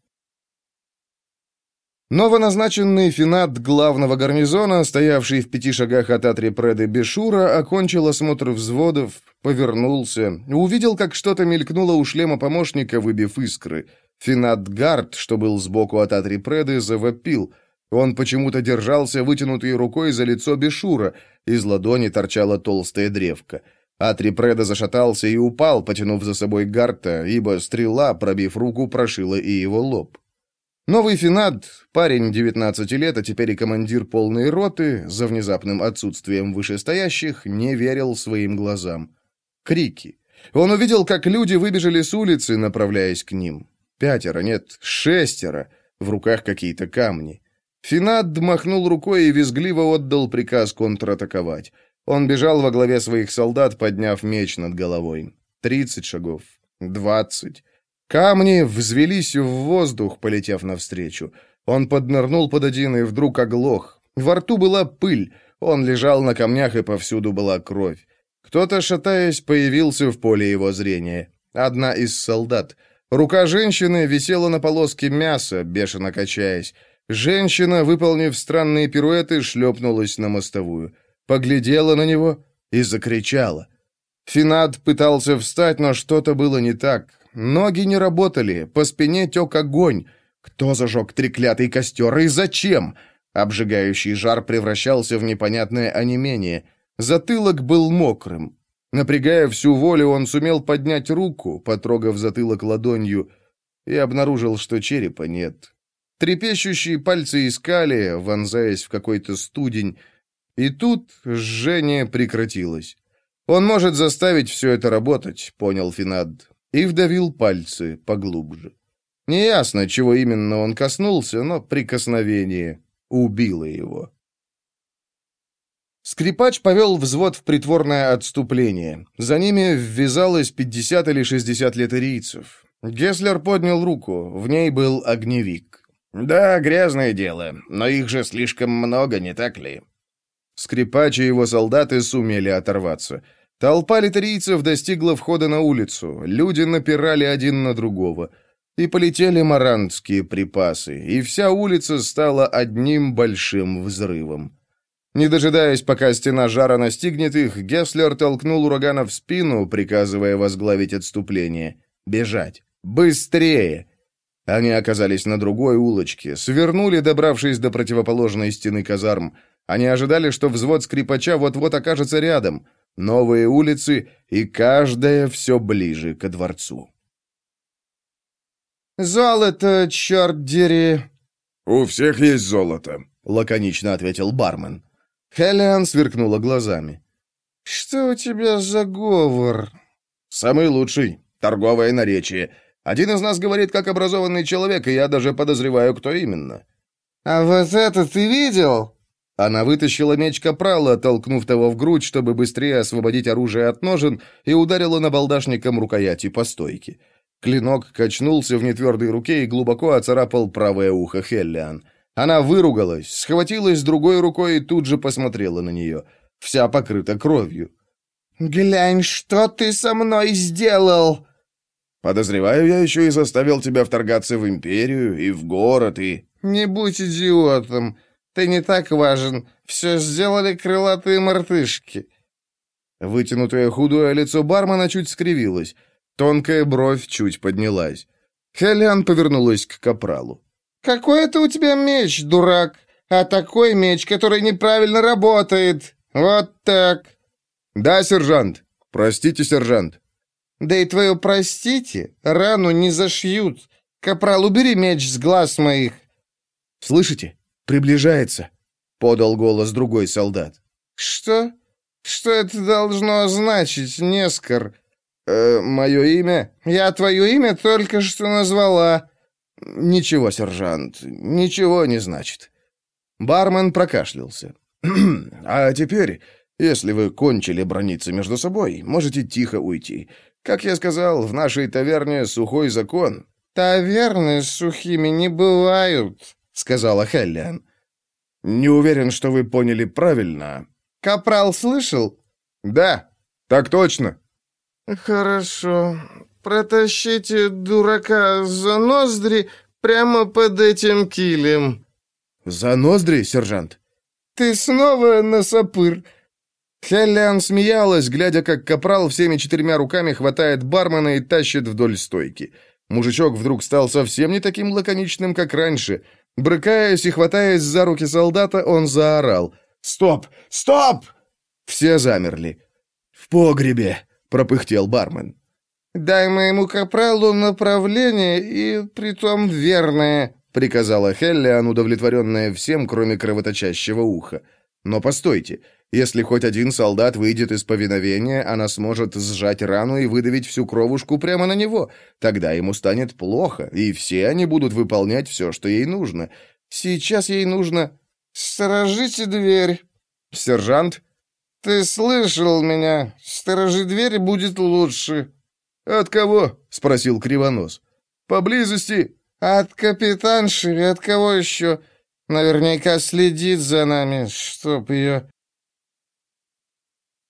Новоназначенный финат главного гарнизона, стоявший в пяти шагах от Атрипреды Бешура, окончил осмотр взводов, повернулся, увидел, как что-то мелькнуло у шлема помощника, выбив искры. Финат Гард, что был сбоку от Атрипреды, завопил. Он почему-то держался вытянутой рукой за лицо Бешура, из ладони торчала толстая древка. Атрипреда зашатался и упал, потянув за собой Гарта, ибо стрела, пробив руку, прошила и его лоб. Новый Финад, парень 19 лет, а теперь и командир полной роты, за внезапным отсутствием вышестоящих, не верил своим глазам. Крики. Он увидел, как люди выбежали с улицы, направляясь к ним. Пятеро, нет, шестеро. В руках какие-то камни. Финад махнул рукой и визгливо отдал приказ контратаковать. Он бежал во главе своих солдат, подняв меч над головой. Тридцать шагов. Двадцать. Камни взвелись в воздух, полетев навстречу. Он поднырнул под один и вдруг оглох. Во рту была пыль. Он лежал на камнях, и повсюду была кровь. Кто-то, шатаясь, появился в поле его зрения. Одна из солдат. Рука женщины висела на полоске мяса, бешено качаясь. Женщина, выполнив странные пируэты, шлепнулась на мостовую. Поглядела на него и закричала. Финад пытался встать, но что-то было не так. Ноги не работали, по спине тек огонь. Кто зажег треклятый костер и зачем? Обжигающий жар превращался в непонятное онемение. Затылок был мокрым. Напрягая всю волю, он сумел поднять руку, потрогав затылок ладонью, и обнаружил, что черепа нет. Трепещущие пальцы искали, вонзаясь в какой-то студень, И тут жжение прекратилось. Он может заставить все это работать, понял Финад, и вдавил пальцы поглубже. Неясно, чего именно он коснулся, но прикосновение убило его. Скрипач повел взвод в притворное отступление. За ними ввязалось 50 или 60 летарийцев. Геслер поднял руку, в ней был огневик. «Да, грязное дело, но их же слишком много, не так ли?» Скрипач и его солдаты сумели оторваться. Толпа литарийцев достигла входа на улицу, люди напирали один на другого. И полетели марантские припасы, и вся улица стала одним большим взрывом. Не дожидаясь, пока стена жара настигнет их, Гесслер толкнул урагана в спину, приказывая возглавить отступление. «Бежать! Быстрее!» Они оказались на другой улочке, свернули, добравшись до противоположной стены казарм. Они ожидали, что взвод скрипача вот-вот окажется рядом. Новые улицы, и каждая все ближе ко дворцу. «Золото, черт дери!» «У всех есть золото», — лаконично ответил бармен. Хелиан сверкнула глазами. «Что у тебя за говор?» «Самый лучший. Торговое наречие. Один из нас говорит как образованный человек, и я даже подозреваю, кто именно». «А вот это ты видел?» Она вытащила меч Капрала, толкнув того в грудь, чтобы быстрее освободить оружие от ножен, и ударила набалдашником рукояти по стойке. Клинок качнулся в нетвердой руке и глубоко оцарапал правое ухо Хеллиан. Она выругалась, схватилась другой рукой и тут же посмотрела на нее. Вся покрыта кровью. «Глянь, что ты со мной сделал!» «Подозреваю, я еще и заставил тебя вторгаться в империю и в город, и...» «Не будь идиотом. Ты не так важен. Все сделали крылатые мартышки». Вытянутое худое лицо бармена чуть скривилось. Тонкая бровь чуть поднялась. Хелиан повернулась к капралу. «Какой это у тебя меч, дурак? А такой меч, который неправильно работает. Вот так». «Да, сержант. Простите, сержант». «Да и твое простите, рану не зашьют. Капрал, убери меч с глаз моих». «Слышите? Приближается», — подал голос другой солдат. «Что? Что это должно значить, Нескор?» «Э, «Мое имя?» «Я твое имя только что назвала». «Ничего, сержант, ничего не значит». Бармен прокашлялся. «А теперь, если вы кончили брониться между собой, можете тихо уйти. Как я сказал, в нашей таверне сухой закон». «Таверны с сухими не бывают», — сказала Хеллиан. «Не уверен, что вы поняли правильно». «Капрал слышал?» «Да, так точно». «Хорошо. Протащите дурака за ноздри прямо под этим килем». «За ноздри, сержант?» «Ты снова насопыр». Хеллиан смеялась, глядя, как капрал всеми четырьмя руками хватает бармена и тащит вдоль стойки. Мужичок вдруг стал совсем не таким лаконичным, как раньше. Брыкаясь и хватаясь за руки солдата, он заорал. «Стоп! Стоп!» Все замерли. «В погребе!» — пропыхтел бармен. «Дай моему капралу направление, и притом верное», — приказала Хеллиан, удовлетворенная всем, кроме кровоточащего уха. «Но постойте, если хоть один солдат выйдет из повиновения, она сможет сжать рану и выдавить всю кровушку прямо на него. Тогда ему станет плохо, и все они будут выполнять все, что ей нужно. Сейчас ей нужно...» «Сторожите дверь». «Сержант?» «Ты слышал меня. Сторожи дверь, будет лучше». «От кого?» — спросил Кривонос. «Поблизости?» «От капитанши от кого еще? Наверняка следит за нами, чтоб ее...»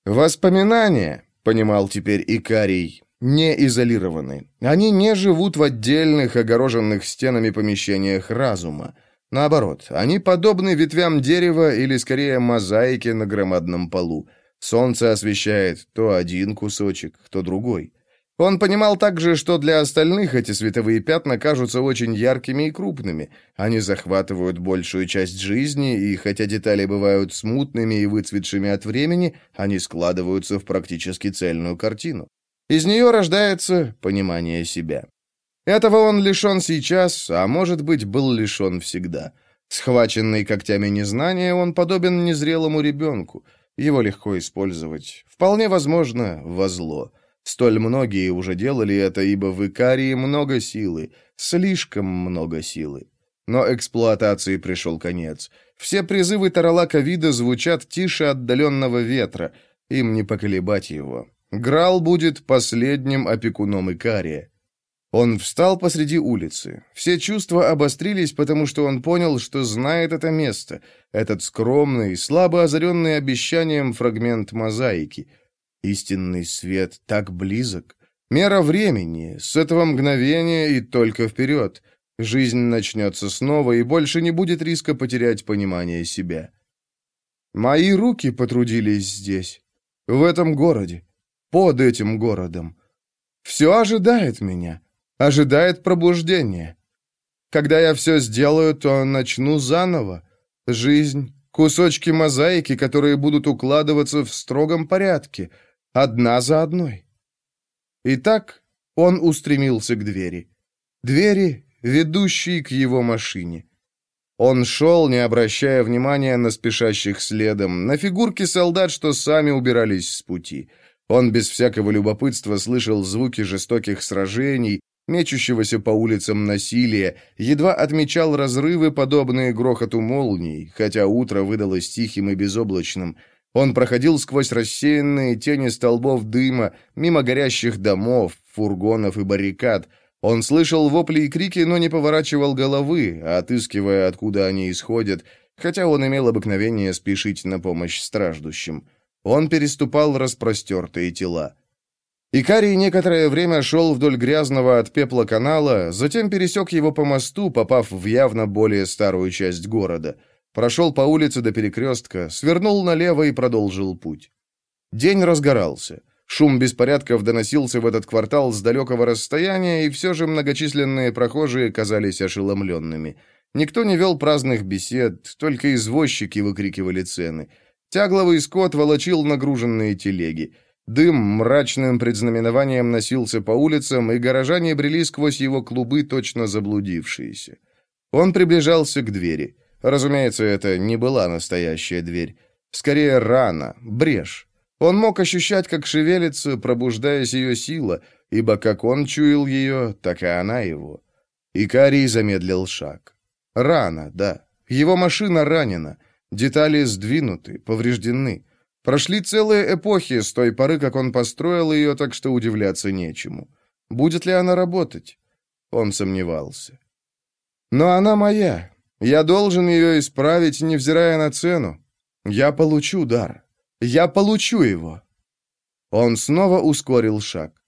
«Воспоминания», — понимал теперь Икарий, — «не изолированы. Они не живут в отдельных, огороженных стенами помещениях разума. Наоборот, они подобны ветвям дерева или, скорее, мозаике на громадном полу. Солнце освещает то один кусочек, то другой. Он понимал также, что для остальных эти световые пятна кажутся очень яркими и крупными. Они захватывают большую часть жизни, и хотя детали бывают смутными и выцветшими от времени, они складываются в практически цельную картину. Из нее рождается понимание себя. Этого он лишен сейчас, а может быть, был лишен всегда. Схваченный когтями незнания, он подобен незрелому ребенку. Его легко использовать. Вполне возможно, во зло. Столь многие уже делали это, ибо в Икарии много силы, слишком много силы. Но эксплуатации пришел конец. Все призывы Таралака вида звучат тише отдаленного ветра, им не поколебать его. Грал будет последним опекуном Икария. Он встал посреди улицы. Все чувства обострились, потому что он понял, что знает это место, этот скромный, слабо озаренный обещанием фрагмент мозаики. Истинный свет так близок. Мера времени, с этого мгновения и только вперед. Жизнь начнется снова, и больше не будет риска потерять понимание себя. Мои руки потрудились здесь, в этом городе, под этим городом. Все ожидает меня ожидает пробуждения. Когда я все сделаю, то начну заново. Жизнь, кусочки мозаики, которые будут укладываться в строгом порядке, одна за одной. Итак, он устремился к двери. Двери, ведущие к его машине. Он шел, не обращая внимания на спешащих следом, на фигурки солдат, что сами убирались с пути. Он без всякого любопытства слышал звуки жестоких сражений, мечущегося по улицам насилия, едва отмечал разрывы, подобные грохоту молний, хотя утро выдалось тихим и безоблачным. Он проходил сквозь рассеянные тени столбов дыма, мимо горящих домов, фургонов и баррикад. Он слышал вопли и крики, но не поворачивал головы, отыскивая, откуда они исходят, хотя он имел обыкновение спешить на помощь страждущим. Он переступал распростертые тела. Икарий некоторое время шел вдоль грязного от пепла канала, затем пересек его по мосту, попав в явно более старую часть города. Прошел по улице до перекрестка, свернул налево и продолжил путь. День разгорался. Шум беспорядков доносился в этот квартал с далекого расстояния, и все же многочисленные прохожие казались ошеломленными. Никто не вел праздных бесед, только извозчики выкрикивали цены. Тягловый скот волочил нагруженные телеги. Дым мрачным предзнаменованием носился по улицам, и горожане брели сквозь его клубы, точно заблудившиеся. Он приближался к двери. Разумеется, это не была настоящая дверь. Скорее, рана, брешь. Он мог ощущать, как шевелится, пробуждаясь ее сила, ибо как он чуял ее, так и она его. Икарий замедлил шаг. Рана, да. Его машина ранена. Детали сдвинуты, повреждены. Прошли целые эпохи с той поры, как он построил ее, так что удивляться нечему. Будет ли она работать? Он сомневался. Но она моя. Я должен ее исправить, невзирая на цену. Я получу дар. Я получу его. Он снова ускорил шаг.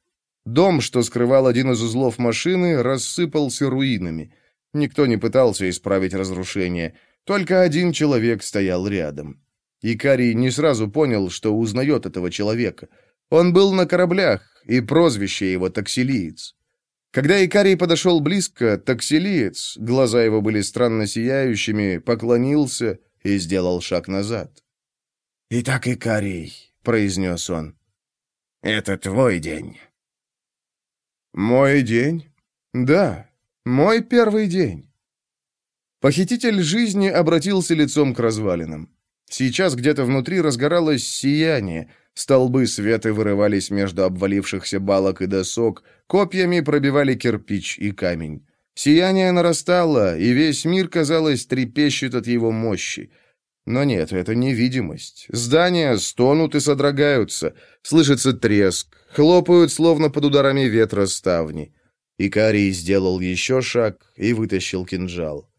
Дом, что скрывал один из узлов машины, рассыпался руинами. Никто не пытался исправить разрушение. Только один человек стоял рядом. Икарий не сразу понял, что узнает этого человека. Он был на кораблях, и прозвище его Таксилиец. Когда Икарий подошел близко, Таксилиец, глаза его были странно сияющими, поклонился и сделал шаг назад. «Итак, Икарий», — произнес он, — «это твой день». «Мой день? Да, мой первый день». Похититель жизни обратился лицом к развалинам. Сейчас где-то внутри разгоралось сияние, столбы света вырывались между обвалившихся балок и досок, копьями пробивали кирпич и камень. Сияние нарастало, и весь мир, казалось, трепещет от его мощи. Но нет, это невидимость. Здания стонут и содрогаются, слышится треск, хлопают, словно под ударами ветра ставни. Икарий сделал еще шаг и вытащил кинжал.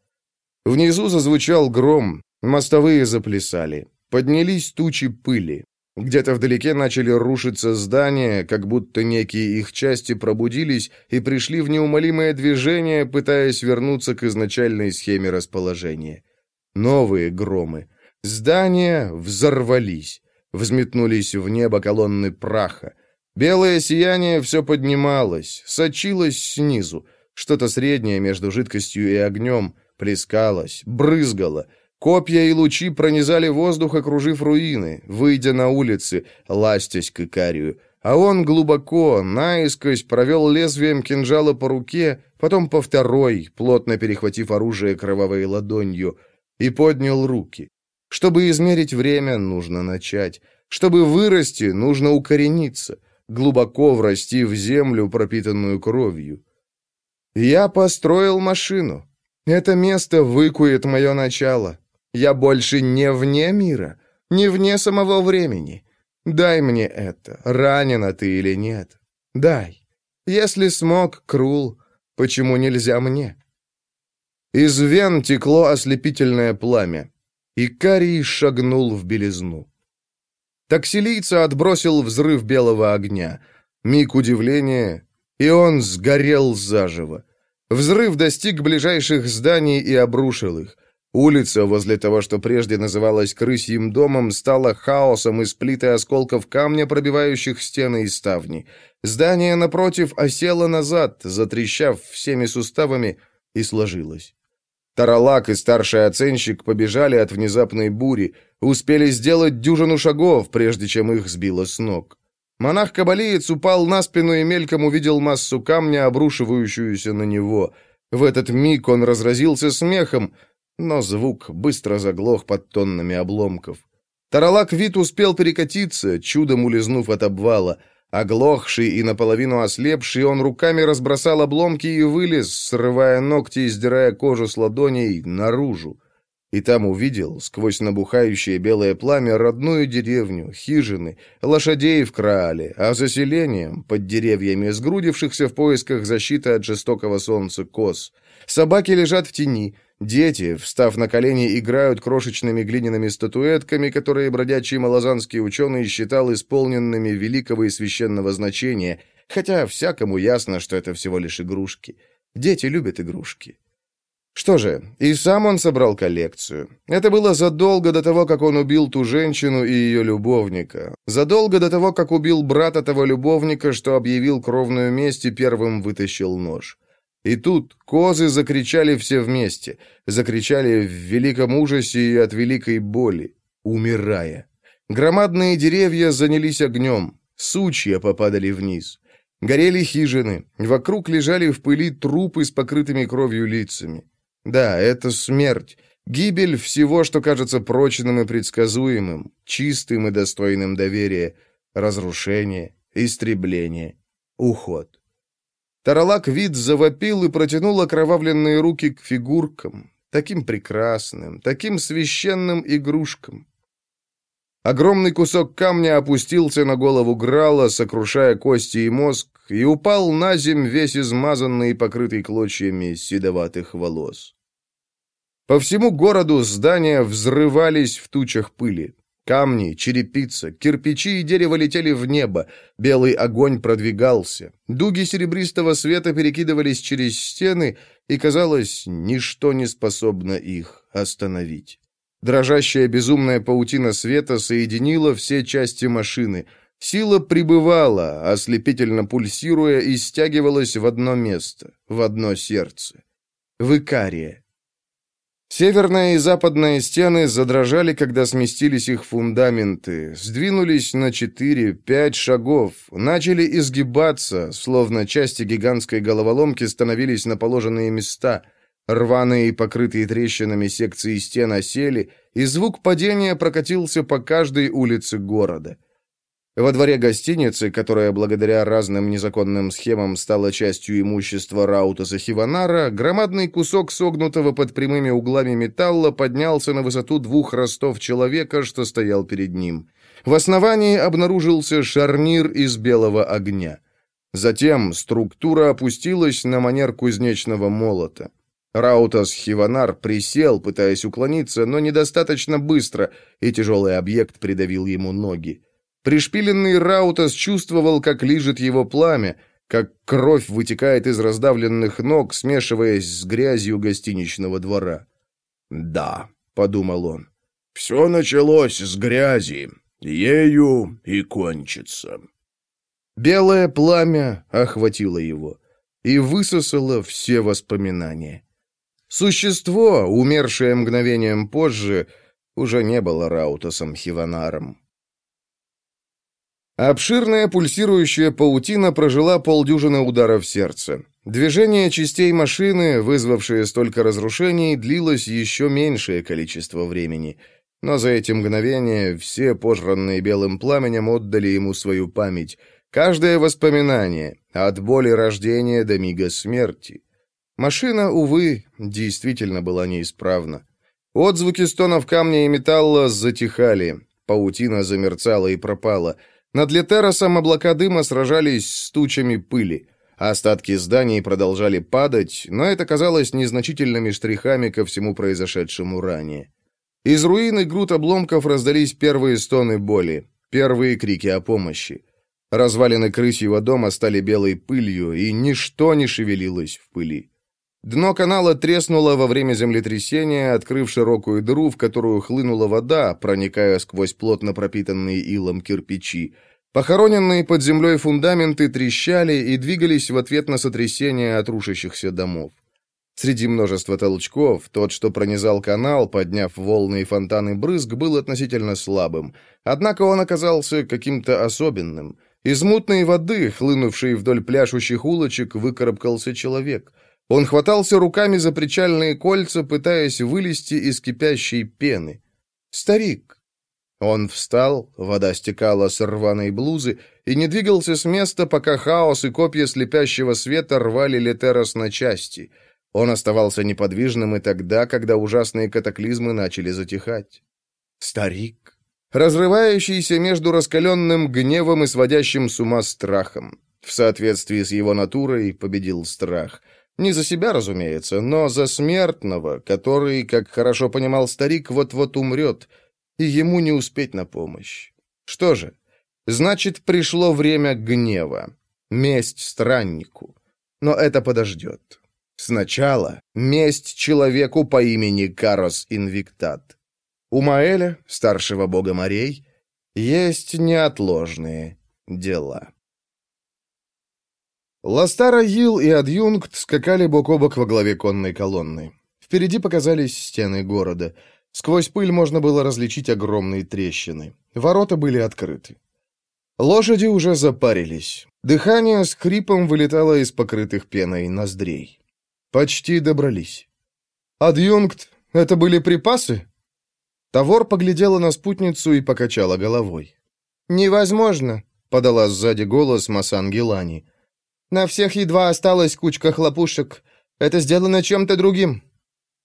Внизу зазвучал гром, Мостовые заплясали. Поднялись тучи пыли. Где-то вдалеке начали рушиться здания, как будто некие их части пробудились и пришли в неумолимое движение, пытаясь вернуться к изначальной схеме расположения. Новые громы. Здания взорвались. Взметнулись в небо колонны праха. Белое сияние все поднималось, сочилось снизу. Что-то среднее между жидкостью и огнем плескалось, брызгало — Копья и лучи пронизали воздух, окружив руины, выйдя на улицы, ластясь к Икарию. А он глубоко, наискось провел лезвием кинжала по руке, потом по второй, плотно перехватив оружие кровавой ладонью. и поднял руки. Чтобы измерить время, нужно начать. Чтобы вырасти, нужно укорениться, глубоко врасти в землю, пропитанную кровью. Я построил машину. Это место выкует мое начало. Я больше не вне мира, не вне самого времени. Дай мне это, ранена ты или нет. Дай. Если смог, Крул, почему нельзя мне? Из вен текло ослепительное пламя. И Карий шагнул в белизну. Таксилийца отбросил взрыв белого огня. Миг удивления, и он сгорел заживо. Взрыв достиг ближайших зданий и обрушил их. Улица, возле того, что прежде называлась крысьим домом, стала хаосом из плиты осколков камня, пробивающих стены и ставни. Здание, напротив, осело назад, затрещав всеми суставами, и сложилось. Таралак и старший оценщик побежали от внезапной бури, успели сделать дюжину шагов, прежде чем их сбило с ног. Монах-кабалиец упал на спину и мельком увидел массу камня, обрушивающуюся на него. В этот миг он разразился смехом, но звук быстро заглох под тоннами обломков. Таралак вид успел перекатиться, чудом улизнув от обвала — Оглохший и наполовину ослепший, он руками разбросал обломки и вылез, срывая ногти и сдирая кожу с ладоней наружу. И там увидел, сквозь набухающее белое пламя, родную деревню, хижины, лошадей в Краале, а за селением, под деревьями, сгрудившихся в поисках защиты от жестокого солнца коз. Собаки лежат в тени, Дети, встав на колени, играют крошечными глиняными статуэтками, которые бродячий малозанский ученый считал исполненными великого и священного значения, хотя всякому ясно, что это всего лишь игрушки. Дети любят игрушки. Что же, и сам он собрал коллекцию. Это было задолго до того, как он убил ту женщину и ее любовника. Задолго до того, как убил брата того любовника, что объявил кровную месть и первым вытащил нож. И тут козы закричали все вместе, закричали в великом ужасе и от великой боли, умирая. Громадные деревья занялись огнем, сучья попадали вниз. Горели хижины, вокруг лежали в пыли трупы с покрытыми кровью лицами. Да, это смерть, гибель всего, что кажется прочным и предсказуемым, чистым и достойным доверия, разрушение, истребление, уход. Таралак вид завопил и протянул окровавленные руки к фигуркам, таким прекрасным, таким священным игрушкам. Огромный кусок камня опустился на голову Грала, сокрушая кости и мозг, и упал на земь весь измазанный и покрытый клочьями седоватых волос. По всему городу здания взрывались в тучах пыли. Камни, черепица, кирпичи и дерево летели в небо, белый огонь продвигался, дуги серебристого света перекидывались через стены, и, казалось, ничто не способно их остановить. Дрожащая безумная паутина света соединила все части машины. Сила пребывала, ослепительно пульсируя, и стягивалась в одно место, в одно сердце. В Икария. Северная и западная стены задрожали, когда сместились их фундаменты, сдвинулись на четыре-пять шагов, начали изгибаться, словно части гигантской головоломки становились на положенные места. Рваные и покрытые трещинами секции стен осели, и звук падения прокатился по каждой улице города. Во дворе гостиницы, которая благодаря разным незаконным схемам стала частью имущества Раутаса Хиванара, громадный кусок согнутого под прямыми углами металла поднялся на высоту двух ростов человека, что стоял перед ним. В основании обнаружился шарнир из белого огня. Затем структура опустилась на манер кузнечного молота. Раутас Хиванар присел, пытаясь уклониться, но недостаточно быстро, и тяжелый объект придавил ему ноги. Пришпиленный Раутас чувствовал, как лижет его пламя, как кровь вытекает из раздавленных ног, смешиваясь с грязью гостиничного двора. «Да», — подумал он, — «все началось с грязи, ею и кончится». Белое пламя охватило его и высосало все воспоминания. Существо, умершее мгновением позже, уже не было Раутасом Хиванаром. Обширная пульсирующая паутина прожила полдюжины ударов сердца. Движение частей машины, вызвавшее столько разрушений, длилось еще меньшее количество времени. Но за эти мгновения все, пожранные белым пламенем, отдали ему свою память. Каждое воспоминание, от боли рождения до мига смерти. Машина, увы, действительно была неисправна. Отзвуки стонов камня и металла затихали. Паутина замерцала и пропала. Над Летеросом облака дыма сражались с тучами пыли. Остатки зданий продолжали падать, но это казалось незначительными штрихами ко всему произошедшему ранее. Из руины груд обломков раздались первые стоны боли, первые крики о помощи. Развалины крысьего дома стали белой пылью, и ничто не шевелилось в пыли. Дно канала треснуло во время землетрясения, открыв широкую дыру, в которую хлынула вода, проникая сквозь плотно пропитанные илом кирпичи. Похороненные под землей фундаменты трещали и двигались в ответ на сотрясение от рушащихся домов. Среди множества толчков, тот, что пронизал канал, подняв волны и фонтаны брызг, был относительно слабым. Однако он оказался каким-то особенным. Из мутной воды, хлынувшей вдоль пляшущих улочек, выкарабкался человек. Он хватался руками за причальные кольца, пытаясь вылезти из кипящей пены. Старик. Он встал, вода стекала с рваной блузы, и не двигался с места, пока хаос и копья слепящего света рвали Летерос на части. Он оставался неподвижным и тогда, когда ужасные катаклизмы начали затихать. Старик, разрывающийся между раскаленным гневом и сводящим с ума страхом. В соответствии с его натурой победил страх. Не за себя, разумеется, но за смертного, который, как хорошо понимал старик, вот-вот умрет — и ему не успеть на помощь. Что же, значит, пришло время гнева, месть страннику. Но это подождет. Сначала месть человеку по имени Карос Инвиктат. У Маэля, старшего бога морей, есть неотложные дела. Ластара Йил и Адъюнкт скакали бок о бок во главе конной колонны. Впереди показались стены города — Сквозь пыль можно было различить огромные трещины. Ворота были открыты. Лошади уже запарились. Дыхание с хрипом вылетало из покрытых пеной ноздрей. Почти добрались. «Адъюнкт, это были припасы?» Тавор поглядела на спутницу и покачала головой. «Невозможно», — подала сзади голос Масан Гелани. «На всех едва осталась кучка хлопушек. Это сделано чем-то другим».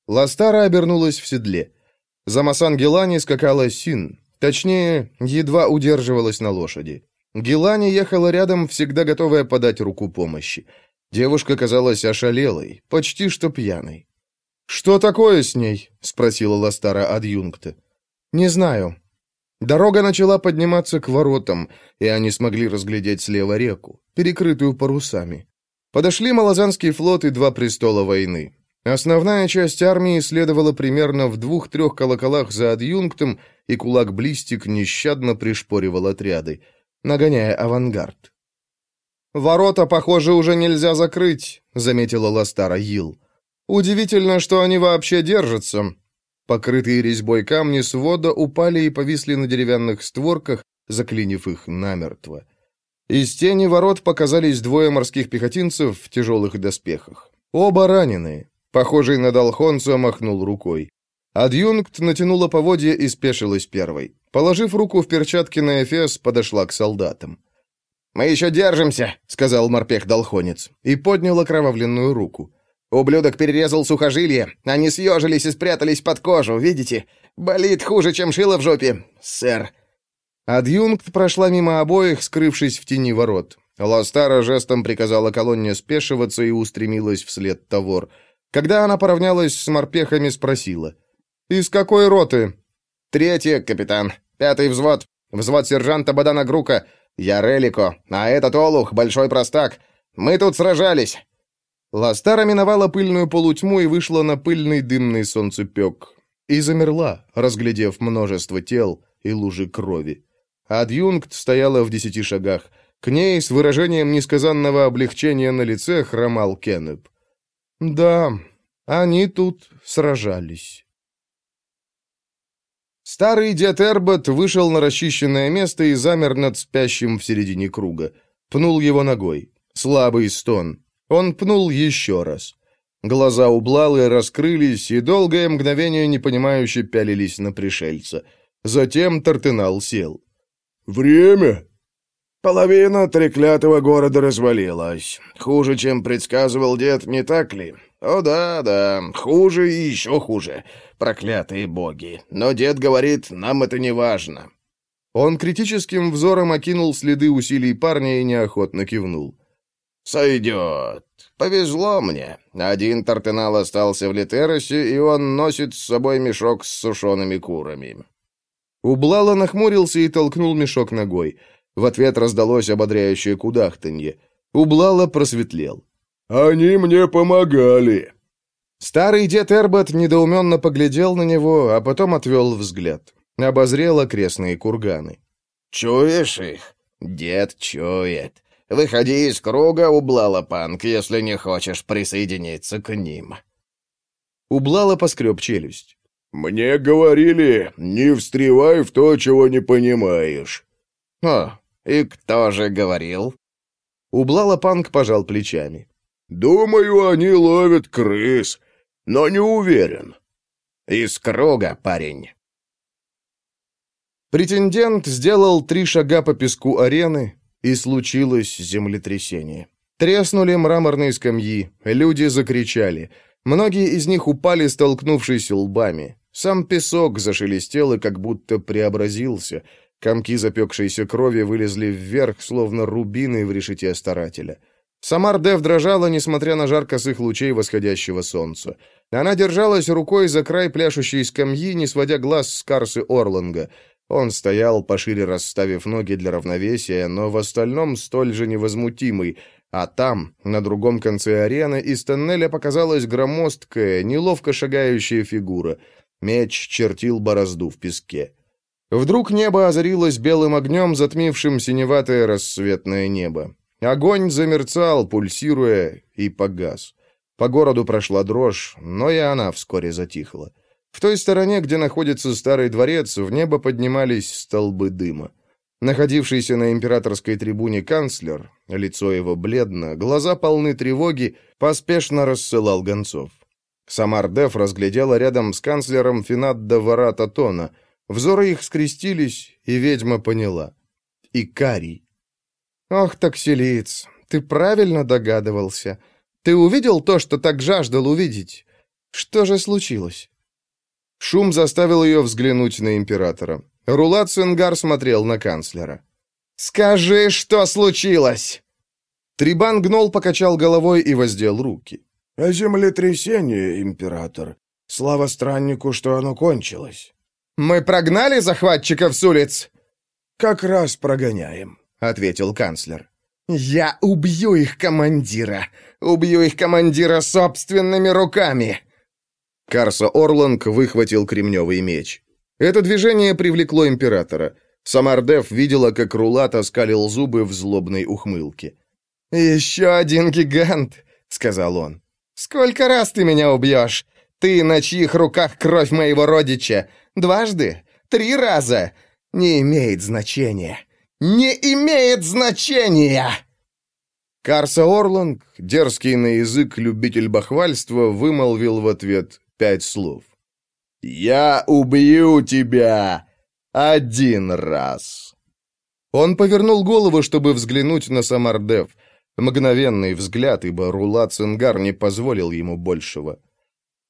Ластара обернулась в седле. За Масан Гелани скакала Син, точнее, едва удерживалась на лошади. Гелани ехала рядом, всегда готовая подать руку помощи. Девушка казалась ошалелой, почти что пьяной. «Что такое с ней?» — спросила Ластара адъюнкта. «Не знаю». Дорога начала подниматься к воротам, и они смогли разглядеть слева реку, перекрытую парусами. Подошли Малазанский флот и два престола войны. Основная часть армии следовала примерно в двух-трех колоколах за адъюнктом, и кулак-блистик нещадно пришпоривал отряды, нагоняя авангард. «Ворота, похоже, уже нельзя закрыть», — заметила Ластара Йил. «Удивительно, что они вообще держатся». Покрытые резьбой камни свода упали и повисли на деревянных створках, заклинив их намертво. Из тени ворот показались двое морских пехотинцев в тяжелых доспехах. Оба раненые. Похожий на Долхонца махнул рукой. Адъюнкт натянула поводья и спешилась первой. Положив руку в перчатки на Эфес, подошла к солдатам. «Мы еще держимся», — сказал морпех-долхонец, и поднял окровавленную руку. «Ублюдок перерезал сухожилие. Они съежились и спрятались под кожу, видите? Болит хуже, чем шило в жопе, сэр». Адъюнкт прошла мимо обоих, скрывшись в тени ворот. Ластара жестом приказала колонне спешиваться и устремилась вслед Тавор. Когда она поравнялась с морпехами, спросила. «Из какой роты?» «Третья, капитан. Пятый взвод. Взвод сержанта Бадана Грука. Я Релико, а этот Олух — большой простак. Мы тут сражались». Ластара миновала пыльную полутьму и вышла на пыльный дымный солнцепек. И замерла, разглядев множество тел и лужи крови. Адъюнкт стояла в десяти шагах. К ней с выражением несказанного облегчения на лице хромал Кеннеп. Да, они тут сражались. Старый дед Эрбот вышел на расчищенное место и замер над спящим в середине круга. Пнул его ногой. Слабый стон. Он пнул еще раз. Глаза у Блалы раскрылись и долгое мгновение непонимающе пялились на пришельца. Затем Тартынал сел. «Время?» «Половина треклятого города развалилась. Хуже, чем предсказывал дед, не так ли? О да, да, хуже и еще хуже. Проклятые боги. Но дед говорит, нам это не важно». Он критическим взором окинул следы усилий парня и неохотно кивнул. «Сойдет. Повезло мне. Один тартенал остался в Литеросе, и он носит с собой мешок с сушеными курами». Ублала нахмурился и толкнул мешок ногой. В ответ раздалось ободряющее кудахтанье. Ублала просветлел. «Они мне помогали!» Старый дед Эрбот недоуменно поглядел на него, а потом отвел взгляд. Обозрел окрестные курганы. «Чуешь их? Дед чует. Выходи из круга, Ублала Панк, если не хочешь присоединиться к ним». Ублала поскреб челюсть. «Мне говорили, не встревай в то, чего не понимаешь». «О, и кто же говорил?» Ублала Панк пожал плечами. «Думаю, они ловят крыс, но не уверен». «Из круга, парень». Претендент сделал три шага по песку арены, и случилось землетрясение. Треснули мраморные скамьи, люди закричали. Многие из них упали, столкнувшись лбами. Сам песок зашелестел и как будто преобразился. Комки запекшейся крови вылезли вверх, словно рубины в решете старателя. Самар Дев дрожала, несмотря на жар косых лучей восходящего солнца. Она держалась рукой за край пляшущей скамьи, не сводя глаз с Карсы Орланга. Он стоял, пошире расставив ноги для равновесия, но в остальном столь же невозмутимый, а там, на другом конце арены, из тоннеля показалась громоздкая, неловко шагающая фигура. Меч чертил борозду в песке. Вдруг небо озарилось белым огнем, затмившим синеватое рассветное небо. Огонь замерцал, пульсируя, и погас. По городу прошла дрожь, но и она вскоре затихла. В той стороне, где находится старый дворец, в небо поднимались столбы дыма. Находившийся на императорской трибуне канцлер, лицо его бледно, глаза полны тревоги, поспешно рассылал гонцов. Самар Деф разглядела рядом с канцлером Финадда Варата Тона. Взоры их скрестились, и ведьма поняла. Икарий. «Ох, таксилиц, ты правильно догадывался. Ты увидел то, что так жаждал увидеть? Что же случилось?» Шум заставил ее взглянуть на императора. Рулат Сенгар смотрел на канцлера. «Скажи, что случилось!» Трибан Гнол покачал головой и воздел руки. «О землетрясении, император. Слава страннику, что оно кончилось». «Мы прогнали захватчиков с улиц?» «Как раз прогоняем», — ответил канцлер. «Я убью их командира! Убью их командира собственными руками!» Карса Орланг выхватил кремневый меч. Это движение привлекло императора. Самардев видела, как Рулат оскалил зубы в злобной ухмылке. «Еще один гигант», — сказал он. «Сколько раз ты меня убьешь? Ты, на чьих руках кровь моего родича? Дважды? Три раза? Не имеет значения. Не имеет значения!» Карса Орланг, дерзкий на язык любитель бахвальства, вымолвил в ответ пять слов. «Я убью тебя один раз!» Он повернул голову, чтобы взглянуть на Самардев. Мгновенный взгляд, ибо Рулат Цингар не позволил ему большего.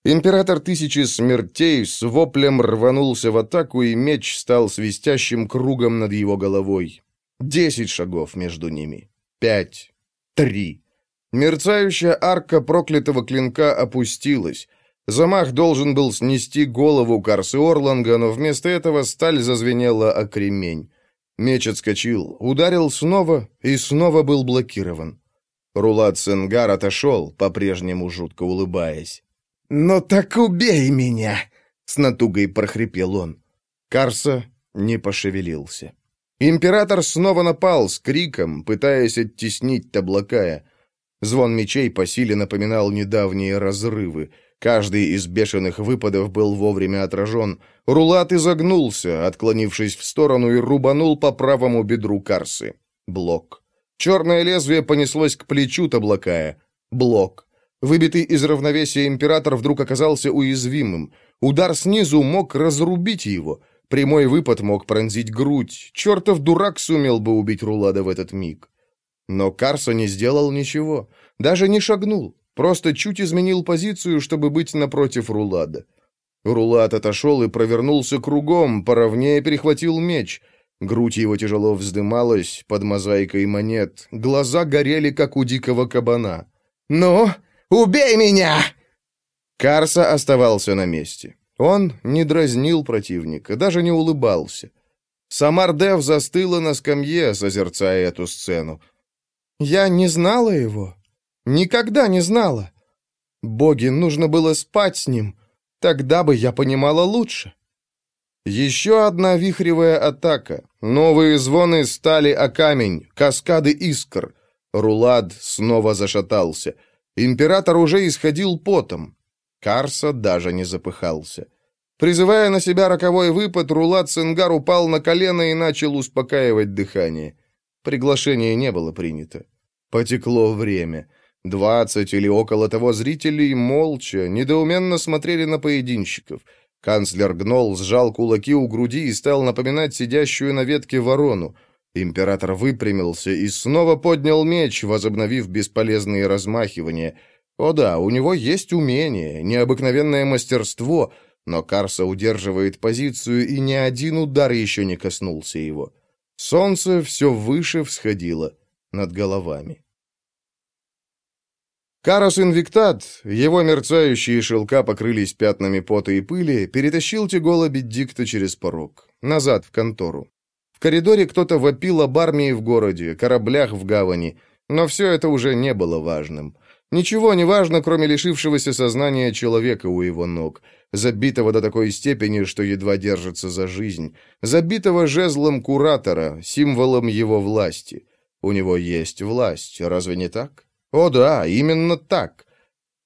Император Тысячи Смертей с воплем рванулся в атаку, и меч стал свистящим кругом над его головой. Десять шагов между ними. Пять. Три. Мерцающая арка проклятого клинка опустилась. Замах должен был снести голову Карсы Орланга, но вместо этого сталь зазвенела о кремень. Меч отскочил, ударил снова и снова был блокирован. Рулат Сенгар отошел, по-прежнему жутко улыбаясь. «Ну так убей меня!» — с натугой прохрипел он. Карса не пошевелился. Император снова напал с криком, пытаясь оттеснить Таблакая. Звон мечей по силе напоминал недавние разрывы — Каждый из бешеных выпадов был вовремя отражен. Рулат изогнулся, отклонившись в сторону, и рубанул по правому бедру Карсы. Блок. Черное лезвие понеслось к плечу Таблакая. Блок. Выбитый из равновесия император вдруг оказался уязвимым. Удар снизу мог разрубить его. Прямой выпад мог пронзить грудь. Чертов дурак сумел бы убить Рулада в этот миг. Но Карса не сделал ничего. Даже не шагнул. Просто чуть изменил позицию, чтобы быть напротив Рулада. Рулад отошел и провернулся кругом, поровнее перехватил меч. Грудь его тяжело вздымалась под мозаикой монет. Глаза горели, как у дикого кабана. «Ну, убей меня!» Карса оставался на месте. Он не дразнил противника, даже не улыбался. Самардев застыла на скамье, созерцая эту сцену. «Я не знала его. Никогда не знала. Боги, нужно было спать с ним. Тогда бы я понимала лучше». Еще одна вихревая атака. Новые звоны стали о камень, каскады искр. Рулад снова зашатался. Император уже исходил потом. Карса даже не запыхался. Призывая на себя роковой выпад, Рулат Сенгар упал на колено и начал успокаивать дыхание. Приглашение не было принято. Потекло время. Двадцать или около того зрителей молча, недоуменно смотрели на поединщиков. Канцлер Гнол сжал кулаки у груди и стал напоминать сидящую на ветке ворону. Император выпрямился и снова поднял меч, возобновив бесполезные размахивания. О да, у него есть умение, необыкновенное мастерство, но Карса удерживает позицию, и ни один удар еще не коснулся его. Солнце все выше всходило над головами. Карос Инвиктат, его мерцающие шелка покрылись пятнами пота и пыли, перетащил Тигола Беддикта через порог, назад в контору. В коридоре кто-то вопил об армии в городе, кораблях в гавани, но все это уже не было важным. Ничего не важно, кроме лишившегося сознания человека у его ног, забитого до такой степени, что едва держится за жизнь, забитого жезлом куратора, символом его власти. У него есть власть, разве не так? О да, именно так.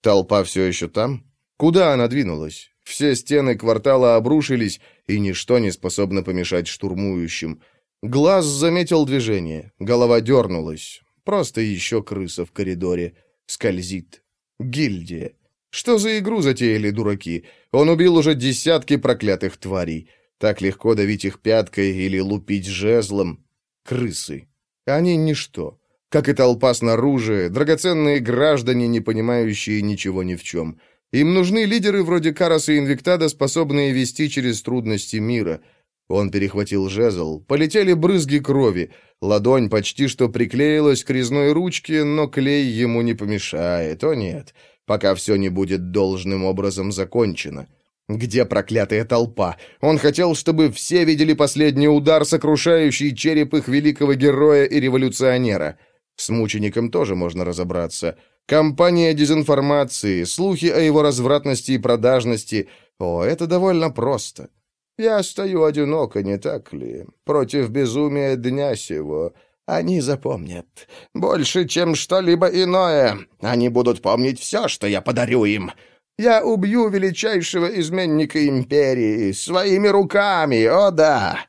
Толпа все еще там? Куда она двинулась? Все стены квартала обрушились, и ничто не способно помешать штурмующим. Глаз заметил движение, голова дернулась. Просто еще крыса в коридоре. Скользит. Гильдия. Что за игру затеяли дураки? Он убил уже десятки проклятых тварей. Так легко давить их пяткой или лупить жезлом. Крысы. Они ничто. Как и толпа снаружи, драгоценные граждане, не понимающие ничего ни в чем. Им нужны лидеры вроде Караса и Инвиктада, способные вести через трудности мира. Он перехватил жезл. Полетели брызги крови. Ладонь почти что приклеилась к резной ручке, но клей ему не помешает. О нет, пока все не будет должным образом закончено. Где проклятая толпа? Он хотел, чтобы все видели последний удар, сокрушающий череп их великого героя и революционера. С мучеником тоже можно разобраться. Компания дезинформации, слухи о его развратности и продажности. О, это довольно просто. Я стою одиноко, не так ли? Против безумия дня сего. Они запомнят. Больше, чем что-либо иное. Они будут помнить все, что я подарю им. Я убью величайшего изменника империи своими руками, о да!»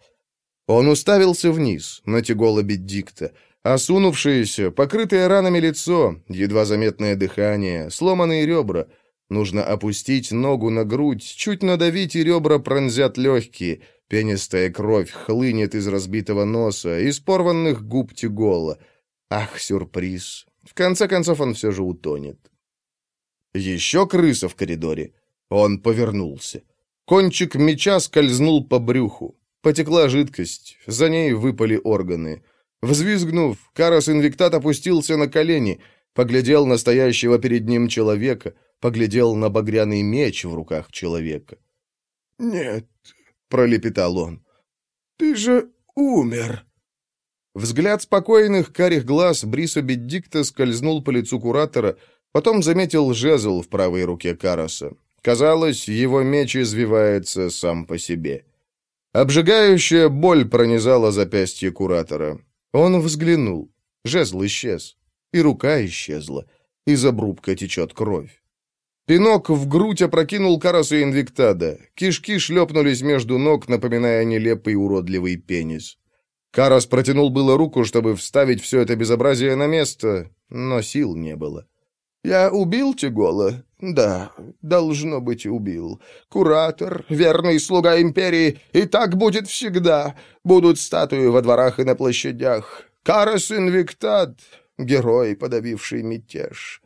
Он уставился вниз, на Тигола Беддикта. Осунувшееся, покрытое ранами лицо, едва заметное дыхание, сломанные ребра. Нужно опустить ногу на грудь, чуть надавить, и ребра пронзят легкие. Пенистая кровь хлынет из разбитого носа, из порванных губ Тигола. Ах, сюрприз. В конце концов он все же утонет. Еще крыса в коридоре. Он повернулся. Кончик меча скользнул по брюху. Потекла жидкость, за ней выпали органы. Взвизгнув, Карас Инвиктат опустился на колени, поглядел на стоящего перед ним человека, поглядел на багряный меч в руках человека. «Нет», — пролепетал он, — «ты же умер». Взгляд спокойных карих глаз Бриса Беддикта скользнул по лицу куратора, потом заметил жезл в правой руке Караса. Казалось, его меч извивается сам по себе. Обжигающая боль пронизала запястье куратора. Он взглянул. Жезл исчез. И рука исчезла. Из обрубка течет кровь. Пинок в грудь опрокинул Карасу Инвиктада. Кишки шлепнулись между ног, напоминая нелепый уродливый пенис. Карас протянул было руку, чтобы вставить все это безобразие на место, но сил не было. Я убил Тигола? Да, должно быть, убил. Куратор, верный слуга империи, и так будет всегда. Будут статуи во дворах и на площадях. Карас Инвиктат, герой, подавивший мятеж.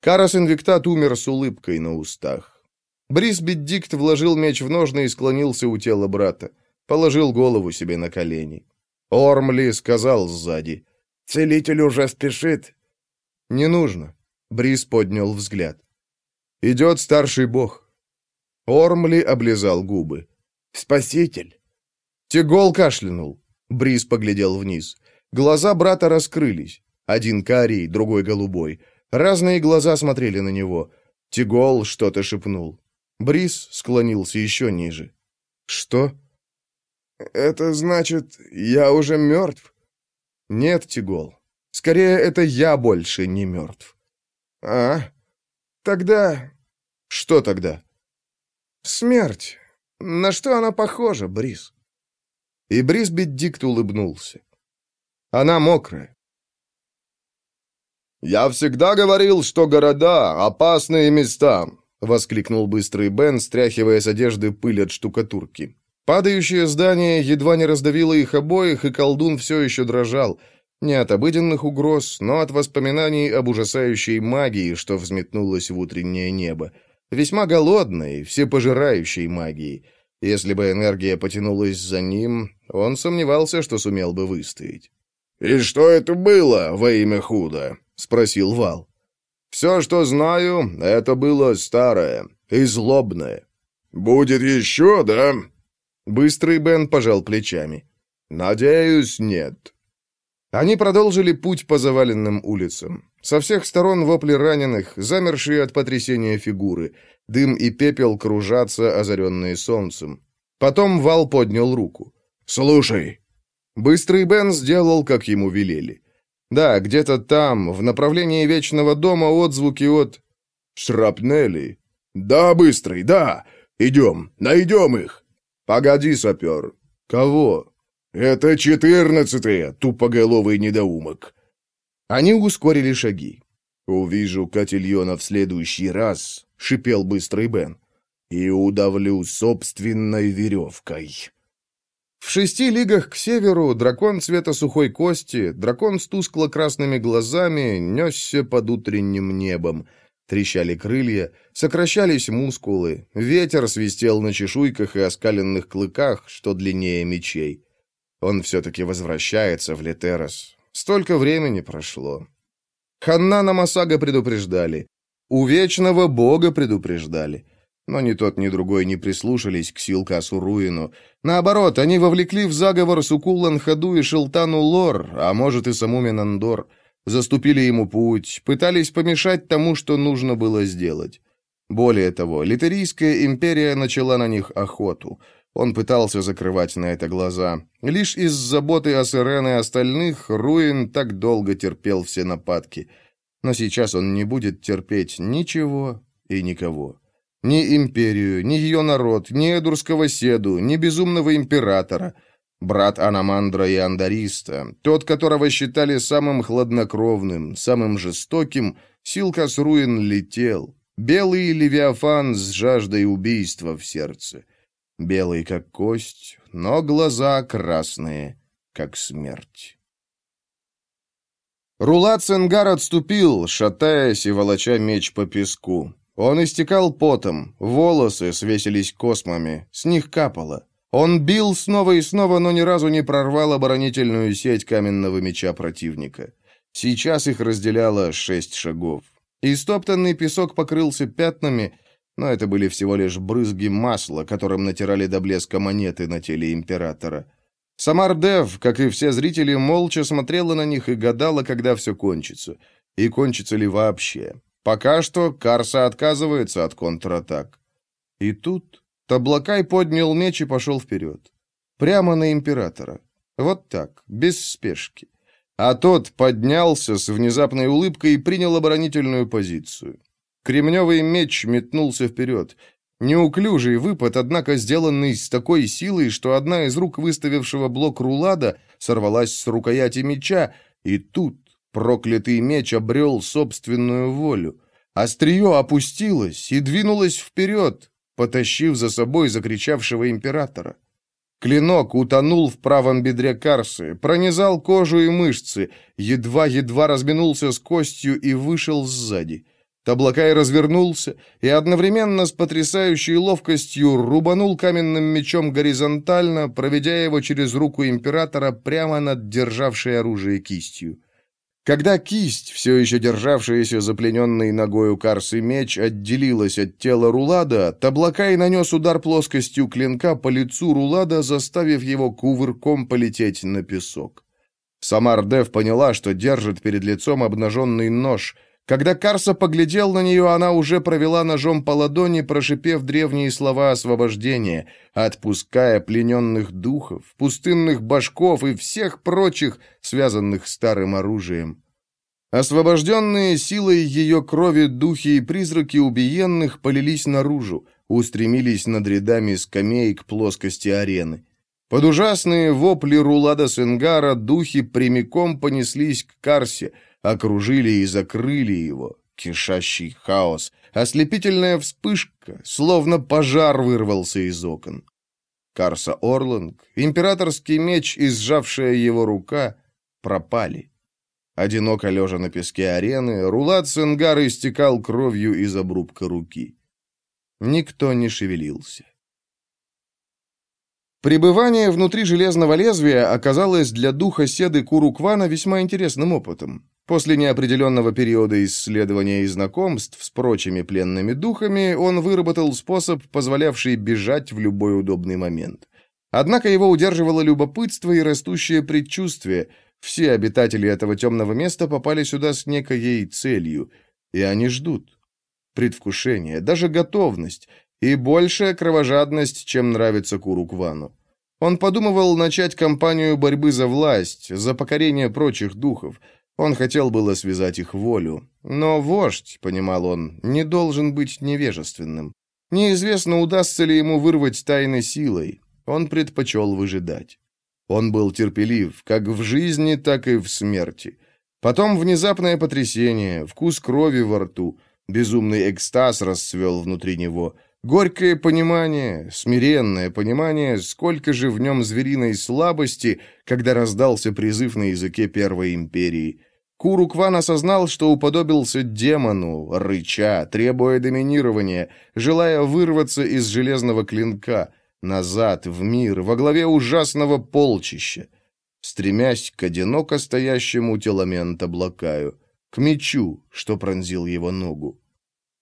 Карас Инвиктат умер с улыбкой на устах. Брис Беддикт вложил меч в ножны и склонился у тела брата. Положил голову себе на колени. Ормли сказал сзади. «Целитель уже спешит». «Не нужно». Брис поднял взгляд. «Идет старший бог». Ормли облизал губы. «Спаситель». Тигол кашлянул. Брис поглядел вниз. Глаза брата раскрылись. Один карий, другой голубой. Разные глаза смотрели на него. Тигол что-то шепнул. Брис склонился еще ниже. «Что?» «Это значит, я уже мертв?» «Нет, Тигол. Скорее, это я больше не мертв». «А? Тогда...» «Что тогда?» «Смерть. На что она похожа, Брис?» И Брис Беддикт улыбнулся. «Она мокрая». «Я всегда говорил, что города — опасные места», — воскликнул быстрый Бен, стряхивая с одежды пыль от штукатурки. Падающее здание едва не раздавило их обоих, и колдун все еще дрожал. Не от обыденных угроз, но от воспоминаний об ужасающей магии, что взметнулась в утреннее небо. Весьма голодной, всепожирающей магии. Если бы энергия потянулась за ним, он сомневался, что сумел бы выстоять. «И что это было во имя худа?» — спросил Вал. «Все, что знаю, это было старое и злобное». «Будет еще, да?» Быстрый Бен пожал плечами. «Надеюсь, нет». Они продолжили путь по заваленным улицам. Со всех сторон вопли раненых, замершие от потрясения фигуры. Дым и пепел кружатся, озаренные солнцем. Потом Вал поднял руку. «Слушай». Быстрый Бен сделал, как ему велели. Да, где-то там, в направлении Вечного дома, отзвуки от... «Шрапнели». «Да, Быстрый, да. Идем, найдем их». «Погоди, сапер». «Кого?» «Это четырнадцатые, тупоголовый недоумок». Они ускорили шаги. «Увижу Котильона в следующий раз», — шипел быстрый Бен, — «и удавлю собственной веревкой». В шести лигах к северу дракон цвета сухой кости, дракон с тускло-красными глазами, несся под утренним небом — Трещали крылья, сокращались мускулы, ветер свистел на чешуйках и оскаленных клыках, что длиннее мечей. Он все-таки возвращается в Летерос. Столько времени прошло. Ханнана Масага предупреждали. У Вечного Бога предупреждали. Но ни тот, ни другой не прислушались к Силкасу Руину. Наоборот, они вовлекли в заговор Сукуллан Хаду и Шелтану Лор, а может и саму Менандор — заступили ему путь, пытались помешать тому, что нужно было сделать. Более того, Литерийская империя начала на них охоту. Он пытался закрывать на это глаза. Лишь из заботы о Сирен и остальных Руин так долго терпел все нападки. Но сейчас он не будет терпеть ничего и никого. Ни империю, ни ее народ, ни Эдурского седу, ни безумного императора — Брат Анамандра и Андариста, тот, которого считали самым хладнокровным, самым жестоким, Силкас Руин летел. Белый левиафан с жаждой убийства в сердце. Белый, как кость, но глаза красные, как смерть. Рулат Сенгар отступил, шатаясь и волоча меч по песку. Он истекал потом, волосы свесились космами, с них капало. Он бил снова и снова, но ни разу не прорвал оборонительную сеть каменного меча противника. Сейчас их разделяло шесть шагов. Истоптанный песок покрылся пятнами, но это были всего лишь брызги масла, которым натирали до блеска монеты на теле императора. Самардев, как и все зрители, молча смотрела на них и гадала, когда все кончится. И кончится ли вообще. Пока что Карса отказывается от контратак. И тут Таблакай поднял меч и пошел вперед. Прямо на императора. Вот так, без спешки. А тот поднялся с внезапной улыбкой и принял оборонительную позицию. Кремневый меч метнулся вперед. Неуклюжий выпад, однако сделанный с такой силой, что одна из рук выставившего блок рулада сорвалась с рукояти меча, и тут Проклятый меч обрел собственную волю. Острие опустилось и двинулось вперед, потащив за собой закричавшего императора. Клинок утонул в правом бедре Карсы, пронизал кожу и мышцы, едва-едва разминулся с костью и вышел сзади. Таблакай развернулся и одновременно с потрясающей ловкостью рубанул каменным мечом горизонтально, проведя его через руку императора прямо над державшей оружие кистью. Когда кисть, все еще державшаяся заплененной ногой Карсы меч, отделилась от тела Рулада, Таблакай нанес удар плоскостью клинка по лицу Рулада, заставив его кувырком полететь на песок. Самар Дев поняла, что держит перед лицом обнаженный нож — когда Карса поглядел на нее, она уже провела ножом по ладони, прошипев древние слова освобождения, отпуская плененных духов, пустынных башков и всех прочих, связанных старым оружием. Освобожденные силой ее крови духи и призраки убиенных полились наружу, устремились над рядами скамей к плоскости арены. Под ужасные вопли Рулада Сенгара духи прямиком понеслись к Карсе — окружили и закрыли его. Кишащий хаос, ослепительная вспышка, словно пожар вырвался из окон. Карса Орланг, императорский меч и сжавшая его рука пропали. Одиноко лежа на песке арены, Рулат Сенгар истекал кровью из обрубка руки. Никто не шевелился. Пребывание внутри железного лезвия оказалось для духа Седы Куруквана весьма интересным опытом. После неопределенного периода исследования и знакомств с прочими пленными духами он выработал способ, позволявший бежать в любой удобный момент. Однако его удерживало любопытство и растущее предчувствие. Все обитатели этого темного места попали сюда с некой целью, и они ждут. Предвкушение, даже готовность, и большая кровожадность, чем нравится Куруквану. Он подумывал начать кампанию борьбы за власть, за покорение прочих духов – он хотел было связать их волю. Но вождь, понимал он, не должен быть невежественным. Неизвестно, удастся ли ему вырвать тайны силой. Он предпочел выжидать. Он был терпелив, как в жизни, так и в смерти. Потом внезапное потрясение, вкус крови во рту, безумный экстаз расцвел внутри него, горькое понимание, смиренное понимание, сколько же в нем звериной слабости, когда раздался призыв на языке Первой империи. Курукван осознал, что уподобился демону, рыча, требуя доминирования, желая вырваться из железного клинка, назад, в мир, во главе ужасного полчища, стремясь к одиноко стоящему теламента Блакаю, к мечу, что пронзил его ногу.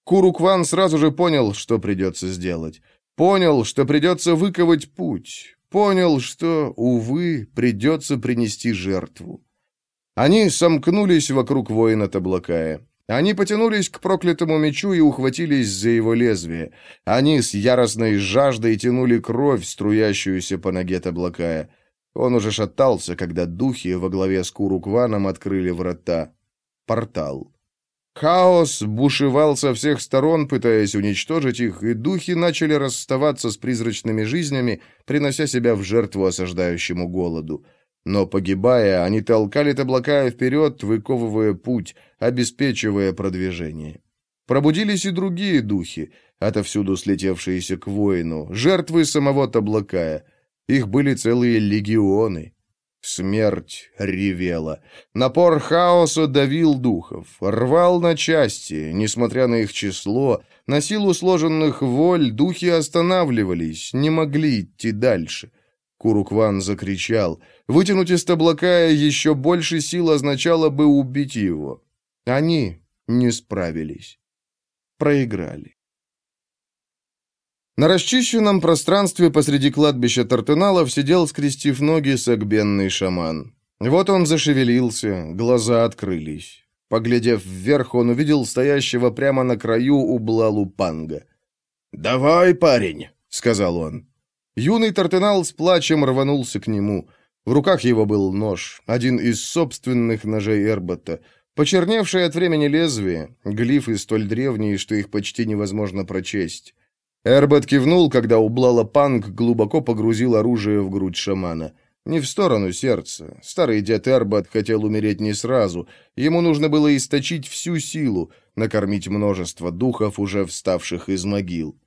Курукван сразу же понял, что придется сделать. Понял, что придется выковать путь. Понял, что, увы, придется принести жертву. Они сомкнулись вокруг воина Таблакая. Они потянулись к проклятому мечу и ухватились за его лезвие. Они с яростной жаждой тянули кровь, струящуюся по ноге Таблакая. Он уже шатался, когда духи во главе с Курукваном открыли врата. Портал. Хаос бушевал со всех сторон, пытаясь уничтожить их, и духи начали расставаться с призрачными жизнями, принося себя в жертву осаждающему голоду. Но, погибая, они толкали Таблакая вперед, выковывая путь, обеспечивая продвижение. Пробудились и другие духи, отовсюду слетевшиеся к воину, жертвы самого Таблакая. Их были целые легионы. Смерть ревела. Напор хаоса давил духов, рвал на части, несмотря на их число, на силу сложенных воль духи останавливались, не могли идти дальше. Курукван закричал. Вытянуть из таблака еще больше сил означало бы убить его. Они не справились. Проиграли. На расчищенном пространстве посреди кладбища Тартеналов сидел, скрестив ноги, сагбенный шаман. Вот он зашевелился, глаза открылись. Поглядев вверх, он увидел стоящего прямо на краю убла Лупанга. «Давай, парень», — сказал он. Юный Тартенал с плачем рванулся к нему. В руках его был нож, один из собственных ножей Эрбота, почерневший от времени лезвие, глифы столь древние, что их почти невозможно прочесть. Эрбот кивнул, когдаУблала Панг глубоко погрузил оружие в грудь шамана. Не в сторону сердца. Старый дед Эрбат хотел умереть не сразу. Ему нужно было источить всю силу, накормить множество духов, уже вставших из могил.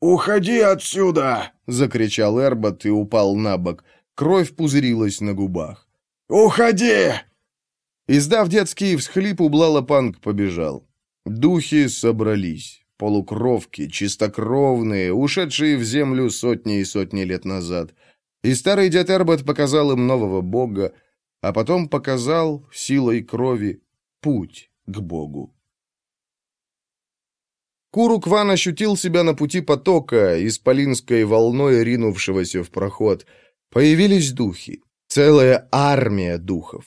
«Уходи отсюда!» — закричал Эрбат и упал на бок. Кровь пузырилась на губах. «Уходи!» Издав детский всхлип, Ублала-Панк побежал. Духи собрались. Полукровки, чистокровные, ушедшие в землю сотни и сотни лет назад. И старый дед Эрбот показал им нового бога, а потом показал силой крови путь к богу. Курукван ощутил себя на пути потока, исполинской волной ринувшегося в проход. Появились духи. Целая армия духов.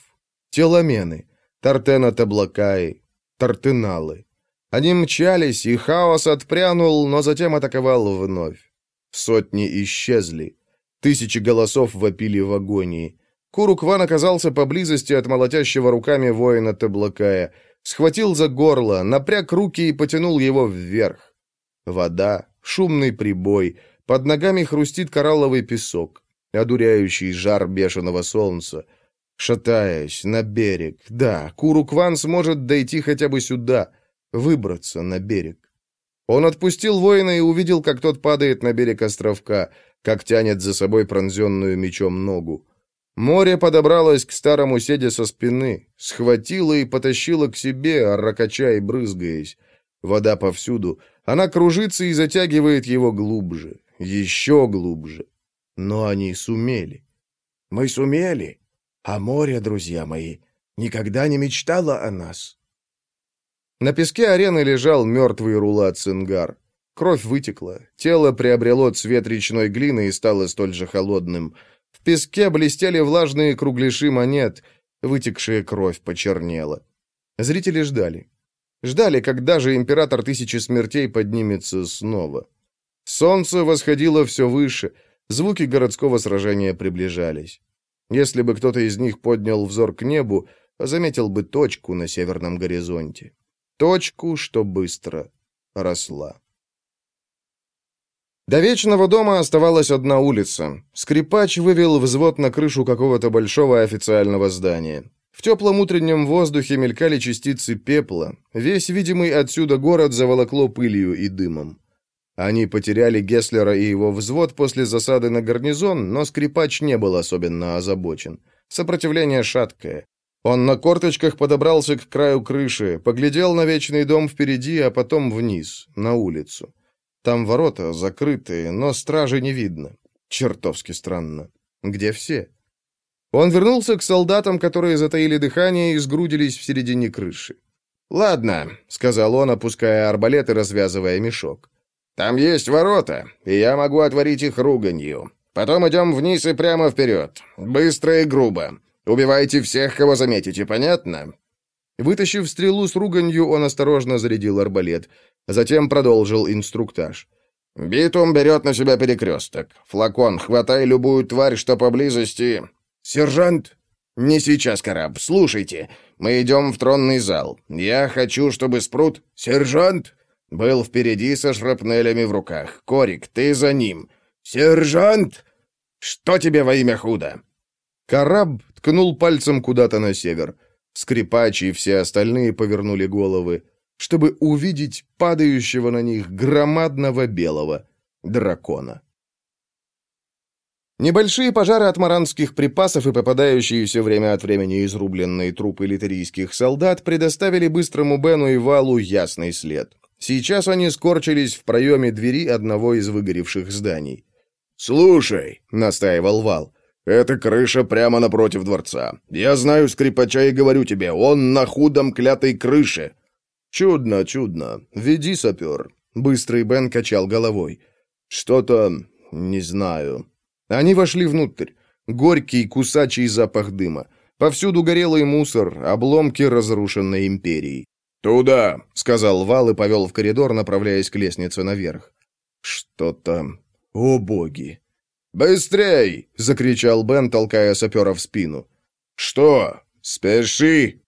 Теломены, Тартена-Таблакаи, Тартеналы. Они мчались, и хаос отпрянул, но затем атаковал вновь. Сотни исчезли. Тысячи голосов вопили в агонии. Курукван оказался поблизости от молотящего руками воина Таблакая. Схватил за горло, напряг руки и потянул его вверх. Вода, шумный прибой, под ногами хрустит коралловый песок, одуряющий жар бешеного солнца. Шатаясь, на берег. Да, Курукван сможет дойти хотя бы сюда — выбраться на берег. Он отпустил воина и увидел, как тот падает на берег островка, как тянет за собой пронзенную мечом ногу. Море подобралось к старому седе со спины, схватило и потащило к себе, ракача и брызгаясь. Вода повсюду. Она кружится и затягивает его глубже, еще глубже. Но они сумели. Мы сумели. А море, друзья мои, никогда не мечтало о нас. На песке арены лежал мертвый рулат Цингар. Кровь вытекла, тело приобрело цвет речной глины и стало столь же холодным. В песке блестели влажные кругляши монет, вытекшая кровь почернела. Зрители ждали. Ждали, когда же император Тысячи Смертей поднимется снова. Солнце восходило все выше, звуки городского сражения приближались. Если бы кто-то из них поднял взор к небу, заметил бы точку на северном горизонте. Точку, что быстро росла. До Вечного дома оставалась одна улица. Скрипач вывел взвод на крышу какого-то большого официального здания. В теплом утреннем воздухе мелькали частицы пепла. Весь видимый отсюда город заволокло пылью и дымом. Они потеряли Гесслера и его взвод после засады на гарнизон, но скрипач не был особенно озабочен. Сопротивление шаткое. Он на корточках подобрался к краю крыши, поглядел на вечный дом впереди, а потом вниз, на улицу. Там ворота закрытые, но стражи не видно. Чертовски странно. Где все? Он вернулся к солдатам, которые затаили дыхание и сгрудились в середине крыши. «Ладно», — сказал он, опуская арбалет и развязывая мешок. «Там есть ворота, и я могу отворить их руганью. Потом идем вниз и прямо вперед. Быстро и грубо. Убивайте всех, кого заметите, понятно?» Вытащив стрелу с руганью, он осторожно зарядил арбалет. Затем продолжил инструктаж. «Битум берет на себя перекресток. Флакон, хватай любую тварь, что поблизости...» «Сержант!» «Не сейчас, Караб. Слушайте. Мы идем в тронный зал. Я хочу, чтобы Спрут...» «Сержант!» «Был впереди со шрапнелями в руках. Корик, ты за ним». «Сержант!» «Что тебе во имя худо?» Караб ткнул пальцем куда-то на север. Скрипачи и все остальные повернули головы, чтобы увидеть падающего на них громадного белого дракона. Небольшие пожары от маранских припасов и попадающиеся время от времени изрубленные трупы литерийских солдат предоставили быстрому Бену и Валу ясный след. Сейчас они скорчились в проеме двери одного из выгоревших зданий. «Слушай», — настаивал Вал, «Это крыша прямо напротив дворца. Я знаю скрипача и говорю тебе, он на худом клятой крыше». «Чудно, чудно. Веди, сапер». Быстрый Бен качал головой. «Что-то... не знаю». Они вошли внутрь. Горький, кусачий запах дыма. Повсюду горелый мусор, обломки разрушенной империи. «Туда!» — сказал Вал и повел в коридор, направляясь к лестнице наверх. «Что-то... О боги!» «Быстрей!» — закричал Бен, толкая сапера в спину. «Что? Спеши!»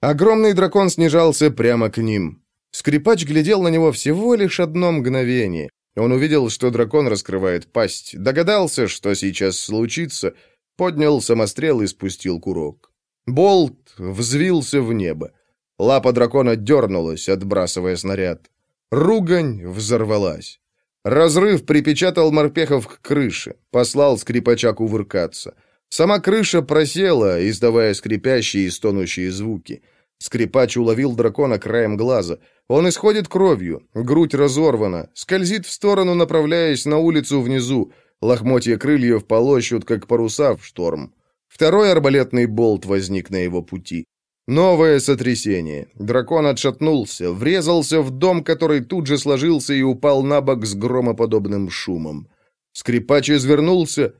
Огромный дракон снижался прямо к ним. Скрипач глядел на него всего лишь одно мгновение. Он увидел, что дракон раскрывает пасть, догадался, что сейчас случится, поднял самострел и спустил курок. Болт взвился в небо. Лапа дракона дернулась, отбрасывая снаряд. Ругань взорвалась. Разрыв припечатал морпехов к крыше, послал скрипача кувыркаться. Сама крыша просела, издавая скрипящие и стонущие звуки. Скрипач уловил дракона краем глаза. Он исходит кровью, грудь разорвана, скользит в сторону, направляясь на улицу внизу. Лохмотья крыльев полощут, как паруса в шторм. Второй арбалетный болт возник на его пути. Новое сотрясение. Дракон отшатнулся, врезался в дом, который тут же сложился и упал на бок с громоподобным шумом. Скрипач извернулся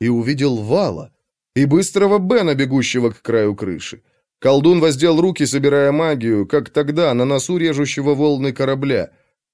и увидел вала и быстрого Бена, бегущего к краю крыши. Колдун воздел руки, собирая магию, как тогда, на носу режущего волны корабля.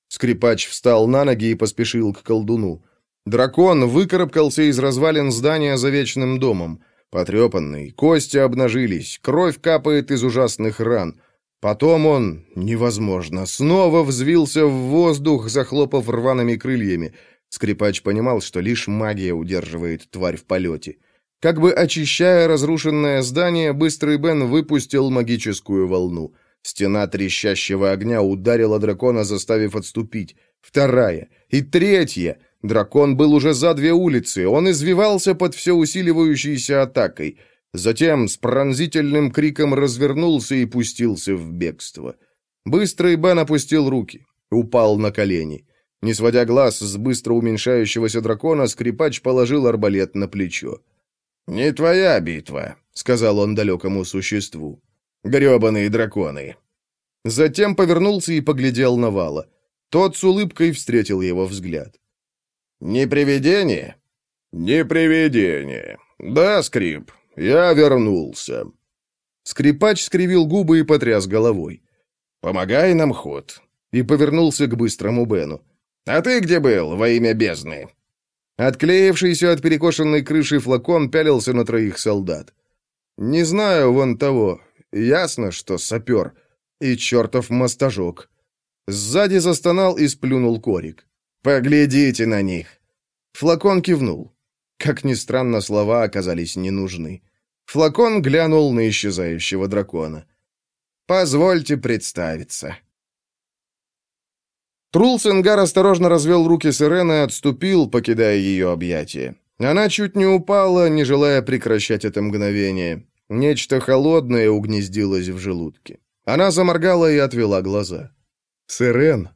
Скрипач встал на ноги и поспешил к колдуну. Дракон выкарабкался из развалин здания за вечным домом. Потрепанный, кости обнажились, кровь капает из ужасных ран. Потом он, невозможно, снова взвился в воздух, захлопав рваными крыльями. Скрипач понимал, что лишь магия удерживает тварь в полете. Как бы очищая разрушенное здание, Быстрый Бен выпустил магическую волну. Стена трещащего огня ударила дракона, заставив отступить. Вторая. И третья. Дракон был уже за две улицы. Он извивался под все усиливающейся атакой. Затем с пронзительным криком развернулся и пустился в бегство. Быстрый Бен опустил руки. Упал на колени. Не сводя глаз с быстро уменьшающегося дракона, скрипач положил арбалет на плечо. «Не твоя битва», — сказал он далекому существу. «Гребаные драконы». Затем повернулся и поглядел на Вала. Тот с улыбкой встретил его взгляд. «Не привидение?» «Не привидение. Да, Скрип, я вернулся». Скрипач скривил губы и потряс головой. «Помогай нам, ход». И повернулся к быстрому Бену. «А ты где был, во имя бездны?» Отклеившийся от перекошенной крыши флакон пялился на троих солдат. «Не знаю вон того. Ясно, что сапер. И чертов мостожок». Сзади застонал и сплюнул корик. «Поглядите на них!» Флакон кивнул. Как ни странно, слова оказались не нужны. Флакон глянул на исчезающего дракона. «Позвольте представиться». Трулсенгар осторожно развел руки Сирены и отступил, покидая ее объятия. Она чуть не упала, не желая прекращать это мгновение. Нечто холодное угнездилось в желудке. Она заморгала и отвела глаза. «Сирен!»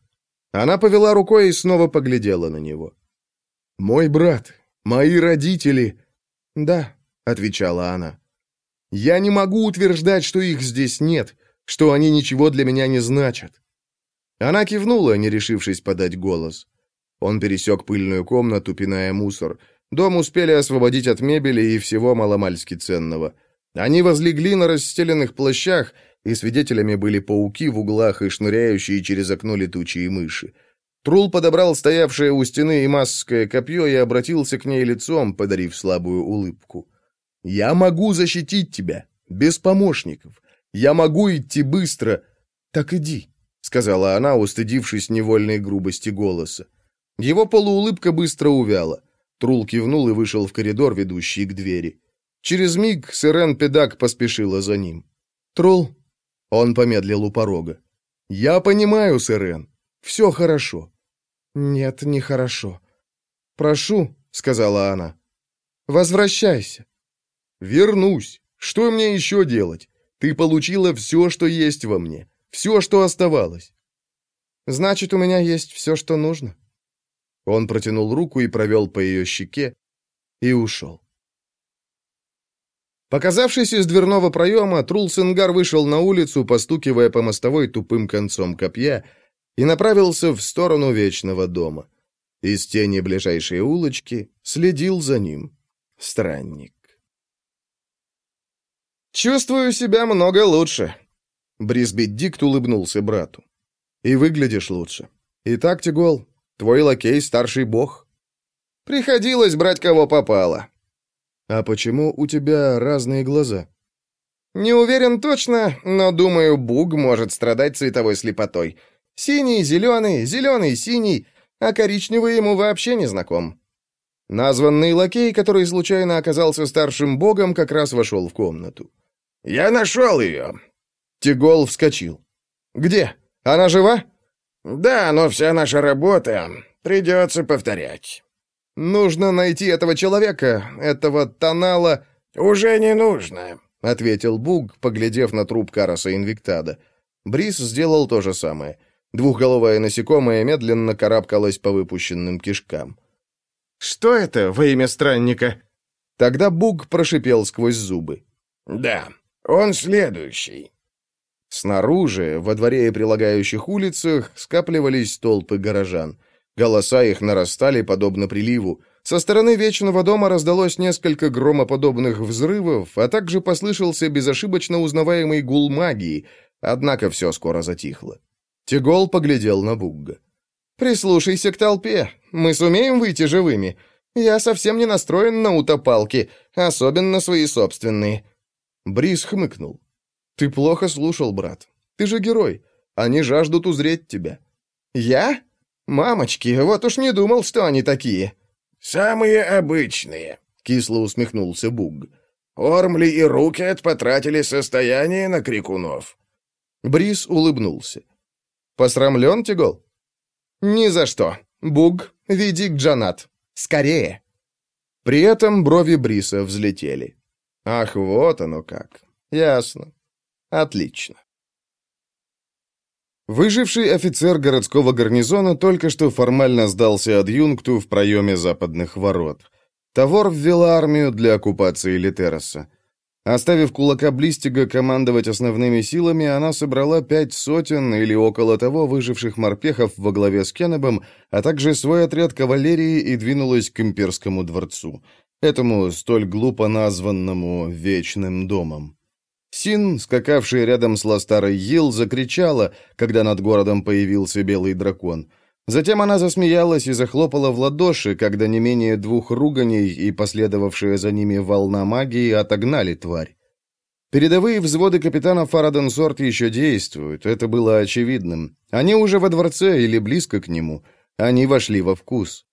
Она повела рукой и снова поглядела на него. «Мой брат, мои родители...» «Да», — отвечала она. «Я не могу утверждать, что их здесь нет, что они ничего для меня не значат. Она кивнула, не решившись подать голос. Он пересек пыльную комнату, пиная мусор. Дом успели освободить от мебели и всего маломальски ценного. Они возлегли на расстеленных плащах, и свидетелями были пауки в углах и шныряющие через окно летучие мыши. Трул подобрал стоявшее у стены имасское копье и обратился к ней лицом, подарив слабую улыбку. «Я могу защитить тебя, без помощников. Я могу идти быстро. Так иди» сказала она, устыдившись невольной грубости голоса. Его полуулыбка быстро увяла. Трул кивнул и вышел в коридор, ведущий к двери. Через миг Сирен Педак поспешила за ним. «Трул?» Он помедлил у порога. «Я понимаю, Сирен. Все хорошо». «Нет, нехорошо. Прошу», — сказала она. «Возвращайся». «Вернусь. Что мне еще делать? Ты получила все, что есть во мне. Все, что оставалось. Значит, у меня есть все, что нужно. Он протянул руку и провел по ее щеке и ушел. Показавшись из дверного проема, Трулсенгар вышел на улицу, постукивая по мостовой тупым концом копья, и направился в сторону Вечного дома. Из тени ближайшей улочки следил за ним странник. «Чувствую себя много лучше», Брисби Дикт улыбнулся брату. «И выглядишь лучше. Итак, Тигол, твой лакей — старший бог». «Приходилось брать кого попало». «А почему у тебя разные глаза?» «Не уверен точно, но, думаю, Буг может страдать цветовой слепотой. Синий, зеленый, зеленый, синий. а коричневый ему вообще не знаком». Названный лакей, который случайно оказался старшим богом, как раз вошел в комнату. «Я нашел ее!» Тигол вскочил. «Где? Она жива?» «Да, но вся наша работа придется повторять». «Нужно найти этого человека, этого Тонала...» «Уже не нужно», — ответил Буг, поглядев на труп Караса Инвиктада. Брис сделал то же самое. Двухголовое насекомое медленно карабкалось по выпущенным кишкам. «Что это во имя странника?» Тогда Буг прошипел сквозь зубы. «Да, он следующий». Снаружи, во дворе и прилагающих улицах, скапливались толпы горожан. Голоса их нарастали, подобно приливу. Со стороны Вечного дома раздалось несколько громоподобных взрывов, а также послышался безошибочно узнаваемый гул магии, однако все скоро затихло. Тигол поглядел на Бугга. «Прислушайся к толпе. Мы сумеем выйти живыми. Я совсем не настроен на утопалки, особенно свои собственные». Брис хмыкнул. «Ты плохо слушал, брат. Ты же герой. Они жаждут узреть тебя». «Я? Мамочки, вот уж не думал, что они такие». «Самые обычные», — кисло усмехнулся Буг. «Ормли и Рукет потратили состояние на крикунов». Брис улыбнулся. «Посрамлен, Тигол?» «Ни за что. Буг, веди к Джанат. Скорее!» При этом брови Бриса взлетели. «Ах, вот оно как. Ясно. Отлично». Выживший офицер городского гарнизона только что формально сдался адъюнкту в проеме западных ворот. Тавор ввела армию для оккупации Литероса. Оставив кулака Блистига командовать основными силами, она собрала пять сотен или около того выживших морпехов во главе с Кеннебом, а также свой отряд кавалерии и двинулась к имперскому дворцу, этому столь глупо названному «Вечным домом». Син, скакавший рядом с Ластарой Йил, закричала, когда над городом появился белый дракон — Затем она засмеялась и захлопала в ладоши, когда не менее двух руганей и последовавшая за ними волна магии отогнали тварь. Передовые взводы капитана Фараденсорт еще действуют, это было очевидным. Они уже во дворце или близко к нему. Они вошли во вкус.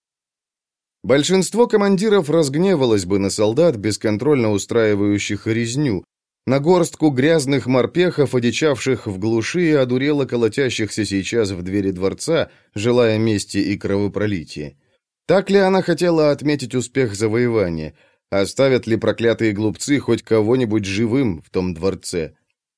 Большинство командиров разгневалось бы на солдат, бесконтрольно устраивающих резню, на горстку грязных морпехов, одичавших в глуши и одурело колотящихся сейчас в двери дворца, желая мести и кровопролития. Так ли она хотела отметить успех завоевания? Оставят ли проклятые глупцы хоть кого-нибудь живым в том дворце?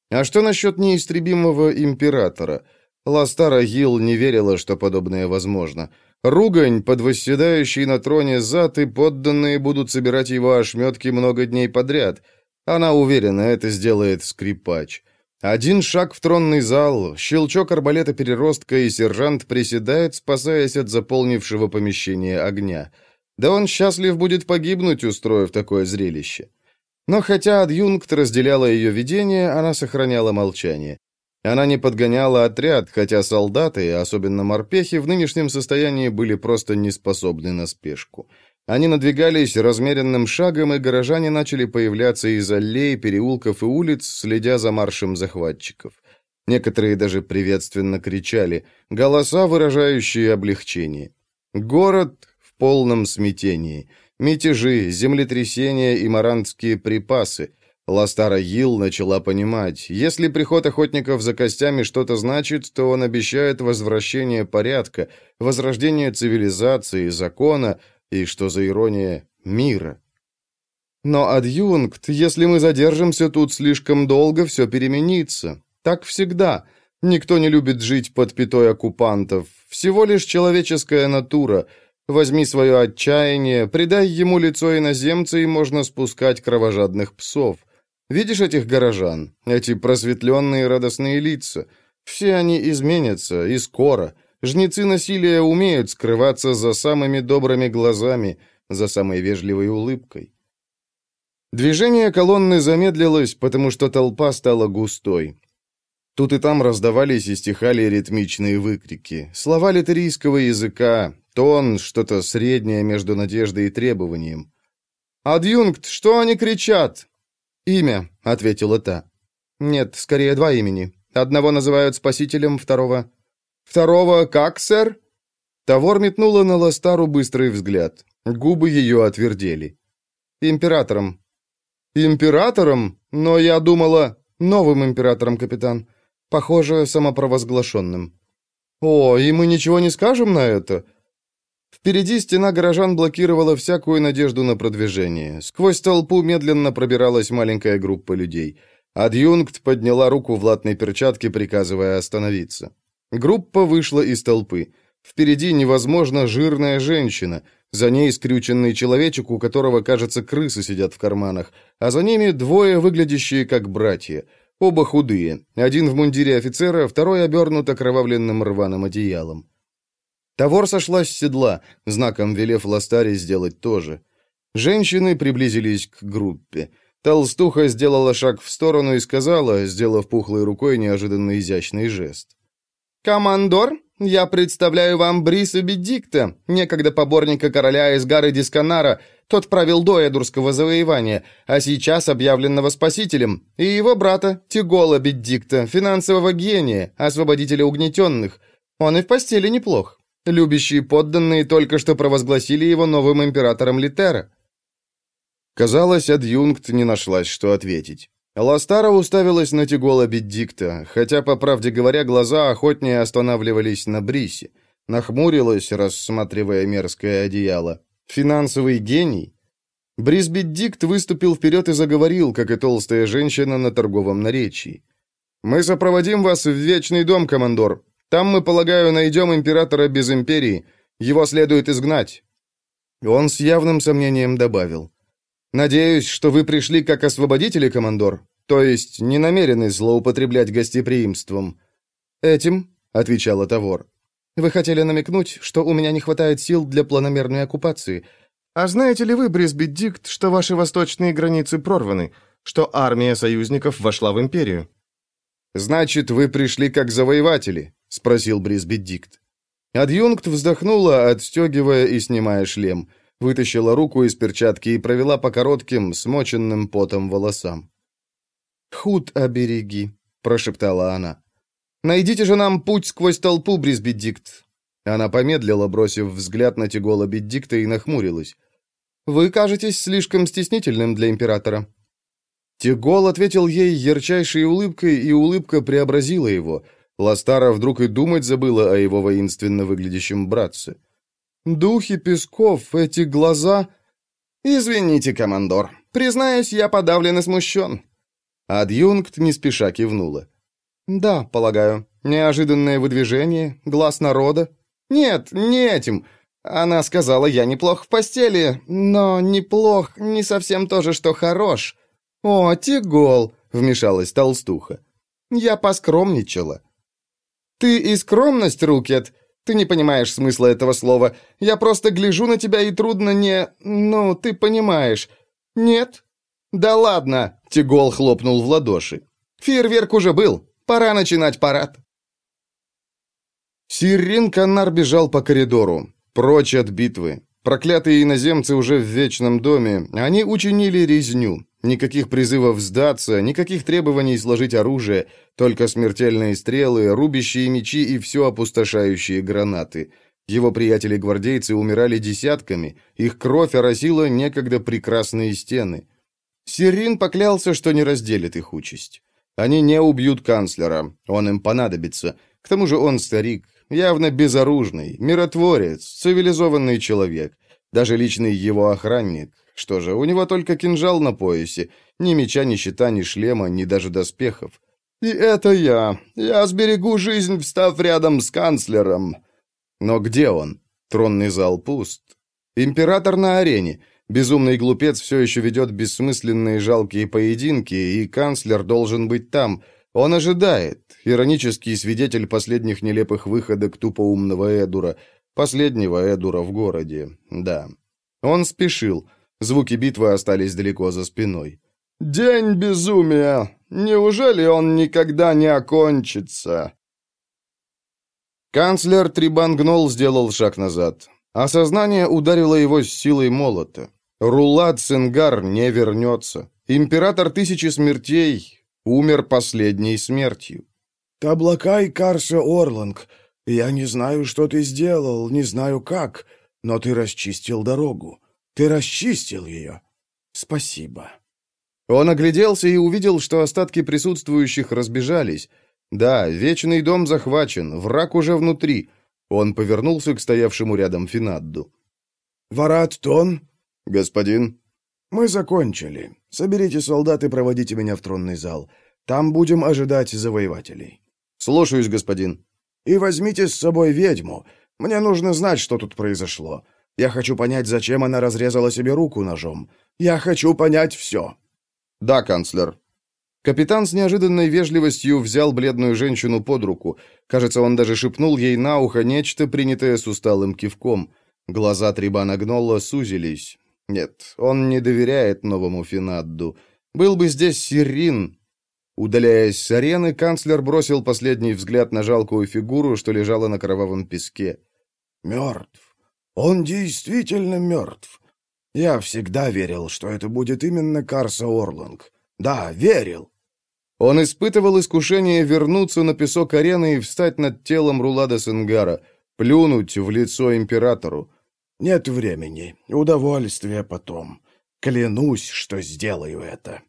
А что насчет неистребимого императора? Ластара Гил не верила, что подобное возможно. Ругань, подвосседающий на троне зад, и подданные будут собирать его ошметки много дней подряд — она уверена, это сделает скрипач. Один шаг в тронный зал, щелчок арбалета переростка, и сержант приседает, спасаясь от заполнившего помещение огня. Да он счастлив будет погибнуть, устроив такое зрелище. Но хотя адъюнкт разделяла ее видение, она сохраняла молчание. Она не подгоняла отряд, хотя солдаты, особенно морпехи, в нынешнем состоянии были просто не способны на спешку. Они надвигались размеренным шагом, и горожане начали появляться из аллей, переулков и улиц, следя за маршем захватчиков. Некоторые даже приветственно кричали, голоса, выражающие облегчение. Город в полном смятении. Мятежи, землетрясения и марантские припасы. Ластара Йил начала понимать, если приход охотников за костями что-то значит, то он обещает возвращение порядка, возрождение цивилизации, закона, и, что за ирония, мира. Но, адъюнкт, если мы задержимся тут слишком долго, все переменится. Так всегда. Никто не любит жить под пятой оккупантов. Всего лишь человеческая натура. Возьми свое отчаяние, придай ему лицо иноземца, и можно спускать кровожадных псов. Видишь этих горожан? Эти просветленные радостные лица? Все они изменятся, и скоро. Жнецы насилия умеют скрываться за самыми добрыми глазами, за самой вежливой улыбкой. Движение колонны замедлилось, потому что толпа стала густой. Тут и там раздавались и стихали ритмичные выкрики. Слова литерийского языка, тон, что-то среднее между надеждой и требованием. «Адъюнкт, что они кричат?» «Имя», — ответила та. «Нет, скорее два имени. Одного называют спасителем, второго Второго как, сэр?» Тавор метнула на Ластару быстрый взгляд. Губы ее отвердели. «Императором». «Императором? Но я думала...» «Новым императором, капитан. Похоже, самопровозглашенным». «О, и мы ничего не скажем на это?» Впереди стена горожан блокировала всякую надежду на продвижение. Сквозь толпу медленно пробиралась маленькая группа людей. Адъюнкт подняла руку в латной перчатке, приказывая остановиться. Группа вышла из толпы. Впереди невозможно жирная женщина, за ней скрюченный человечек, у которого, кажется, крысы сидят в карманах, а за ними двое, выглядящие как братья. Оба худые, один в мундире офицера, второй обернут окровавленным рваным одеялом. Тавор сошла с седла, знаком велев Ластаре сделать то же. Женщины приблизились к группе. Толстуха сделала шаг в сторону и сказала, сделав пухлой рукой неожиданно изящный жест. «Командор, я представляю вам Бриса Бедикта, некогда поборника короля из горы Дисканара, тот правил до Эдурского завоевания, а сейчас объявленного спасителем, и его брата Тигола Бедикта, финансового гения, освободителя угнетенных. Он и в постели неплох. Любящие подданные только что провозгласили его новым императором Литера. Казалось, адъюнкт не нашлась, что ответить. Ластара уставилась на Тигола Беддикта, хотя, по правде говоря, глаза охотнее останавливались на Брисе. Нахмурилась, рассматривая мерзкое одеяло. «Финансовый гений?» Брис Беддикт выступил вперед и заговорил, как и толстая женщина на торговом наречии. «Мы сопроводим вас в Вечный дом, командор. Там, мы, полагаю, найдем императора без империи. Его следует изгнать». Он с явным сомнением добавил. Надеюсь, что вы пришли как освободители, командор, то есть не намерены злоупотреблять гостеприимством. Этим, отвечала Тавор. Вы хотели намекнуть, что у меня не хватает сил для планомерной оккупации. А знаете ли вы, Брисбит что ваши восточные границы прорваны, что армия союзников вошла в империю? Значит, вы пришли как завоеватели, спросил Брисбит Адъюнкт вздохнула, отстегивая и снимая шлем вытащила руку из перчатки и провела по коротким, смоченным потом волосам. «Худ обереги», — прошептала она. «Найдите же нам путь сквозь толпу, Брисбедикт». Она помедлила, бросив взгляд на Тигола Беддикта и нахмурилась. «Вы кажетесь слишком стеснительным для императора». Тигол ответил ей ярчайшей улыбкой, и улыбка преобразила его. Ластара вдруг и думать забыла о его воинственно выглядящем братце. Духи песков, эти глаза... Извините, командор. Признаюсь, я подавлен и смущен. Адъюнкт не спеша кивнула. Да, полагаю. Неожиданное выдвижение, глаз народа. Нет, не этим. Она сказала, я неплох в постели, но неплох не совсем то же, что хорош. О, Тигол, вмешалась толстуха. Я поскромничала. Ты и скромность, Рукет, ты не понимаешь смысла этого слова. Я просто гляжу на тебя, и трудно не... Ну, ты понимаешь. Нет? Да ладно, Тигол хлопнул в ладоши. Фейерверк уже был. Пора начинать парад. Сирин Каннар бежал по коридору, прочь от битвы. Проклятые иноземцы уже в вечном доме. Они учинили резню. Никаких призывов сдаться, никаких требований сложить оружие, только смертельные стрелы, рубящие мечи и все опустошающие гранаты. Его приятели-гвардейцы умирали десятками, их кровь оросила некогда прекрасные стены. Сирин поклялся, что не разделит их участь. Они не убьют канцлера, он им понадобится. К тому же он старик, явно безоружный, миротворец, цивилизованный человек. Даже личный его охранник, что же, у него только кинжал на поясе, ни меча, ни щита, ни шлема, ни даже доспехов. И это я. Я сберегу жизнь, встав рядом с канцлером. Но где он? Тронный зал пуст. Император на арене. Безумный глупец все еще ведет бессмысленные жалкие поединки, и канцлер должен быть там. Он ожидает. Иронический свидетель последних нелепых выходок тупоумного Эдура. Последнего Эдура в городе. Да. Он спешил. Звуки битвы остались далеко за спиной. «День безумия! Неужели он никогда не окончится?» Канцлер Трибангнол сделал шаг назад. Осознание ударило его с силой молота. Рулат Сенгар не вернется. Император Тысячи Смертей умер последней смертью. «Таблакай Карша Орланг, Я не знаю, что ты сделал, не знаю как, но ты расчистил дорогу. Ты расчистил ее. Спасибо». Он огляделся и увидел, что остатки присутствующих разбежались. Да, вечный дом захвачен, враг уже внутри. Он повернулся к стоявшему рядом Финадду. «Варат Тон?» «Господин?» «Мы закончили. Соберите солдат и проводите меня в тронный зал. Там будем ожидать завоевателей». «Слушаюсь, господин». «И возьмите с собой ведьму. Мне нужно знать, что тут произошло. Я хочу понять, зачем она разрезала себе руку ножом. Я хочу понять все». «Да, канцлер». Капитан с неожиданной вежливостью взял бледную женщину под руку. Кажется, он даже шепнул ей на ухо нечто, принятое с усталым кивком. Глаза Трибана Гнолла сузились. Нет, он не доверяет новому Финадду. Был бы здесь Сирин. Удаляясь с арены, канцлер бросил последний взгляд на жалкую фигуру, что лежала на кровавом песке. «Мертв. Он действительно мертв. Я всегда верил, что это будет именно Карса Орланг. Да, верил. Он испытывал искушение вернуться на песок арены и встать над телом Рулада Сенгара, плюнуть в лицо императору. Нет времени, удовольствие потом. Клянусь, что сделаю это.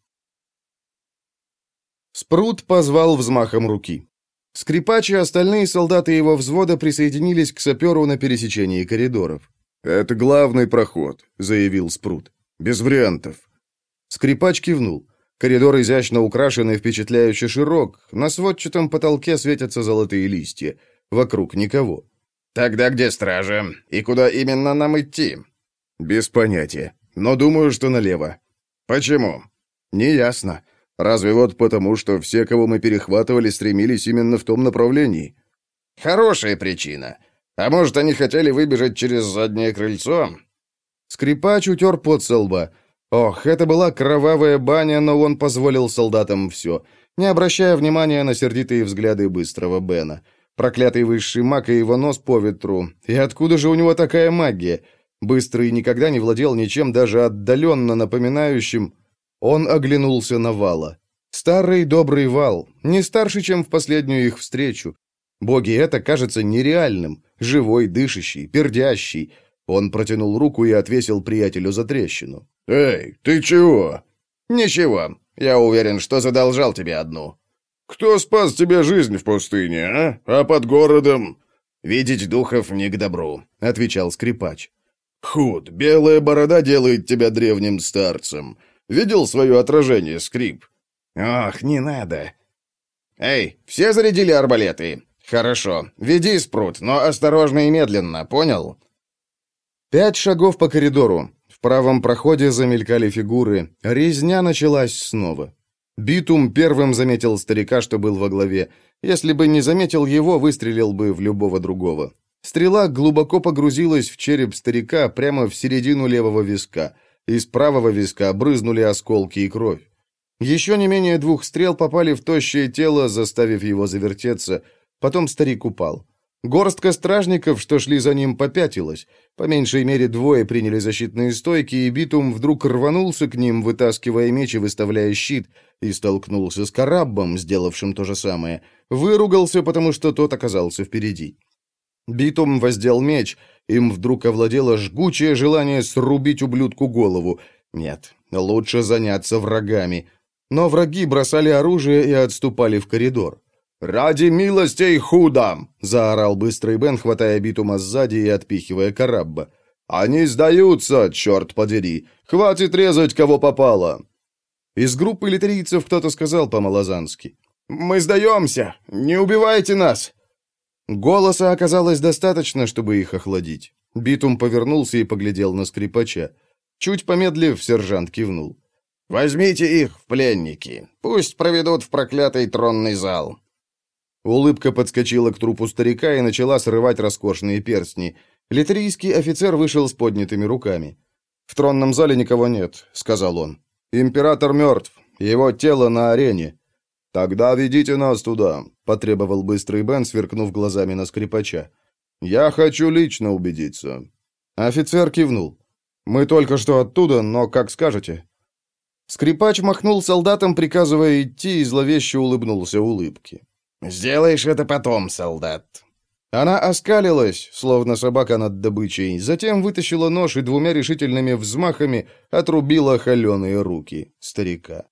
Спрут позвал взмахом руки. Скрипач и остальные солдаты его взвода присоединились к саперу на пересечении коридоров. «Это главный проход», — заявил Спрут. «Без вариантов». Скрипач кивнул. Коридор изящно украшен и впечатляюще широк. На сводчатом потолке светятся золотые листья. Вокруг никого. «Тогда где стража? И куда именно нам идти?» «Без понятия. Но думаю, что налево». «Почему?» «Неясно. Разве вот потому, что все, кого мы перехватывали, стремились именно в том направлении?» «Хорошая причина. А может, они хотели выбежать через заднее крыльцо?» Скрипач утер под со лба. Ох, это была кровавая баня, но он позволил солдатам все, не обращая внимания на сердитые взгляды быстрого Бена. Проклятый высший маг и его нос по ветру. И откуда же у него такая магия? Быстрый никогда не владел ничем даже отдаленно напоминающим. Он оглянулся на Вала. Старый добрый Вал, не старше, чем в последнюю их встречу. Боги, это кажется нереальным. Живой, дышащий, пердящий. Он протянул руку и отвесил приятелю за трещину. «Эй, ты чего?» «Ничего. Я уверен, что задолжал тебе одну». «Кто спас тебе жизнь в пустыне, а? А под городом?» «Видеть духов не к добру», — отвечал скрипач. «Худ, белая борода делает тебя древним старцем. Видел свое отражение, скрип?» «Ох, не надо». «Эй, все зарядили арбалеты?» «Хорошо. Веди спрут, но осторожно и медленно, понял?» Пять шагов по коридору. В правом проходе замелькали фигуры. Резня началась снова. Битум первым заметил старика, что был во главе. Если бы не заметил его, выстрелил бы в любого другого. Стрела глубоко погрузилась в череп старика прямо в середину левого виска. Из правого виска брызнули осколки и кровь. Еще не менее двух стрел попали в тощее тело, заставив его завертеться. Потом старик упал. Горстка стражников, что шли за ним, попятилась. По меньшей мере двое приняли защитные стойки, и Битум вдруг рванулся к ним, вытаскивая меч и выставляя щит, и столкнулся с Караббом, сделавшим то же самое. Выругался, потому что тот оказался впереди. Битум воздел меч, им вдруг овладело жгучее желание срубить ублюдку голову. Нет, лучше заняться врагами. Но враги бросали оружие и отступали в коридор. «Ради милостей худам!» — заорал быстрый Бен, хватая битума сзади и отпихивая Карабба. «Они сдаются, черт подери! Хватит резать, кого попало!» Из группы литерийцев кто-то сказал по-малозански. «Мы сдаемся! Не убивайте нас!» Голоса оказалось достаточно, чтобы их охладить. Битум повернулся и поглядел на скрипача. Чуть помедлив, сержант кивнул. «Возьмите их в пленники. Пусть проведут в проклятый тронный зал. Улыбка подскочила к трупу старика и начала срывать роскошные перстни. Литрийский офицер вышел с поднятыми руками. «В тронном зале никого нет», — сказал он. «Император мертв. Его тело на арене». «Тогда ведите нас туда», — потребовал быстрый Бен, сверкнув глазами на скрипача. «Я хочу лично убедиться». Офицер кивнул. «Мы только что оттуда, но как скажете». Скрипач махнул солдатам, приказывая идти, и зловеще улыбнулся улыбки. «Сделаешь это потом, солдат». Она оскалилась, словно собака над добычей, затем вытащила нож и двумя решительными взмахами отрубила холеные руки старика.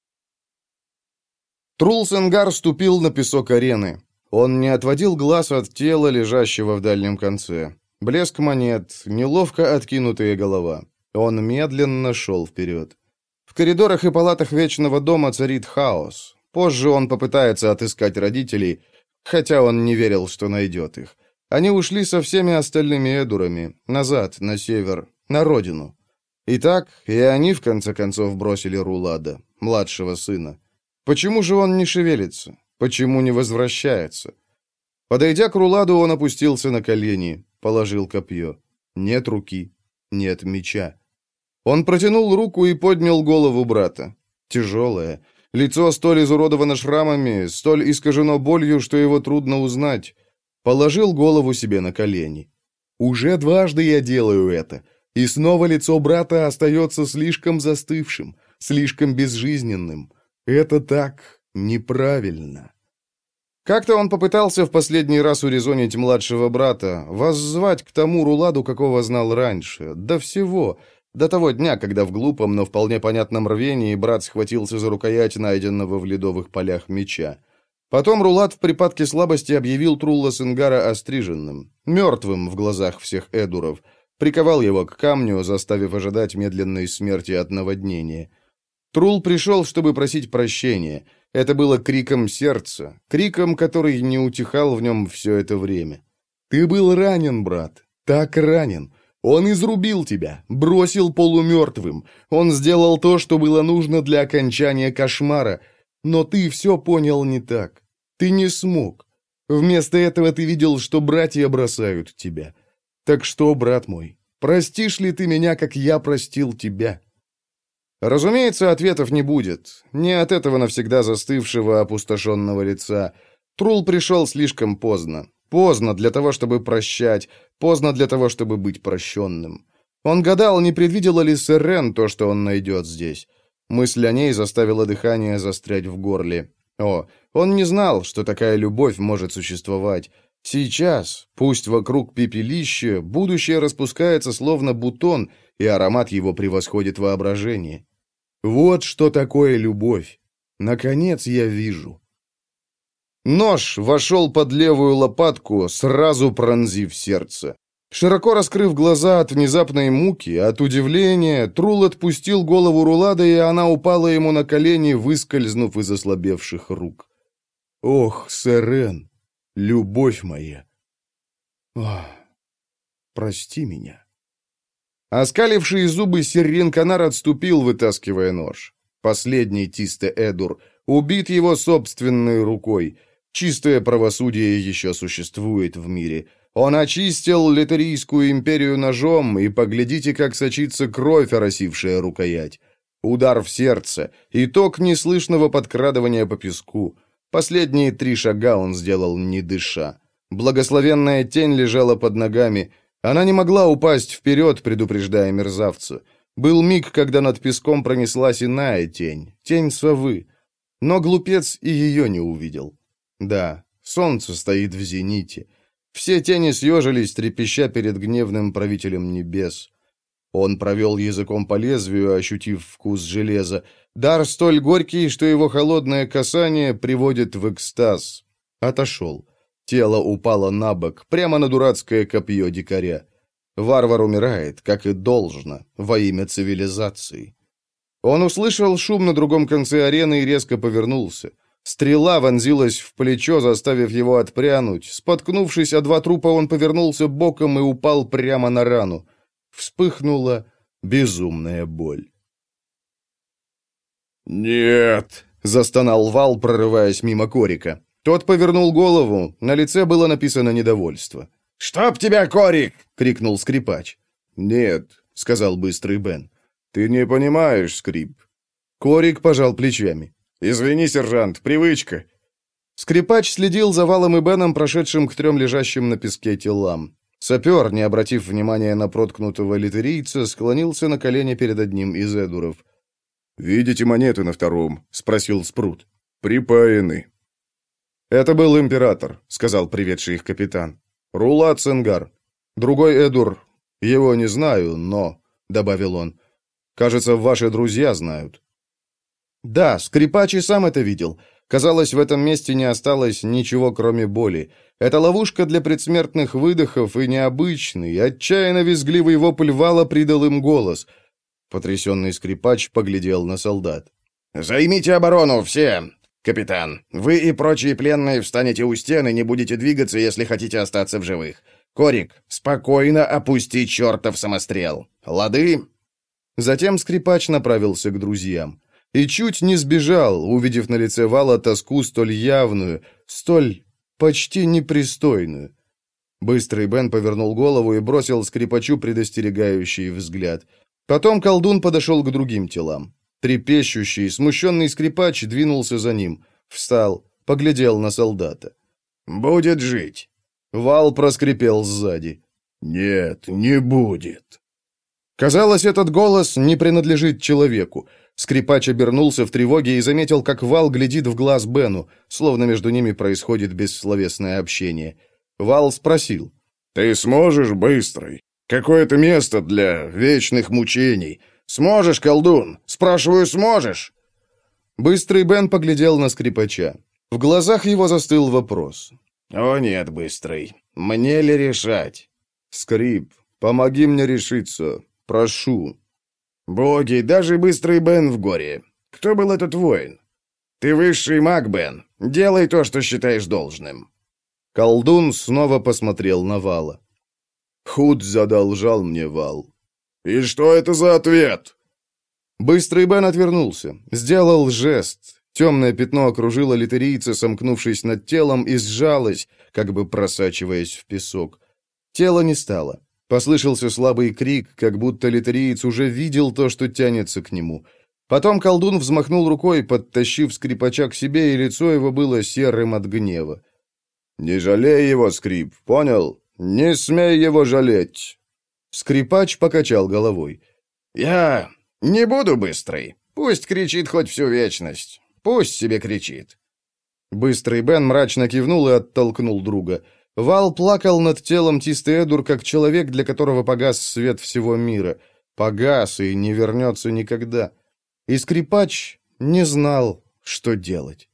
Трулсенгар ступил на песок арены. Он не отводил глаз от тела, лежащего в дальнем конце. Блеск монет, неловко откинутая голова. Он медленно шел вперед. В коридорах и палатах Вечного дома царит хаос. Позже он попытается отыскать родителей, хотя он не верил, что найдет их. Они ушли со всеми остальными эдурами, назад, на север, на родину. Итак, и они в конце концов бросили Рулада, младшего сына. Почему же он не шевелится? Почему не возвращается? Подойдя к Руладу, он опустился на колени, положил копье. Нет руки, нет меча. Он протянул руку и поднял голову брата. Тяжелое. Лицо столь изуродовано шрамами, столь искажено болью, что его трудно узнать. Положил голову себе на колени. «Уже дважды я делаю это, и снова лицо брата остается слишком застывшим, слишком безжизненным. Это так неправильно». Как-то он попытался в последний раз урезонить младшего брата, воззвать к тому Руладу, какого знал раньше, до всего, до того дня, когда в глупом, но вполне понятном рвении брат схватился за рукоять найденного в ледовых полях меча. Потом Рулат в припадке слабости объявил Трулла Сингара остриженным, мертвым в глазах всех эдуров, приковал его к камню, заставив ожидать медленной смерти от наводнения. Трул пришел, чтобы просить прощения. Это было криком сердца, криком, который не утихал в нем все это время. «Ты был ранен, брат, так ранен!» Он изрубил тебя, бросил полумертвым. Он сделал то, что было нужно для окончания кошмара. Но ты все понял не так. Ты не смог. Вместо этого ты видел, что братья бросают тебя. Так что, брат мой, простишь ли ты меня, как я простил тебя?» Разумеется, ответов не будет. Не от этого навсегда застывшего, опустошенного лица. Трул пришел слишком поздно. Поздно для того, чтобы прощать, поздно для того, чтобы быть прощенным. Он гадал, не предвидела ли Сэрен то, что он найдет здесь. Мысль о ней заставила дыхание застрять в горле. О, он не знал, что такая любовь может существовать. Сейчас, пусть вокруг пепелище, будущее распускается словно бутон, и аромат его превосходит воображение. Вот что такое любовь. Наконец я вижу. Нож вошел под левую лопатку, сразу пронзив сердце. Широко раскрыв глаза от внезапной муки, от удивления, Трул отпустил голову Рулада, и она упала ему на колени, выскользнув из ослабевших рук. «Ох, Сэрен, любовь моя! Ох, прости меня!» Оскалившие зубы Серрин Канар отступил, вытаскивая нож. Последний Тисте Эдур убит его собственной рукой — Чистое правосудие еще существует в мире. Он очистил Литерийскую империю ножом, и поглядите, как сочится кровь, оросившая рукоять. Удар в сердце, итог неслышного подкрадывания по песку. Последние три шага он сделал не дыша. Благословенная тень лежала под ногами. Она не могла упасть вперед, предупреждая мерзавца. Был миг, когда над песком пронеслась иная тень, тень совы. Но глупец и ее не увидел. Да, солнце стоит в зените. Все тени съежились, трепеща перед гневным правителем небес. Он провел языком по лезвию, ощутив вкус железа. Дар столь горький, что его холодное касание приводит в экстаз. Отошел. Тело упало на бок, прямо на дурацкое копье дикаря. Варвар умирает, как и должно, во имя цивилизации. Он услышал шум на другом конце арены и резко повернулся. Стрела вонзилась в плечо, заставив его отпрянуть. Споткнувшись о два трупа, он повернулся боком и упал прямо на рану. Вспыхнула безумная боль. «Нет!» — застонал Вал, прорываясь мимо Корика. Тот повернул голову, на лице было написано недовольство. «Чтоб тебя, Корик!» — крикнул скрипач. «Нет», — сказал быстрый Бен. «Ты не понимаешь, скрип». Корик пожал плечами. «Извини, сержант, привычка». Скрипач следил за Валом и Беном, прошедшим к трем лежащим на песке телам. Сапер, не обратив внимания на проткнутого литерийца, склонился на колени перед одним из эдуров. «Видите монеты на втором?» — спросил Спрут. «Припаяны». «Это был император», — сказал приведший их капитан. Рула Ценгар. Другой Эдур. Его не знаю, но...» — добавил он. «Кажется, ваши друзья знают». Да, скрипач и сам это видел. Казалось, в этом месте не осталось ничего, кроме боли. Это ловушка для предсмертных выдохов, и необычный, отчаянно визгливый вопль вала придал им голос. Потрясенный скрипач поглядел на солдат. «Займите оборону, все! Капитан, вы и прочие пленные встанете у стены, не будете двигаться, если хотите остаться в живых. Корик, спокойно опусти чертов самострел. Лады?» Затем скрипач направился к друзьям и чуть не сбежал, увидев на лице Вала тоску столь явную, столь почти непристойную. Быстрый Бен повернул голову и бросил скрипачу предостерегающий взгляд. Потом колдун подошел к другим телам. Трепещущий, смущенный скрипач двинулся за ним, встал, поглядел на солдата. «Будет жить!» Вал проскрипел сзади. «Нет, не будет!» Казалось, этот голос не принадлежит человеку. Скрипач обернулся в тревоге и заметил, как Вал глядит в глаз Бену, словно между ними происходит бессловесное общение. Вал спросил. «Ты сможешь, Быстрый? Какое-то место для вечных мучений. Сможешь, колдун? Спрашиваю, сможешь?» Быстрый Бен поглядел на скрипача. В глазах его застыл вопрос. «О нет, Быстрый, мне ли решать?» «Скрип, помоги мне решиться. Прошу». «Боги, даже быстрый Бен в горе. Кто был этот воин?» «Ты высший маг, Бен. Делай то, что считаешь должным». Колдун снова посмотрел на Вала. Худ задолжал мне Вал. «И что это за ответ?» Быстрый Бен отвернулся, сделал жест. Темное пятно окружило литерийца, сомкнувшись над телом, и сжалось, как бы просачиваясь в песок. Тело не стало. Послышался слабый крик, как будто литериец уже видел то, что тянется к нему. Потом колдун взмахнул рукой, подтащив скрипача к себе, и лицо его было серым от гнева. «Не жалей его, скрип, понял? Не смей его жалеть!» Скрипач покачал головой. «Я не буду быстрый. Пусть кричит хоть всю вечность. Пусть себе кричит». Быстрый Бен мрачно кивнул и оттолкнул друга. Вал плакал над телом Тисты Эдур, как человек, для которого погас свет всего мира. Погас и не вернется никогда. И скрипач не знал, что делать.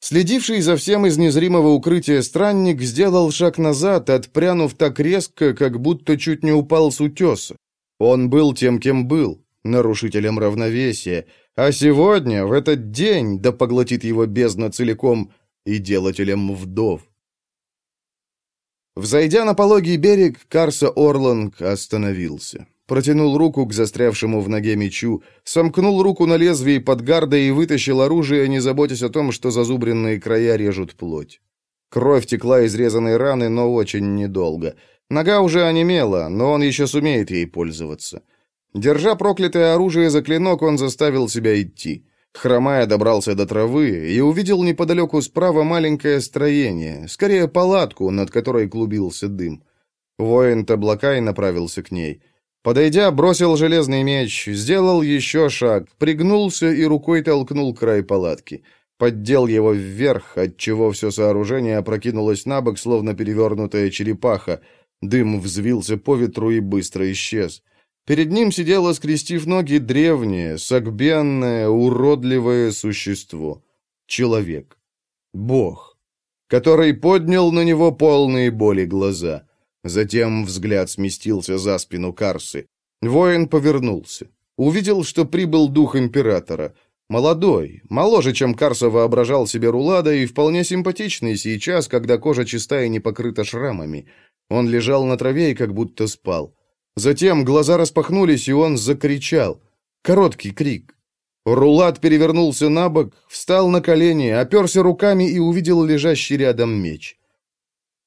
Следивший за всем из незримого укрытия странник сделал шаг назад, отпрянув так резко, как будто чуть не упал с утеса. Он был тем, кем был, нарушителем равновесия, а сегодня, в этот день, да поглотит его бездна целиком, и делателем вдов. Взойдя на пологий берег, Карса Орланг остановился. Протянул руку к застрявшему в ноге мечу, сомкнул руку на лезвии под гардой и вытащил оружие, не заботясь о том, что зазубренные края режут плоть. Кровь текла из резаной раны, но очень недолго. Нога уже онемела, но он еще сумеет ей пользоваться. Держа проклятое оружие за клинок, он заставил себя идти. Хромая добрался до травы и увидел неподалеку справа маленькое строение, скорее палатку, над которой клубился дым. Воин Таблакай направился к ней. Подойдя, бросил железный меч, сделал еще шаг, пригнулся и рукой толкнул край палатки. Поддел его вверх, отчего все сооружение опрокинулось на бок, словно перевернутая черепаха. Дым взвился по ветру и быстро исчез. Перед ним сидело, скрестив ноги, древнее, согбенное, уродливое существо. Человек. Бог. Который поднял на него полные боли глаза. Затем взгляд сместился за спину Карсы. Воин повернулся. Увидел, что прибыл дух императора. Молодой, моложе, чем Карса воображал себе Рулада, и вполне симпатичный сейчас, когда кожа чистая и не покрыта шрамами. Он лежал на траве и как будто спал. Затем глаза распахнулись, и он закричал. Короткий крик. Рулат перевернулся на бок, встал на колени, оперся руками и увидел лежащий рядом меч.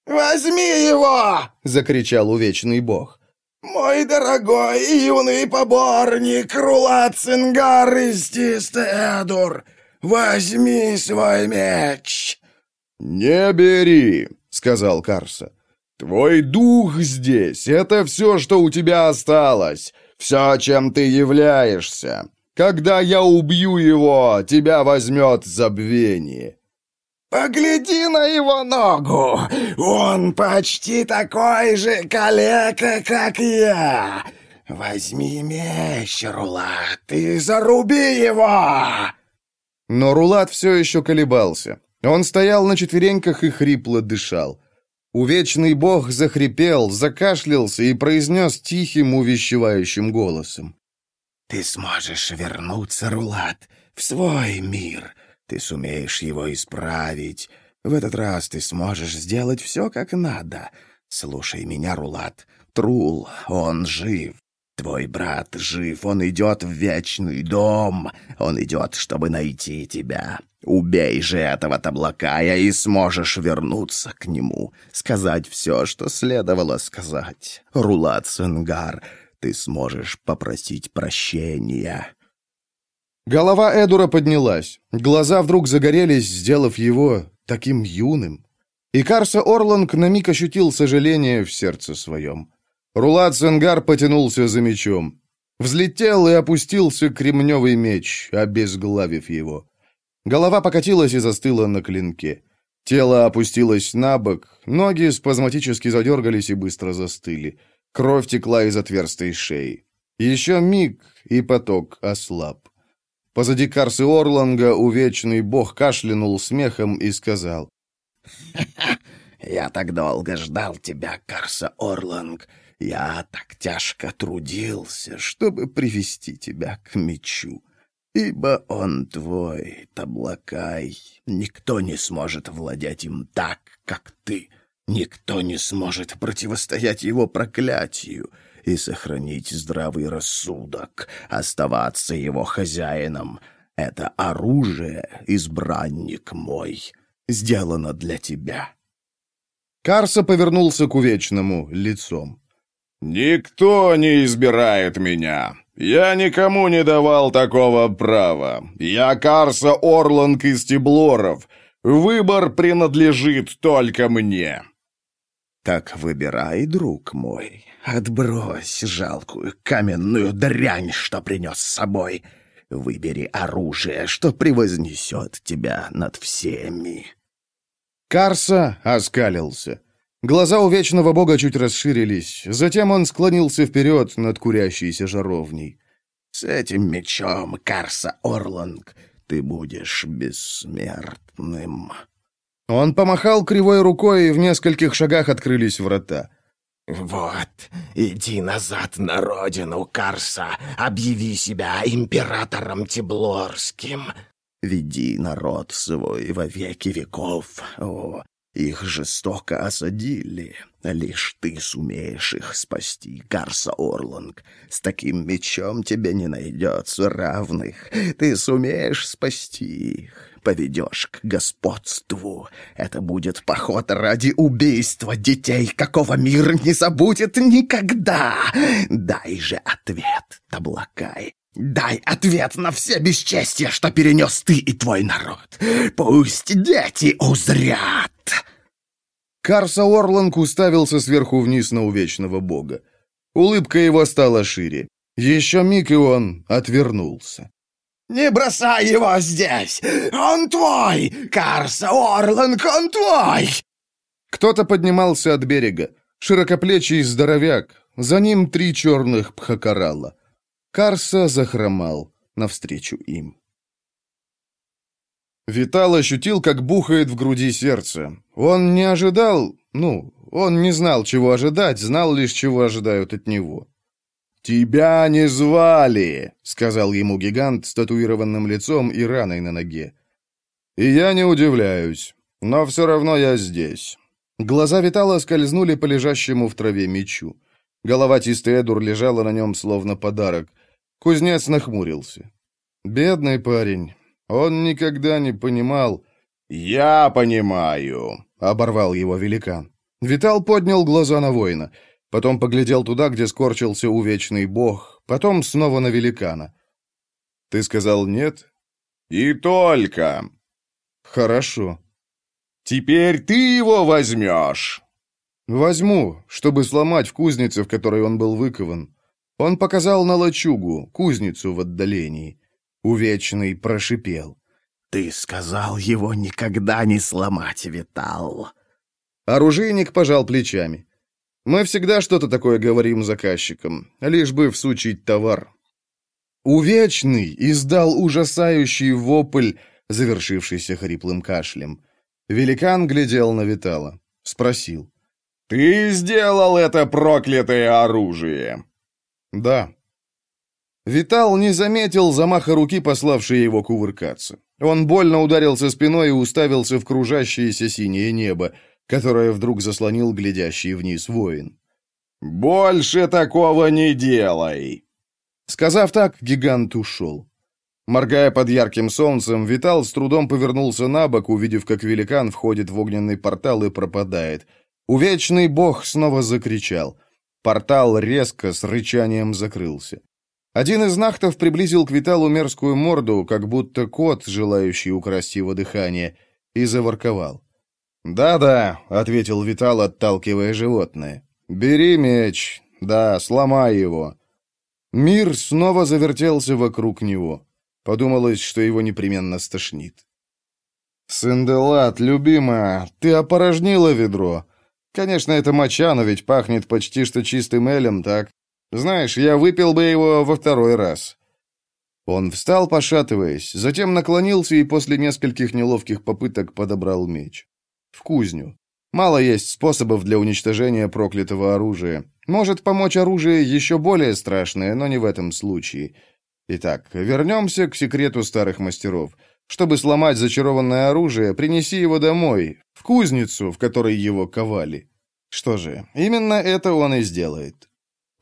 «Возьми его!» — закричал увечный бог. «Мой дорогой юный поборник, Рулат Цингар из Тистедур, возьми свой меч!» «Не бери!» — сказал Карса. Твой дух здесь — это все, что у тебя осталось, все, чем ты являешься. Когда я убью его, тебя возьмет забвение». Погляди на его ногу! Он почти такой же калека, как я! Возьми меч, Рулат, и заруби его!» Но Рулат все еще колебался. Он стоял на четвереньках и хрипло дышал. Увечный бог захрипел, закашлялся и произнес тихим, увещевающим голосом. «Ты сможешь вернуться, Рулат, в свой мир. Ты сумеешь его исправить. В этот раз ты сможешь сделать все как надо. Слушай меня, Рулат. Трул, он жив. Твой брат жив, он идет в вечный дом. Он идет, чтобы найти тебя. Убей же этого таблакая, и сможешь вернуться к нему, сказать все, что следовало сказать. Рулат Сенгар, ты сможешь попросить прощения. Голова Эдура поднялась. Глаза вдруг загорелись, сделав его таким юным. И Карса Орланг на миг ощутил сожаление в сердце своем. Рулат Сенгар потянулся за мечом. Взлетел и опустился кремневый меч, обезглавив его. Голова покатилась и застыла на клинке. Тело опустилось на бок, ноги спазматически задергались и быстро застыли. Кровь текла из отверстой шеи. Еще миг, и поток ослаб. Позади Карсы Орланга увечный бог кашлянул смехом и сказал. «Я так долго ждал тебя, Карса Орланг. Я так тяжко трудился, чтобы привести тебя к мечу. Ибо он твой, Таблакай. Никто не сможет владеть им так, как ты. Никто не сможет противостоять его проклятию и сохранить здравый рассудок, оставаться его хозяином. Это оружие, избранник мой, сделано для тебя». Карса повернулся к увечному лицом. «Никто не избирает меня. Я никому не давал такого права. Я Карса Орланг из Теблоров. Выбор принадлежит только мне». «Так выбирай, друг мой. Отбрось жалкую каменную дрянь, что принес с собой. Выбери оружие, что превознесет тебя над всеми». Карса оскалился. Глаза у вечного бога чуть расширились. Затем он склонился вперед над курящейся жаровней. «С этим мечом, Карса Орланг, ты будешь бессмертным». Он помахал кривой рукой, и в нескольких шагах открылись врата. «Вот, иди назад на родину, Карса, объяви себя императором Теблорским. Веди народ свой во веки веков. О, их жестоко осадили. Лишь ты сумеешь их спасти, Карса Орланг. С таким мечом тебе не найдется равных. Ты сумеешь спасти их поведешь к господству. Это будет поход ради убийства детей, какого мир не забудет никогда. Дай же ответ, Таблакай. Дай ответ на все бесчестия, что перенес ты и твой народ. Пусть дети узрят. Карса Орланг уставился сверху вниз на увечного бога. Улыбка его стала шире. Еще миг, и он отвернулся. «Не бросай его здесь! Он твой! Карса Орланг, он твой!» Кто-то поднимался от берега. Широкоплечий здоровяк. За ним три черных пхакарала. Карса захромал навстречу им. Витал ощутил, как бухает в груди сердце. Он не ожидал, ну, он не знал, чего ожидать, знал лишь, чего ожидают от него. «Тебя не звали», — сказал ему гигант с татуированным лицом и раной на ноге. «И я не удивляюсь, но все равно я здесь». Глаза Витала скользнули по лежащему в траве мечу. Голова чистый Эдур лежала на нем, словно подарок. Кузнец нахмурился. «Бедный парень. Он никогда не понимал...» «Я понимаю», — оборвал его великан. Витал поднял глаза на воина — Потом поглядел туда, где скорчился увечный бог, потом снова на великана. «Ты сказал нет?» «И только!» «Хорошо. Теперь ты его возьмешь!» «Возьму, чтобы сломать в кузнице, в которой он был выкован». Он показал на лачугу, кузницу в отдалении. Увечный прошипел. Ты сказал его никогда не сломать, Витал. Оружейник пожал плечами. Мы всегда что-то такое говорим заказчикам, лишь бы всучить товар. Увечный издал ужасающий вопль, завершившийся хриплым кашлем. Великан глядел на Витала. Спросил. «Ты сделал это проклятое оружие?» «Да». Витал не заметил замаха руки, пославшей его кувыркаться. Он больно ударился спиной и уставился в кружащееся синее небо, которое вдруг заслонил глядящий вниз воин. «Больше такого не делай!» Сказав так, гигант ушел. Моргая под ярким солнцем, Витал с трудом повернулся на бок, увидев, как великан входит в огненный портал и пропадает. Увечный бог снова закричал. Портал резко с рычанием закрылся. Один из нахтов приблизил к Виталу мерзкую морду, как будто кот, желающий украсть его дыхание, и заворковал. «Да-да», — ответил Витал, отталкивая животное. «Бери меч. Да, сломай его». Мир снова завертелся вокруг него. Подумалось, что его непременно стошнит. «Сенделат, любимая, ты опорожнила ведро. Конечно, это моча, но ведь пахнет почти что чистым элем, так? Знаешь, я выпил бы его во второй раз». Он встал, пошатываясь, затем наклонился и после нескольких неловких попыток подобрал меч. В кузню. Мало есть способов для уничтожения проклятого оружия. Может помочь оружие еще более страшное, но не в этом случае. Итак, вернемся к секрету старых мастеров. Чтобы сломать зачарованное оружие, принеси его домой, в кузницу, в которой его ковали. Что же, именно это он и сделает.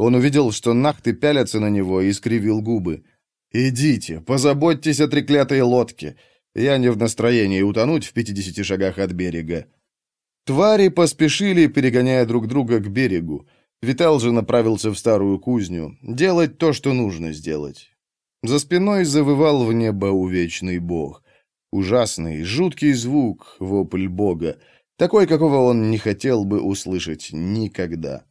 Он увидел, что нахты пялятся на него и скривил губы. «Идите, позаботьтесь о треклятой лодке. Я не в настроении утонуть в пятидесяти шагах от берега». Твари поспешили, перегоняя друг друга к берегу. Витал же направился в старую кузню, делать то, что нужно сделать. За спиной завывал в небо увечный бог. Ужасный, жуткий звук, вопль бога, такой, какого он не хотел бы услышать никогда.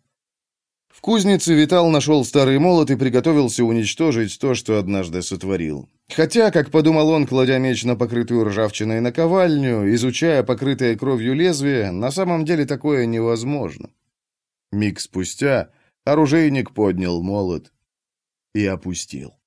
В кузнице Витал нашел старый молот и приготовился уничтожить то, что однажды сотворил. Хотя, как подумал он, кладя меч на покрытую ржавчиной наковальню, изучая покрытое кровью лезвие, на самом деле такое невозможно. Миг спустя оружейник поднял молот и опустил.